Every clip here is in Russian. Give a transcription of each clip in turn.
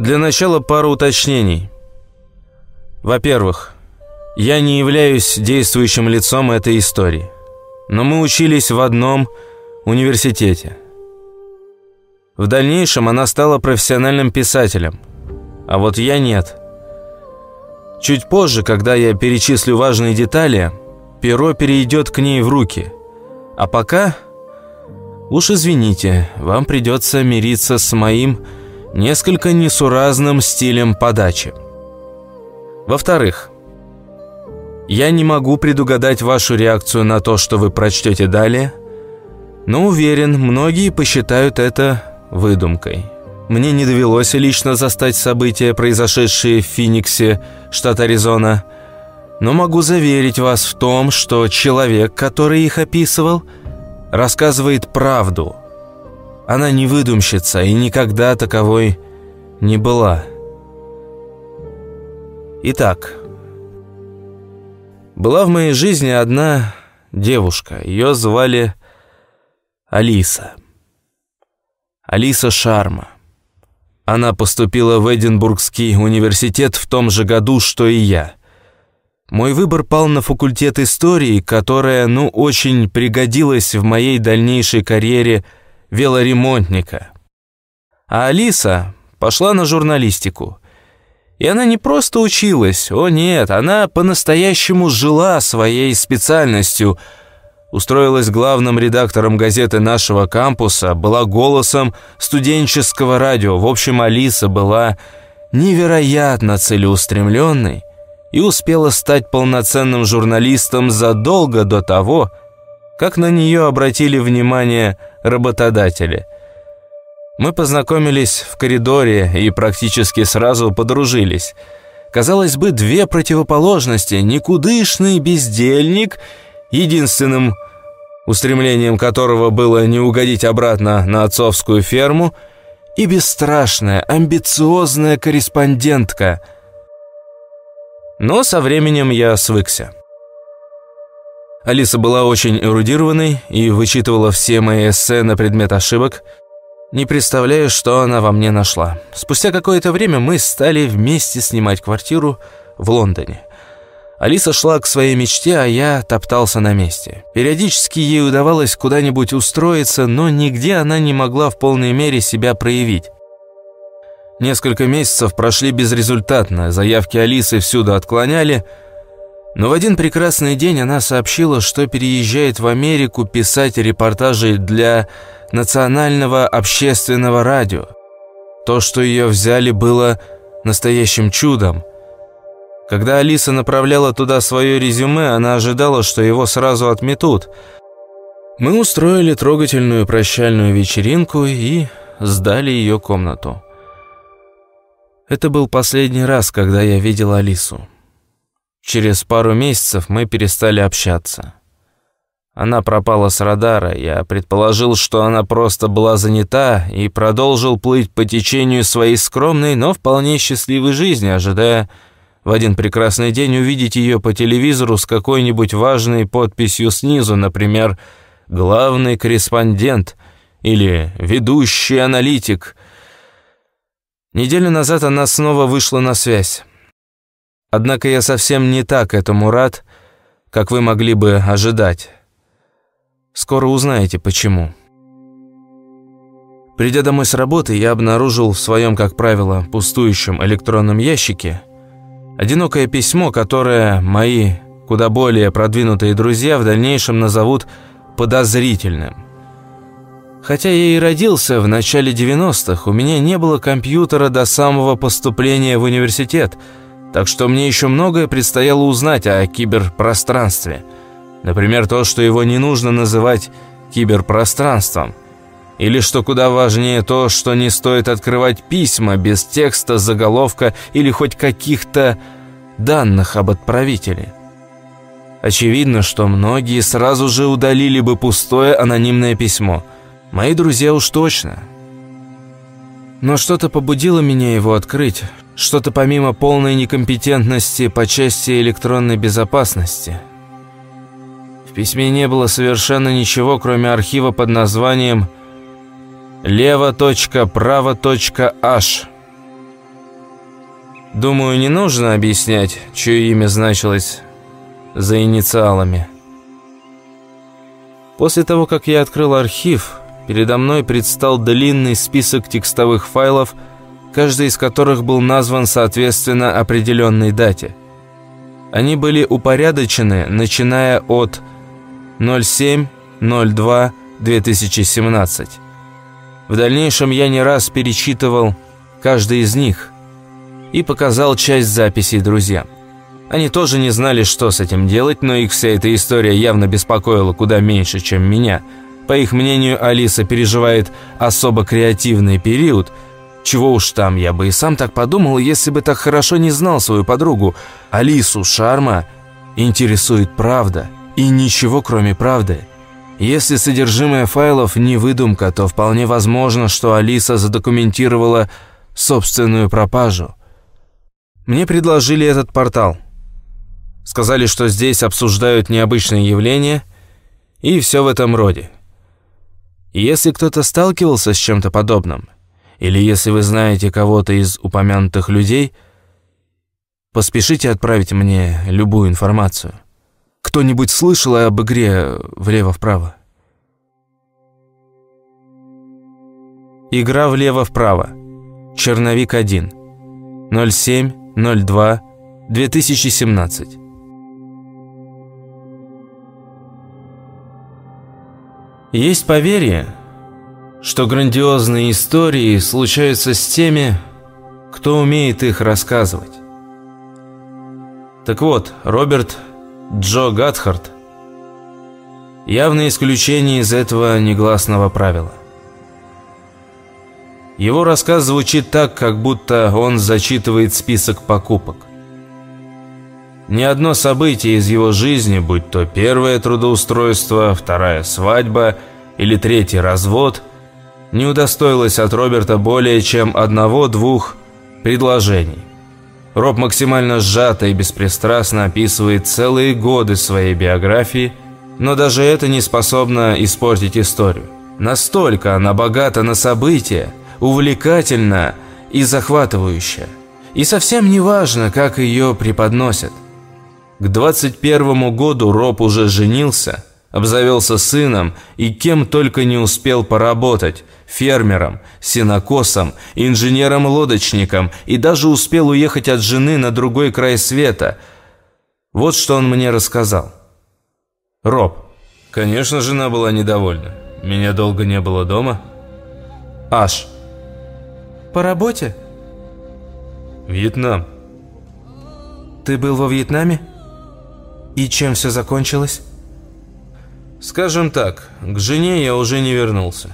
Для начала пару уточнений. Во-первых, я не являюсь действующим лицом этой истории, но мы учились в одном университете. В дальнейшем она стала профессиональным писателем, а вот я нет. Чуть позже, когда я перечислю важные детали, перо перейдет к ней в руки. А пока, уж извините, вам придется мириться с моим несколько несуразным стилем подачи. Во-вторых, я не могу предугадать вашу реакцию на то, что вы прочтете далее, но уверен, многие посчитают это выдумкой. Мне не довелось лично застать события, произошедшие в Финиксе, штат Аризона, но могу заверить вас в том, что человек, который их описывал, рассказывает правду – она не выдумщица и никогда таковой не была. Итак, была в моей жизни одна девушка. Ее звали Алиса. Алиса Шарма. Она поступила в Эдинбургский университет в том же году, что и я. Мой выбор пал на факультет истории, которая, ну, очень пригодилась в моей дальнейшей карьере – велоремонтника. А Алиса пошла на журналистику. И она не просто училась, о нет, она по-настоящему жила своей специальностью, устроилась главным редактором газеты нашего кампуса, была голосом студенческого радио. В общем, Алиса была невероятно целеустремленной и успела стать полноценным журналистом задолго до того, как на нее обратили внимание работодатели. Мы познакомились в коридоре и практически сразу подружились. Казалось бы, две противоположности, никудышный бездельник, единственным устремлением которого было не угодить обратно на отцовскую ферму, и бесстрашная, амбициозная корреспондентка. Но со временем я свыкся. Алиса была очень эрудированной и вычитывала все мои эссе на предмет ошибок. Не представляю, что она во мне нашла. Спустя какое-то время мы стали вместе снимать квартиру в Лондоне. Алиса шла к своей мечте, а я топтался на месте. Периодически ей удавалось куда-нибудь устроиться, но нигде она не могла в полной мере себя проявить. Несколько месяцев прошли безрезультатно, заявки Алисы всюду отклоняли – но в один прекрасный день она сообщила, что переезжает в Америку писать репортажи для национального общественного радио. То, что ее взяли, было настоящим чудом. Когда Алиса направляла туда свое резюме, она ожидала, что его сразу отметут. Мы устроили трогательную прощальную вечеринку и сдали ее комнату. Это был последний раз, когда я видел Алису. Через пару месяцев мы перестали общаться. Она пропала с радара, я предположил, что она просто была занята и продолжил плыть по течению своей скромной, но вполне счастливой жизни, ожидая в один прекрасный день увидеть ее по телевизору с какой-нибудь важной подписью снизу, например, «Главный корреспондент» или «Ведущий аналитик». Неделю назад она снова вышла на связь. Однако я совсем не так этому рад, как вы могли бы ожидать. Скоро узнаете, почему. Придя домой с работы, я обнаружил в своем, как правило, пустующем электронном ящике одинокое письмо, которое мои куда более продвинутые друзья в дальнейшем назовут подозрительным. Хотя я и родился в начале 90-х, у меня не было компьютера до самого поступления в университет – так что мне еще многое предстояло узнать о киберпространстве. Например, то, что его не нужно называть киберпространством. Или, что куда важнее, то, что не стоит открывать письма без текста, заголовка или хоть каких-то данных об отправителе. Очевидно, что многие сразу же удалили бы пустое анонимное письмо. Мои друзья уж точно. Но что-то побудило меня его открыть, что-то помимо полной некомпетентности по части электронной безопасности. В письме не было совершенно ничего, кроме архива под названием «Лево.право.h». Думаю, не нужно объяснять, чье имя значилось за инициалами. После того, как я открыл архив, передо мной предстал длинный список текстовых файлов, каждый из которых был назван соответственно определенной дате. Они были упорядочены, начиная от 07.02.2017. В дальнейшем я не раз перечитывал каждый из них и показал часть записей друзьям. Они тоже не знали, что с этим делать, но их вся эта история явно беспокоила куда меньше, чем меня. По их мнению, Алиса переживает особо креативный период. Чего уж там, я бы и сам так подумал, если бы так хорошо не знал свою подругу. Алису Шарма интересует правда, и ничего кроме правды. Если содержимое файлов не выдумка, то вполне возможно, что Алиса задокументировала собственную пропажу. Мне предложили этот портал – Сказали, что здесь обсуждают необычные явления и все в этом роде. Если кто-то сталкивался с чем-то подобным, или если вы знаете кого-то из упомянутых людей, поспешите отправить мне любую информацию. Кто-нибудь слышал об игре влево-вправо? Игра влево-вправо. Черновик 1. 07.02. 2017. Есть поверье, что грандиозные истории случаются с теми, кто умеет их рассказывать. Так вот, Роберт Джо Гатхарт – явное исключение из этого негласного правила. Его рассказ звучит так, как будто он зачитывает список покупок – ни одно событие из его жизни, будь то первое трудоустройство, вторая свадьба или третий развод, не удостоилось от Роберта более чем одного-двух предложений. Роб максимально сжато и беспристрастно описывает целые годы своей биографии, но даже это не способно испортить историю. Настолько она богата на события, увлекательна и захватывающая. И совсем не важно, как ее преподносят. К 21 году Роб уже женился, обзавелся сыном и кем только не успел поработать – фермером, сенокосом, инженером-лодочником и даже успел уехать от жены на другой край света. Вот что он мне рассказал. Роб. Конечно, жена была недовольна. Меня долго не было дома. Аш. По работе? Вьетнам. Ты был во Вьетнаме? И чем все закончилось? Скажем так, к жене я уже не вернулся.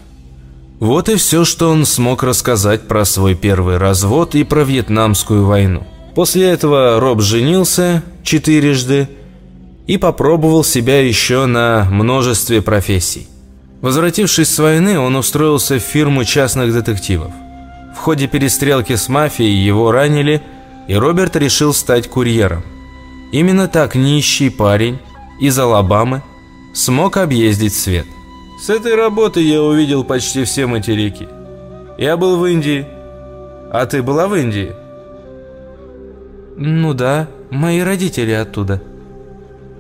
Вот и все, что он смог рассказать про свой первый развод и про Вьетнамскую войну. После этого Роб женился четырежды и попробовал себя еще на множестве профессий. Возвратившись с войны, он устроился в фирму частных детективов. В ходе перестрелки с мафией его ранили, и Роберт решил стать курьером. Именно так нищий парень из Алабамы смог объездить свет. С этой работы я увидел почти все материки. Я был в Индии. А ты была в Индии? Ну да, мои родители оттуда.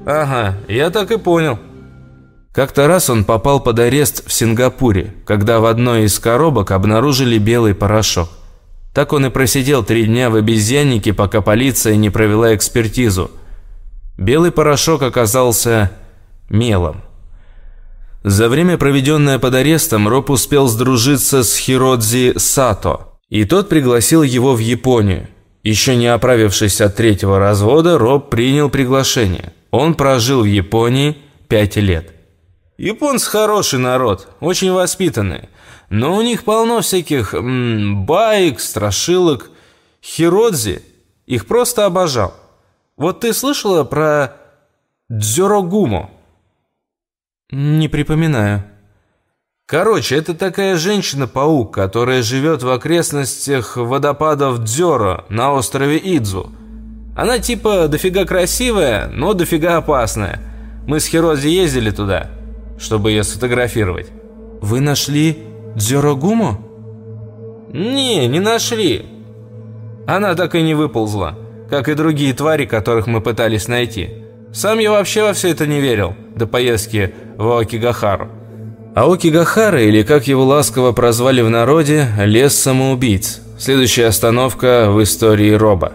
Ага, я так и понял. Как-то раз он попал под арест в Сингапуре, когда в одной из коробок обнаружили белый порошок. Так он и просидел три дня в обезьяннике, пока полиция не провела экспертизу – Белый порошок оказался мелом. За время, проведенное под арестом, Роб успел сдружиться с Хиродзи Сато, и тот пригласил его в Японию. Еще не оправившись от третьего развода, Роб принял приглашение. Он прожил в Японии пять лет. Японцы хороший народ, очень воспитанные, но у них полно всяких м, баек, страшилок. Хиродзи их просто обожал. Вот ты слышала про Дзёрогумо? Не припоминаю. Короче, это такая женщина-паук, которая живет в окрестностях водопадов Дзёро на острове Идзу. Она типа дофига красивая, но дофига опасная. Мы с Хирози ездили туда, чтобы ее сфотографировать. Вы нашли Дзёрогумо? Не, не нашли. Она так и не выползла, как и другие твари, которых мы пытались найти. Сам я вообще во все это не верил, до поездки в Аокигахару. Аокигахара, или как его ласково прозвали в народе, лес самоубийц. Следующая остановка в истории Роба.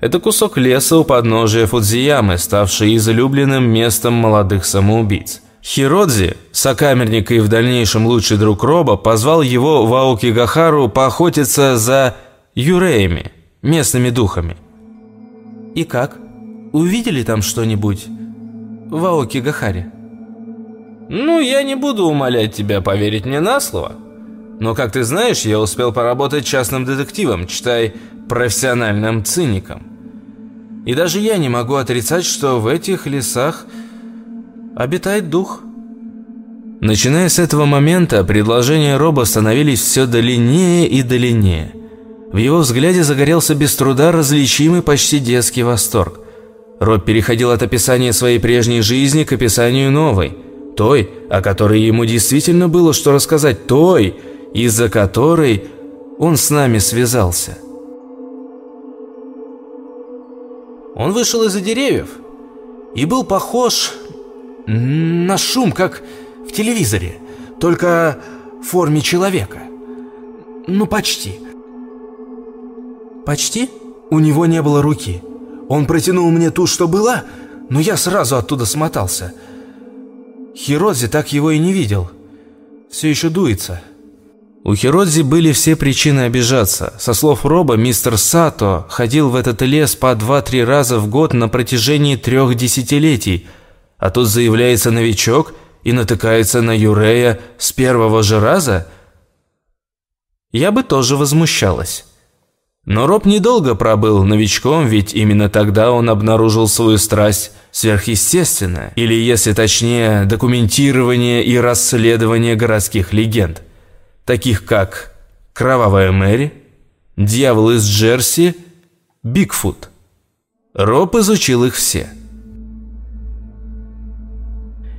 Это кусок леса у подножия Фудзиямы, ставший излюбленным местом молодых самоубийц. Хиродзи, сокамерник и в дальнейшем лучший друг Роба, позвал его в Аокигахару поохотиться за юреями, местными духами. «И как? Увидели там что-нибудь в Аокигахаре?» «Ну, я не буду умолять тебя поверить мне на слово. Но, как ты знаешь, я успел поработать частным детективом, читай, профессиональным циником. И даже я не могу отрицать, что в этих лесах обитает дух». Начиная с этого момента, предложения Роба становились все длиннее и длиннее. В его взгляде загорелся без труда различимый почти детский восторг. Роб переходил от описания своей прежней жизни к описанию новой – той, о которой ему действительно было что рассказать, той, из-за которой он с нами связался. Он вышел из-за деревьев и был похож на шум, как в телевизоре, только в форме человека. Ну, почти. Почти? У него не было руки. Он протянул мне ту, что была, но я сразу оттуда смотался – Хиродзи так его и не видел. Все еще дуется. У Хиродзи были все причины обижаться. Со слов Роба, мистер Сато ходил в этот лес по два-три раза в год на протяжении трех десятилетий, а тут заявляется новичок и натыкается на Юрея с первого же раза? Я бы тоже возмущалась. Но Роб недолго пробыл новичком, ведь именно тогда он обнаружил свою страсть сверхъестественное, или, если точнее, документирование и расследование городских легенд, таких как «Кровавая Мэри», «Дьявол из Джерси», «Бигфут». Роб изучил их все.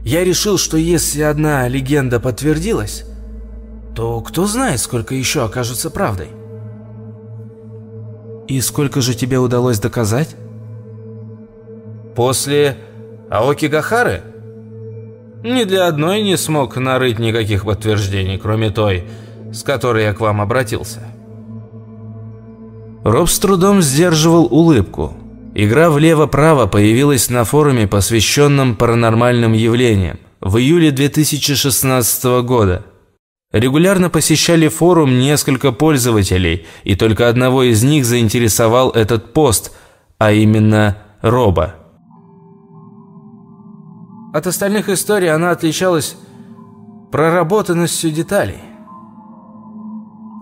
Я решил, что если одна легенда подтвердилась, то кто знает, сколько еще окажется правдой. «И сколько же тебе удалось доказать?» «После Аокигахары?» «Ни для одной не смог нарыть никаких подтверждений, кроме той, с которой я к вам обратился». Роб с трудом сдерживал улыбку. Игра влево-право появилась на форуме, посвященном паранормальным явлениям, в июле 2016 года. Регулярно посещали форум несколько пользователей, и только одного из них заинтересовал этот пост, а именно Роба. От остальных историй она отличалась проработанностью деталей.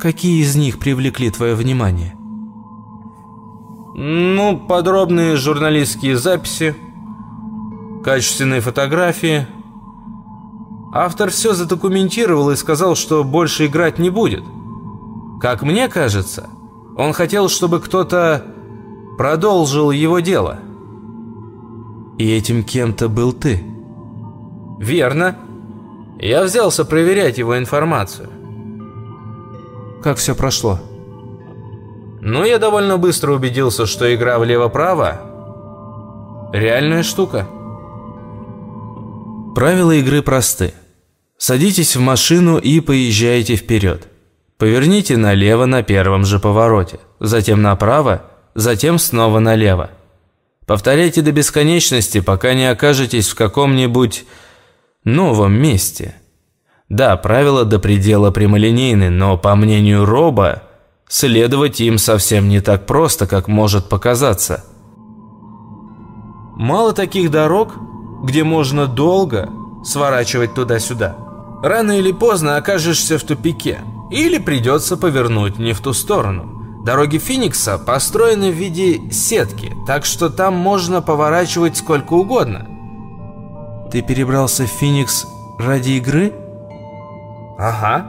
Какие из них привлекли твое внимание? Ну, подробные журналистские записи, качественные фотографии – Автор все задокументировал и сказал, что больше играть не будет. Как мне кажется, он хотел, чтобы кто-то продолжил его дело. И этим кем-то был ты. Верно. Я взялся проверять его информацию. Как все прошло? Ну, я довольно быстро убедился, что игра влево-право – реальная штука. Правила игры просты. Садитесь в машину и поезжайте вперед. Поверните налево на первом же повороте, затем направо, затем снова налево. Повторяйте до бесконечности, пока не окажетесь в каком-нибудь новом месте. Да, правила до предела прямолинейны, но, по мнению Роба, следовать им совсем не так просто, как может показаться. Мало таких дорог, где можно долго сворачивать туда-сюда. Рано или поздно окажешься в тупике, или придется повернуть не в ту сторону. Дороги Феникса построены в виде сетки, так что там можно поворачивать сколько угодно. Ты перебрался в Феникс ради игры? Ага.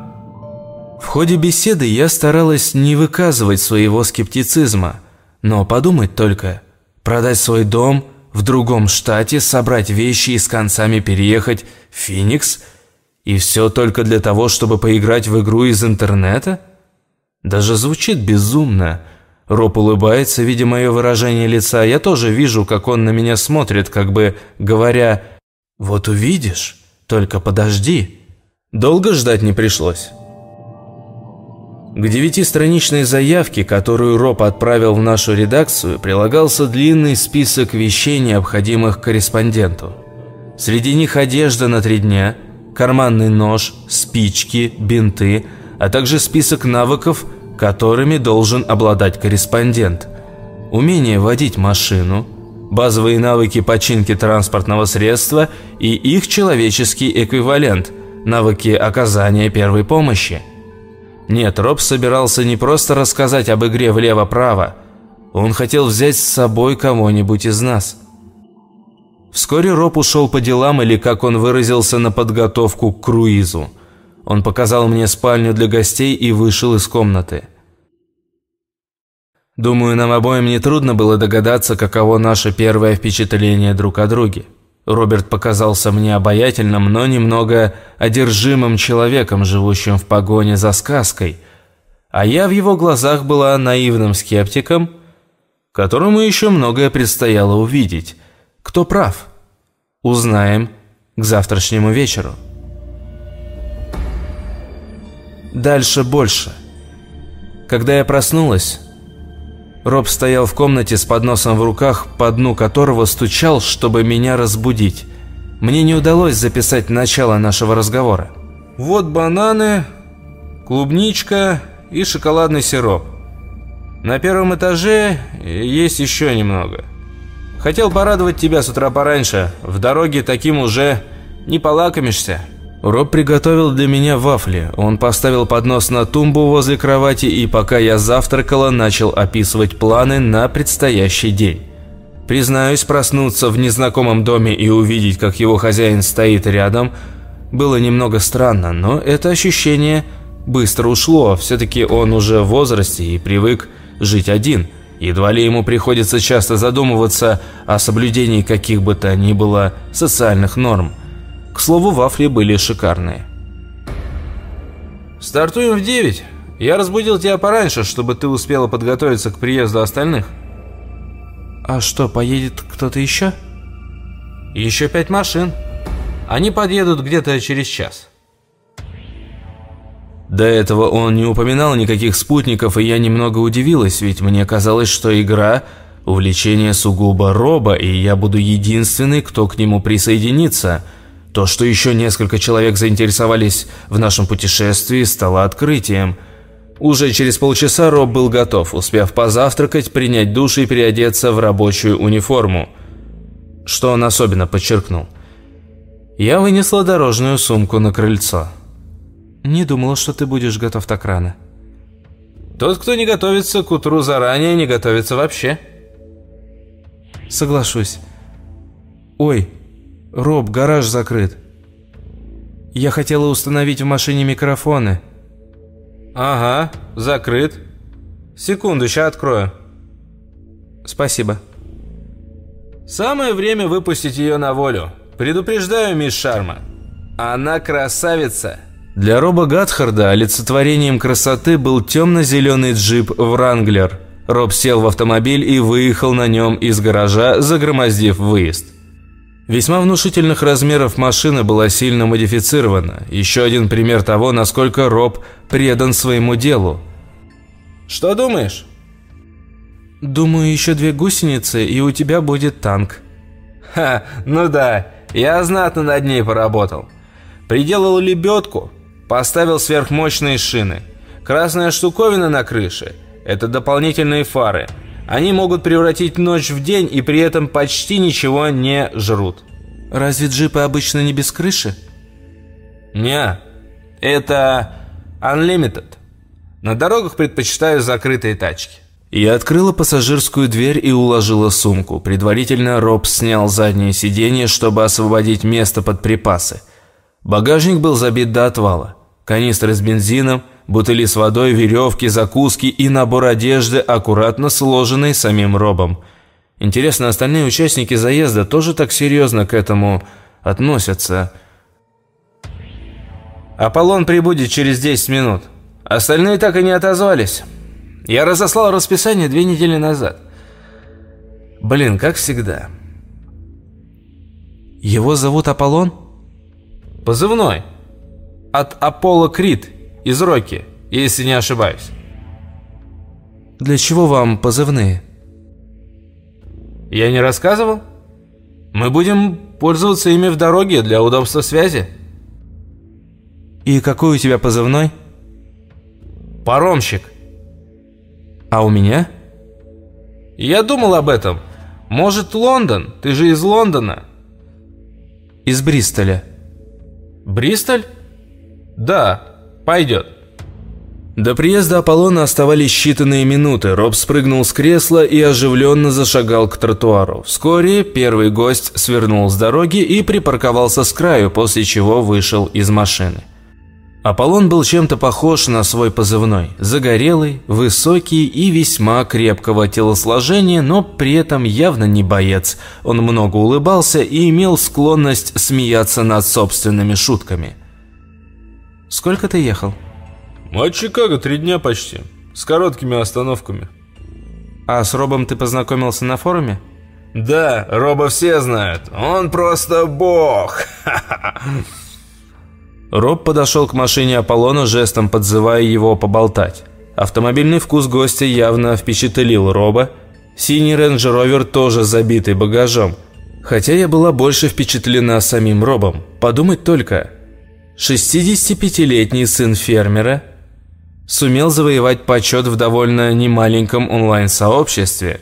В ходе беседы я старалась не выказывать своего скептицизма, но подумать только, продать свой дом в другом штате, собрать вещи и с концами переехать в Феникс – и все только для того, чтобы поиграть в игру из интернета? Даже звучит безумно. Роб улыбается, видя мое выражение лица. Я тоже вижу, как он на меня смотрит, как бы говоря «Вот увидишь, только подожди». Долго ждать не пришлось. К девятистраничной заявке, которую Роб отправил в нашу редакцию, прилагался длинный список вещей, необходимых корреспонденту. Среди них одежда на три дня, карманный нож, спички, бинты, а также список навыков, которыми должен обладать корреспондент. Умение водить машину, базовые навыки починки транспортного средства и их человеческий эквивалент, навыки оказания первой помощи – нет, Роб собирался не просто рассказать об игре влево-право. Он хотел взять с собой кого-нибудь из нас. Вскоре Роб ушел по делам или, как он выразился, на подготовку к круизу. Он показал мне спальню для гостей и вышел из комнаты. Думаю, нам обоим нетрудно было догадаться, каково наше первое впечатление друг о друге. Роберт показался мне обаятельным, но немного одержимым человеком, живущим в погоне за сказкой. А я в его глазах была наивным скептиком, которому еще многое предстояло увидеть. Кто прав? Узнаем к завтрашнему вечеру. Дальше больше. Когда я проснулась, Роб стоял в комнате с подносом в руках, по дну которого стучал, чтобы меня разбудить. Мне не удалось записать начало нашего разговора. «Вот бананы, клубничка и шоколадный сироп. На первом этаже есть еще немного. Хотел порадовать тебя с утра пораньше. В дороге таким уже не полакомишься». Роб приготовил для меня вафли. Он поставил поднос на тумбу возле кровати и пока я завтракала, начал описывать планы на предстоящий день. Признаюсь, проснуться в незнакомом доме и увидеть, как его хозяин стоит рядом, было немного странно, но это ощущение быстро ушло. Все-таки он уже в возрасте и привык жить один. Едва ли ему приходится часто задумываться о соблюдении каких бы то ни было социальных норм – к слову, вафли были шикарные. «Стартуем в 9. Я разбудил тебя пораньше, чтобы ты успела подготовиться к приезду остальных». «А что, поедет кто-то еще?» «Еще пять машин. Они подъедут где-то через час». До этого он не упоминал никаких спутников, и я немного удивилась, ведь мне казалось, что игра – увлечение сугубо Роба, и я буду единственный, кто к нему присоединится – то, что еще несколько человек заинтересовались в нашем путешествии, стало открытием. Уже через полчаса Роб был готов, успев позавтракать, принять душ и переодеться в рабочую униформу. Что он особенно подчеркнул. Я вынесла дорожную сумку на крыльцо. Не думала, что ты будешь готов так рано. Тот, кто не готовится к утру заранее, не готовится вообще. Соглашусь. Ой, «Роб, гараж закрыт. Я хотела установить в машине микрофоны». «Ага, закрыт. Секунду, сейчас открою». «Спасибо». «Самое время выпустить ее на волю. Предупреждаю, мисс Шарма. Она красавица». Для Роба Гатхарда олицетворением красоты был темно-зеленый джип «Вранглер». Роб сел в автомобиль и выехал на нем из гаража, загромоздив выезд. Весьма внушительных размеров машина была сильно модифицирована. Еще один пример того, насколько Роб предан своему делу. «Что думаешь?» «Думаю, еще две гусеницы, и у тебя будет танк». «Ха, ну да, я знатно над ней поработал. Приделал лебедку, поставил сверхмощные шины. Красная штуковина на крыше – это дополнительные фары – они могут превратить ночь в день и при этом почти ничего не жрут. Разве джипы обычно не без крыши? Не, это Unlimited. На дорогах предпочитаю закрытые тачки. Я открыла пассажирскую дверь и уложила сумку. Предварительно Роб снял заднее сиденье, чтобы освободить место под припасы. Багажник был забит до отвала. Канистры с бензином – бутыли с водой, веревки, закуски и набор одежды, аккуратно сложенный самим Робом. Интересно, остальные участники заезда тоже так серьезно к этому относятся? Аполлон прибудет через 10 минут. Остальные так и не отозвались. Я разослал расписание две недели назад. Блин, как всегда. Его зовут Аполлон? Позывной. От Аполло Крид из Рокки, если не ошибаюсь. Для чего вам позывные? Я не рассказывал? Мы будем пользоваться ими в дороге для удобства связи. И какой у тебя позывной? Паромщик. А у меня? Я думал об этом. Может, Лондон? Ты же из Лондона. Из Бристоля. Бристоль? Да, пойдет. До приезда Аполлона оставались считанные минуты. Роб спрыгнул с кресла и оживленно зашагал к тротуару. Вскоре первый гость свернул с дороги и припарковался с краю, после чего вышел из машины. Аполлон был чем-то похож на свой позывной. Загорелый, высокий и весьма крепкого телосложения, но при этом явно не боец. Он много улыбался и имел склонность смеяться над собственными шутками. «Сколько ты ехал?» От Чикаго три дня почти, с короткими остановками. А с Робом ты познакомился на форуме? Да, Роба все знают. Он просто бог. Роб подошел к машине Аполлона, жестом подзывая его поболтать. Автомобильный вкус гостя явно впечатлил Роба. Синий рейндж ровер тоже забитый багажом. Хотя я была больше впечатлена самим Робом. Подумать только. 65-летний сын фермера – сумел завоевать почет в довольно немаленьком онлайн-сообществе.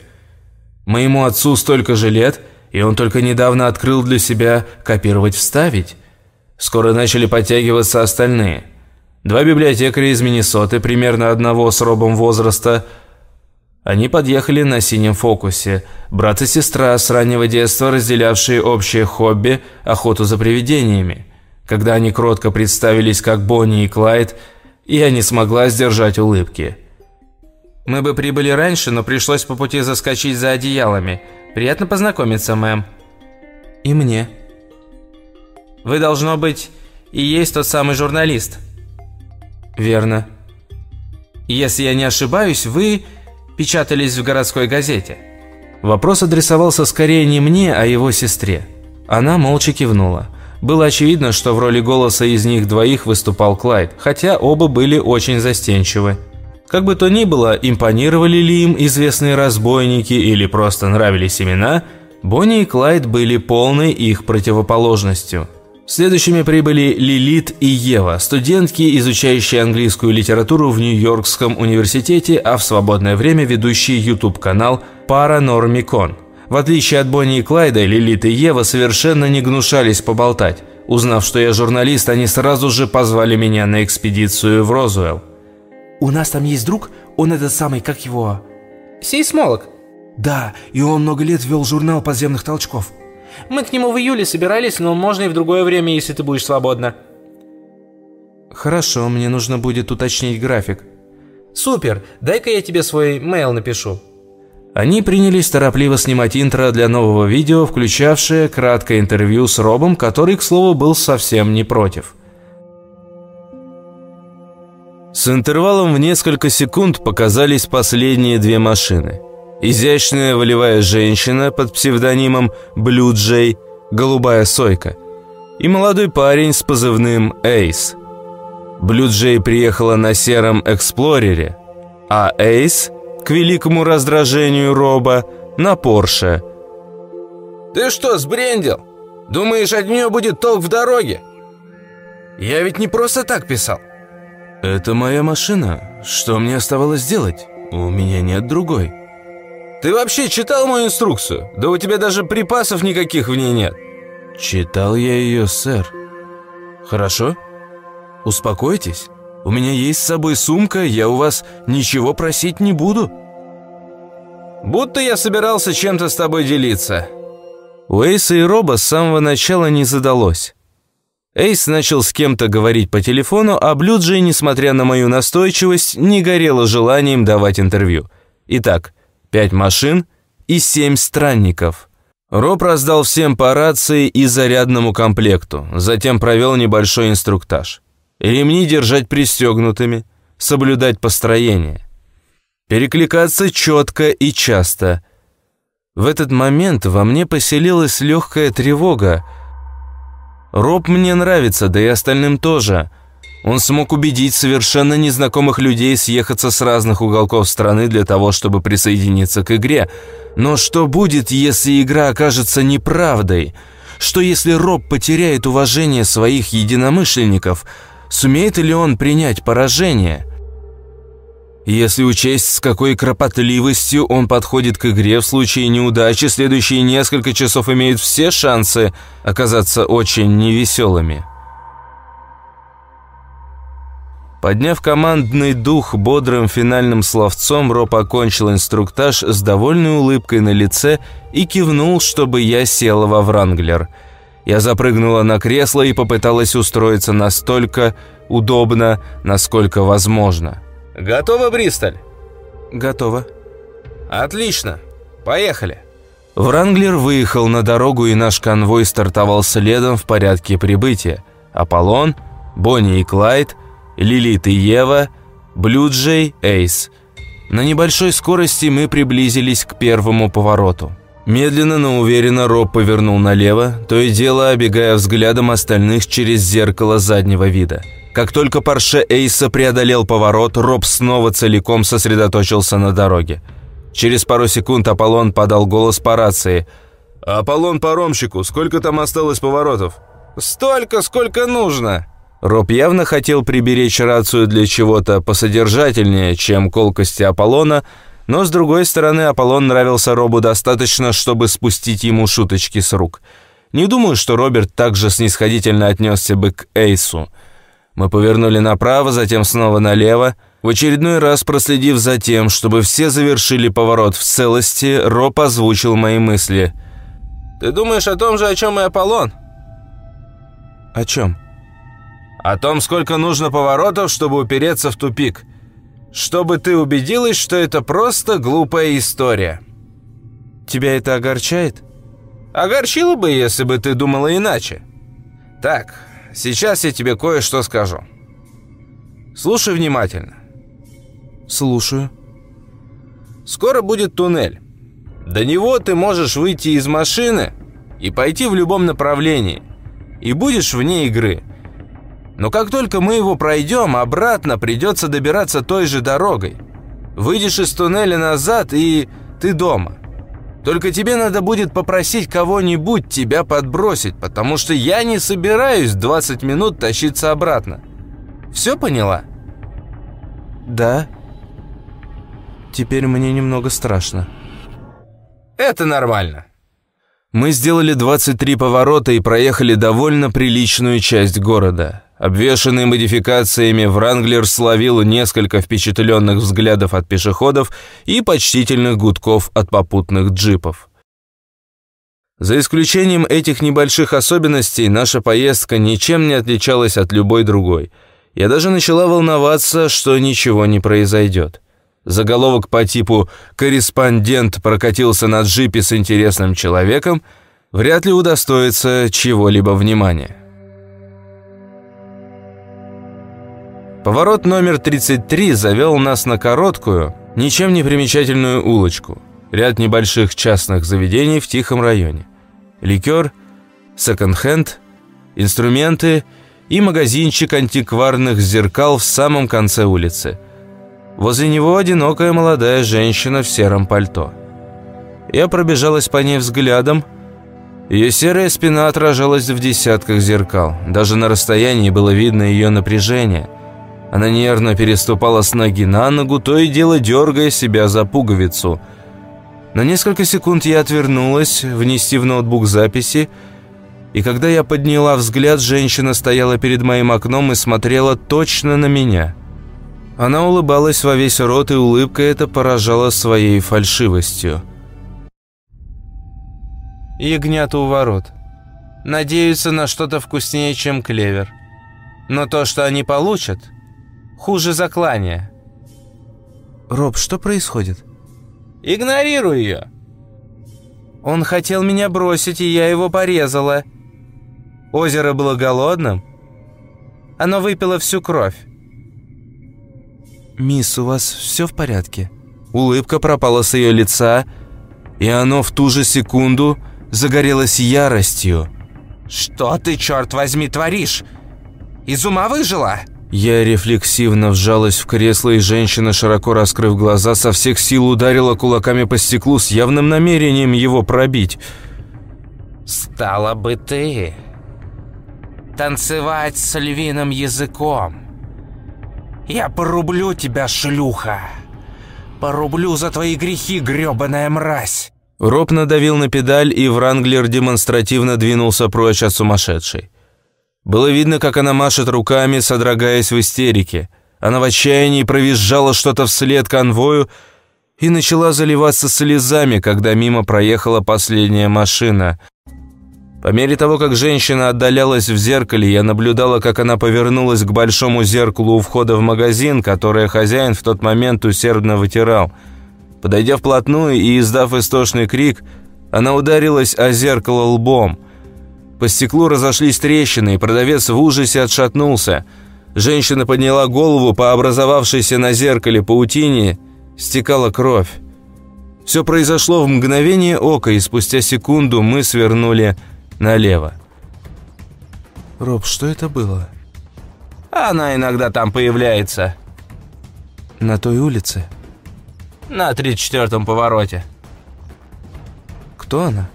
Моему отцу столько же лет, и он только недавно открыл для себя копировать-вставить. Скоро начали подтягиваться остальные. Два библиотекаря из Миннесоты, примерно одного с робом возраста, они подъехали на синем фокусе. Брат и сестра с раннего детства, разделявшие общее хобби – охоту за привидениями. Когда они кротко представились как Бонни и Клайд – я не смогла сдержать улыбки. «Мы бы прибыли раньше, но пришлось по пути заскочить за одеялами. Приятно познакомиться, мэм». «И мне». «Вы, должно быть, и есть тот самый журналист». «Верно». «Если я не ошибаюсь, вы печатались в городской газете». Вопрос адресовался скорее не мне, а его сестре. Она молча кивнула. Было очевидно, что в роли голоса из них двоих выступал Клайд, хотя оба были очень застенчивы. Как бы то ни было, импонировали ли им известные разбойники или просто нравились имена, Бонни и Клайд были полной их противоположностью. Следующими прибыли Лилит и Ева, студентки, изучающие английскую литературу в Нью-Йоркском университете, а в свободное время ведущие YouTube-канал Paranormicon – в отличие от Бонни и Клайда, Лилит и Ева совершенно не гнушались поболтать. Узнав, что я журналист, они сразу же позвали меня на экспедицию в Розуэлл. «У нас там есть друг, он этот самый, как его...» «Сейсмолог». «Да, и он много лет вел журнал подземных толчков». «Мы к нему в июле собирались, но можно и в другое время, если ты будешь свободна». «Хорошо, мне нужно будет уточнить график». «Супер, дай-ка я тебе свой mail напишу». Они принялись торопливо снимать интро для нового видео, включавшее краткое интервью с Робом, который, к слову, был совсем не против. С интервалом в несколько секунд показались последние две машины. Изящная волевая женщина под псевдонимом Блю Джей, голубая сойка, и молодой парень с позывным Эйс. Блю Джей приехала на сером Эксплорере, а Эйс к великому раздражению Роба, на Порше. «Ты что, сбрендил? Думаешь, от нее будет толк в дороге?» «Я ведь не просто так писал». «Это моя машина. Что мне оставалось делать? У меня нет другой». «Ты вообще читал мою инструкцию? Да у тебя даже припасов никаких в ней нет». «Читал я ее, сэр». «Хорошо? Успокойтесь». У меня есть с собой сумка, я у вас ничего просить не буду». «Будто я собирался чем-то с тобой делиться». У Эйса и Роба с самого начала не задалось. Эйс начал с кем-то говорить по телефону, а Блюджей, несмотря на мою настойчивость, не горело желанием давать интервью. Итак, пять машин и семь странников. Роб раздал всем по рации и зарядному комплекту, затем провел небольшой инструктаж ремни держать пристегнутыми, соблюдать построение. перекликаться четко и часто. В этот момент во мне поселилась легкая тревога. Роб мне нравится, да и остальным тоже. Он смог убедить совершенно незнакомых людей съехаться с разных уголков страны для того, чтобы присоединиться к игре. Но что будет, если игра окажется неправдой? Что если Роб потеряет уважение своих единомышленников? Сумеет ли он принять поражение? Если учесть, с какой кропотливостью он подходит к игре в случае неудачи, следующие несколько часов имеют все шансы оказаться очень невеселыми. Подняв командный дух бодрым финальным словцом, Роб окончил инструктаж с довольной улыбкой на лице и кивнул, чтобы я села во Вранглер. Я запрыгнула на кресло и попыталась устроиться настолько удобно, насколько возможно. Готово, Бристоль? Готово. Отлично. Поехали. Вранглер выехал на дорогу, и наш конвой стартовал следом в порядке прибытия. Аполлон, Бонни и Клайд, Лилит и Ева, Блюджей, Эйс. На небольшой скорости мы приблизились к первому повороту. Медленно, но уверенно Роб повернул налево, то и дело обегая взглядом остальных через зеркало заднего вида – как только Порше Эйса преодолел поворот, Роб снова целиком сосредоточился на дороге. Через пару секунд Аполлон подал голос по рации. «Аполлон паромщику, сколько там осталось поворотов?» «Столько, сколько нужно!» Роб явно хотел приберечь рацию для чего-то посодержательнее, чем колкости Аполлона, но, с другой стороны, Аполлон нравился Робу достаточно, чтобы спустить ему шуточки с рук. Не думаю, что Роберт также снисходительно отнесся бы к Эйсу – мы повернули направо, затем снова налево. В очередной раз проследив за тем, чтобы все завершили поворот в целости, Роб озвучил мои мысли. «Ты думаешь о том же, о чем и Аполлон?» «О чем?» «О том, сколько нужно поворотов, чтобы упереться в тупик. Чтобы ты убедилась, что это просто глупая история». «Тебя это огорчает?» «Огорчило бы, если бы ты думала иначе. Так, Сейчас я тебе кое-что скажу. Слушай внимательно. Слушаю. Скоро будет туннель. До него ты можешь выйти из машины и пойти в любом направлении. И будешь вне игры. Но как только мы его пройдем, обратно придется добираться той же дорогой. Выйдешь из туннеля назад, и ты дома. Только тебе надо будет попросить кого-нибудь тебя подбросить, потому что я не собираюсь 20 минут тащиться обратно. Все поняла? Да. Теперь мне немного страшно. Это нормально. Мы сделали 23 поворота и проехали довольно приличную часть города. Обвешанный модификациями, Вранглер словил несколько впечатленных взглядов от пешеходов и почтительных гудков от попутных джипов. За исключением этих небольших особенностей, наша поездка ничем не отличалась от любой другой. Я даже начала волноваться, что ничего не произойдет. Заголовок по типу «Корреспондент прокатился на джипе с интересным человеком» вряд ли удостоится чего-либо внимания. Поворот номер 33 завел нас на короткую, ничем не примечательную улочку. Ряд небольших частных заведений в тихом районе. Ликер, секонд-хенд, инструменты и магазинчик антикварных зеркал в самом конце улицы. Возле него одинокая молодая женщина в сером пальто. Я пробежалась по ней взглядом. Ее серая спина отражалась в десятках зеркал. Даже на расстоянии было видно ее напряжение – она нервно переступала с ноги на ногу, то и дело дергая себя за пуговицу. На несколько секунд я отвернулась, внести в ноутбук записи, и когда я подняла взгляд, женщина стояла перед моим окном и смотрела точно на меня. Она улыбалась во весь рот, и улыбка эта поражала своей фальшивостью. Ягнята у ворот. Надеются на что-то вкуснее, чем клевер. Но то, что они получат – Хуже заклания. Роб, что происходит? Игнорируй ее. Он хотел меня бросить, и я его порезала. Озеро было голодным. Оно выпило всю кровь. «Мисс, у вас все в порядке?» Улыбка пропала с ее лица, и оно в ту же секунду загорелось яростью. «Что ты, черт возьми, творишь? Из ума выжила?» Я рефлексивно вжалась в кресло, и женщина, широко раскрыв глаза, со всех сил ударила кулаками по стеклу с явным намерением его пробить. «Стало бы ты танцевать с львиным языком. Я порублю тебя, шлюха. Порублю за твои грехи, грёбаная мразь!» Роб надавил на педаль, и Вранглер демонстративно двинулся прочь от сумасшедшей. Было видно, как она машет руками, содрогаясь в истерике. Она в отчаянии провизжала что-то вслед конвою и начала заливаться слезами, когда мимо проехала последняя машина. По мере того, как женщина отдалялась в зеркале, я наблюдала, как она повернулась к большому зеркалу у входа в магазин, которое хозяин в тот момент усердно вытирал. Подойдя вплотную и издав истошный крик, она ударилась о зеркало лбом. По стеклу разошлись трещины, и продавец в ужасе отшатнулся. Женщина подняла голову по образовавшейся на зеркале паутине, стекала кровь. Все произошло в мгновение ока, и спустя секунду мы свернули налево. Роб, что это было? Она иногда там появляется. На той улице? На 34-м повороте. Кто она?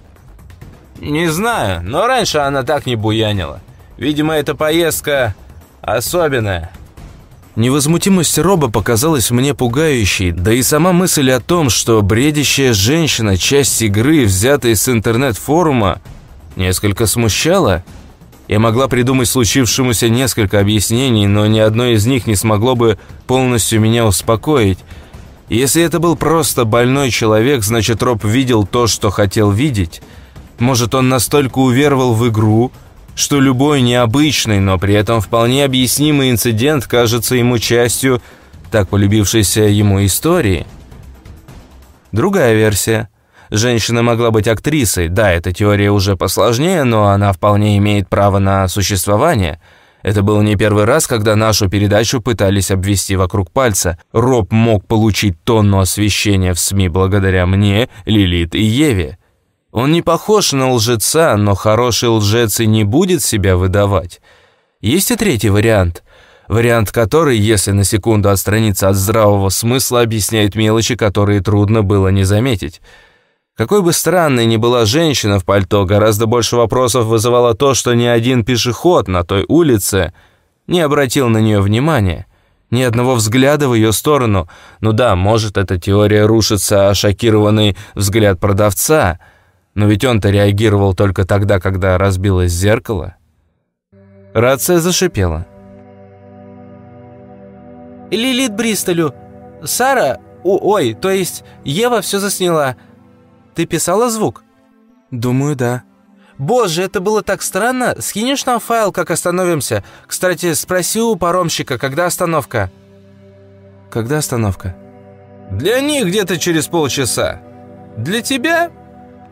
Не знаю, но раньше она так не буянила. Видимо, эта поездка особенная. Невозмутимость Роба показалась мне пугающей, да и сама мысль о том, что бредящая женщина – часть игры, взятая с интернет-форума, несколько смущала. Я могла придумать случившемуся несколько объяснений, но ни одно из них не смогло бы полностью меня успокоить. Если это был просто больной человек, значит Роб видел то, что хотел видеть. Может, он настолько уверовал в игру, что любой необычный, но при этом вполне объяснимый инцидент кажется ему частью так полюбившейся ему истории. Другая версия. Женщина могла быть актрисой. Да, эта теория уже посложнее, но она вполне имеет право на существование. Это был не первый раз, когда нашу передачу пытались обвести вокруг пальца. Роб мог получить тонну освещения в СМИ благодаря мне, Лилит и Еве. Он не похож на лжеца, но хороший лжец и не будет себя выдавать. Есть и третий вариант. Вариант который, если на секунду отстраниться от здравого смысла, объясняет мелочи, которые трудно было не заметить. Какой бы странной ни была женщина в пальто, гораздо больше вопросов вызывало то, что ни один пешеход на той улице не обратил на нее внимания. Ни одного взгляда в ее сторону. Ну да, может, эта теория рушится о шокированный взгляд продавца – но ведь он-то реагировал только тогда, когда разбилось зеркало. Рация зашипела. Лилит Бристолю. Сара, о, ой, то есть Ева все засняла. Ты писала звук? Думаю, да. Боже, это было так странно. Скинешь нам файл, как остановимся? Кстати, спроси у паромщика, когда остановка? Когда остановка? Для них где-то через полчаса. Для тебя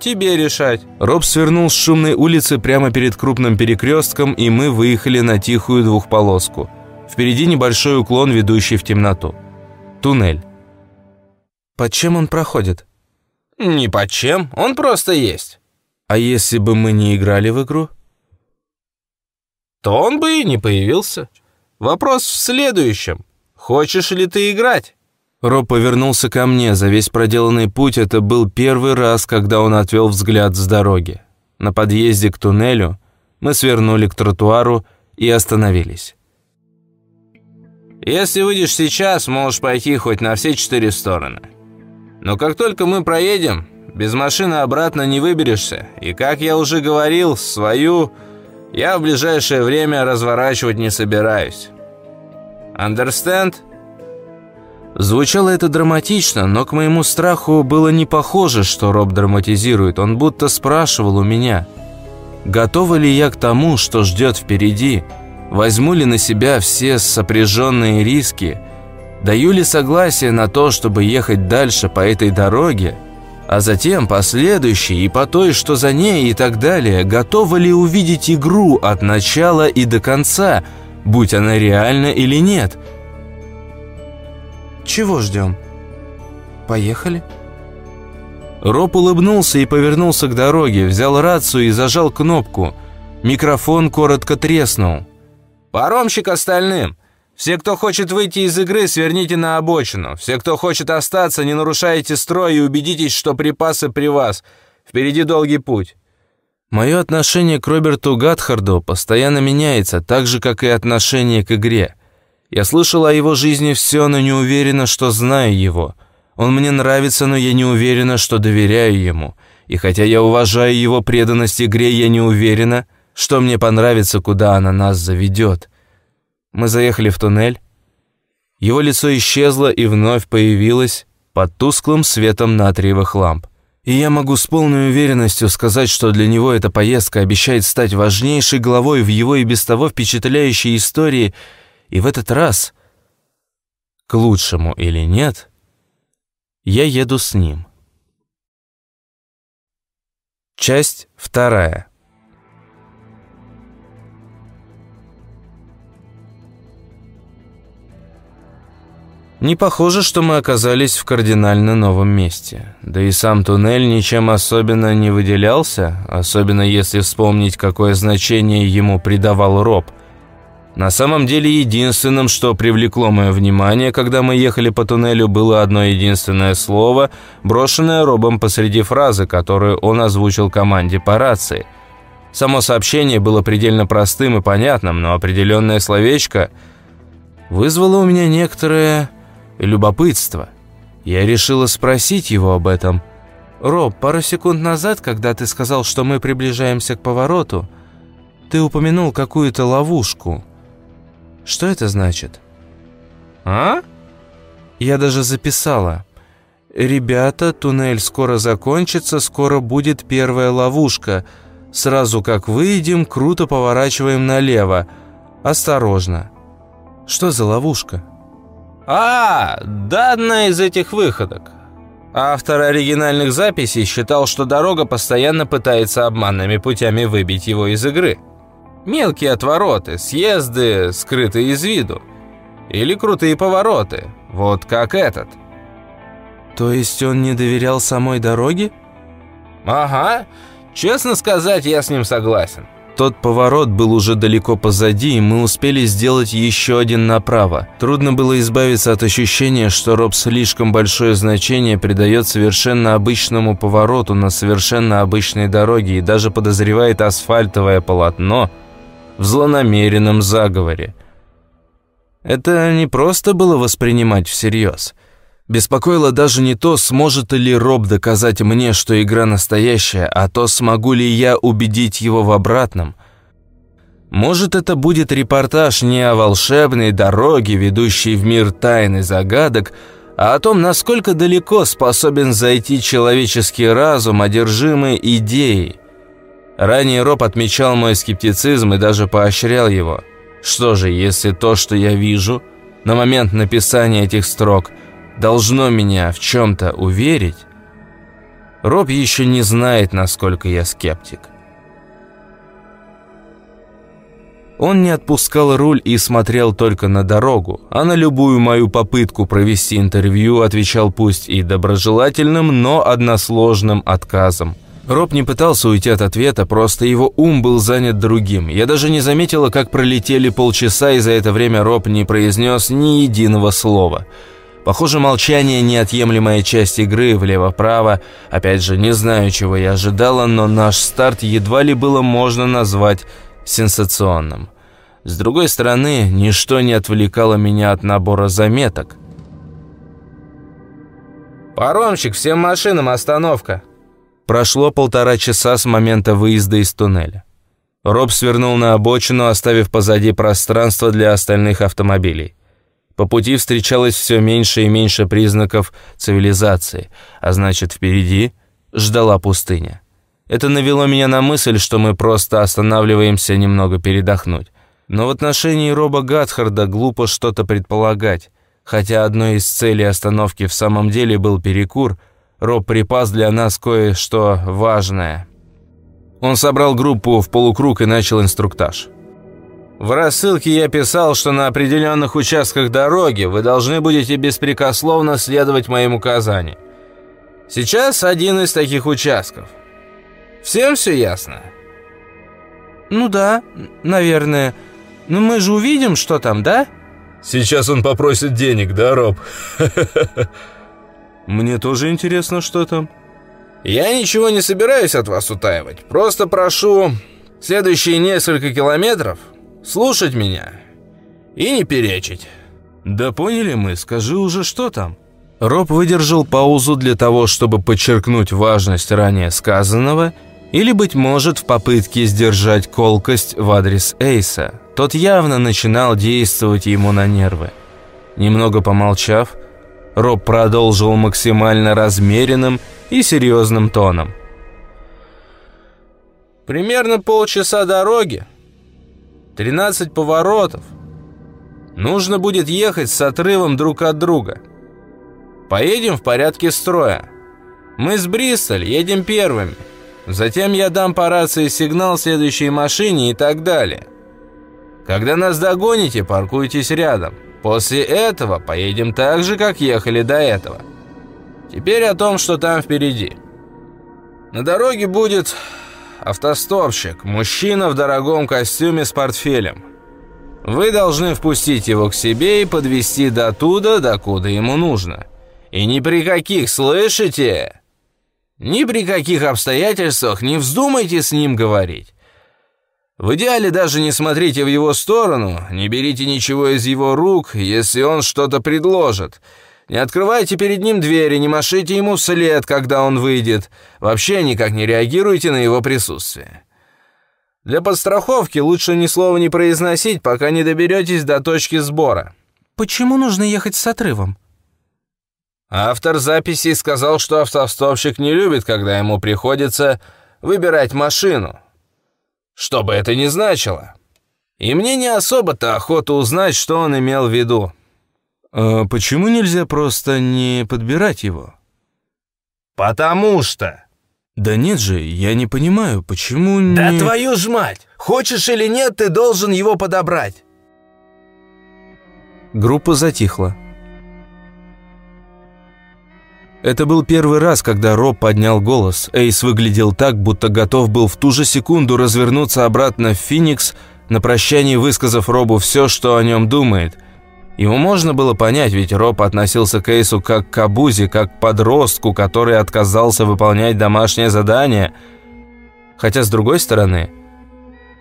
Тебе решать. Роб свернул с шумной улицы прямо перед крупным перекрестком, и мы выехали на тихую двухполоску. Впереди небольшой уклон, ведущий в темноту. Туннель. Под чем он проходит? Ни под чем, он просто есть. А если бы мы не играли в игру? То он бы и не появился. Вопрос в следующем. Хочешь ли ты играть? Роб повернулся ко мне. За весь проделанный путь это был первый раз, когда он отвел взгляд с дороги. На подъезде к туннелю мы свернули к тротуару и остановились. «Если выйдешь сейчас, можешь пойти хоть на все четыре стороны. Но как только мы проедем, без машины обратно не выберешься. И, как я уже говорил, свою я в ближайшее время разворачивать не собираюсь. Understand?» Звучало это драматично, но к моему страху было не похоже, что Роб драматизирует. Он будто спрашивал у меня, готова ли я к тому, что ждет впереди, возьму ли на себя все сопряженные риски, даю ли согласие на то, чтобы ехать дальше по этой дороге, а затем по следующей и по той, что за ней и так далее, готова ли увидеть игру от начала и до конца, будь она реальна или нет – чего ждем? поехали?» Роб улыбнулся и повернулся к дороге, взял рацию и зажал кнопку. Микрофон коротко треснул. «Паромщик остальным! Все, кто хочет выйти из игры, сверните на обочину. Все, кто хочет остаться, не нарушайте строй и убедитесь, что припасы при вас. Впереди долгий путь». Мое отношение к Роберту Гатхарду постоянно меняется, так же, как и отношение к игре. Я слышал о его жизни все, но не уверена, что знаю его – он мне нравится, но я не уверена, что доверяю ему. И хотя я уважаю его преданность игре, я не уверена, что мне понравится, куда она нас заведет. Мы заехали в туннель. Его лицо исчезло и вновь появилось под тусклым светом натриевых ламп. И я могу с полной уверенностью сказать, что для него эта поездка обещает стать важнейшей главой в его и без того впечатляющей истории, и в этот раз, к лучшему или нет, я еду с ним. Часть вторая. Не похоже, что мы оказались в кардинально новом месте. Да и сам туннель ничем особенно не выделялся, особенно если вспомнить, какое значение ему придавал Роб – на самом деле, единственным, что привлекло мое внимание, когда мы ехали по туннелю, было одно единственное слово, брошенное Робом посреди фразы, которую он озвучил команде по рации. Само сообщение было предельно простым и понятным, но определенное словечко вызвало у меня некоторое любопытство. Я решила спросить его об этом. «Роб, пару секунд назад, когда ты сказал, что мы приближаемся к повороту, ты упомянул какую-то ловушку». Что это значит? А? Я даже записала. Ребята, туннель скоро закончится, скоро будет первая ловушка. Сразу как выйдем, круто поворачиваем налево. Осторожно. Что за ловушка? А, да одна из этих выходок. Автор оригинальных записей считал, что дорога постоянно пытается обманными путями выбить его из игры. Мелкие отвороты, съезды, скрытые из виду. Или крутые повороты, вот как этот. То есть он не доверял самой дороге? Ага, честно сказать, я с ним согласен. Тот поворот был уже далеко позади, и мы успели сделать еще один направо. Трудно было избавиться от ощущения, что Роб слишком большое значение придает совершенно обычному повороту на совершенно обычной дороге и даже подозревает асфальтовое полотно – в злонамеренном заговоре. Это не просто было воспринимать всерьез. Беспокоило даже не то, сможет ли Роб доказать мне, что игра настоящая, а то, смогу ли я убедить его в обратном. Может, это будет репортаж не о волшебной дороге, ведущей в мир тайны загадок, а о том, насколько далеко способен зайти человеческий разум, одержимый идеей. Ранее Роб отмечал мой скептицизм и даже поощрял его. Что же, если то, что я вижу, на момент написания этих строк, должно меня в чем-то уверить, Роб еще не знает, насколько я скептик. Он не отпускал руль и смотрел только на дорогу, а на любую мою попытку провести интервью отвечал пусть и доброжелательным, но односложным отказом – Роб не пытался уйти от ответа, просто его ум был занят другим. Я даже не заметила, как пролетели полчаса, и за это время Роб не произнес ни единого слова. Похоже, молчание – неотъемлемая часть игры влево-право. Опять же, не знаю, чего я ожидала, но наш старт едва ли было можно назвать сенсационным. С другой стороны, ничто не отвлекало меня от набора заметок. «Паромщик, всем машинам остановка!» Прошло полтора часа с момента выезда из туннеля. Роб свернул на обочину, оставив позади пространство для остальных автомобилей. По пути встречалось все меньше и меньше признаков цивилизации, а значит, впереди ждала пустыня. Это навело меня на мысль, что мы просто останавливаемся немного передохнуть. Но в отношении Роба Гатхарда глупо что-то предполагать. Хотя одной из целей остановки в самом деле был перекур – Роб припас для нас кое-что важное. Он собрал группу в полукруг и начал инструктаж. В рассылке я писал, что на определенных участках дороги вы должны будете беспрекословно следовать моим указаниям. Сейчас один из таких участков. Всем все ясно? Ну да, наверное. Но мы же увидим, что там, да? Сейчас он попросит денег, да, Роб? Мне тоже интересно, что там. Я ничего не собираюсь от вас утаивать. Просто прошу следующие несколько километров слушать меня и не перечить. Да поняли мы, скажи уже, что там. Роб выдержал паузу для того, чтобы подчеркнуть важность ранее сказанного или, быть может, в попытке сдержать колкость в адрес Эйса. Тот явно начинал действовать ему на нервы. Немного помолчав, Роб продолжил максимально размеренным и серьезным тоном. «Примерно полчаса дороги, 13 поворотов. Нужно будет ехать с отрывом друг от друга. Поедем в порядке строя. Мы с Бристоль едем первыми. Затем я дам по рации сигнал следующей машине и так далее. Когда нас догоните, паркуйтесь рядом. После этого поедем так же, как ехали до этого. Теперь о том, что там впереди. На дороге будет автостопщик, мужчина в дорогом костюме с портфелем. Вы должны впустить его к себе и подвести до туда, докуда ему нужно. И ни при каких, слышите? Ни при каких обстоятельствах не вздумайте с ним говорить. В идеале даже не смотрите в его сторону, не берите ничего из его рук, если он что-то предложит. Не открывайте перед ним двери, не машите ему вслед, когда он выйдет. Вообще никак не реагируйте на его присутствие. Для подстраховки лучше ни слова не произносить, пока не доберетесь до точки сбора. Почему нужно ехать с отрывом? Автор записи сказал, что автостопщик не любит, когда ему приходится выбирать машину что бы это ни значило. И мне не особо-то охота узнать, что он имел в виду. А почему нельзя просто не подбирать его? Потому что... Да нет же, я не понимаю, почему не... Да твою ж мать! Хочешь или нет, ты должен его подобрать. Группа затихла. Это был первый раз, когда Роб поднял голос. Эйс выглядел так, будто готов был в ту же секунду развернуться обратно в Феникс, на прощание высказав Робу все, что о нем думает. Ему можно было понять, ведь Роб относился к Эйсу как к обузе, как к подростку, который отказался выполнять домашнее задание. Хотя, с другой стороны,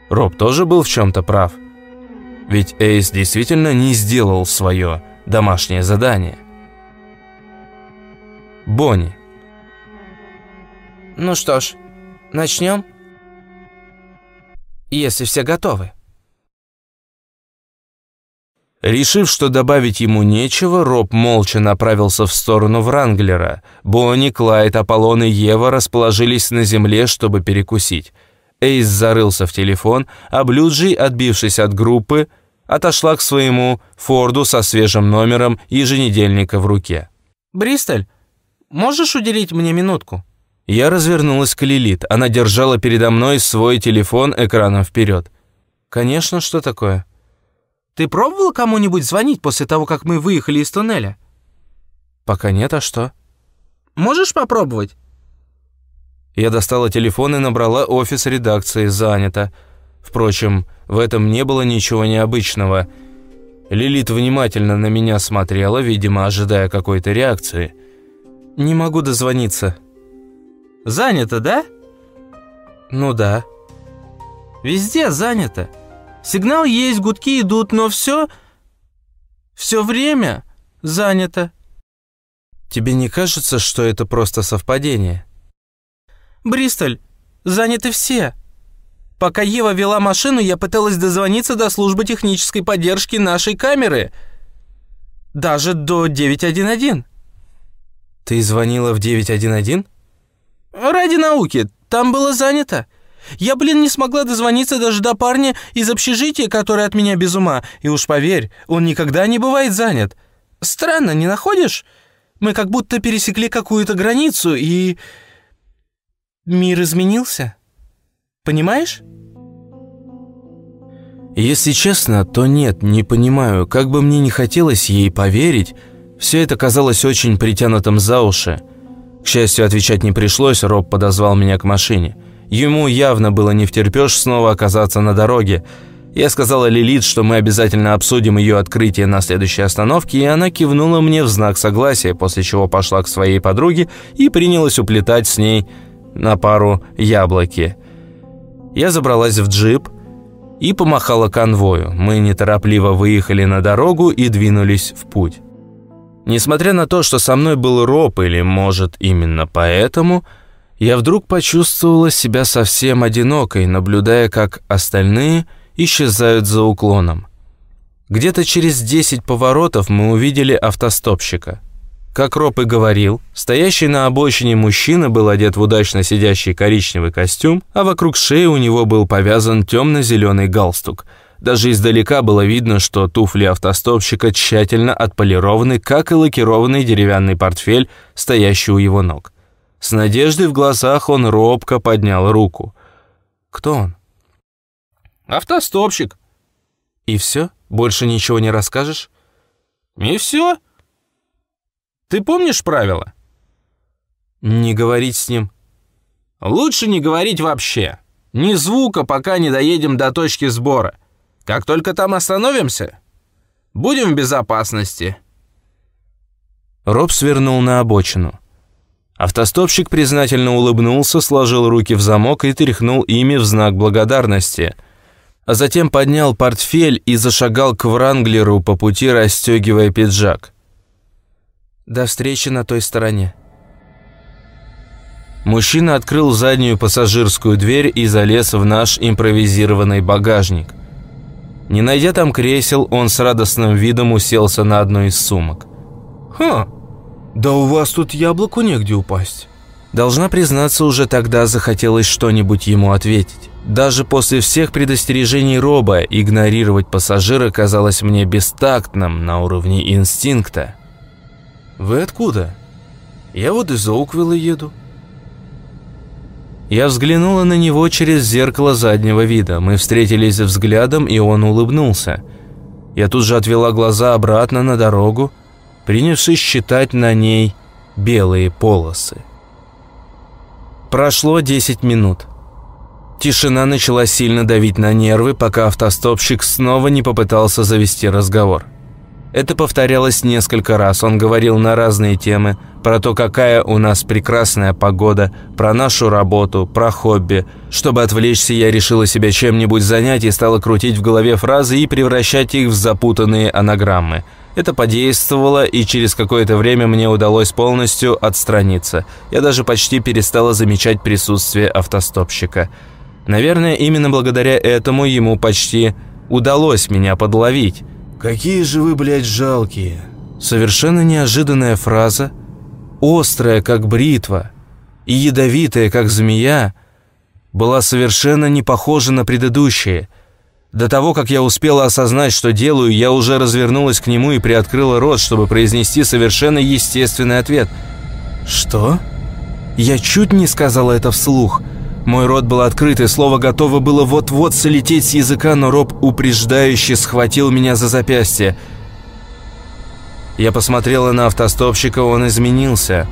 Роб тоже был в чем-то прав. Ведь Эйс действительно не сделал свое домашнее задание. Бонни. Ну что ж, начнем? Если все готовы. Решив, что добавить ему нечего, Роб молча направился в сторону Вранглера. Бонни, Клайд, Аполлон и Ева расположились на земле, чтобы перекусить. Эйс зарылся в телефон, а Блюджи, отбившись от группы, отошла к своему Форду со свежим номером еженедельника в руке. «Бристоль, Можешь уделить мне минутку?» Я развернулась к Лилит. Она держала передо мной свой телефон экраном вперед. «Конечно, что такое?» «Ты пробовала кому-нибудь звонить после того, как мы выехали из туннеля?» «Пока нет, а что?» «Можешь попробовать?» Я достала телефон и набрала офис редакции «Занято». Впрочем, в этом не было ничего необычного. Лилит внимательно на меня смотрела, видимо, ожидая какой-то реакции – не могу дозвониться. Занято, да? Ну да. Везде занято. Сигнал есть, гудки идут, но все... Все время занято. Тебе не кажется, что это просто совпадение? Бристоль, заняты все. Пока Ева вела машину, я пыталась дозвониться до службы технической поддержки нашей камеры. Даже до 911. «Ты звонила в 911?» «Ради науки. Там было занято. Я, блин, не смогла дозвониться даже до парня из общежития, который от меня без ума. И уж поверь, он никогда не бывает занят. Странно, не находишь? Мы как будто пересекли какую-то границу, и... Мир изменился. Понимаешь?» Если честно, то нет, не понимаю, как бы мне не хотелось ей поверить, все это казалось очень притянутым за уши. К счастью, отвечать не пришлось, Роб подозвал меня к машине. Ему явно было не втерпешь снова оказаться на дороге. Я сказала Лилит, что мы обязательно обсудим ее открытие на следующей остановке, и она кивнула мне в знак согласия, после чего пошла к своей подруге и принялась уплетать с ней на пару яблоки. Я забралась в джип и помахала конвою. Мы неторопливо выехали на дорогу и двинулись в путь. Несмотря на то, что со мной был Роб, или, может, именно поэтому, я вдруг почувствовала себя совсем одинокой, наблюдая, как остальные исчезают за уклоном. Где-то через 10 поворотов мы увидели автостопщика – как Роб и говорил, стоящий на обочине мужчина был одет в удачно сидящий коричневый костюм, а вокруг шеи у него был повязан темно-зеленый галстук. Даже издалека было видно, что туфли автостопщика тщательно отполированы, как и лакированный деревянный портфель, стоящий у его ног. С надеждой в глазах он робко поднял руку. «Кто он?» «Автостопщик». «И все? Больше ничего не расскажешь?» «И все?» Ты помнишь правила? Не говорить с ним. Лучше не говорить вообще. Ни звука, пока не доедем до точки сбора. Как только там остановимся, будем в безопасности. Роб свернул на обочину. Автостопщик признательно улыбнулся, сложил руки в замок и тряхнул ими в знак благодарности. А затем поднял портфель и зашагал к Вранглеру по пути, расстегивая пиджак. До встречи на той стороне». Мужчина открыл заднюю пассажирскую дверь и залез в наш импровизированный багажник. Не найдя там кресел, он с радостным видом уселся на одну из сумок. «Ха, да у вас тут яблоку негде упасть». Должна признаться, уже тогда захотелось что-нибудь ему ответить. Даже после всех предостережений Роба игнорировать пассажира казалось мне бестактным на уровне инстинкта. «Вы откуда?» «Я вот из Оуквилла еду». Я взглянула на него через зеркало заднего вида. Мы встретились взглядом, и он улыбнулся. Я тут же отвела глаза обратно на дорогу, принявшись считать на ней белые полосы. Прошло 10 минут. Тишина начала сильно давить на нервы, пока автостопщик снова не попытался завести разговор. Это повторялось несколько раз. Он говорил на разные темы. Про то, какая у нас прекрасная погода, про нашу работу, про хобби. Чтобы отвлечься, я решила себя чем-нибудь занять и стала крутить в голове фразы и превращать их в запутанные анаграммы. Это подействовало, и через какое-то время мне удалось полностью отстраниться. Я даже почти перестала замечать присутствие автостопщика. Наверное, именно благодаря этому ему почти удалось меня подловить. «Какие же вы, блядь, жалкие!» Совершенно неожиданная фраза, острая, как бритва, и ядовитая, как змея, была совершенно не похожа на предыдущие. До того, как я успела осознать, что делаю, я уже развернулась к нему и приоткрыла рот, чтобы произнести совершенно естественный ответ. «Что?» Я чуть не сказала это вслух – мой рот был открыт, и слово готово было вот-вот солететь с языка, но Роб упреждающе схватил меня за запястье. Я посмотрела на автостопщика, он изменился.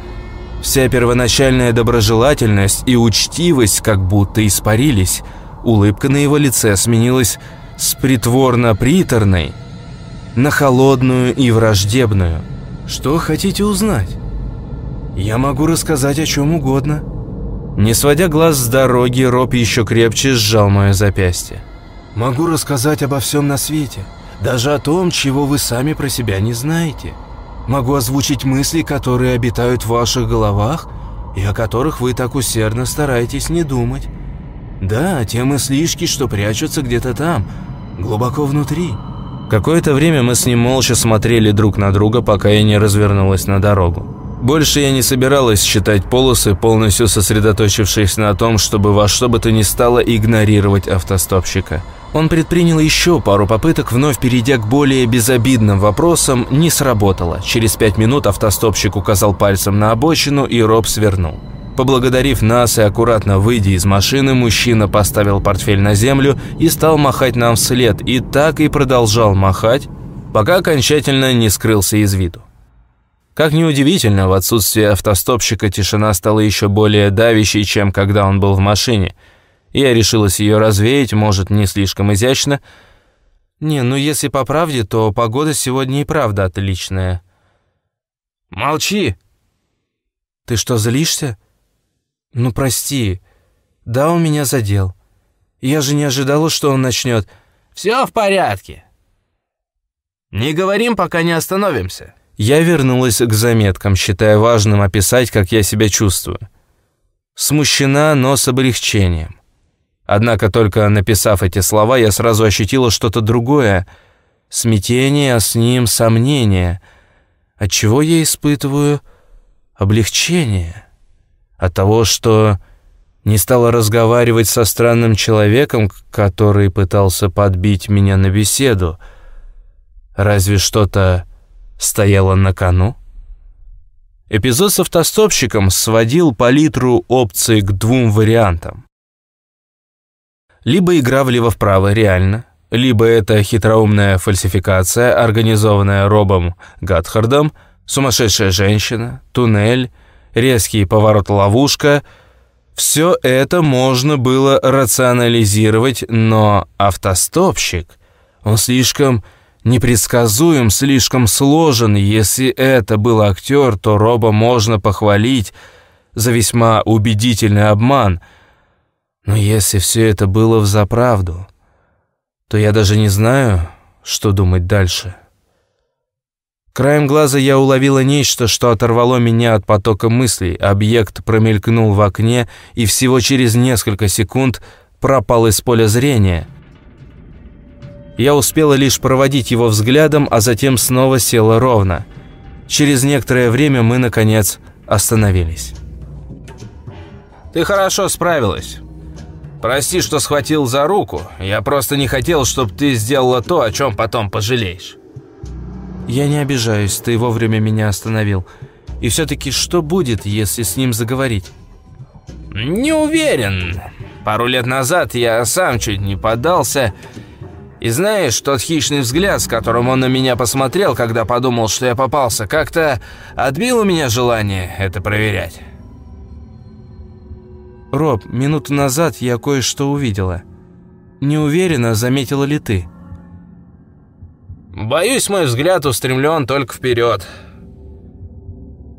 Вся первоначальная доброжелательность и учтивость как будто испарились. Улыбка на его лице сменилась с притворно-приторной на холодную и враждебную. «Что хотите узнать? Я могу рассказать о чем угодно». Не сводя глаз с дороги, Роб еще крепче сжал мое запястье. «Могу рассказать обо всем на свете, даже о том, чего вы сами про себя не знаете. Могу озвучить мысли, которые обитают в ваших головах и о которых вы так усердно стараетесь не думать. Да, те мыслишки, что прячутся где-то там, глубоко внутри». Какое-то время мы с ним молча смотрели друг на друга, пока я не развернулась на дорогу. Больше я не собиралась считать полосы, полностью сосредоточившись на том, чтобы во что бы то ни стало игнорировать автостопщика. Он предпринял еще пару попыток, вновь перейдя к более безобидным вопросам, не сработало. Через пять минут автостопщик указал пальцем на обочину, и Роб свернул. Поблагодарив нас и аккуратно выйдя из машины, мужчина поставил портфель на землю и стал махать нам вслед, и так и продолжал махать, пока окончательно не скрылся из виду. Как неудивительно, в отсутствие автостопщика тишина стала еще более давящей, чем когда он был в машине. Я решилась ее развеять, может, не слишком изящно. Не, ну если по правде, то погода сегодня и правда отличная. «Молчи!» «Ты что, злишься?» «Ну, прости. Да, он меня задел. Я же не ожидала, что он начнет. «Все в порядке. Не говорим, пока не остановимся». Я вернулась к заметкам, считая важным описать, как я себя чувствую. Смущена, но с облегчением. Однако только написав эти слова, я сразу ощутила что-то другое. Смятение, а с ним сомнение. Отчего я испытываю облегчение? от того, что не стала разговаривать со странным человеком, который пытался подбить меня на беседу. Разве что-то стояло на кону? Эпизод с автостопщиком сводил палитру опций к двум вариантам. Либо игра влево-вправо реально, либо это хитроумная фальсификация, организованная Робом Гатхардом, сумасшедшая женщина, туннель — резкий поворот-ловушка – все это можно было рационализировать, но автостопщик, он слишком непредсказуем, слишком сложен. Если это был актер, то Роба можно похвалить за весьма убедительный обман. Но если все это было взаправду, то я даже не знаю, что думать дальше». Краем глаза я уловила нечто, что оторвало меня от потока мыслей. Объект промелькнул в окне и всего через несколько секунд пропал из поля зрения. Я успела лишь проводить его взглядом, а затем снова села ровно. Через некоторое время мы, наконец, остановились. «Ты хорошо справилась. Прости, что схватил за руку. Я просто не хотел, чтобы ты сделала то, о чем потом пожалеешь». «Я не обижаюсь, ты вовремя меня остановил. И все-таки что будет, если с ним заговорить?» «Не уверен. Пару лет назад я сам чуть не поддался. И знаешь, тот хищный взгляд, с которым он на меня посмотрел, когда подумал, что я попался, как-то отбил у меня желание это проверять». «Роб, минуту назад я кое-что увидела. Не уверена, заметила ли ты?» Боюсь, мой взгляд устремлен только вперед.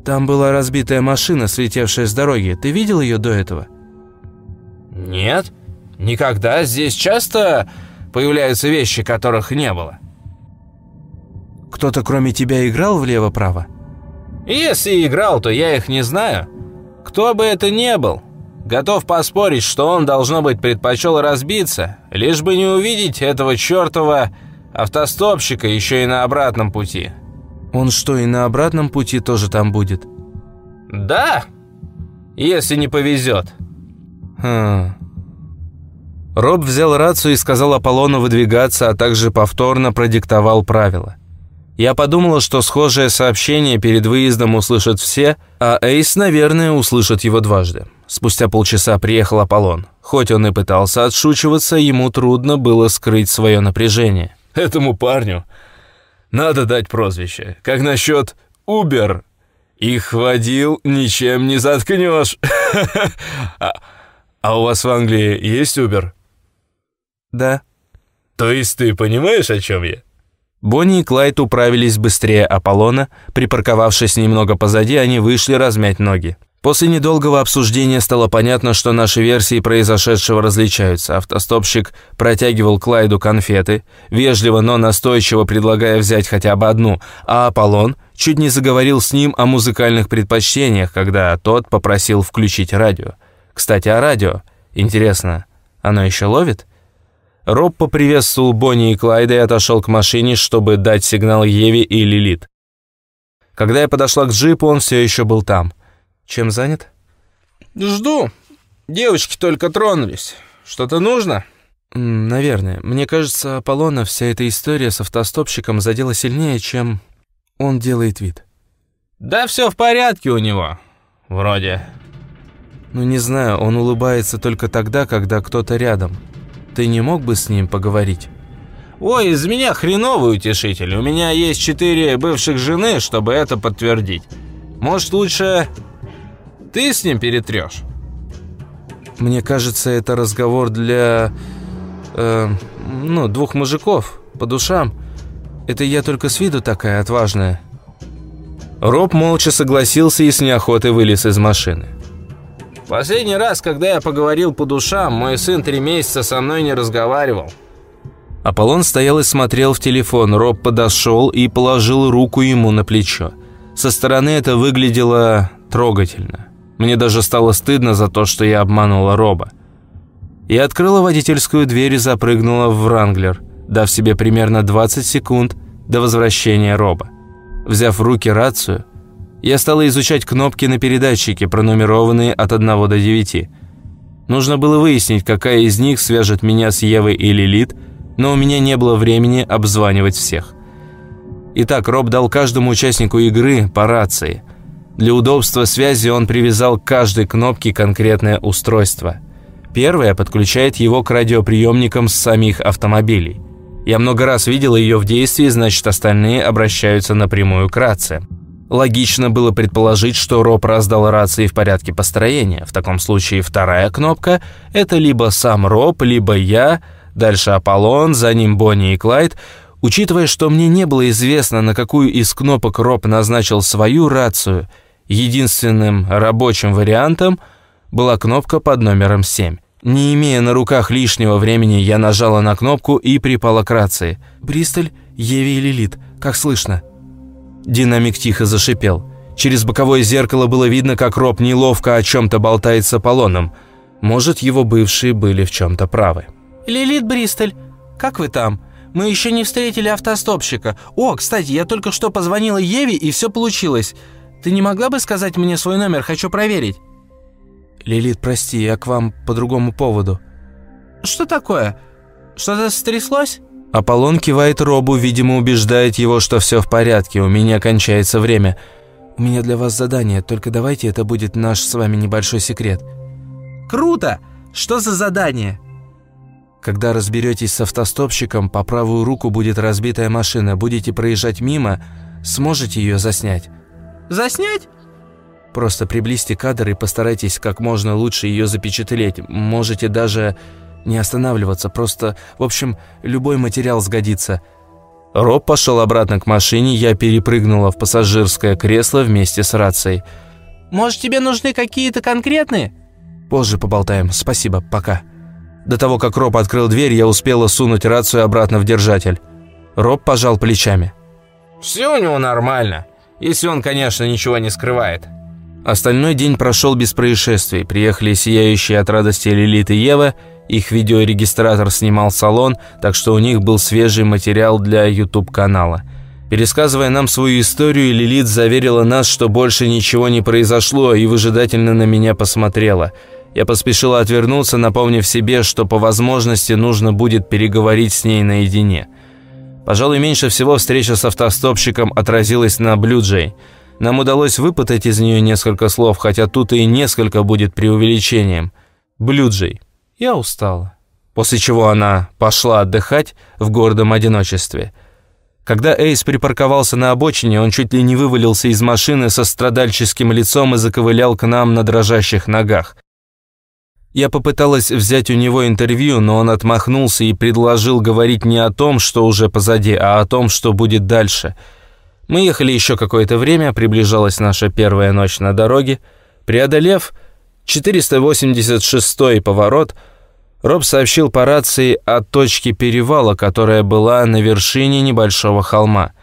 Там была разбитая машина, слетевшая с дороги. Ты видел ее до этого? Нет, никогда. Здесь часто появляются вещи, которых не было. Кто-то кроме тебя играл влево-право? Если играл, то я их не знаю. Кто бы это ни был, готов поспорить, что он, должно быть, предпочел разбиться, лишь бы не увидеть этого чертова Автостопщика еще и на обратном пути. Он что, и на обратном пути тоже там будет? Да, если не повезет. Хм. Роб взял рацию и сказал Аполлону выдвигаться, а также повторно продиктовал правила. Я подумала, что схожее сообщение перед выездом услышат все, а Эйс, наверное, услышит его дважды. Спустя полчаса приехал Аполлон. Хоть он и пытался отшучиваться, ему трудно было скрыть свое напряжение. Этому парню надо дать прозвище. Как насчет Убер? Их водил ничем не заткнешь. а, а у вас в Англии есть Убер? Да. То есть ты понимаешь, о чем я? Бонни и Клайд управились быстрее Аполлона. Припарковавшись немного позади, они вышли размять ноги. После недолгого обсуждения стало понятно, что наши версии произошедшего различаются. Автостопщик протягивал Клайду конфеты, вежливо, но настойчиво предлагая взять хотя бы одну, а Аполлон чуть не заговорил с ним о музыкальных предпочтениях, когда тот попросил включить радио. Кстати, о радио. Интересно, оно еще ловит? Роб поприветствовал Бонни и Клайда и отошел к машине, чтобы дать сигнал Еве и Лилит. Когда я подошла к джипу, он все еще был там. Чем занят? Жду. Девочки только тронулись. Что-то нужно? Наверное. Мне кажется, Аполлона вся эта история с автостопщиком задела сильнее, чем он делает вид. Да все в порядке у него. Вроде. Ну, не знаю, он улыбается только тогда, когда кто-то рядом. Ты не мог бы с ним поговорить? Ой, из меня хреновый утешитель. У меня есть четыре бывших жены, чтобы это подтвердить. Может, лучше ты с ним перетрешь? Мне кажется, это разговор для... Э, ну, двух мужиков, по душам. Это я только с виду такая отважная. Роб молча согласился и с неохотой вылез из машины. Последний раз, когда я поговорил по душам, мой сын три месяца со мной не разговаривал. Аполлон стоял и смотрел в телефон. Роб подошел и положил руку ему на плечо. Со стороны это выглядело трогательно. Мне даже стало стыдно за то, что я обманула Роба. Я открыла водительскую дверь и запрыгнула в Вранглер, дав себе примерно 20 секунд до возвращения Роба. Взяв в руки рацию, я стала изучать кнопки на передатчике, пронумерованные от 1 до 9. Нужно было выяснить, какая из них свяжет меня с Евой и Лилит, но у меня не было времени обзванивать всех. Итак, Роб дал каждому участнику игры по рации. Для удобства связи он привязал к каждой кнопке конкретное устройство. Первое подключает его к радиоприемникам с самих автомобилей. Я много раз видел ее в действии, значит остальные обращаются напрямую к рациям. Логично было предположить, что Роб раздал рации в порядке построения. В таком случае вторая кнопка – это либо сам Роб, либо я, дальше Аполлон, за ним Бонни и Клайд. Учитывая, что мне не было известно, на какую из кнопок Роб назначил свою рацию, единственным рабочим вариантом была кнопка под номером 7. Не имея на руках лишнего времени, я нажала на кнопку и припала к рации. «Бристоль, Еви и Лилит, как слышно?» Динамик тихо зашипел. Через боковое зеркало было видно, как Роб неловко о чем-то болтает с Аполлоном. Может, его бывшие были в чем-то правы. «Лилит Бристоль, как вы там? Мы еще не встретили автостопщика. О, кстати, я только что позвонила Еве, и все получилось. Ты не могла бы сказать мне свой номер? Хочу проверить». «Лилит, прости, я к вам по другому поводу». «Что такое? Что-то стряслось?» Аполлон кивает Робу, видимо, убеждает его, что все в порядке, у меня кончается время. «У меня для вас задание, только давайте это будет наш с вами небольшой секрет». «Круто! Что за задание?» Когда разберетесь с автостопщиком, по правую руку будет разбитая машина. Будете проезжать мимо, сможете ее заснять. «Заснять?» Просто приблизьте кадр и постарайтесь как можно лучше ее запечатлеть. Можете даже не останавливаться, просто, в общем, любой материал сгодится. Роб пошел обратно к машине, я перепрыгнула в пассажирское кресло вместе с рацией. «Может, тебе нужны какие-то конкретные?» «Позже поболтаем, спасибо, пока». До того, как Роб открыл дверь, я успела сунуть рацию обратно в держатель. Роб пожал плечами. «Все у него нормально, если он, конечно, ничего не скрывает». Остальной день прошел без происшествий. Приехали сияющие от радости Лилит и Ева – их видеорегистратор снимал салон, так что у них был свежий материал для YouTube-канала. Пересказывая нам свою историю, Лилит заверила нас, что больше ничего не произошло, и выжидательно на меня посмотрела. Я поспешила отвернуться, напомнив себе, что по возможности нужно будет переговорить с ней наедине. Пожалуй, меньше всего встреча с автостопщиком отразилась на Блюджей. Нам удалось выпытать из нее несколько слов, хотя тут и несколько будет преувеличением. Блюджей. Я устала. После чего она пошла отдыхать в гордом одиночестве. Когда Эйс припарковался на обочине, он чуть ли не вывалился из машины со страдальческим лицом и заковылял к нам на дрожащих ногах. Я попыталась взять у него интервью, но он отмахнулся и предложил говорить не о том, что уже позади, а о том, что будет дальше. Мы ехали еще какое-то время, приближалась наша первая ночь на дороге. Преодолев 486-й поворот, Роб сообщил по рации о точке перевала, которая была на вершине небольшого холма.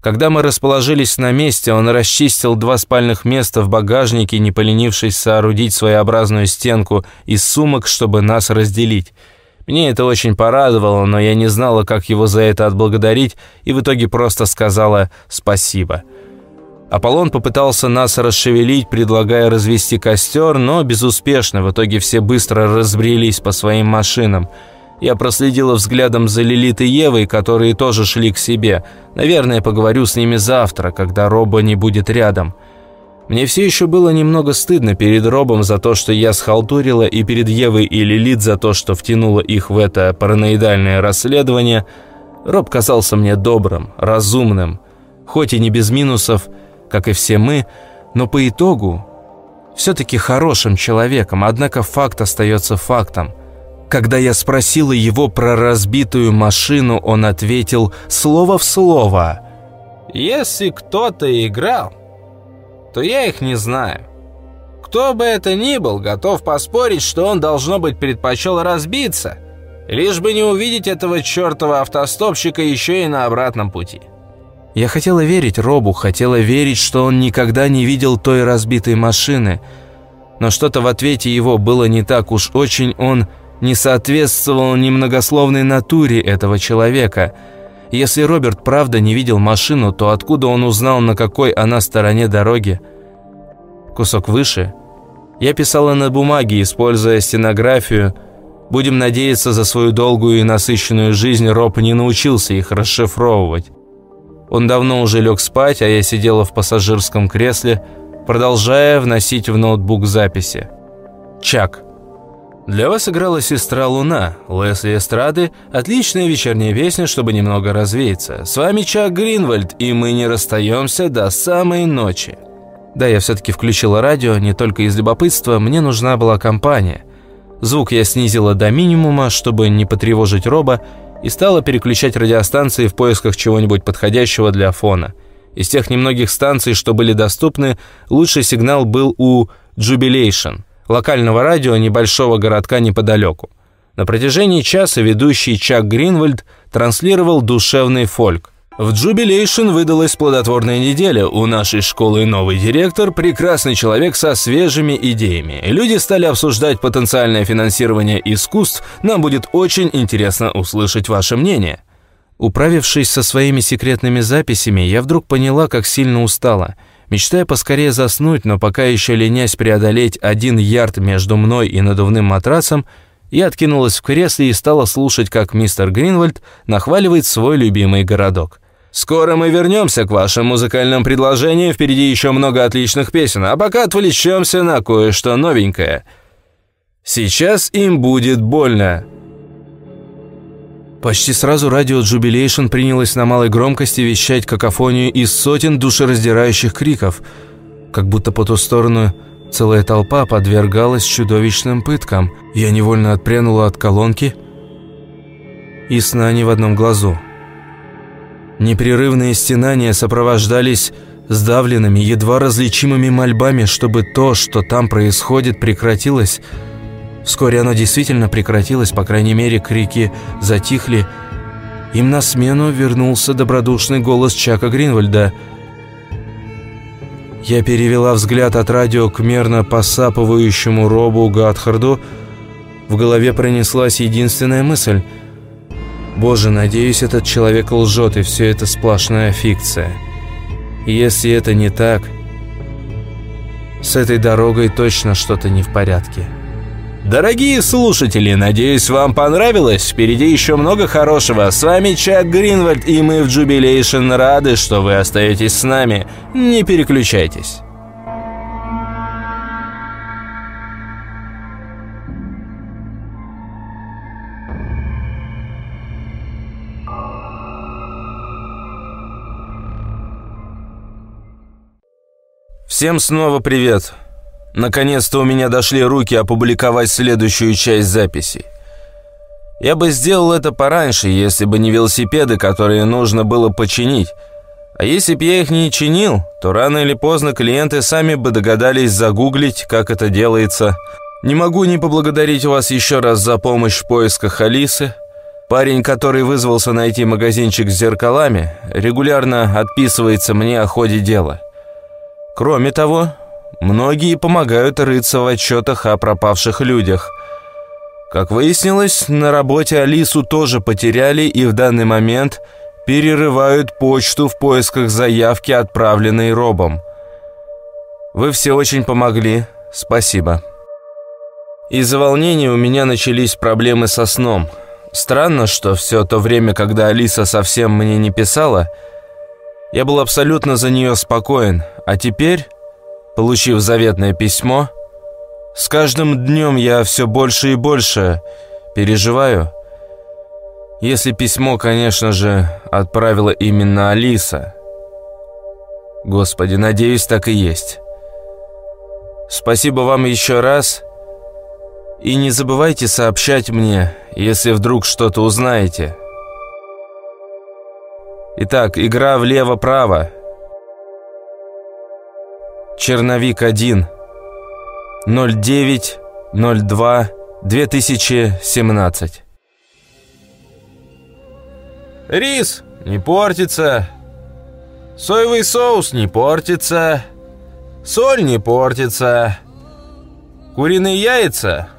Когда мы расположились на месте, он расчистил два спальных места в багажнике, не поленившись соорудить своеобразную стенку из сумок, чтобы нас разделить. Мне это очень порадовало, но я не знала, как его за это отблагодарить, и в итоге просто сказала «спасибо». Аполлон попытался нас расшевелить, предлагая развести костер, но безуспешно. В итоге все быстро разбрелись по своим машинам. Я проследила взглядом за Лилит и Евой, которые тоже шли к себе. Наверное, поговорю с ними завтра, когда Роба не будет рядом. Мне все еще было немного стыдно перед Робом за то, что я схалтурила, и перед Евой и Лилит за то, что втянула их в это параноидальное расследование. Роб казался мне добрым, разумным, хоть и не без минусов, как и все мы, но по итогу все-таки хорошим человеком, однако факт остается фактом. Когда я спросила его про разбитую машину, он ответил слово в слово. «Если кто-то играл, то я их не знаю. Кто бы это ни был, готов поспорить, что он, должно быть, предпочел разбиться, лишь бы не увидеть этого чертова автостопщика еще и на обратном пути. Я хотела верить Робу, хотела верить, что он никогда не видел той разбитой машины, но что-то в ответе его было не так уж очень, он не соответствовал немногословной натуре этого человека – если Роберт правда не видел машину, то откуда он узнал, на какой она стороне дороги? Кусок выше. Я писала на бумаге, используя стенографию. Будем надеяться, за свою долгую и насыщенную жизнь Роб не научился их расшифровывать. Он давно уже лег спать, а я сидела в пассажирском кресле, продолжая вносить в ноутбук записи. Чак. Для вас играла «Сестра Луна», Лесли Эстрады, отличная вечерняя песня, чтобы немного развеяться. С вами Чак Гринвальд, и мы не расстаемся до самой ночи. Да, я все-таки включила радио, не только из любопытства, мне нужна была компания. Звук я снизила до минимума, чтобы не потревожить Роба, и стала переключать радиостанции в поисках чего-нибудь подходящего для фона. Из тех немногих станций, что были доступны, лучший сигнал был у Jubilation – локального радио небольшого городка неподалеку. На протяжении часа ведущий Чак Гринвальд транслировал душевный фольк. В Jubilation выдалась плодотворная неделя. У нашей школы новый директор, прекрасный человек со свежими идеями. Люди стали обсуждать потенциальное финансирование искусств. Нам будет очень интересно услышать ваше мнение. Управившись со своими секретными записями, я вдруг поняла, как сильно устала – Мечтая поскорее заснуть, но пока еще ленясь преодолеть один ярд между мной и надувным матрасом, я откинулась в кресле и стала слушать, как мистер Гринвальд нахваливает свой любимый городок. «Скоро мы вернемся к вашим музыкальным предложениям, впереди еще много отличных песен, а пока отвлечемся на кое-что новенькое. Сейчас им будет больно». Почти сразу радио Jubilation принялось на малой громкости вещать какофонию из сотен душераздирающих криков, как будто по ту сторону целая толпа подвергалась чудовищным пыткам. Я невольно отпрянула от колонки и сна не в одном глазу. Непрерывные стенания сопровождались сдавленными, едва различимыми мольбами, чтобы то, что там происходит, прекратилось – Вскоре оно действительно прекратилось, по крайней мере, крики затихли. Им на смену вернулся добродушный голос Чака Гринвальда. Я перевела взгляд от радио к мерно посапывающему Робу Гатхарду. В голове пронеслась единственная мысль. «Боже, надеюсь, этот человек лжет, и все это сплошная фикция. Если это не так, с этой дорогой точно что-то не в порядке». Дорогие слушатели, надеюсь, вам понравилось. Впереди еще много хорошего. С вами Чак Гринвальд, и мы в Jubilation рады, что вы остаетесь с нами. Не переключайтесь. Всем снова привет. Наконец-то у меня дошли руки опубликовать следующую часть записей. Я бы сделал это пораньше, если бы не велосипеды, которые нужно было починить. А если бы я их не чинил, то рано или поздно клиенты сами бы догадались загуглить, как это делается. Не могу не поблагодарить вас еще раз за помощь в поисках Алисы. Парень, который вызвался найти магазинчик с зеркалами, регулярно отписывается мне о ходе дела. Кроме того, Многие помогают рыться в отчетах о пропавших людях. Как выяснилось, на работе Алису тоже потеряли и в данный момент перерывают почту в поисках заявки, отправленной Робом. Вы все очень помогли. Спасибо. Из-за волнения у меня начались проблемы со сном. Странно, что все то время, когда Алиса совсем мне не писала, я был абсолютно за нее спокоен, а теперь получив заветное письмо, с каждым днем я все больше и больше переживаю. Если письмо, конечно же, отправила именно Алиса. Господи, надеюсь, так и есть. Спасибо вам еще раз. И не забывайте сообщать мне, если вдруг что-то узнаете. Итак, игра влево-право. Черновик 1. 09.02.2017. Рис не портится. Соевый соус не портится. Соль не портится. Куриные яйца?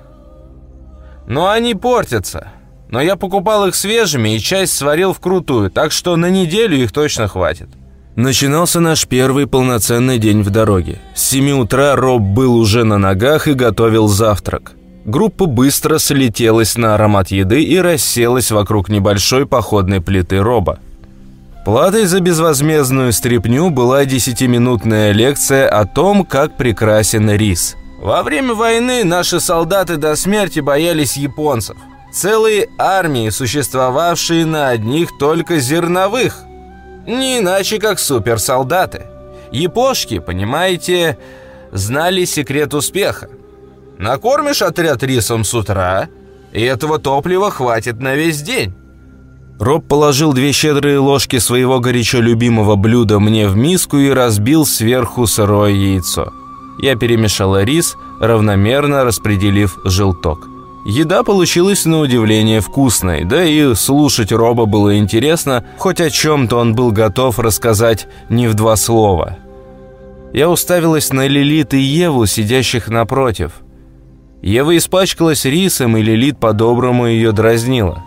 Но они портятся. Но я покупал их свежими и часть сварил вкрутую, так что на неделю их точно хватит. Начинался наш первый полноценный день в дороге. С 7 утра Роб был уже на ногах и готовил завтрак. Группа быстро слетелась на аромат еды и расселась вокруг небольшой походной плиты Роба. Платой за безвозмездную стряпню была десятиминутная лекция о том, как прекрасен рис. Во время войны наши солдаты до смерти боялись японцев. Целые армии, существовавшие на одних только зерновых. Не иначе, как суперсолдаты. Япошки, понимаете, знали секрет успеха. Накормишь отряд рисом с утра, и этого топлива хватит на весь день. Роб положил две щедрые ложки своего горячо любимого блюда мне в миску и разбил сверху сырое яйцо. Я перемешала рис, равномерно распределив желток. Еда получилась на удивление вкусной, да и слушать Роба было интересно, хоть о чем-то он был готов рассказать не в два слова. Я уставилась на Лилит и Еву, сидящих напротив. Ева испачкалась рисом, и Лилит по-доброму ее дразнила.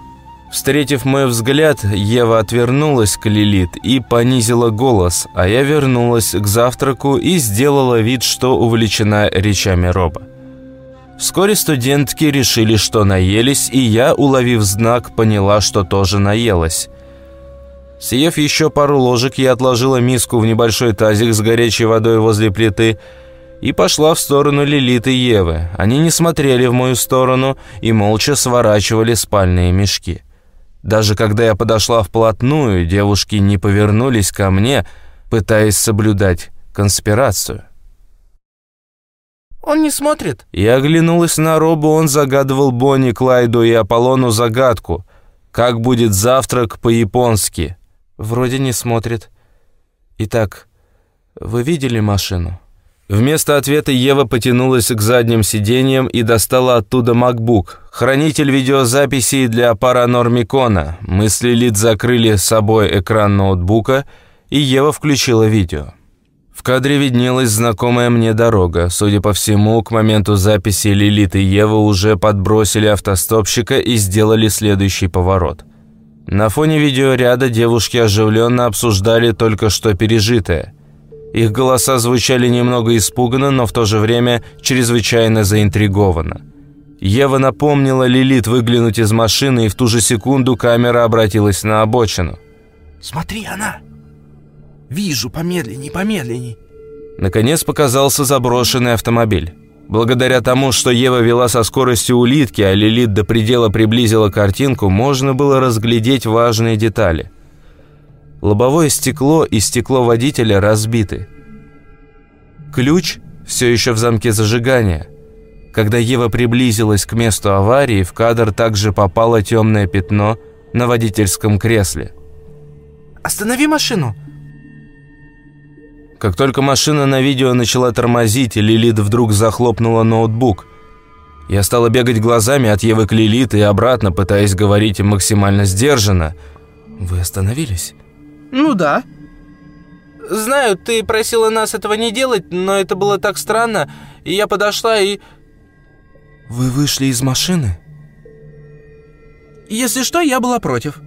Встретив мой взгляд, Ева отвернулась к Лилит и понизила голос, а я вернулась к завтраку и сделала вид, что увлечена речами Роба. Вскоре студентки решили, что наелись, и я, уловив знак, поняла, что тоже наелась. Съев еще пару ложек, я отложила миску в небольшой тазик с горячей водой возле плиты и пошла в сторону Лилиты и Евы. Они не смотрели в мою сторону и молча сворачивали спальные мешки. Даже когда я подошла вплотную, девушки не повернулись ко мне, пытаясь соблюдать конспирацию. Он не смотрит». Я оглянулась на Робу, он загадывал Бонни, Клайду и Аполлону загадку. Как будет завтрак по-японски? Вроде не смотрит. Итак, вы видели машину? Вместо ответа Ева потянулась к задним сиденьям и достала оттуда MacBook, хранитель видеозаписей для Паранормикона. Мы с Лилит закрыли с собой экран ноутбука, и Ева включила видео. В кадре виднелась знакомая мне дорога. Судя по всему, к моменту записи Лилит и Ева уже подбросили автостопщика и сделали следующий поворот. На фоне видеоряда девушки оживленно обсуждали только что пережитое. Их голоса звучали немного испуганно, но в то же время чрезвычайно заинтригованно. Ева напомнила Лилит выглянуть из машины, и в ту же секунду камера обратилась на обочину. «Смотри, она!» Вижу, помедленней, помедленней. Наконец показался заброшенный автомобиль. Благодаря тому, что Ева вела со скоростью улитки, а Лилит до предела приблизила картинку, можно было разглядеть важные детали. Лобовое стекло и стекло водителя разбиты. Ключ все еще в замке зажигания. Когда Ева приблизилась к месту аварии, в кадр также попало темное пятно на водительском кресле. «Останови машину!» Как только машина на видео начала тормозить, Лилит вдруг захлопнула ноутбук. Я стала бегать глазами от Евы к Лилит и обратно, пытаясь говорить максимально сдержанно. «Вы остановились?» «Ну да». «Знаю, ты просила нас этого не делать, но это было так странно, и я подошла и...» «Вы вышли из машины?» «Если что, я была против».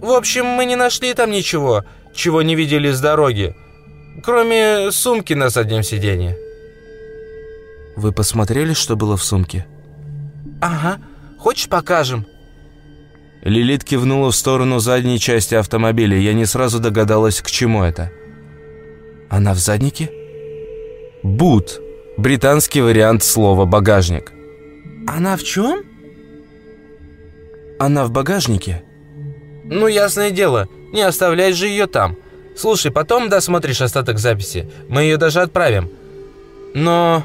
«В общем, мы не нашли там ничего, чего не видели с дороги. Кроме сумки на заднем сиденье. Вы посмотрели, что было в сумке? Ага. Хочешь, покажем? Лилит кивнула в сторону задней части автомобиля. Я не сразу догадалась, к чему это. Она в заднике? Бут – британский вариант слова «багажник». Она в чем? Она в багажнике. Ну, ясное дело, не оставлять же ее там. Слушай, потом досмотришь остаток записи. Мы ее даже отправим. Но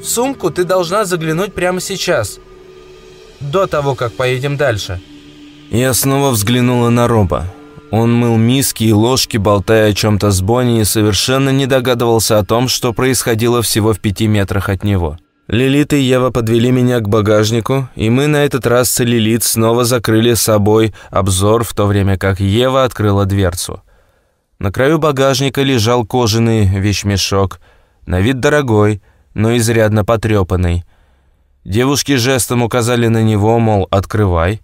в сумку ты должна заглянуть прямо сейчас. До того, как поедем дальше. Я снова взглянула на Роба. Он мыл миски и ложки, болтая о чем-то с Бонни, и совершенно не догадывался о том, что происходило всего в пяти метрах от него. Лилит и Ева подвели меня к багажнику, и мы на этот раз с Лилит снова закрыли собой обзор, в то время как Ева открыла дверцу. На краю багажника лежал кожаный вещмешок, на вид дорогой, но изрядно потрепанный. Девушки жестом указали на него, мол, открывай.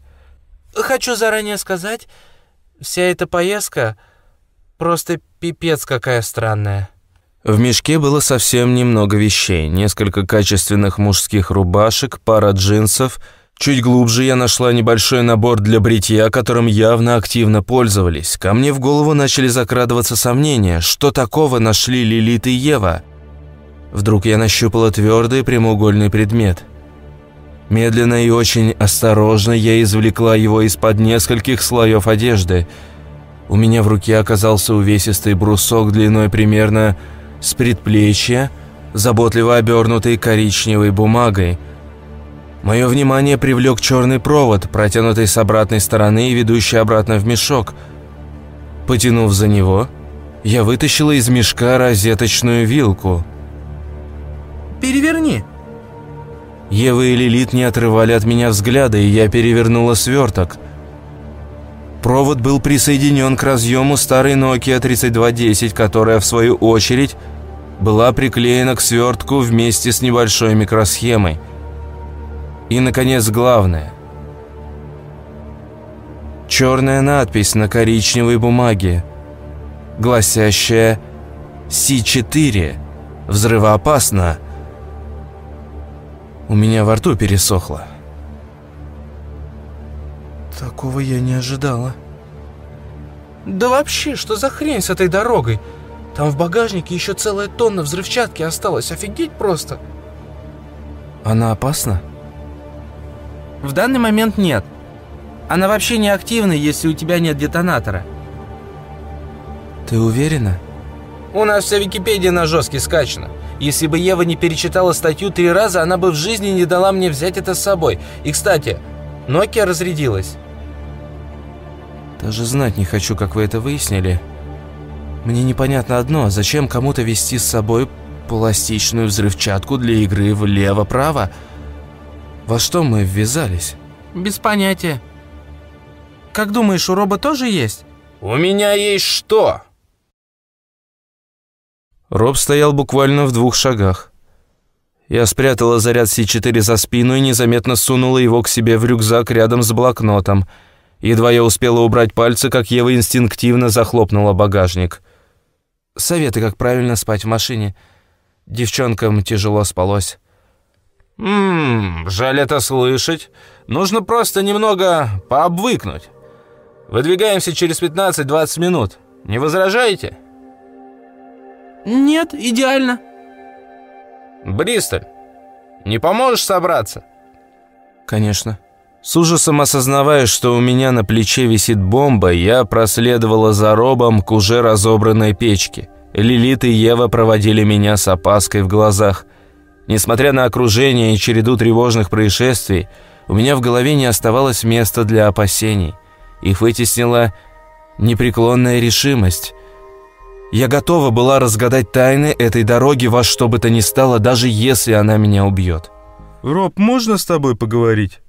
«Хочу заранее сказать, вся эта поездка просто пипец какая странная». В мешке было совсем немного вещей. Несколько качественных мужских рубашек, пара джинсов. Чуть глубже я нашла небольшой набор для бритья, которым явно активно пользовались. Ко мне в голову начали закрадываться сомнения, что такого нашли Лилит и Ева. Вдруг я нащупала твердый прямоугольный предмет. Медленно и очень осторожно я извлекла его из-под нескольких слоев одежды. У меня в руке оказался увесистый брусок длиной примерно с предплечья, заботливо обернутый коричневой бумагой. Мое внимание привлек черный провод, протянутый с обратной стороны и ведущий обратно в мешок. Потянув за него, я вытащила из мешка розеточную вилку. «Переверни!» Ева и Лилит не отрывали от меня взгляда, и я перевернула сверток. Провод был присоединен к разъему старой Nokia 3210, которая, в свою очередь, была приклеена к свертку вместе с небольшой микросхемой. И, наконец, главное. Черная надпись на коричневой бумаге, гласящая «Си-4. Взрывоопасно». У меня во рту пересохло. Такого я не ожидала. Да вообще, что за хрень с этой дорогой? Там в багажнике еще целая тонна взрывчатки осталась. Офигеть просто. Она опасна? В данный момент нет. Она вообще не активна, если у тебя нет детонатора. Ты уверена? У нас вся Википедия на жесткий скачана. Если бы Ева не перечитала статью три раза, она бы в жизни не дала мне взять это с собой. И, кстати, Nokia разрядилась. Даже знать не хочу, как вы это выяснили. Мне непонятно одно, зачем кому-то вести с собой пластичную взрывчатку для игры влево-право? Во что мы ввязались? Без понятия. Как думаешь, у Роба тоже есть? У меня есть что? Роб стоял буквально в двух шагах. Я спрятала заряд С4 за спину и незаметно сунула его к себе в рюкзак рядом с блокнотом. Едва я успела убрать пальцы, как Ева инстинктивно захлопнула багажник. Советы, как правильно спать в машине. Девчонкам тяжело спалось. Ммм, жаль это слышать. Нужно просто немного пообвыкнуть. Выдвигаемся через 15-20 минут. Не возражаете? Нет, идеально. Бристоль, не поможешь собраться? Конечно. С ужасом осознавая, что у меня на плече висит бомба, я проследовала за Робом к уже разобранной печке. Лилит и Ева проводили меня с опаской в глазах. Несмотря на окружение и череду тревожных происшествий, у меня в голове не оставалось места для опасений. Их вытеснила непреклонная решимость. Я готова была разгадать тайны этой дороги во что бы то ни стало, даже если она меня убьет. «Роб, можно с тобой поговорить?»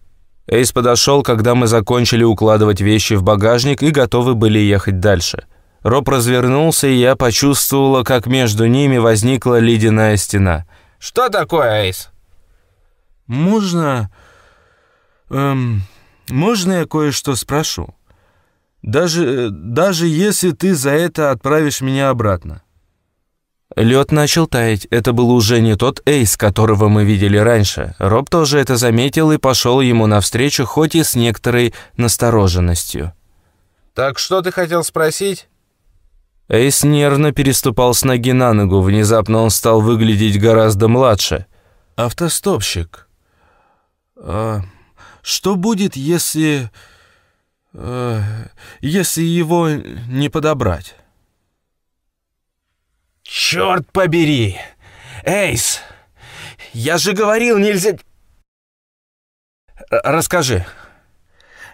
Эйс подошел, когда мы закончили укладывать вещи в багажник и готовы были ехать дальше. Роб развернулся, и я почувствовала, как между ними возникла ледяная стена. «Что такое, Эйс?» «Можно... Эм, можно я кое-что спрошу? Даже, даже если ты за это отправишь меня обратно». Лед начал таять. Это был уже не тот Эйс, которого мы видели раньше. Роб тоже это заметил и пошел ему навстречу, хоть и с некоторой настороженностью. «Так что ты хотел спросить?» Эйс нервно переступал с ноги на ногу, внезапно он стал выглядеть гораздо младше. «Автостопщик, а что будет, если... Э, если его не подобрать?» «Черт побери! Эйс, я же говорил, нельзя...» «Расскажи.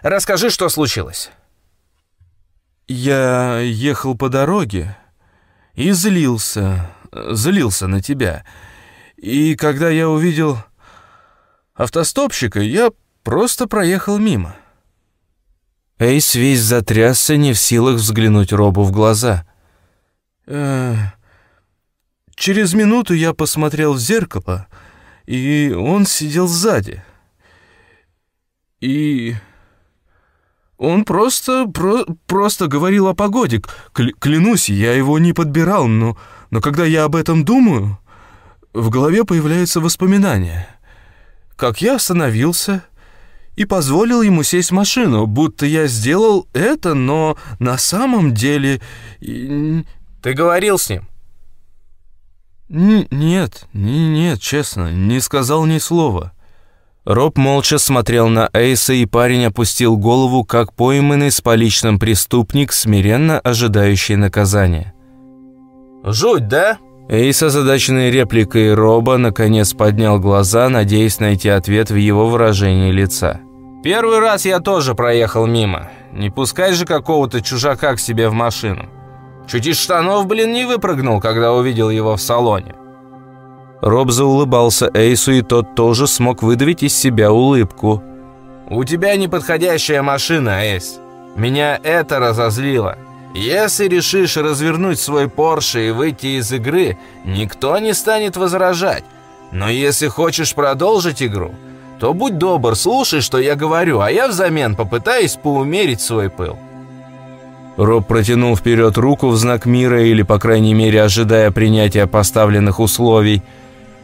Расскажи, что случилось». «Я ехал по дороге и злился, злился на тебя. И когда я увидел автостопщика, я просто проехал мимо». Эйс весь затрясся, не в силах взглянуть Робу в глаза. Э, через минуту я посмотрел в зеркало, и он сидел сзади. И он просто, про, просто говорил о погоде. Клянусь, я его не подбирал, но, но когда я об этом думаю, в голове появляются воспоминания. Как я остановился и позволил ему сесть в машину, будто я сделал это, но на самом деле... Ты говорил с ним? Н нет, нет, честно, не сказал ни слова. Роб молча смотрел на Эйса, и парень опустил голову, как пойманный с поличным преступник, смиренно ожидающий наказания. «Жуть, да?» Эйс, озадаченный репликой Роба, наконец поднял глаза, надеясь найти ответ в его выражении лица. «Первый раз я тоже проехал мимо. Не пускай же какого-то чужака к себе в машину. Чуть из штанов, блин, не выпрыгнул, когда увидел его в салоне. Роб заулыбался Эйсу, и тот тоже смог выдавить из себя улыбку. «У тебя неподходящая машина, Эйс. Меня это разозлило. Если решишь развернуть свой Порше и выйти из игры, никто не станет возражать. Но если хочешь продолжить игру, то будь добр, слушай, что я говорю, а я взамен попытаюсь поумерить свой пыл». Роб протянул вперед руку в знак мира или, по крайней мере, ожидая принятия поставленных условий –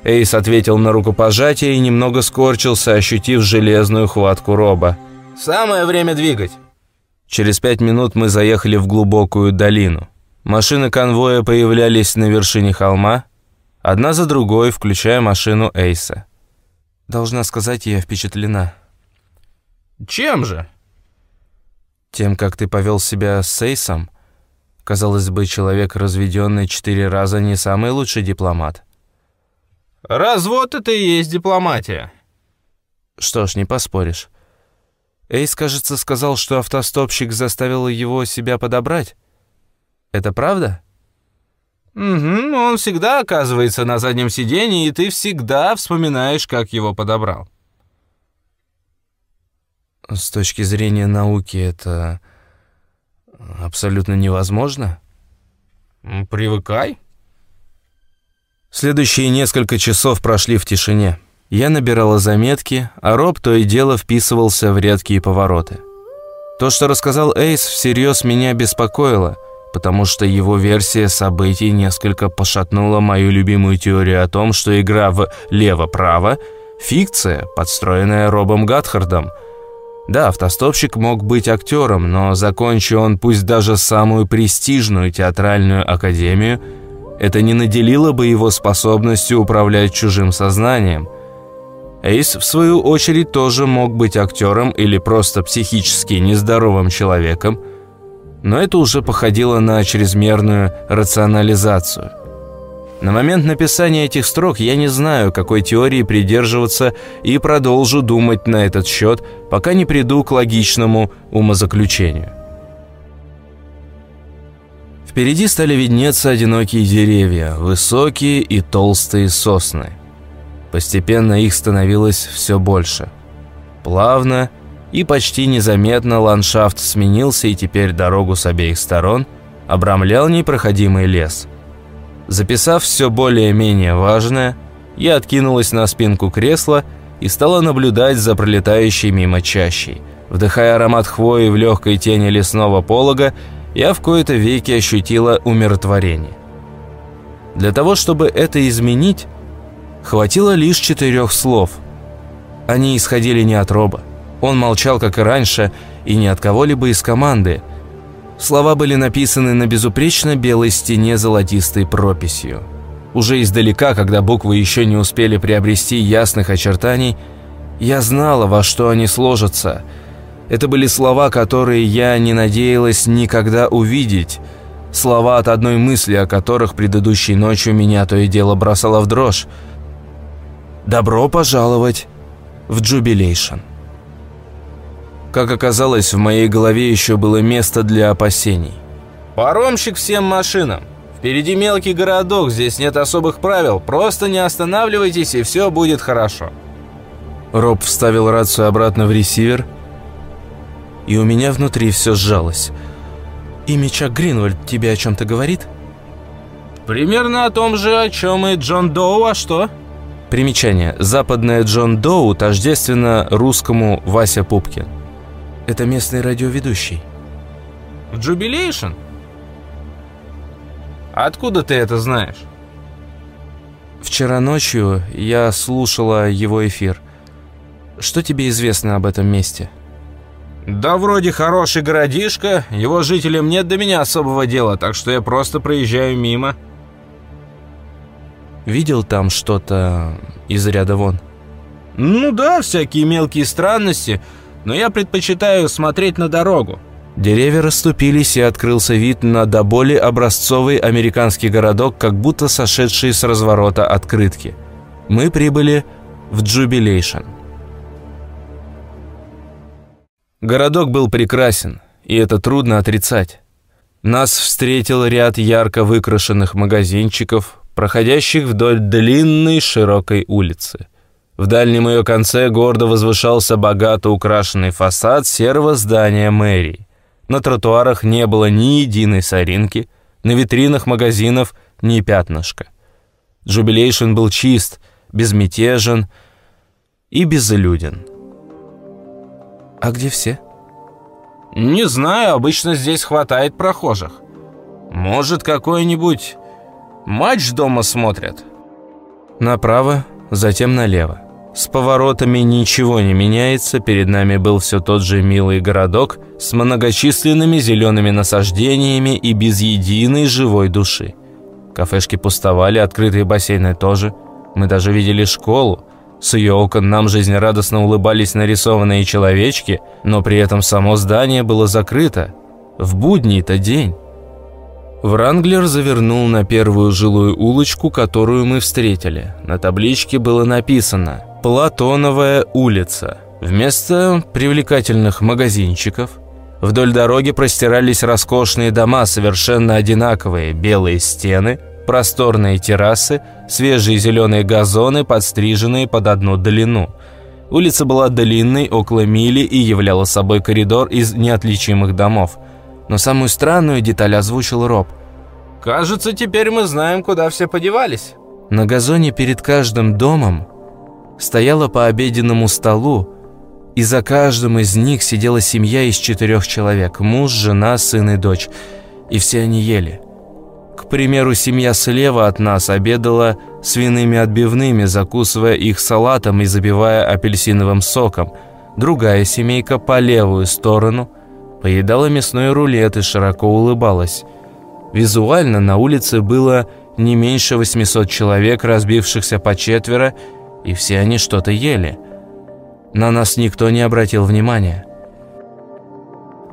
Эйс ответил на рукопожатие и немного скорчился, ощутив железную хватку Роба. «Самое время двигать!» Через пять минут мы заехали в глубокую долину. Машины конвоя появлялись на вершине холма, одна за другой, включая машину Эйса. Должна сказать, я впечатлена. «Чем же?» «Тем, как ты повел себя с Эйсом. Казалось бы, человек, разведенный четыре раза, не самый лучший дипломат». Развод это и есть дипломатия. Что ж, не поспоришь. Эйс, кажется, сказал, что автостопщик заставил его себя подобрать. Это правда? Угу, он всегда оказывается на заднем сиденье, и ты всегда вспоминаешь, как его подобрал. С точки зрения науки это абсолютно невозможно? Привыкай. Следующие несколько часов прошли в тишине. Я набирала заметки, а Роб то и дело вписывался в редкие повороты. То, что рассказал Эйс, всерьез меня беспокоило, потому что его версия событий несколько пошатнула мою любимую теорию о том, что игра в «лево-право» – фикция, подстроенная Робом Гатхардом. Да, автостопщик мог быть актером, но закончи он пусть даже самую престижную театральную академию – это не наделило бы его способностью управлять чужим сознанием. Эйс, в свою очередь, тоже мог быть актером или просто психически нездоровым человеком, но это уже походило на чрезмерную рационализацию. На момент написания этих строк я не знаю, какой теории придерживаться и продолжу думать на этот счет, пока не приду к логичному умозаключению. Впереди стали виднеться одинокие деревья, высокие и толстые сосны. Постепенно их становилось все больше. Плавно и почти незаметно ландшафт сменился, и теперь дорогу с обеих сторон обрамлял непроходимый лес. Записав все более-менее важное, я откинулась на спинку кресла и стала наблюдать за пролетающей мимо чащей. Вдыхая аромат хвои в легкой тени лесного полога, я в кои-то веки ощутила умиротворение. Для того, чтобы это изменить, хватило лишь четырех слов. Они исходили не от Роба. Он молчал, как и раньше, и не от кого-либо из команды. Слова были написаны на безупречно белой стене золотистой прописью. Уже издалека, когда буквы еще не успели приобрести ясных очертаний, я знала, во что они сложатся. Это были слова, которые я не надеялась никогда увидеть. Слова от одной мысли, о которых предыдущей ночью меня то и дело бросало в дрожь. «Добро пожаловать в Джубилейшн». Как оказалось, в моей голове еще было место для опасений. «Паромщик всем машинам! Впереди мелкий городок, здесь нет особых правил, просто не останавливайтесь и все будет хорошо». Роб вставил рацию обратно в ресивер, и у меня внутри все сжалось. «Имя Чак Гринвальд тебе о чем-то говорит?» «Примерно о том же, о чем и Джон Доу, а что?» Примечание. Западное Джон Доу тождественно русскому Вася Пупкин. Это местный радиоведущий. В Джубилейшн? Откуда ты это знаешь? Вчера ночью я слушала его эфир. Что тебе известно об этом месте? Да вроде хороший городишко, его жителям нет до меня особого дела, так что я просто проезжаю мимо. Видел там что-то из ряда вон? Ну да, всякие мелкие странности – но я предпочитаю смотреть на дорогу». Деревья расступились, и открылся вид на до боли образцовый американский городок, как будто сошедший с разворота открытки. Мы прибыли в Джубилейшн. Городок был прекрасен, и это трудно отрицать. Нас встретил ряд ярко выкрашенных магазинчиков, проходящих вдоль длинной широкой улицы – в дальнем ее конце гордо возвышался богато украшенный фасад серого здания мэрии. На тротуарах не было ни единой соринки, на витринах магазинов ни пятнышка. Джубилейшн был чист, безмятежен и безлюден. «А где все?» «Не знаю, обычно здесь хватает прохожих. Может, какой-нибудь матч дома смотрят?» Направо, затем налево. С поворотами ничего не меняется, перед нами был все тот же милый городок с многочисленными зелеными насаждениями и без единой живой души. Кафешки пустовали, открытые бассейны тоже. Мы даже видели школу. С ее окон нам жизнерадостно улыбались нарисованные человечки, но при этом само здание было закрыто. В будний-то день. Вранглер завернул на первую жилую улочку, которую мы встретили. На табличке было написано Платоновая улица. Вместо привлекательных магазинчиков вдоль дороги простирались роскошные дома, совершенно одинаковые, белые стены, просторные террасы, свежие зеленые газоны, подстриженные под одну длину. Улица была длинной, около мили, и являла собой коридор из неотличимых домов. Но самую странную деталь озвучил Роб. «Кажется, теперь мы знаем, куда все подевались». На газоне перед каждым домом стояла по обеденному столу, и за каждым из них сидела семья из четырех человек – муж, жена, сын и дочь. И все они ели. К примеру, семья слева от нас обедала свиными отбивными, закусывая их салатом и забивая апельсиновым соком. Другая семейка по левую сторону поедала мясной рулет и широко улыбалась. Визуально на улице было не меньше 800 человек, разбившихся по четверо, и все они что-то ели. На нас никто не обратил внимания.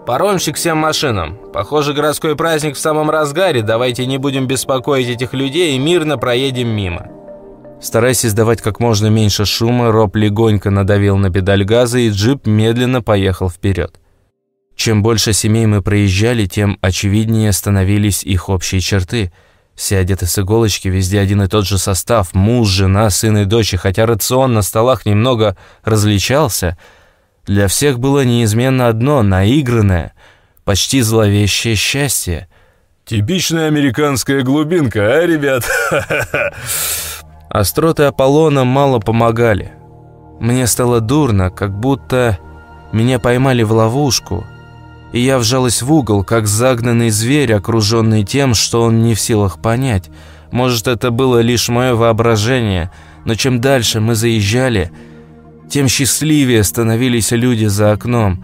«Паромщик всем машинам. Похоже, городской праздник в самом разгаре. Давайте не будем беспокоить этих людей и мирно проедем мимо». Стараясь издавать как можно меньше шума, Роб легонько надавил на педаль газа, и джип медленно поехал вперед. Чем больше семей мы проезжали, тем очевиднее становились их общие черты – все одеты с иголочки, везде один и тот же состав. Муж, жена, сын и дочь. Хотя рацион на столах немного различался, для всех было неизменно одно, наигранное, почти зловещее счастье. «Типичная американская глубинка, а, ребят?» Остроты Аполлона мало помогали. Мне стало дурно, как будто меня поймали в ловушку – и я вжалась в угол, как загнанный зверь, окруженный тем, что он не в силах понять. Может, это было лишь мое воображение, но чем дальше мы заезжали, тем счастливее становились люди за окном.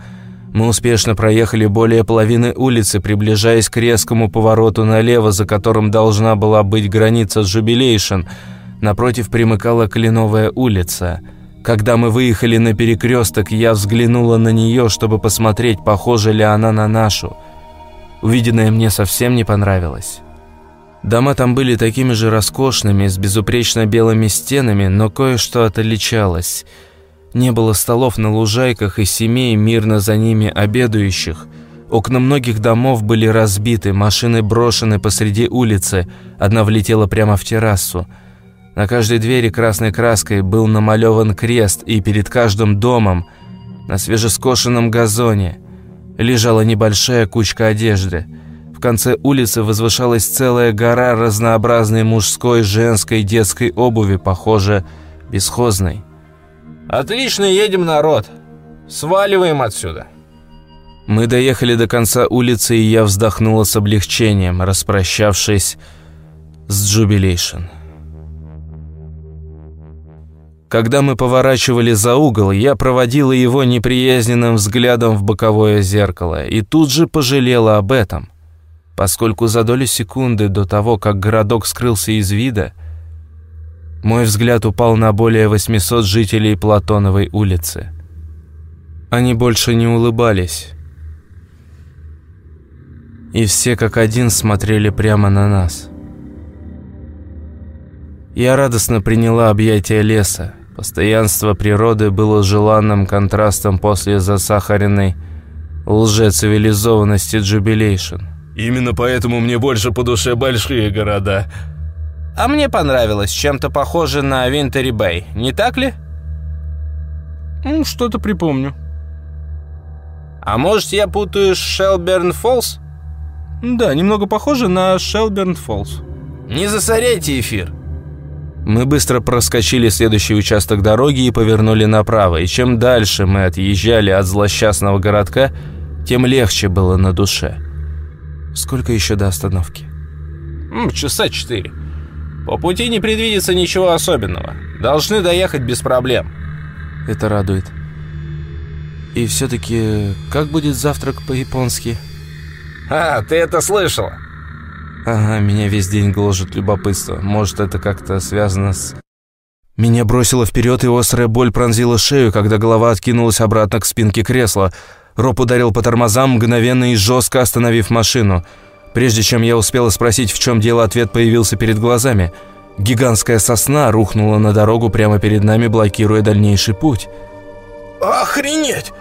Мы успешно проехали более половины улицы, приближаясь к резкому повороту налево, за которым должна была быть граница с Жубилейшн. Напротив примыкала Кленовая улица. Когда мы выехали на перекресток, я взглянула на нее, чтобы посмотреть, похожа ли она на нашу. Увиденное мне совсем не понравилось. Дома там были такими же роскошными, с безупречно белыми стенами, но кое-что отличалось – не было столов на лужайках и семей, мирно за ними обедающих. Окна многих домов были разбиты, машины брошены посреди улицы, одна влетела прямо в террасу. На каждой двери красной краской был намалеван крест, и перед каждым домом, на свежескошенном газоне, лежала небольшая кучка одежды. В конце улицы возвышалась целая гора разнообразной мужской, женской, детской обуви, похоже, бесхозной. «Отлично, едем, народ. Сваливаем отсюда». Мы доехали до конца улицы, и я вздохнула с облегчением, распрощавшись с Джубилейшн. Когда мы поворачивали за угол, я проводила его неприязненным взглядом в боковое зеркало и тут же пожалела об этом, поскольку за долю секунды до того, как городок скрылся из вида, мой взгляд упал на более 800 жителей Платоновой улицы. Они больше не улыбались. И все как один смотрели прямо на нас. Я радостно приняла объятия леса. Постоянство природы было желанным контрастом после засахаренной лжецивилизованности Джубилейшн. «Именно поэтому мне больше по душе большие города», а мне понравилось, чем-то похоже на Винтери Бэй, не так ли? Ну, что-то припомню. А может, я путаю с Шелберн Фоллс? Да, немного похоже на Шелберн Фоллс. Не засоряйте эфир. Мы быстро проскочили следующий участок дороги и повернули направо, и чем дальше мы отъезжали от злосчастного городка, тем легче было на душе. Сколько еще до остановки? Часа четыре. По пути не предвидится ничего особенного. Должны доехать без проблем. Это радует. И все-таки, как будет завтрак по-японски? А, ты это слышала? Ага, меня весь день гложет любопытство. Может, это как-то связано с... Меня бросило вперед, и острая боль пронзила шею, когда голова откинулась обратно к спинке кресла. Роб ударил по тормозам, мгновенно и жестко остановив машину. Прежде чем я успела спросить, в чем дело, ответ появился перед глазами. Гигантская сосна рухнула на дорогу прямо перед нами, блокируя дальнейший путь. «Охренеть!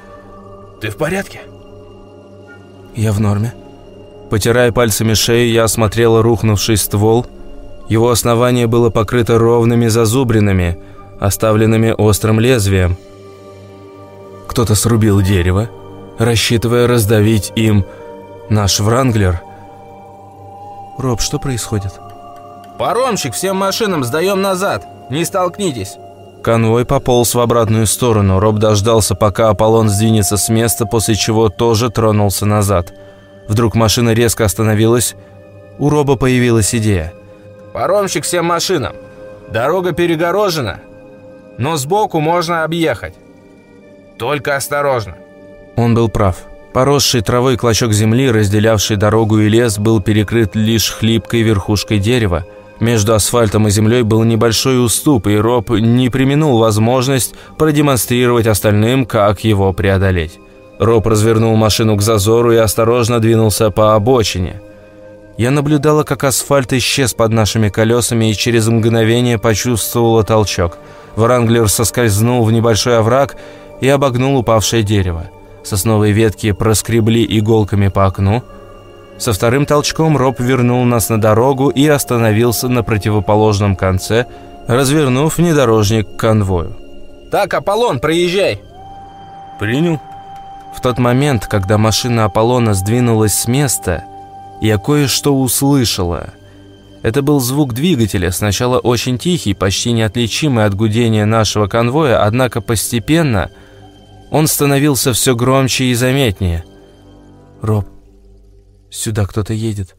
Ты в порядке?» «Я в норме». Потирая пальцами шею, я осмотрела рухнувший ствол. Его основание было покрыто ровными зазубринами, оставленными острым лезвием. Кто-то срубил дерево, рассчитывая раздавить им наш Вранглер – «Роб, что происходит?» «Паромщик, всем машинам сдаем назад! Не столкнитесь!» Конвой пополз в обратную сторону. Роб дождался, пока Аполлон сдвинется с места, после чего тоже тронулся назад. Вдруг машина резко остановилась. У Роба появилась идея. «Паромщик всем машинам! Дорога перегорожена, но сбоку можно объехать. Только осторожно!» Он был прав. Поросший травой клочок земли, разделявший дорогу и лес, был перекрыт лишь хлипкой верхушкой дерева. Между асфальтом и землей был небольшой уступ, и Роб не применул возможность продемонстрировать остальным, как его преодолеть. Роб развернул машину к зазору и осторожно двинулся по обочине. Я наблюдала, как асфальт исчез под нашими колесами и через мгновение почувствовала толчок. Вранглер соскользнул в небольшой овраг и обогнул упавшее дерево. Сосновые ветки проскребли иголками по окну. Со вторым толчком Роб вернул нас на дорогу и остановился на противоположном конце, развернув внедорожник к конвою. «Так, Аполлон, проезжай!» «Принял». В тот момент, когда машина Аполлона сдвинулась с места, я кое-что услышала. Это был звук двигателя, сначала очень тихий, почти неотличимый от гудения нашего конвоя, однако постепенно – он становился все громче и заметнее. «Роб, сюда кто-то едет».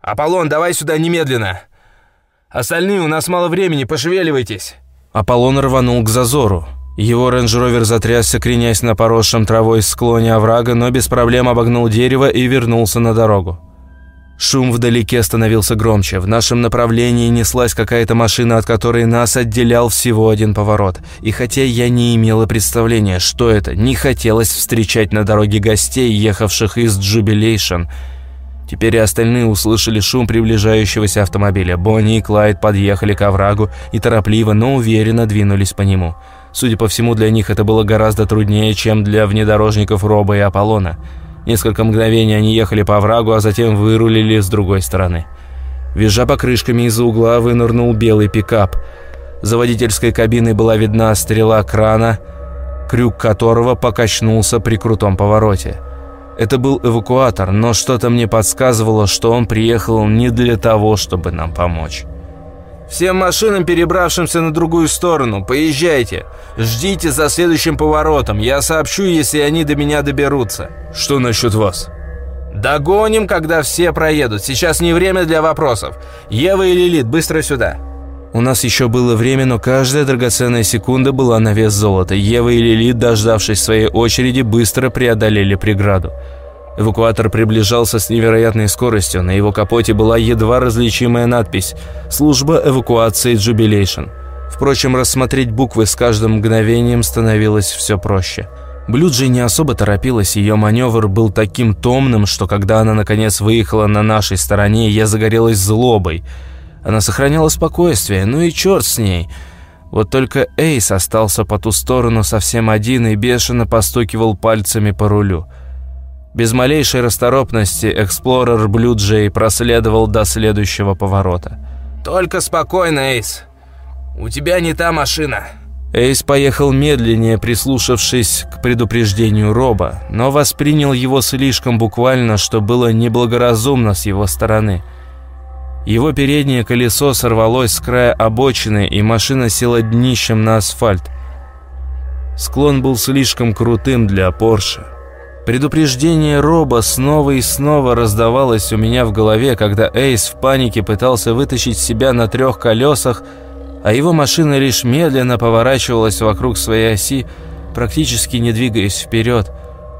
«Аполлон, давай сюда немедленно! Остальные, у нас мало времени, пошевеливайтесь!» Аполлон рванул к зазору. Его рейндж-ровер затрясся, кренясь на поросшем травой склоне оврага, но без проблем обогнул дерево и вернулся на дорогу. Шум вдалеке становился громче. В нашем направлении неслась какая-то машина, от которой нас отделял всего один поворот. И хотя я не имела представления, что это, не хотелось встречать на дороге гостей, ехавших из Jubilation. Теперь и остальные услышали шум приближающегося автомобиля. Бонни и Клайд подъехали к оврагу и торопливо, но уверенно двинулись по нему. Судя по всему, для них это было гораздо труднее, чем для внедорожников Роба и Аполлона. Несколько мгновений они ехали по оврагу, а затем вырулили с другой стороны. Визжа покрышками из-за угла вынырнул белый пикап. За водительской кабиной была видна стрела крана, крюк которого покачнулся при крутом повороте. Это был эвакуатор, но что-то мне подсказывало, что он приехал не для того, чтобы нам помочь. «Всем машинам, перебравшимся на другую сторону, поезжайте. Ждите за следующим поворотом. Я сообщу, если они до меня доберутся». «Что насчет вас?» «Догоним, когда все проедут. Сейчас не время для вопросов. Ева и Лилит, быстро сюда». У нас еще было время, но каждая драгоценная секунда была на вес золота. Ева и Лилит, дождавшись своей очереди, быстро преодолели преграду. Эвакуатор приближался с невероятной скоростью. На его капоте была едва различимая надпись «Служба эвакуации Jubilation». Впрочем, рассмотреть буквы с каждым мгновением становилось все проще. Блюджи не особо торопилась, ее маневр был таким томным, что когда она наконец выехала на нашей стороне, я загорелась злобой. Она сохраняла спокойствие, ну и черт с ней. Вот только Эйс остался по ту сторону совсем один и бешено постукивал пальцами по рулю. Без малейшей расторопности эксплорер Джей проследовал до следующего поворота. «Только спокойно, Эйс. У тебя не та машина». Эйс поехал медленнее, прислушавшись к предупреждению Роба, но воспринял его слишком буквально, что было неблагоразумно с его стороны. Его переднее колесо сорвалось с края обочины, и машина села днищем на асфальт. Склон был слишком крутым для Порше. Предупреждение Роба снова и снова раздавалось у меня в голове, когда Эйс в панике пытался вытащить себя на трех колесах, а его машина лишь медленно поворачивалась вокруг своей оси, практически не двигаясь вперед.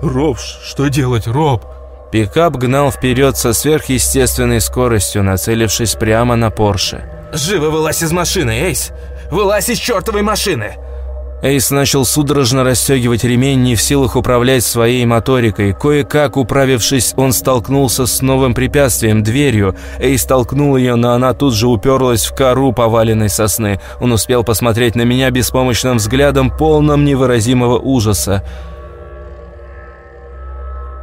«Роб, что делать, Роб?» Пикап гнал вперед со сверхъестественной скоростью, нацелившись прямо на Порше. «Живо вылазь из машины, Эйс! Вылазь из чертовой машины!» Эйс начал судорожно расстегивать ремень, не в силах управлять своей моторикой. Кое-как управившись, он столкнулся с новым препятствием – дверью. Эйс толкнул ее, но она тут же уперлась в кору поваленной сосны. Он успел посмотреть на меня беспомощным взглядом, полным невыразимого ужаса.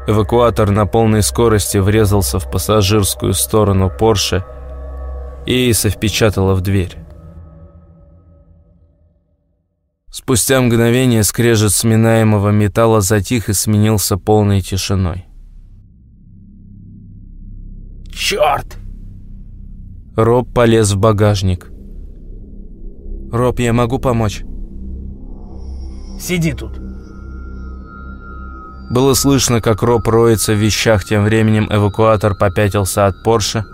Эвакуатор на полной скорости врезался в пассажирскую сторону Порше, и Эйса впечатала в дверь. Спустя мгновение скрежет сминаемого металла затих и сменился полной тишиной. «Черт!» Роб полез в багажник. «Роб, я могу помочь?» «Сиди тут». Было слышно, как Роб роется в вещах, тем временем эвакуатор попятился от Порше.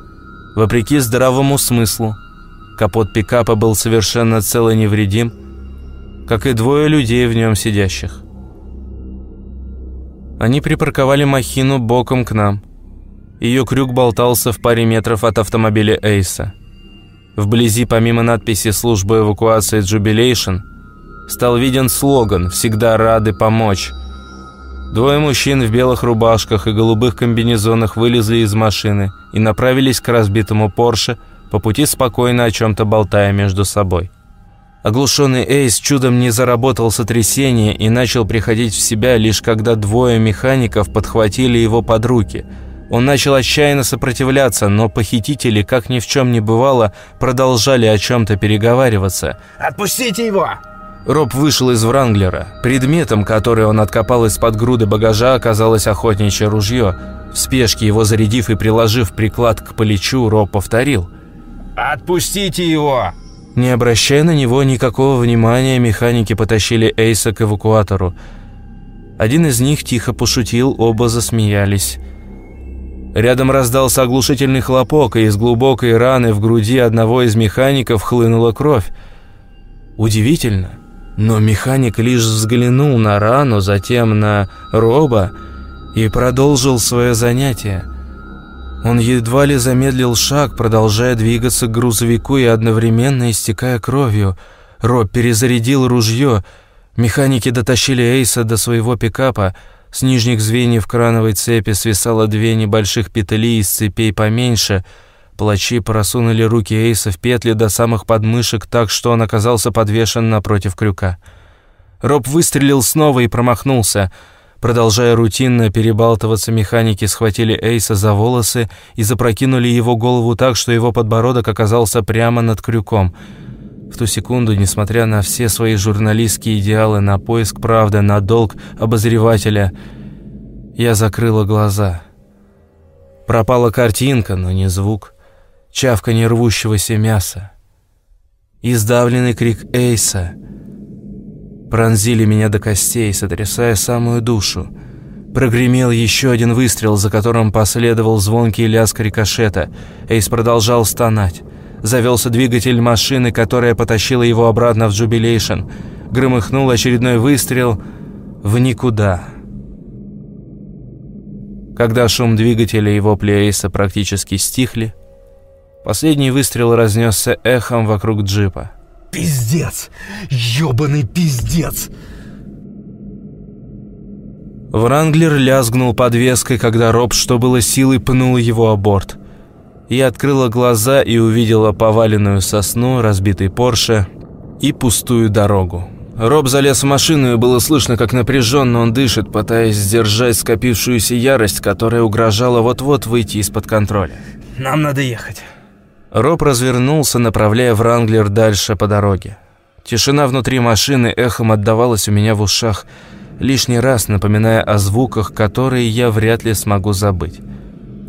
Вопреки здравому смыслу, капот пикапа был совершенно цел и невредим, как и двое людей в нем сидящих. Они припарковали махину боком к нам. Ее крюк болтался в паре метров от автомобиля Эйса. Вблизи, помимо надписи «Служба эвакуации Jubilation», стал виден слоган «Всегда рады помочь». Двое мужчин в белых рубашках и голубых комбинезонах вылезли из машины и направились к разбитому Порше, по пути спокойно о чем-то болтая между собой. Оглушенный Эйс чудом не заработал сотрясение и начал приходить в себя, лишь когда двое механиков подхватили его под руки. Он начал отчаянно сопротивляться, но похитители, как ни в чем не бывало, продолжали о чем-то переговариваться. «Отпустите его!» Роб вышел из Вранглера. Предметом, который он откопал из-под груды багажа, оказалось охотничье ружье. В спешке его зарядив и приложив приклад к плечу, Роб повторил. «Отпустите его!» Не обращая на него никакого внимания, механики потащили Эйса к эвакуатору. Один из них тихо пошутил, оба засмеялись. Рядом раздался оглушительный хлопок, и из глубокой раны в груди одного из механиков хлынула кровь. Удивительно, Но механик лишь взглянул на рану, затем на Роба и продолжил свое занятие. Он едва ли замедлил шаг, продолжая двигаться к грузовику и одновременно истекая кровью. Роб перезарядил ружье. Механики дотащили Эйса до своего пикапа. С нижних звеньев крановой цепи свисало две небольших петли из цепей поменьше. Плачи просунули руки Эйса в петли до самых подмышек так, что он оказался подвешен напротив крюка. Роб выстрелил снова и промахнулся – Продолжая рутинно перебалтываться, механики схватили Эйса за волосы и запрокинули его голову так, что его подбородок оказался прямо над крюком. В ту секунду, несмотря на все свои журналистские идеалы, на поиск правды, на долг обозревателя, я закрыла глаза. Пропала картинка, но не звук, чавка нервущегося мяса. Издавленный крик Эйса — пронзили меня до костей, сотрясая самую душу. Прогремел еще один выстрел, за которым последовал звонкий лязг рикошета. Эйс продолжал стонать. Завелся двигатель машины, которая потащила его обратно в Джубилейшн. Громыхнул очередной выстрел в никуда. Когда шум двигателя и вопли Эйса практически стихли, последний выстрел разнесся эхом вокруг джипа. Пиздец! ёбаный пиздец!» Вранглер лязгнул подвеской, когда Роб, что было силой, пнул его о борт. Я открыла глаза и увидела поваленную сосну, разбитый Порше и пустую дорогу. Роб залез в машину, и было слышно, как напряженно он дышит, пытаясь сдержать скопившуюся ярость, которая угрожала вот-вот выйти из-под контроля. «Нам надо ехать». Роб развернулся, направляя Вранглер дальше по дороге. Тишина внутри машины эхом отдавалась у меня в ушах, лишний раз напоминая о звуках, которые я вряд ли смогу забыть.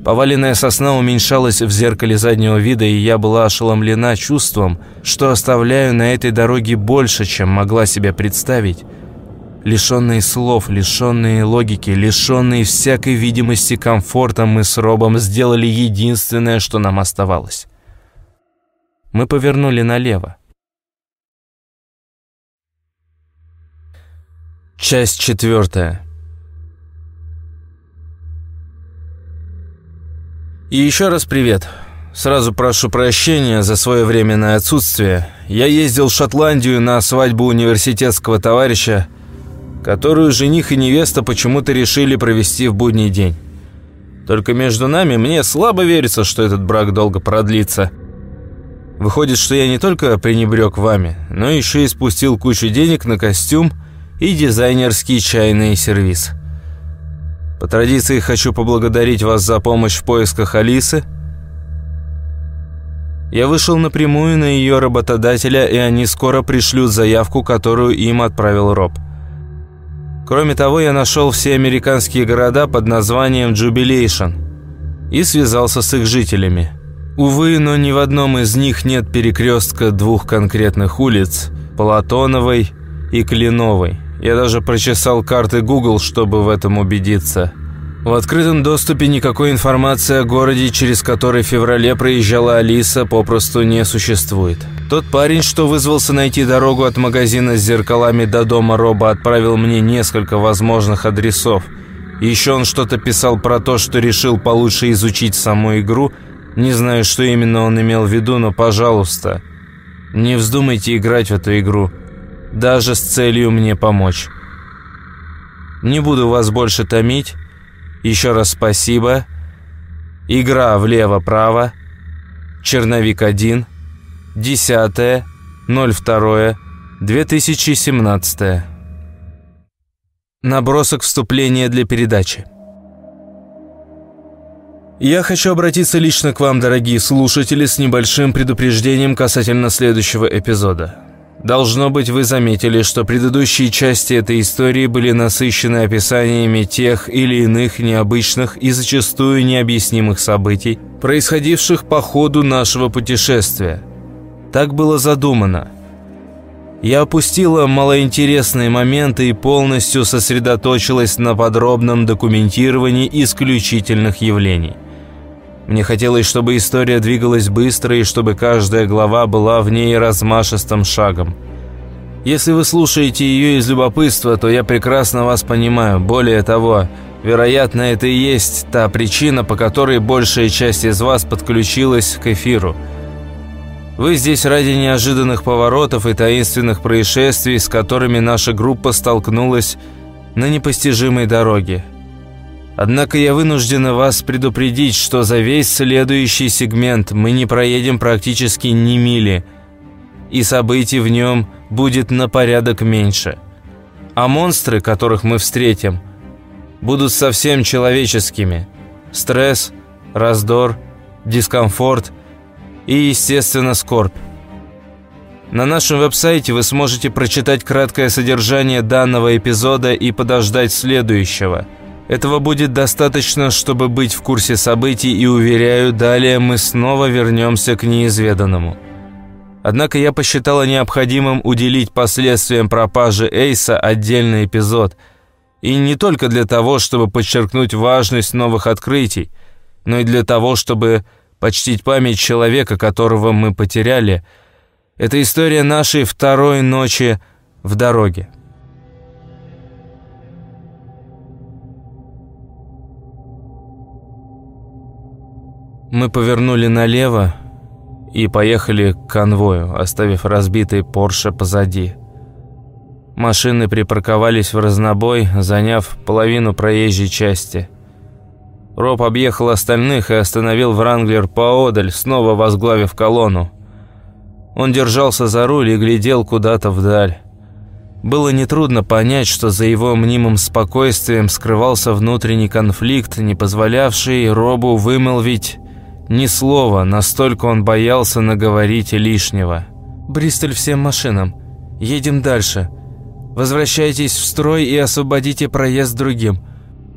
Поваленная сосна уменьшалась в зеркале заднего вида, и я была ошеломлена чувством, что оставляю на этой дороге больше, чем могла себе представить. Лишенные слов, лишенные логики, лишенные всякой видимости комфорта, мы с Робом сделали единственное, что нам оставалось. Мы повернули налево. Часть четвертая. И еще раз привет. Сразу прошу прощения за свое временное отсутствие. Я ездил в Шотландию на свадьбу университетского товарища, которую жених и невеста почему-то решили провести в будний день. Только между нами мне слабо верится, что этот брак долго продлится – Выходит, что я не только пренебрег вами, но еще и спустил кучу денег на костюм и дизайнерский чайный сервис. По традиции хочу поблагодарить вас за помощь в поисках Алисы. Я вышел напрямую на ее работодателя, и они скоро пришлют заявку, которую им отправил Роб. Кроме того, я нашел все американские города под названием Джубилейшн и связался с их жителями – Увы, но ни в одном из них нет перекрестка двух конкретных улиц – Платоновой и Кленовой. Я даже прочесал карты Google, чтобы в этом убедиться. В открытом доступе никакой информации о городе, через который в феврале проезжала Алиса, попросту не существует. Тот парень, что вызвался найти дорогу от магазина с зеркалами до дома Роба, отправил мне несколько возможных адресов. Еще он что-то писал про то, что решил получше изучить саму игру – не знаю, что именно он имел в виду, но, пожалуйста, не вздумайте играть в эту игру, даже с целью мне помочь. Не буду вас больше томить. Еще раз спасибо. Игра влево-право. Черновик 1. 10. 02. 2017. Набросок вступления для передачи. Я хочу обратиться лично к вам, дорогие слушатели, с небольшим предупреждением касательно следующего эпизода. Должно быть, вы заметили, что предыдущие части этой истории были насыщены описаниями тех или иных необычных и зачастую необъяснимых событий, происходивших по ходу нашего путешествия. Так было задумано. Я опустила малоинтересные моменты и полностью сосредоточилась на подробном документировании исключительных явлений. Мне хотелось, чтобы история двигалась быстро и чтобы каждая глава была в ней размашистым шагом. Если вы слушаете ее из любопытства, то я прекрасно вас понимаю. Более того, вероятно, это и есть та причина, по которой большая часть из вас подключилась к эфиру. Вы здесь ради неожиданных поворотов и таинственных происшествий, с которыми наша группа столкнулась на непостижимой дороге. Однако я вынуждена вас предупредить, что за весь следующий сегмент мы не проедем практически ни мили, и событий в нем будет на порядок меньше. А монстры, которых мы встретим, будут совсем человеческими. Стресс, раздор, дискомфорт и, естественно, скорбь. На нашем веб-сайте вы сможете прочитать краткое содержание данного эпизода и подождать следующего – этого будет достаточно, чтобы быть в курсе событий, и, уверяю, далее мы снова вернемся к неизведанному. Однако я посчитала необходимым уделить последствиям пропажи Эйса отдельный эпизод. И не только для того, чтобы подчеркнуть важность новых открытий, но и для того, чтобы почтить память человека, которого мы потеряли. Это история нашей второй ночи в дороге. Мы повернули налево и поехали к конвою, оставив разбитый Порше позади. Машины припарковались в разнобой, заняв половину проезжей части. Роб объехал остальных и остановил Вранглер поодаль, снова возглавив колонну. Он держался за руль и глядел куда-то вдаль. Было нетрудно понять, что за его мнимым спокойствием скрывался внутренний конфликт, не позволявший Робу вымолвить ни слова, настолько он боялся наговорить лишнего. «Бристоль всем машинам. Едем дальше. Возвращайтесь в строй и освободите проезд другим.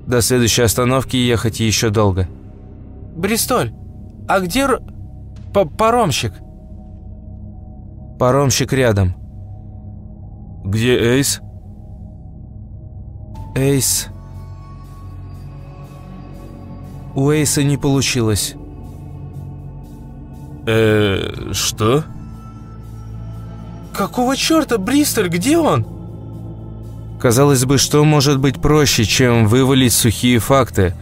До следующей остановки ехать еще долго». «Бристоль, а где П паромщик?» «Паромщик рядом». «Где Эйс?» «Эйс...» У Эйса не получилось. Э, что? Какого черта, Бристоль, где он? Казалось бы, что может быть проще, чем вывалить сухие факты?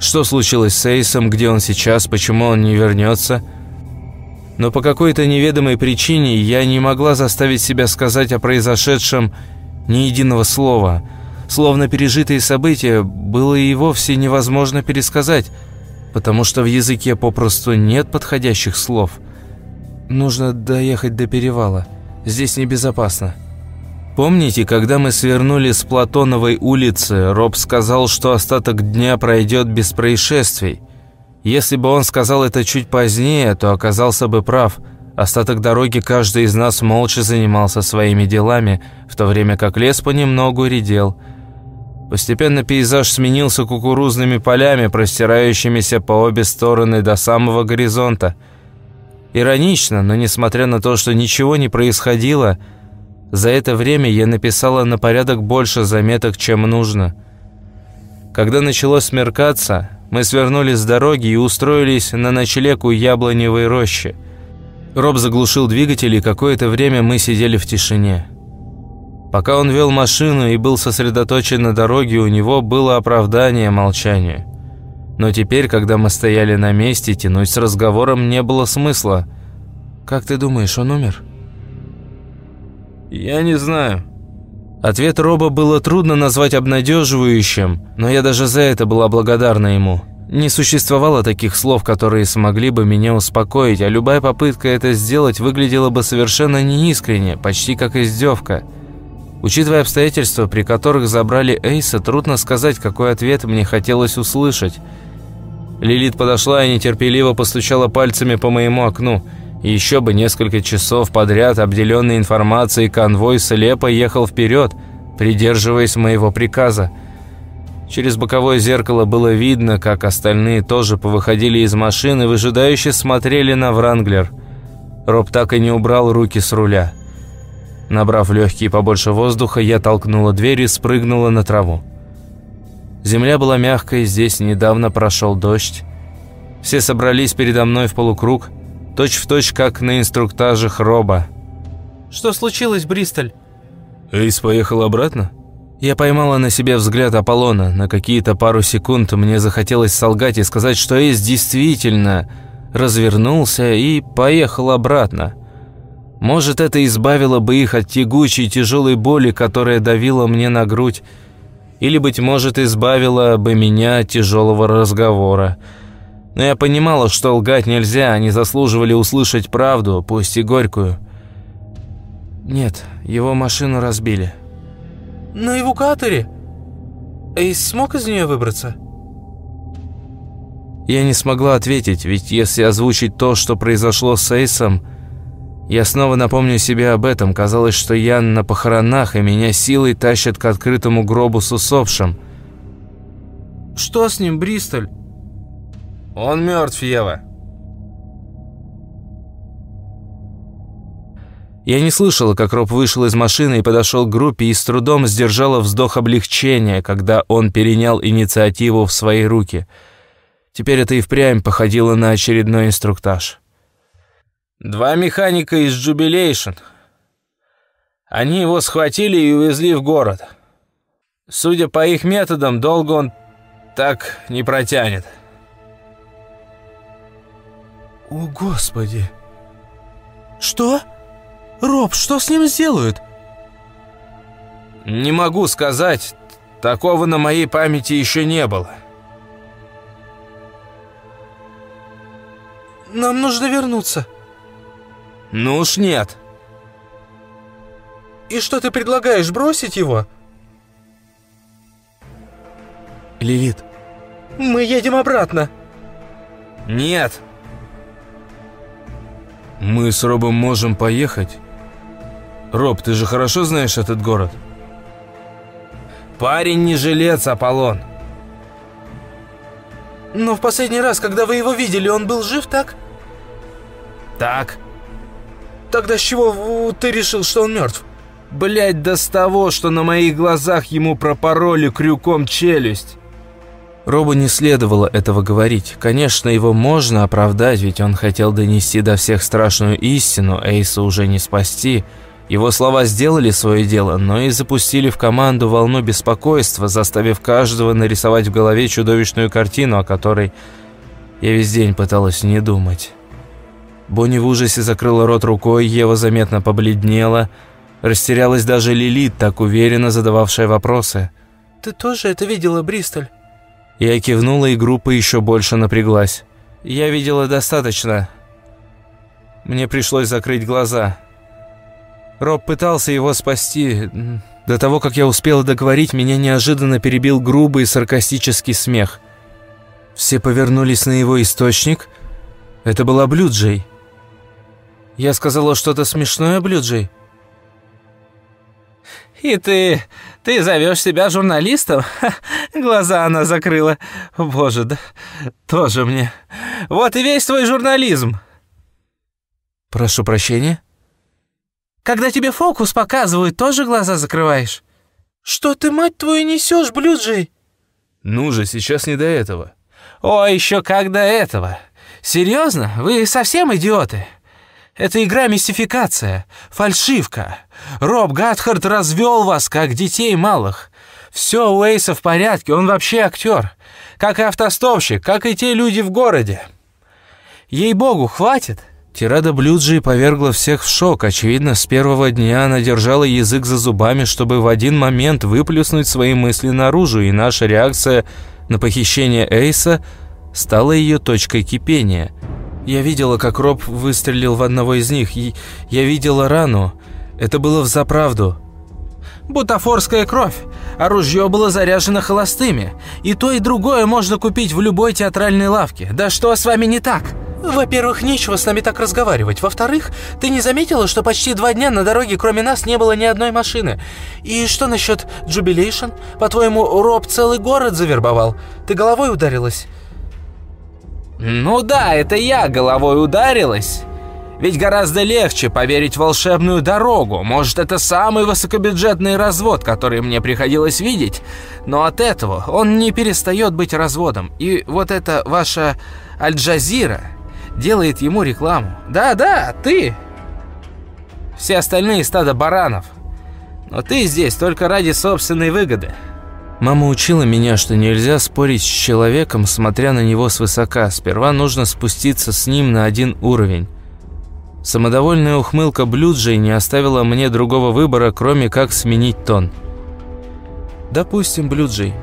Что случилось с Эйсом, где он сейчас, почему он не вернется? Но по какой-то неведомой причине я не могла заставить себя сказать о произошедшем ни единого слова. Словно пережитые события было и вовсе невозможно пересказать – потому что в языке попросту нет подходящих слов. Нужно доехать до перевала. Здесь небезопасно. Помните, когда мы свернули с Платоновой улицы, Роб сказал, что остаток дня пройдет без происшествий? Если бы он сказал это чуть позднее, то оказался бы прав. Остаток дороги каждый из нас молча занимался своими делами, в то время как лес понемногу редел – Постепенно пейзаж сменился кукурузными полями, простирающимися по обе стороны до самого горизонта. Иронично, но несмотря на то, что ничего не происходило, за это время я написала на порядок больше заметок, чем нужно. Когда начало смеркаться, мы свернули с дороги и устроились на ночлег у яблоневой рощи. Роб заглушил двигатель, и какое-то время мы сидели в тишине. Пока он вел машину и был сосредоточен на дороге, у него было оправдание молчанию. Но теперь, когда мы стояли на месте, тянуть с разговором не было смысла. «Как ты думаешь, он умер?» «Я не знаю». Ответ Роба было трудно назвать обнадеживающим, но я даже за это была благодарна ему. Не существовало таких слов, которые смогли бы меня успокоить, а любая попытка это сделать выглядела бы совершенно неискренне, почти как издевка – Учитывая обстоятельства, при которых забрали Эйса, трудно сказать, какой ответ мне хотелось услышать. Лилит подошла и нетерпеливо постучала пальцами по моему окну. Еще бы несколько часов подряд, обделенный информацией, конвой слепо ехал вперед, придерживаясь моего приказа. Через боковое зеркало было видно, как остальные тоже повыходили из машины, выжидающе смотрели на Вранглер. Роб так и не убрал руки с руля. Набрав легкие побольше воздуха, я толкнула дверь и спрыгнула на траву. Земля была мягкой, здесь недавно прошел дождь. Все собрались передо мной в полукруг, точь-в-точь, точь, как на инструктажах Роба. «Что случилось, Бристоль? Эйс поехал обратно? Я поймала на себе взгляд Аполлона. На какие-то пару секунд мне захотелось солгать и сказать, что Эйс действительно развернулся и поехал обратно. Может, это избавило бы их от тягучей тяжелой боли, которая давила мне на грудь, или, быть может, избавило бы меня от тяжелого разговора. Но я понимала, что лгать нельзя, они заслуживали услышать правду, пусть и горькую. Нет, его машину разбили. На эвакуаторе? Эйс смог из нее выбраться? Я не смогла ответить, ведь если озвучить то, что произошло с Эйсом, я снова напомню себе об этом. Казалось, что я на похоронах, и меня силой тащат к открытому гробу с усопшим. Что с ним, Бристоль? Он мертв, Ева. Я не слышала, как Роб вышел из машины и подошел к группе и с трудом сдержала вздох облегчения, когда он перенял инициативу в свои руки. Теперь это и впрямь походило на очередной инструктаж. Два механика из Jubilation. Они его схватили и увезли в город. Судя по их методам, долго он так не протянет. О, Господи! Что? Роб, что с ним сделают? Не могу сказать. Такого на моей памяти еще не было. Нам нужно вернуться. Ну уж нет. И что ты предлагаешь, бросить его? Лилит. Мы едем обратно. Нет. Мы с Робом можем поехать. Роб, ты же хорошо знаешь этот город? Парень не жилец, Аполлон. Но в последний раз, когда вы его видели, он был жив, так? Так. Тогда с чего ты решил, что он мертв? Блять, да с того, что на моих глазах ему пропороли крюком челюсть. Робу не следовало этого говорить. Конечно, его можно оправдать, ведь он хотел донести до всех страшную истину, Эйса уже не спасти. Его слова сделали свое дело, но и запустили в команду волну беспокойства, заставив каждого нарисовать в голове чудовищную картину, о которой я весь день пыталась не думать. Бонни в ужасе закрыла рот рукой, Ева заметно побледнела. Растерялась даже Лилит, так уверенно задававшая вопросы. «Ты тоже это видела, Бристоль?» Я кивнула, и группа еще больше напряглась. Я видела достаточно. Мне пришлось закрыть глаза. Роб пытался его спасти. До того, как я успела договорить, меня неожиданно перебил грубый саркастический смех. Все повернулись на его источник. Это была Блюджей. Я сказала что-то смешное, Блюджей? «И ты... ты зовешь себя журналистом?» Глаза она закрыла. «Боже, да тоже мне. Вот и весь твой журнализм!» «Прошу прощения?» «Когда тебе фокус показывают, тоже глаза закрываешь?» «Что ты, мать твою, несешь, Блюджей?» «Ну же, сейчас не до этого». «О, еще как до этого! Серьезно? Вы совсем идиоты?» Это игра-мистификация, фальшивка. Роб Гатхард развел вас, как детей малых. Все у Эйса в порядке, он вообще актер. Как и автостопщик, как и те люди в городе. Ей-богу, хватит. Тирада Блюджи повергла всех в шок. Очевидно, с первого дня она держала язык за зубами, чтобы в один момент выплюснуть свои мысли наружу, и наша реакция на похищение Эйса стала ее точкой кипения – я видела, как Роб выстрелил в одного из них. И я видела рану. Это было взаправду. Бутафорская кровь. Оружие было заряжено холостыми. И то, и другое можно купить в любой театральной лавке. Да что с вами не так? Во-первых, нечего с нами так разговаривать. Во-вторых, ты не заметила, что почти два дня на дороге кроме нас не было ни одной машины? И что насчет Jubilation? По-твоему, Роб целый город завербовал? Ты головой ударилась? Ну да, это я головой ударилась. Ведь гораздо легче поверить в волшебную дорогу. Может, это самый высокобюджетный развод, который мне приходилось видеть. Но от этого он не перестает быть разводом. И вот это ваша Аль-Джазира делает ему рекламу. Да-да, ты. Все остальные стадо баранов. Но ты здесь только ради собственной выгоды. Мама учила меня, что нельзя спорить с человеком, смотря на него свысока. Сперва нужно спуститься с ним на один уровень. Самодовольная ухмылка Блюджей не оставила мне другого выбора, кроме как сменить тон. «Допустим, Блюджей,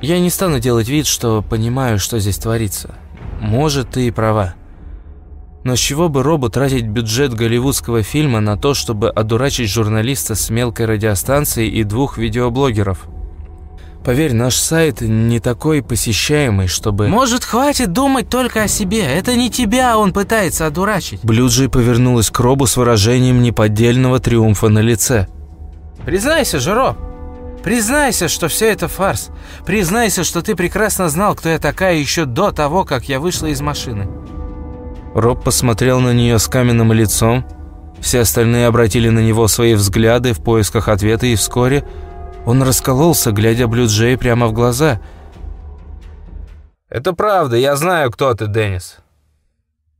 я не стану делать вид, что понимаю, что здесь творится. Может, ты и права. Но с чего бы Робу тратить бюджет голливудского фильма на то, чтобы одурачить журналиста с мелкой радиостанцией и двух видеоблогеров?» Поверь, наш сайт не такой посещаемый, чтобы... Может, хватит думать только о себе? Это не тебя он пытается одурачить. Блюджи повернулась к Робу с выражением неподдельного триумфа на лице. Признайся же, Роб. Признайся, что все это фарс. Признайся, что ты прекрасно знал, кто я такая еще до того, как я вышла из машины. Роб посмотрел на нее с каменным лицом. Все остальные обратили на него свои взгляды в поисках ответа, и вскоре он раскололся, глядя Блюджей прямо в глаза. «Это правда, я знаю, кто ты, Деннис».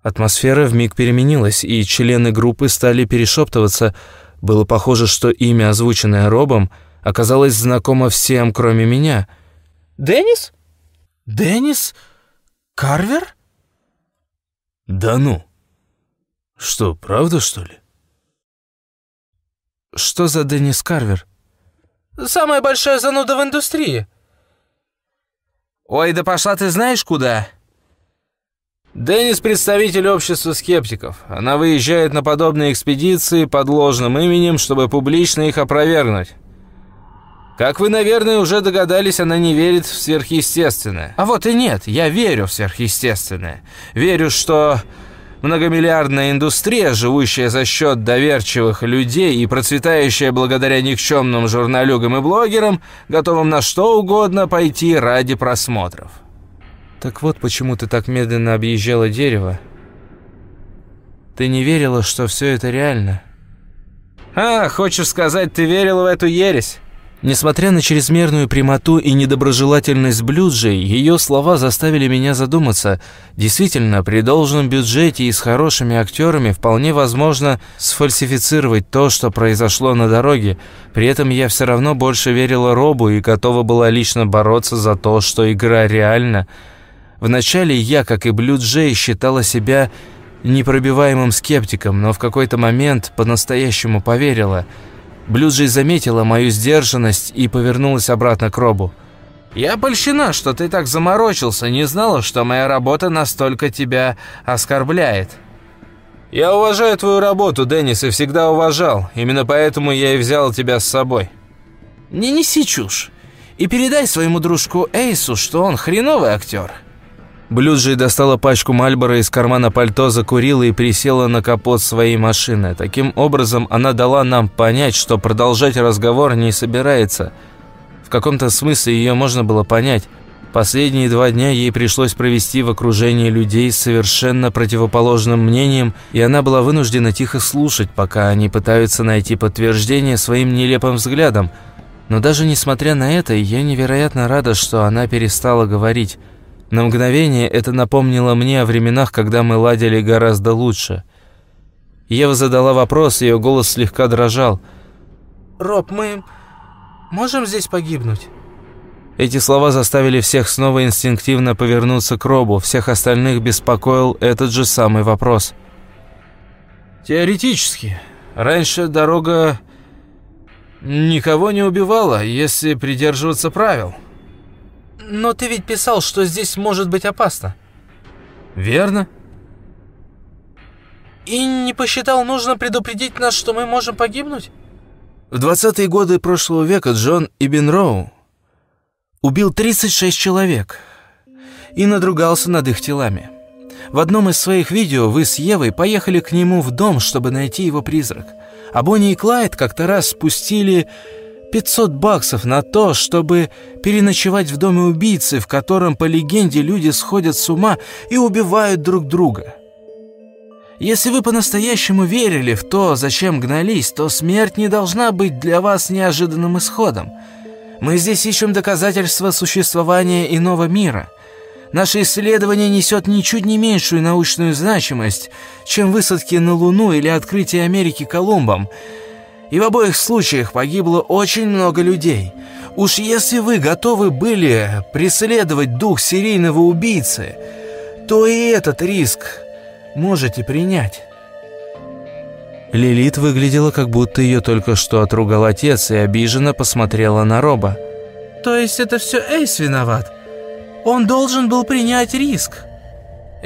Атмосфера вмиг переменилась, и члены группы стали перешептываться. Было похоже, что имя, озвученное Робом, оказалось знакомо всем, кроме меня. «Деннис? Деннис? Карвер?» «Да ну! Что, правда, что ли?» «Что за Деннис Карвер?» Самая большая зануда в индустрии. Ой, да пошла ты знаешь куда? Деннис – представитель общества скептиков. Она выезжает на подобные экспедиции под ложным именем, чтобы публично их опровергнуть. Как вы, наверное, уже догадались, она не верит в сверхъестественное. А вот и нет, я верю в сверхъестественное. Верю, что Многомиллиардная индустрия, живущая за счет доверчивых людей и процветающая благодаря никчемным журналюгам и блогерам, готовым на что угодно пойти ради просмотров. Так вот почему ты так медленно объезжала дерево. Ты не верила, что все это реально? А, хочешь сказать, ты верила в эту ересь? Несмотря на чрезмерную прямоту и недоброжелательность Блюджей, ее слова заставили меня задуматься. Действительно, при должном бюджете и с хорошими актерами вполне возможно сфальсифицировать то, что произошло на дороге. При этом я все равно больше верила Робу и готова была лично бороться за то, что игра реальна. Вначале я, как и Блюджей, считала себя непробиваемым скептиком, но в какой-то момент по-настоящему поверила – Блюджей заметила мою сдержанность и повернулась обратно к Робу. «Я польщена, что ты так заморочился, не знала, что моя работа настолько тебя оскорбляет». «Я уважаю твою работу, Деннис, и всегда уважал. Именно поэтому я и взял тебя с собой». «Не неси чушь. И передай своему дружку Эйсу, что он хреновый актер». Блюджи достала пачку Мальбора из кармана пальто, закурила и присела на капот своей машины. Таким образом, она дала нам понять, что продолжать разговор не собирается. В каком-то смысле ее можно было понять. Последние два дня ей пришлось провести в окружении людей с совершенно противоположным мнением, и она была вынуждена тихо слушать, пока они пытаются найти подтверждение своим нелепым взглядам. Но даже несмотря на это, я невероятно рада, что она перестала говорить. На мгновение это напомнило мне о временах, когда мы ладили гораздо лучше. Ева задала вопрос, ее голос слегка дрожал. «Роб, мы можем здесь погибнуть?» Эти слова заставили всех снова инстинктивно повернуться к Робу. Всех остальных беспокоил этот же самый вопрос. «Теоретически. Раньше дорога никого не убивала, если придерживаться правил». Но ты ведь писал, что здесь может быть опасно. Верно. И не посчитал нужно предупредить нас, что мы можем погибнуть? В 20-е годы прошлого века Джон Ибн Роу убил 36 человек и надругался над их телами. В одном из своих видео вы с Евой поехали к нему в дом, чтобы найти его призрак. А Бонни и Клайд как-то раз спустили 500 баксов на то, чтобы переночевать в доме убийцы, в котором, по легенде, люди сходят с ума и убивают друг друга. Если вы по-настоящему верили в то, зачем гнались, то смерть не должна быть для вас неожиданным исходом. Мы здесь ищем доказательства существования иного мира. Наше исследование несет ничуть не меньшую научную значимость, чем высадки на Луну или открытие Америки Колумбом – И в обоих случаях погибло очень много людей. Уж если вы готовы были преследовать дух серийного убийцы, то и этот риск можете принять». Лилит выглядела, как будто ее только что отругал отец, и обиженно посмотрела на Роба. «То есть это все Эйс виноват? Он должен был принять риск?»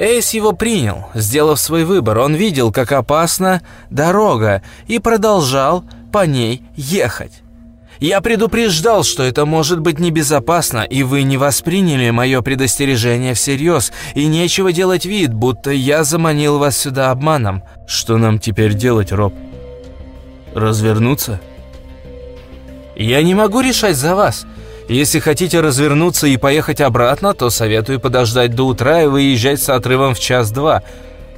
Эйс его принял, сделав свой выбор. Он видел, как опасна дорога, и продолжал по ней ехать. Я предупреждал, что это может быть небезопасно, и вы не восприняли мое предостережение всерьез, и нечего делать вид, будто я заманил вас сюда обманом. Что нам теперь делать, Роб? Развернуться? Я не могу решать за вас. Если хотите развернуться и поехать обратно, то советую подождать до утра и выезжать с отрывом в час-два.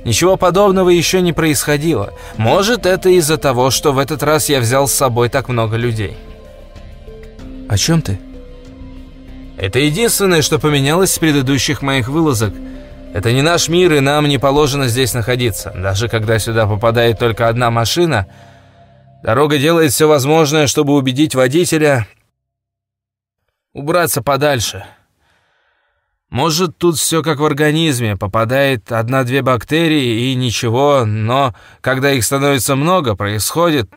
Ничего подобного еще не происходило. Может, это из-за того, что в этот раз я взял с собой так много людей. «О чем ты?» «Это единственное, что поменялось с предыдущих моих вылазок. Это не наш мир, и нам не положено здесь находиться. Даже когда сюда попадает только одна машина, дорога делает все возможное, чтобы убедить водителя убраться подальше». Может, тут все как в организме, попадает одна-две бактерии и ничего, но когда их становится много, происходит...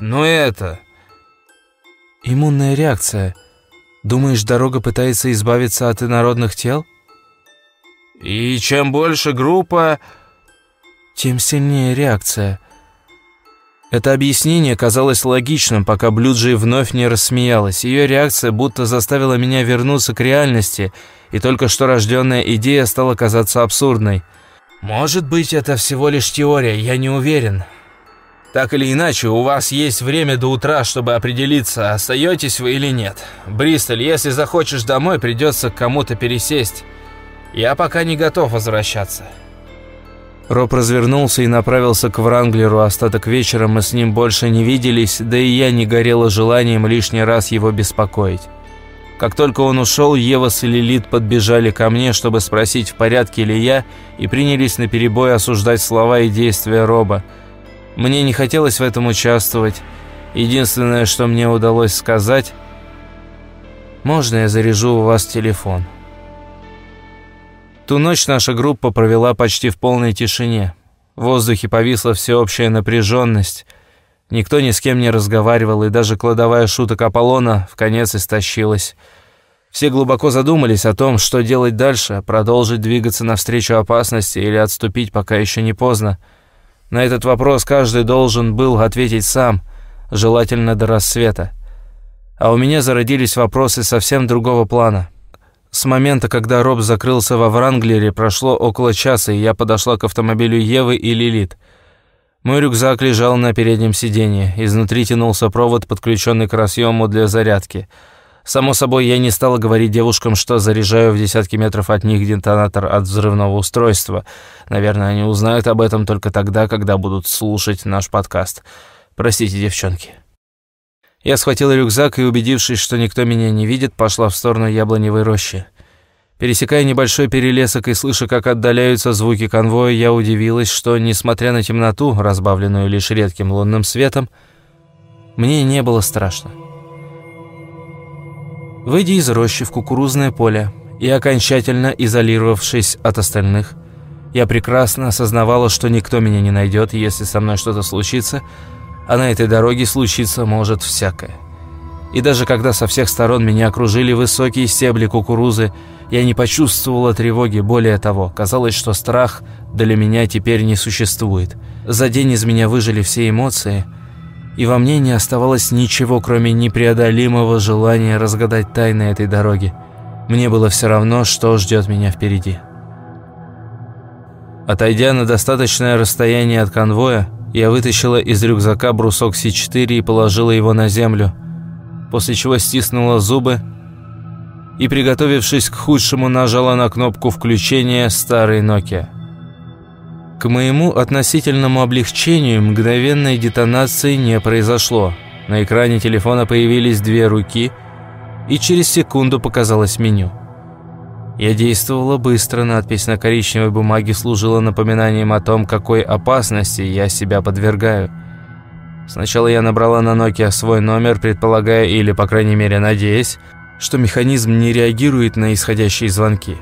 Ну это... Иммунная реакция. Думаешь, дорога пытается избавиться от инородных тел? И чем больше группа, тем сильнее реакция. Это объяснение казалось логичным, пока Блюджи вновь не рассмеялась. Ее реакция будто заставила меня вернуться к реальности, и только что рожденная идея стала казаться абсурдной. «Может быть, это всего лишь теория, я не уверен. Так или иначе, у вас есть время до утра, чтобы определиться, остаетесь вы или нет. Бристоль, если захочешь домой, придется к кому-то пересесть. Я пока не готов возвращаться». Роб развернулся и направился к Вранглеру. Остаток вечера мы с ним больше не виделись, да и я не горела желанием лишний раз его беспокоить. Как только он ушел, Ева с Лилит подбежали ко мне, чтобы спросить, в порядке ли я, и принялись наперебой осуждать слова и действия Роба – мне не хотелось в этом участвовать. Единственное, что мне удалось сказать, «Можно я заряжу у вас телефон?» Ту ночь наша группа провела почти в полной тишине. В воздухе повисла всеобщая напряженность. Никто ни с кем не разговаривал, и даже кладовая шуток Аполлона в конец истощилась. Все глубоко задумались о том, что делать дальше, продолжить двигаться навстречу опасности или отступить, пока еще не поздно. На этот вопрос каждый должен был ответить сам, желательно до рассвета. А у меня зародились вопросы совсем другого плана. С момента, когда Роб закрылся во Вранглере, прошло около часа, и я подошла к автомобилю Евы и Лилит. Мой рюкзак лежал на переднем сиденье. Изнутри тянулся провод, подключенный к разъему для зарядки – Само собой, я не стала говорить девушкам, что заряжаю в десятки метров от них детонатор от взрывного устройства. Наверное, они узнают об этом только тогда, когда будут слушать наш подкаст. Простите, девчонки. Я схватила рюкзак и, убедившись, что никто меня не видит, пошла в сторону яблоневой рощи. Пересекая небольшой перелесок и слыша, как отдаляются звуки конвоя, я удивилась, что, несмотря на темноту, разбавленную лишь редким лунным светом, мне не было страшно. Выйдя из рощи в кукурузное поле и окончательно изолировавшись от остальных, я прекрасно осознавала, что никто меня не найдет, если со мной что-то случится, а на этой дороге случиться может всякое. И даже когда со всех сторон меня окружили высокие стебли кукурузы, я не почувствовала тревоги, более того, казалось, что страх для меня теперь не существует. За день из меня выжили все эмоции – и во мне не оставалось ничего, кроме непреодолимого желания разгадать тайны этой дороги. Мне было все равно, что ждет меня впереди. Отойдя на достаточное расстояние от конвоя, я вытащила из рюкзака брусок С4 и положила его на землю, после чего стиснула зубы и, приготовившись к худшему, нажала на кнопку включения старой Nokia. К моему относительному облегчению мгновенной детонации не произошло. На экране телефона появились две руки, и через секунду показалось меню. Я действовала быстро, надпись на коричневой бумаге служила напоминанием о том, какой опасности я себя подвергаю. Сначала я набрала на Nokia свой номер, предполагая или, по крайней мере, надеясь, что механизм не реагирует на исходящие звонки.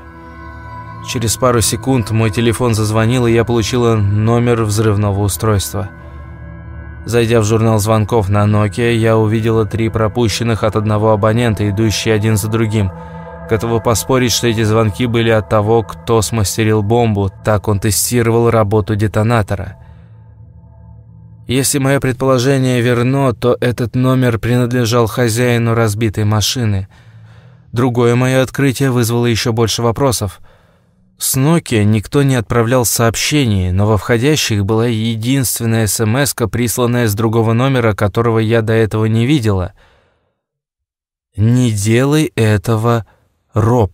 Через пару секунд мой телефон зазвонил, и я получила номер взрывного устройства. Зайдя в журнал звонков на Nokia, я увидела три пропущенных от одного абонента, идущие один за другим. Готова поспорить, что эти звонки были от того, кто смастерил бомбу, так он тестировал работу детонатора. Если мое предположение верно, то этот номер принадлежал хозяину разбитой машины. Другое мое открытие вызвало еще больше вопросов. С Nokia никто не отправлял сообщений, но во входящих была единственная смс присланная с другого номера, которого я до этого не видела. «Не делай этого, Роб».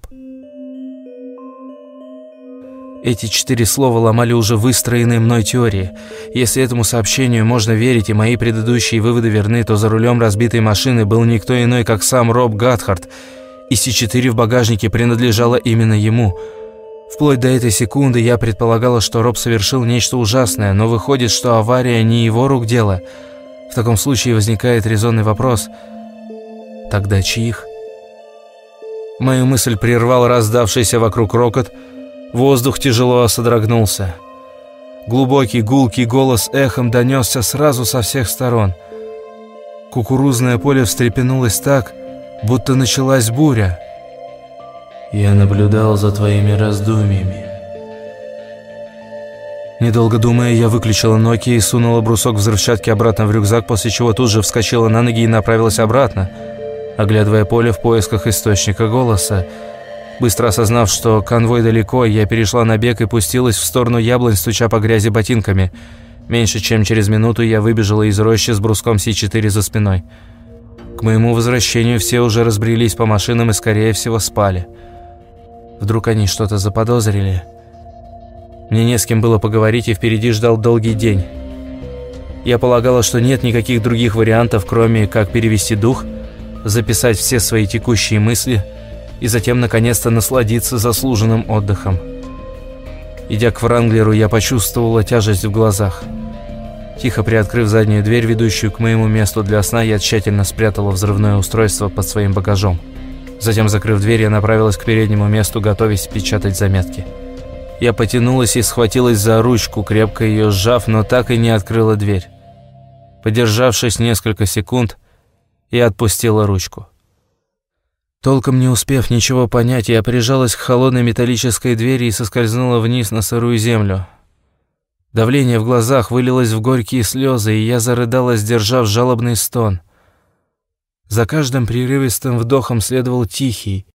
Эти четыре слова ломали уже выстроенные мной теории. Если этому сообщению можно верить и мои предыдущие выводы верны, то за рулем разбитой машины был никто иной, как сам Роб Гатхард, и С4 в багажнике принадлежало именно ему. Вплоть до этой секунды я предполагала, что Роб совершил нечто ужасное, но выходит, что авария не его рук дело. В таком случае возникает резонный вопрос. Тогда чьих? Мою мысль прервал раздавшийся вокруг рокот – Воздух тяжело содрогнулся. Глубокий гулкий голос эхом донесся сразу со всех сторон. Кукурузное поле встрепенулось так, будто началась буря. «Я наблюдал за твоими раздумьями». Недолго думая, я выключила Nokia и сунула брусок взрывчатки обратно в рюкзак, после чего тут же вскочила на ноги и направилась обратно, оглядывая поле в поисках источника голоса. Быстро осознав, что конвой далеко, я перешла на бег и пустилась в сторону яблонь, стуча по грязи ботинками. Меньше чем через минуту я выбежала из рощи с бруском С4 за спиной. К моему возвращению все уже разбрелись по машинам и, скорее всего, спали. Вдруг они что-то заподозрили? Мне не с кем было поговорить, и впереди ждал долгий день. Я полагала, что нет никаких других вариантов, кроме как перевести дух, записать все свои текущие мысли – и затем наконец-то насладиться заслуженным отдыхом. Идя к Вранглеру, я почувствовала тяжесть в глазах. Тихо приоткрыв заднюю дверь, ведущую к моему месту для сна, я тщательно спрятала взрывное устройство под своим багажом. Затем, закрыв дверь, я направилась к переднему месту, готовясь печатать заметки. Я потянулась и схватилась за ручку, крепко ее сжав, но так и не открыла дверь. Подержавшись несколько секунд, я отпустила ручку. Толком не успев ничего понять, я прижалась к холодной металлической двери и соскользнула вниз на сырую землю. Давление в глазах вылилось в горькие слезы, и я зарыдала, сдержав жалобный стон. За каждым прерывистым вдохом следовал тихий,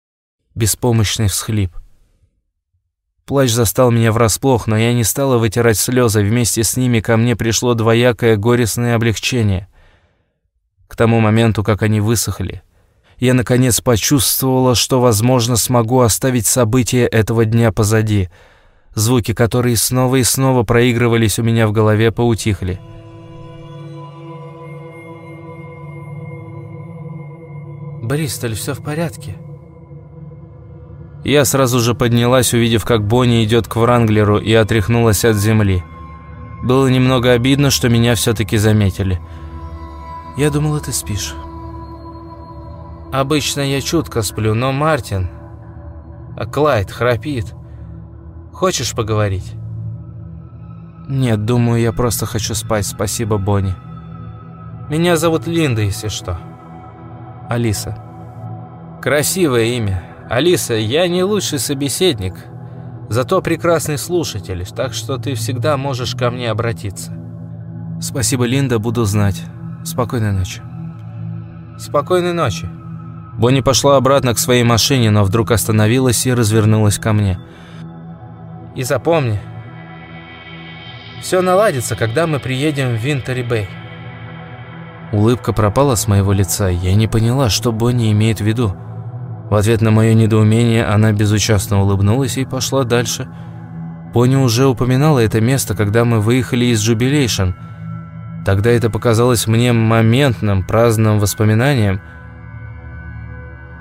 беспомощный всхлип. Плач застал меня врасплох, но я не стала вытирать слезы, вместе с ними ко мне пришло двоякое горестное облегчение. К тому моменту, как они высохли, я наконец почувствовала, что, возможно, смогу оставить события этого дня позади. Звуки, которые снова и снова проигрывались у меня в голове, поутихли. «Бристоль, все в порядке?» Я сразу же поднялась, увидев, как Бонни идет к Вранглеру, и отряхнулась от земли. Было немного обидно, что меня все-таки заметили. «Я думала, ты спишь». Обычно я чутко сплю, но Мартин... А Клайд храпит. Хочешь поговорить? Нет, думаю, я просто хочу спать. Спасибо, Бонни. Меня зовут Линда, если что. Алиса. Красивое имя. Алиса, я не лучший собеседник, зато прекрасный слушатель, так что ты всегда можешь ко мне обратиться. Спасибо, Линда, буду знать. Спокойной ночи. Спокойной ночи. Бонни пошла обратно к своей машине, но вдруг остановилась и развернулась ко мне. «И запомни, все наладится, когда мы приедем в Винтери-Бэй». Улыбка пропала с моего лица, я не поняла, что Бонни имеет в виду. В ответ на мое недоумение она безучастно улыбнулась и пошла дальше. Бонни уже упоминала это место, когда мы выехали из Джубилейшн. Тогда это показалось мне моментным, праздным воспоминанием –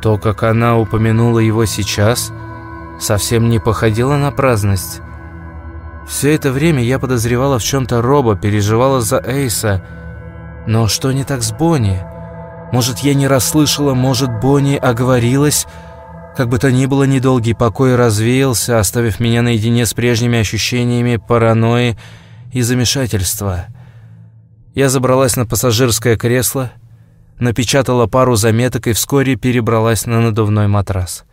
то, как она упомянула его сейчас, совсем не походило на праздность. Все это время я подозревала в чем-то Роба, переживала за Эйса. Но что не так с Бонни? Может, я не расслышала, может, Бонни оговорилась? Как бы то ни было, недолгий покой развеялся, оставив меня наедине с прежними ощущениями паранойи и замешательства. Я забралась на пассажирское кресло, напечатала пару заметок и вскоре перебралась на надувной матрас.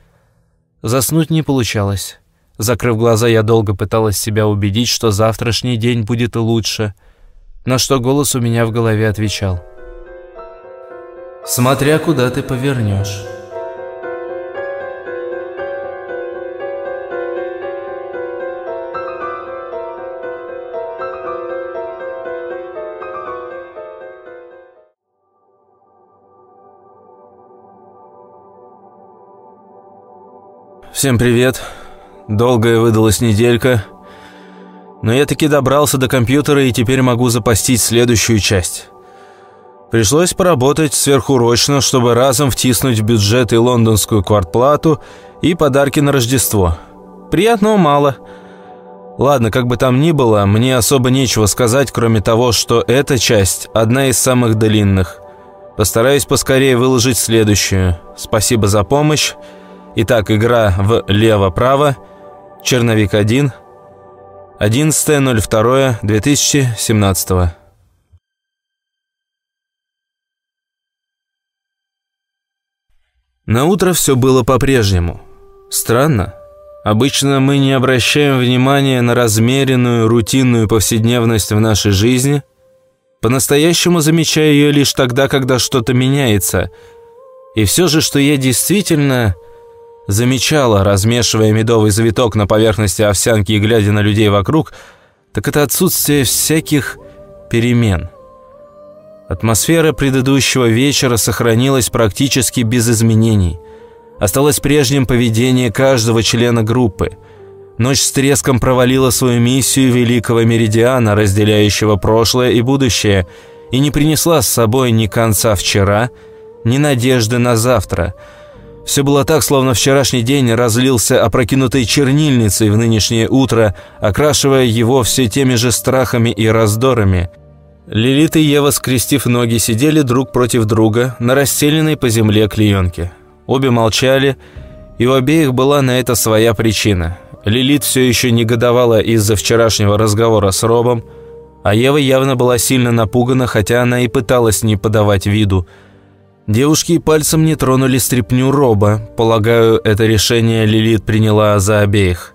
Заснуть не получалось. Закрыв глаза, я долго пыталась себя убедить, что завтрашний день будет лучше, на что голос у меня в голове отвечал. «Смотря куда ты повернешь». Всем привет. Долгая выдалась неделька. Но я таки добрался до компьютера и теперь могу запастить следующую часть. Пришлось поработать сверхурочно, чтобы разом втиснуть в бюджет и лондонскую квартплату, и подарки на Рождество. Приятного мало. Ладно, как бы там ни было, мне особо нечего сказать, кроме того, что эта часть одна из самых длинных. Постараюсь поскорее выложить следующую. Спасибо за помощь. Итак, игра в лево-право, черновик 1, 11.02.2017. На утро все было по-прежнему. Странно. Обычно мы не обращаем внимания на размеренную, рутинную повседневность в нашей жизни. По-настоящему замечаю ее лишь тогда, когда что-то меняется. И все же, что я действительно замечала, размешивая медовый завиток на поверхности овсянки и глядя на людей вокруг, так это отсутствие всяких перемен. Атмосфера предыдущего вечера сохранилась практически без изменений. Осталось прежним поведение каждого члена группы. Ночь с треском провалила свою миссию великого меридиана, разделяющего прошлое и будущее, и не принесла с собой ни конца вчера, ни надежды на завтра – все было так, словно вчерашний день разлился опрокинутой чернильницей в нынешнее утро, окрашивая его все теми же страхами и раздорами. Лилит и Ева, скрестив ноги, сидели друг против друга на расстеленной по земле клеенке. Обе молчали, и у обеих была на это своя причина. Лилит все еще негодовала из-за вчерашнего разговора с Робом, а Ева явно была сильно напугана, хотя она и пыталась не подавать виду – Девушки пальцем не тронули стряпню Роба. Полагаю, это решение Лилит приняла за обеих.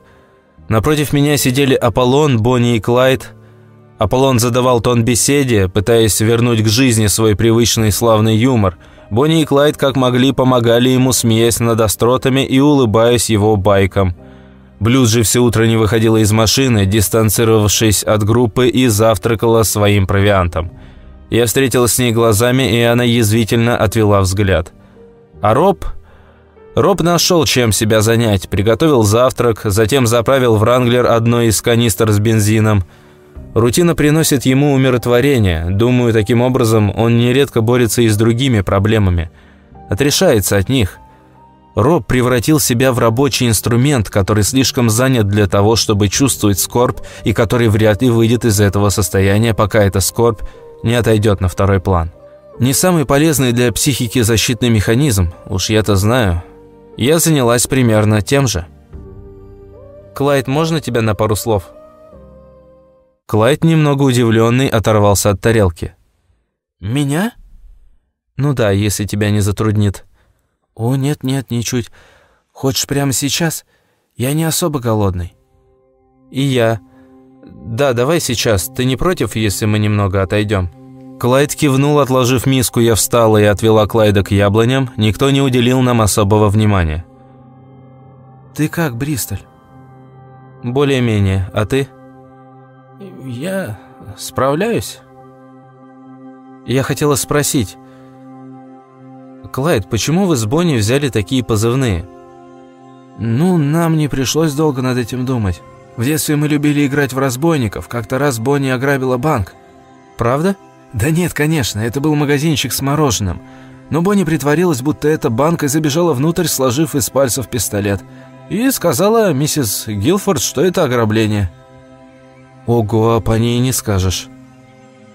Напротив меня сидели Аполлон, Бонни и Клайд. Аполлон задавал тон беседе, пытаясь вернуть к жизни свой привычный славный юмор. Бонни и Клайд как могли помогали ему, смеясь над остротами и улыбаясь его байкам. Блюз же все утро не выходила из машины, дистанцировавшись от группы и завтракала своим провиантом. Я встретилась с ней глазами, и она язвительно отвела взгляд. А Роб... Роб нашел, чем себя занять, приготовил завтрак, затем заправил в Ранглер одной из канистр с бензином. Рутина приносит ему умиротворение. Думаю, таким образом он нередко борется и с другими проблемами. Отрешается от них. Роб превратил себя в рабочий инструмент, который слишком занят для того, чтобы чувствовать скорбь, и который вряд ли выйдет из этого состояния, пока эта скорбь не отойдет на второй план. Не самый полезный для психики защитный механизм, уж я-то знаю. Я занялась примерно тем же. «Клайд, можно тебя на пару слов?» Клайд, немного удивленный, оторвался от тарелки. «Меня?» «Ну да, если тебя не затруднит». «О, нет-нет, ничуть. Хочешь прямо сейчас? Я не особо голодный». «И я». «Да, давай сейчас. Ты не против, если мы немного отойдем?» Клайд кивнул, отложив миску, я встала и отвела Клайда к яблоням. Никто не уделил нам особого внимания. «Ты как, Бристоль?» «Более-менее. А ты?» «Я справляюсь». Я хотела спросить. «Клайд, почему вы с Бонни взяли такие позывные?» «Ну, нам не пришлось долго над этим думать». В детстве мы любили играть в разбойников. Как-то раз Бонни ограбила банк. Правда? Да нет, конечно, это был магазинчик с мороженым. Но Бонни притворилась, будто это банк, и забежала внутрь, сложив из пальцев пистолет. И сказала миссис Гилфорд, что это ограбление. Ого, а по ней не скажешь.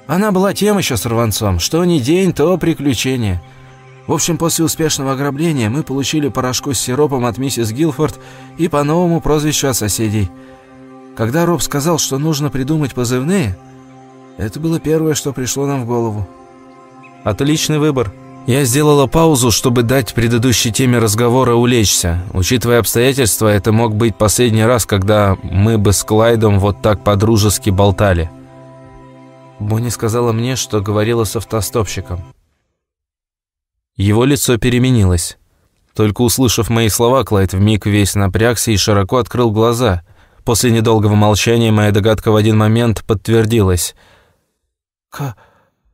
Она была тем еще сорванцом. Что ни день, то приключение. В общем, после успешного ограбления мы получили порошку с сиропом от миссис Гилфорд и по новому прозвищу от соседей. Когда Роб сказал, что нужно придумать позывные, это было первое, что пришло нам в голову. Отличный выбор. Я сделала паузу, чтобы дать предыдущей теме разговора улечься. Учитывая обстоятельства, это мог быть последний раз, когда мы бы с Клайдом вот так по-дружески болтали. Бонни сказала мне, что говорила с автостопщиком. Его лицо переменилось. Только услышав мои слова, Клайд вмиг весь напрягся и широко открыл глаза. После недолгого молчания моя догадка в один момент подтвердилась. К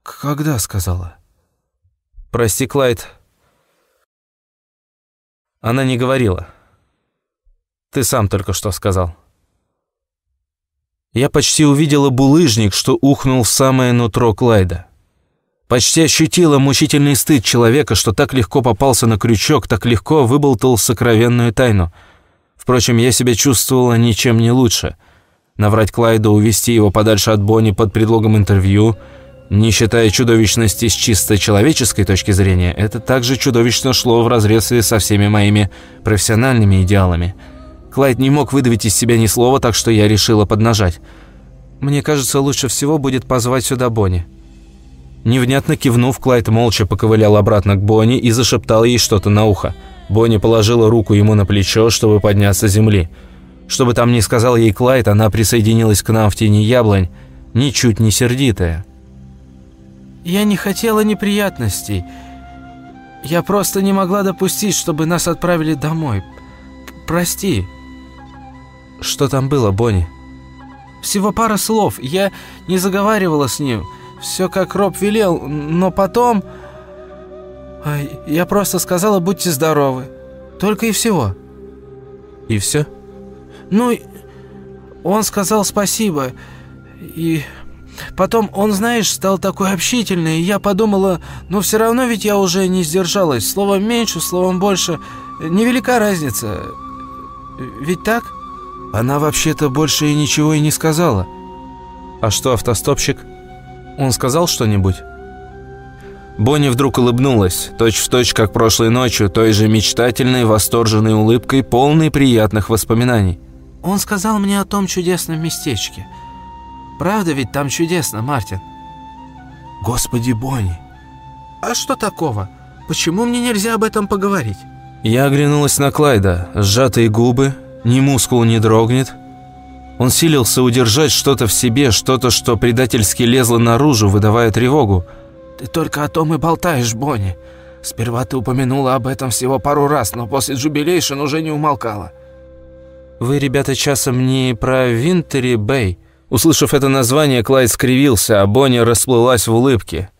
«Когда?» — сказала. «Прости, Клайд». Она не говорила. Ты сам только что сказал. Я почти увидела булыжник, что ухнул в самое нутро Клайда. Почти ощутила мучительный стыд человека, что так легко попался на крючок, так легко выболтал сокровенную тайну. Впрочем, я себя чувствовала ничем не лучше. Наврать Клайду, увести его подальше от Бонни под предлогом интервью, не считая чудовищности с чисто человеческой точки зрения, это также чудовищно шло вразрез со всеми моими профессиональными идеалами – Клайд не мог выдавить из себя ни слова, так что я решила поднажать. «Мне кажется, лучше всего будет позвать сюда Бонни». Невнятно кивнув, Клайд молча поковылял обратно к Бонни и зашептал ей что-то на ухо. Бонни положила руку ему на плечо, чтобы подняться с земли. Что бы там ни сказал ей Клайд, она присоединилась к нам в тени яблонь, ничуть не сердитая. «Я не хотела неприятностей. Я просто не могла допустить, чтобы нас отправили домой. Прости». Что там было, Бонни? Всего пара слов. Я не заговаривала с ним. Все как Роб велел, но потом... Я просто сказала, будьте здоровы. Только и всего. И все? Ну, он сказал спасибо. И потом он, знаешь, стал такой общительный. И я подумала, ну все равно ведь я уже не сдержалась. Словом меньше, словом больше. Невелика разница. Ведь так? Она вообще-то больше и ничего и не сказала. А что автостопщик? Он сказал что-нибудь? Бонни вдруг улыбнулась, точь-в-точь, точь, как прошлой ночью, той же мечтательной, восторженной улыбкой, полной приятных воспоминаний. «Он сказал мне о том чудесном местечке. Правда ведь там чудесно, Мартин?» «Господи, Бонни! А что такого? Почему мне нельзя об этом поговорить?» Я оглянулась на Клайда, сжатые губы, ни мускул не дрогнет. Он силился удержать что-то в себе, что-то, что предательски лезло наружу, выдавая тревогу. «Ты только о том и болтаешь, Бонни. Сперва ты упомянула об этом всего пару раз, но после Джубилейшн уже не умолкала». «Вы, ребята, часом не про Винтери Бэй?» Услышав это название, Клайд скривился, а Бонни расплылась в улыбке.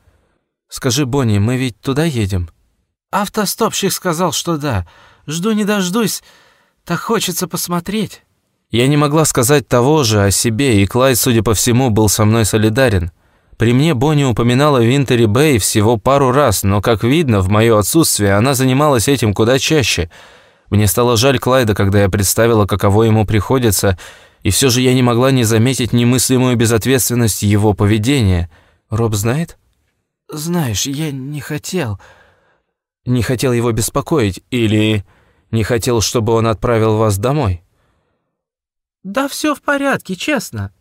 «Скажи, Бонни, мы ведь туда едем?» «Автостопщик сказал, что да. Жду не дождусь. Так хочется посмотреть». Я не могла сказать того же о себе, и Клайд, судя по всему, был со мной солидарен. При мне Бонни упоминала Винтери Бэй всего пару раз, но, как видно, в мое отсутствие она занималась этим куда чаще. Мне стало жаль Клайда, когда я представила, каково ему приходится, и все же я не могла не заметить немыслимую безответственность его поведения. Роб знает? «Знаешь, я не хотел...» «Не хотел его беспокоить или...» Не хотел, чтобы он отправил вас домой?» «Да все в порядке, честно».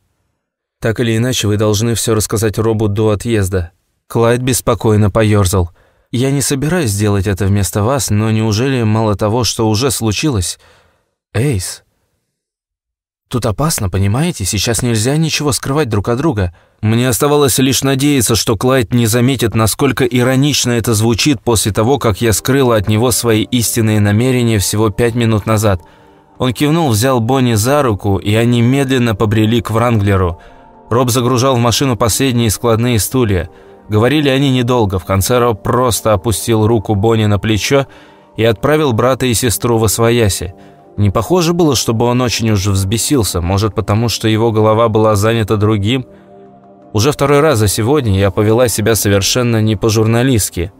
«Так или иначе, вы должны все рассказать Робу до отъезда». Клайд беспокойно поерзал. «Я не собираюсь сделать это вместо вас, но неужели мало того, что уже случилось? Эйс, Тут опасно, понимаете? Сейчас нельзя ничего скрывать друг от друга. Мне оставалось лишь надеяться, что Клайд не заметит, насколько иронично это звучит после того, как я скрыла от него свои истинные намерения всего пять минут назад. Он кивнул, взял Бонни за руку, и они медленно побрели к Вранглеру. Роб загружал в машину последние складные стулья. Говорили они недолго. В конце Роб просто опустил руку Бонни на плечо и отправил брата и сестру во свояси. Не похоже было, чтобы он очень уж взбесился, может потому, что его голова была занята другим. Уже второй раз за сегодня я повела себя совершенно не по-журналистски.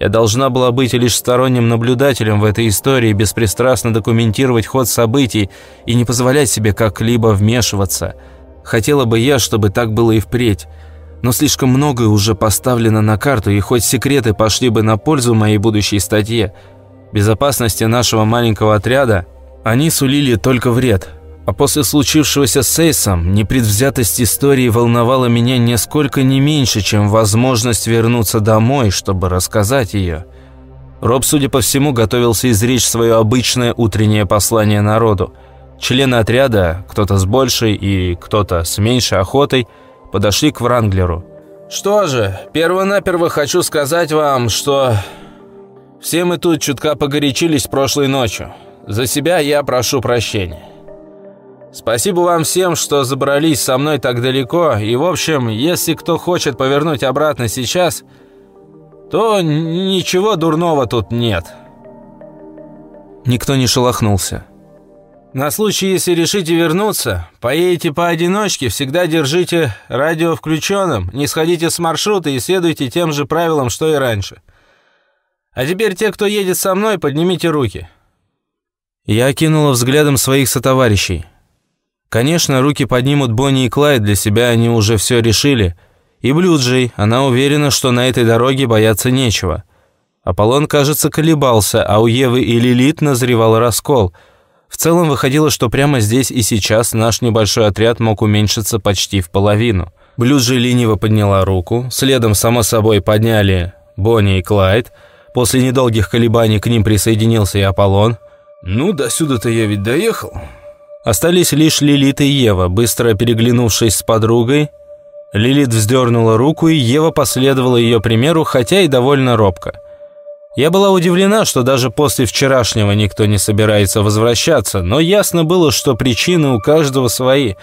Я должна была быть лишь сторонним наблюдателем в этой истории, беспристрастно документировать ход событий и не позволять себе как-либо вмешиваться. Хотела бы я, чтобы так было и впредь. Но слишком многое уже поставлено на карту, и хоть секреты пошли бы на пользу моей будущей статье, безопасности нашего маленького отряда они сулили только вред. А после случившегося с Эйсом, непредвзятость истории волновала меня нисколько не меньше, чем возможность вернуться домой, чтобы рассказать ее. Роб, судя по всему, готовился изречь свое обычное утреннее послание народу. Члены отряда, кто-то с большей и кто-то с меньшей охотой, подошли к Вранглеру. «Что же, перво-наперво хочу сказать вам, что все мы тут чутка погорячились прошлой ночью. За себя я прошу прощения. Спасибо вам всем, что забрались со мной так далеко, и, в общем, если кто хочет повернуть обратно сейчас, то ничего дурного тут нет». Никто не шелохнулся. На случай, если решите вернуться, поедете поодиночке, всегда держите радио включенным, не сходите с маршрута и следуйте тем же правилам, что и раньше. А теперь те, кто едет со мной, поднимите руки». Я окинула взглядом своих сотоварищей. Конечно, руки поднимут Бонни и Клайд, для себя они уже все решили. И Блюджей, она уверена, что на этой дороге бояться нечего. Аполлон, кажется, колебался, а у Евы и Лилит назревал раскол – в целом выходило, что прямо здесь и сейчас наш небольшой отряд мог уменьшиться почти в половину. Блюз же лениво подняла руку, следом, само собой, подняли Бонни и Клайд. После недолгих колебаний к ним присоединился и Аполлон. «Ну, до сюда-то я ведь доехал». Остались лишь Лилит и Ева, быстро переглянувшись с подругой. Лилит вздернула руку, и Ева последовала ее примеру, хотя и довольно робко. Я была удивлена, что даже после вчерашнего никто не собирается возвращаться, но ясно было, что причины у каждого свои.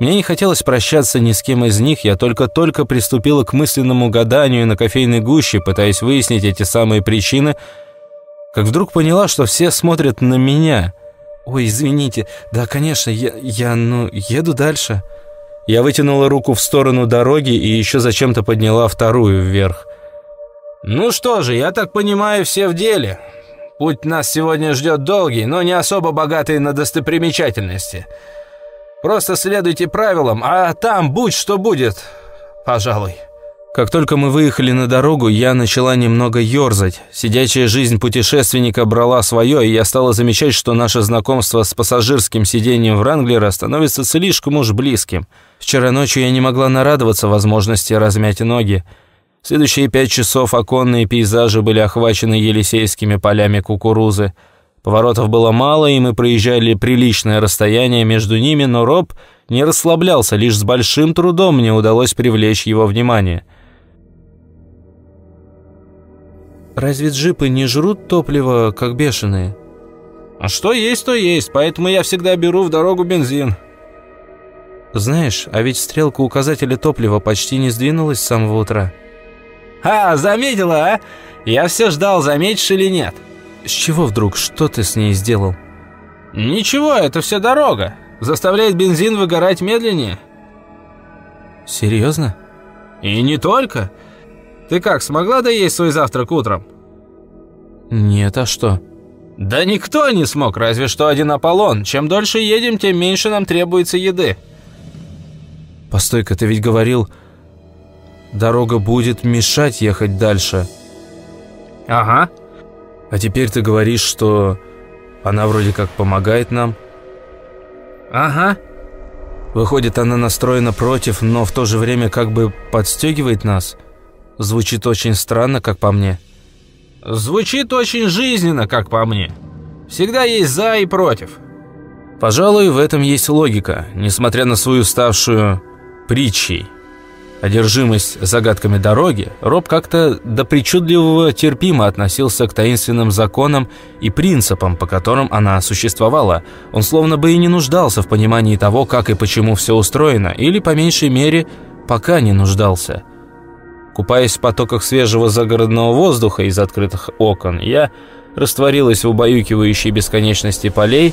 Мне не хотелось прощаться ни с кем из них, я только-только приступила к мысленному гаданию на кофейной гуще, пытаясь выяснить эти самые причины, как вдруг поняла, что все смотрят на меня. «Ой, извините, да, конечно, я, я ну, еду дальше». Я вытянула руку в сторону дороги и еще зачем-то подняла вторую вверх. «Ну что же, я так понимаю, все в деле. Путь нас сегодня ждет долгий, но не особо богатый на достопримечательности. Просто следуйте правилам, а там будь что будет, пожалуй». Как только мы выехали на дорогу, я начала немного ерзать. Сидячая жизнь путешественника брала свое, и я стала замечать, что наше знакомство с пассажирским сиденьем Вранглера становится слишком уж близким. Вчера ночью я не могла нарадоваться возможности размять ноги. Следующие пять часов оконные пейзажи были охвачены елисейскими полями кукурузы. Поворотов было мало, и мы проезжали приличное расстояние между ними, но Роб не расслаблялся, лишь с большим трудом мне удалось привлечь его внимание. «Разве джипы не жрут топливо, как бешеные?» «А что есть, то есть, поэтому я всегда беру в дорогу бензин». «Знаешь, а ведь стрелка указателя топлива почти не сдвинулась с самого утра». «А, заметила, а? Я все ждал, заметишь или нет». «С чего вдруг? Что ты с ней сделал?» «Ничего, это все дорога. Заставляет бензин выгорать медленнее». «Серьезно?» «И не только. Ты как, смогла доесть свой завтрак утром?» «Нет, а что?» «Да никто не смог, разве что один Аполлон. Чем дольше едем, тем меньше нам требуется еды». «Постой-ка, ты ведь говорил, Дорога будет мешать ехать дальше. Ага. А теперь ты говоришь, что она вроде как помогает нам. Ага. Выходит, она настроена против, но в то же время как бы подстегивает нас. Звучит очень странно, как по мне. Звучит очень жизненно, как по мне. Всегда есть «за» и «против». Пожалуй, в этом есть логика, несмотря на свою ставшую притчей одержимость загадками дороги, Роб как-то до причудливого терпимо относился к таинственным законам и принципам, по которым она существовала. Он словно бы и не нуждался в понимании того, как и почему все устроено, или, по меньшей мере, пока не нуждался. Купаясь в потоках свежего загородного воздуха из открытых окон, я растворилась в убаюкивающей бесконечности полей,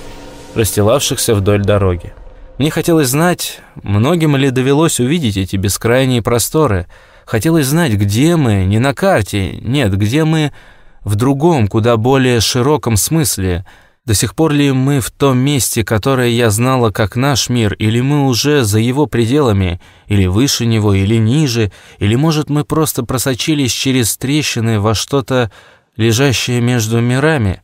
расстилавшихся вдоль дороги. Мне хотелось знать, многим ли довелось увидеть эти бескрайние просторы. Хотелось знать, где мы, не на карте, нет, где мы в другом, куда более широком смысле. До сих пор ли мы в том месте, которое я знала как наш мир, или мы уже за его пределами, или выше него, или ниже, или, может, мы просто просочились через трещины во что-то, лежащее между мирами?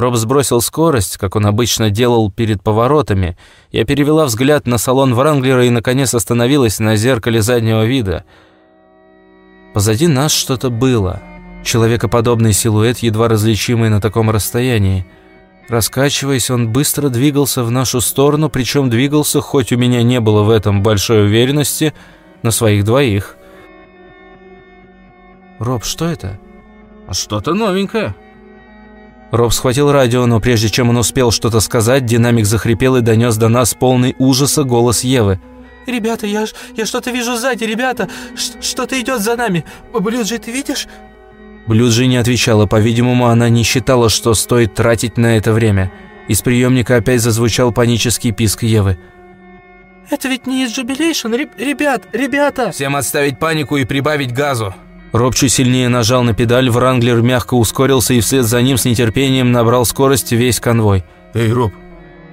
Роб сбросил скорость, как он обычно делал перед поворотами. Я перевела взгляд на салон Вранглера и, наконец, остановилась на зеркале заднего вида. Позади нас что-то было. Человекоподобный силуэт, едва различимый на таком расстоянии. Раскачиваясь, он быстро двигался в нашу сторону, причем двигался, хоть у меня не было в этом большой уверенности, на своих двоих. «Роб, что это?» «Что-то новенькое». Роб схватил радио, но прежде чем он успел что-то сказать, динамик захрипел и донес до нас полный ужаса голос Евы. «Ребята, я, я что-то вижу сзади, ребята! Что-то идет за нами! Блюджи, ты видишь?» Блюджи не отвечала, по-видимому, она не считала, что стоит тратить на это время. Из приемника опять зазвучал панический писк Евы. «Это ведь не из Jubilation, ребят, ребята!» «Всем отставить панику и прибавить газу!» Роб чуть сильнее нажал на педаль, Вранглер мягко ускорился и вслед за ним с нетерпением набрал скорость весь конвой. «Эй, Роб,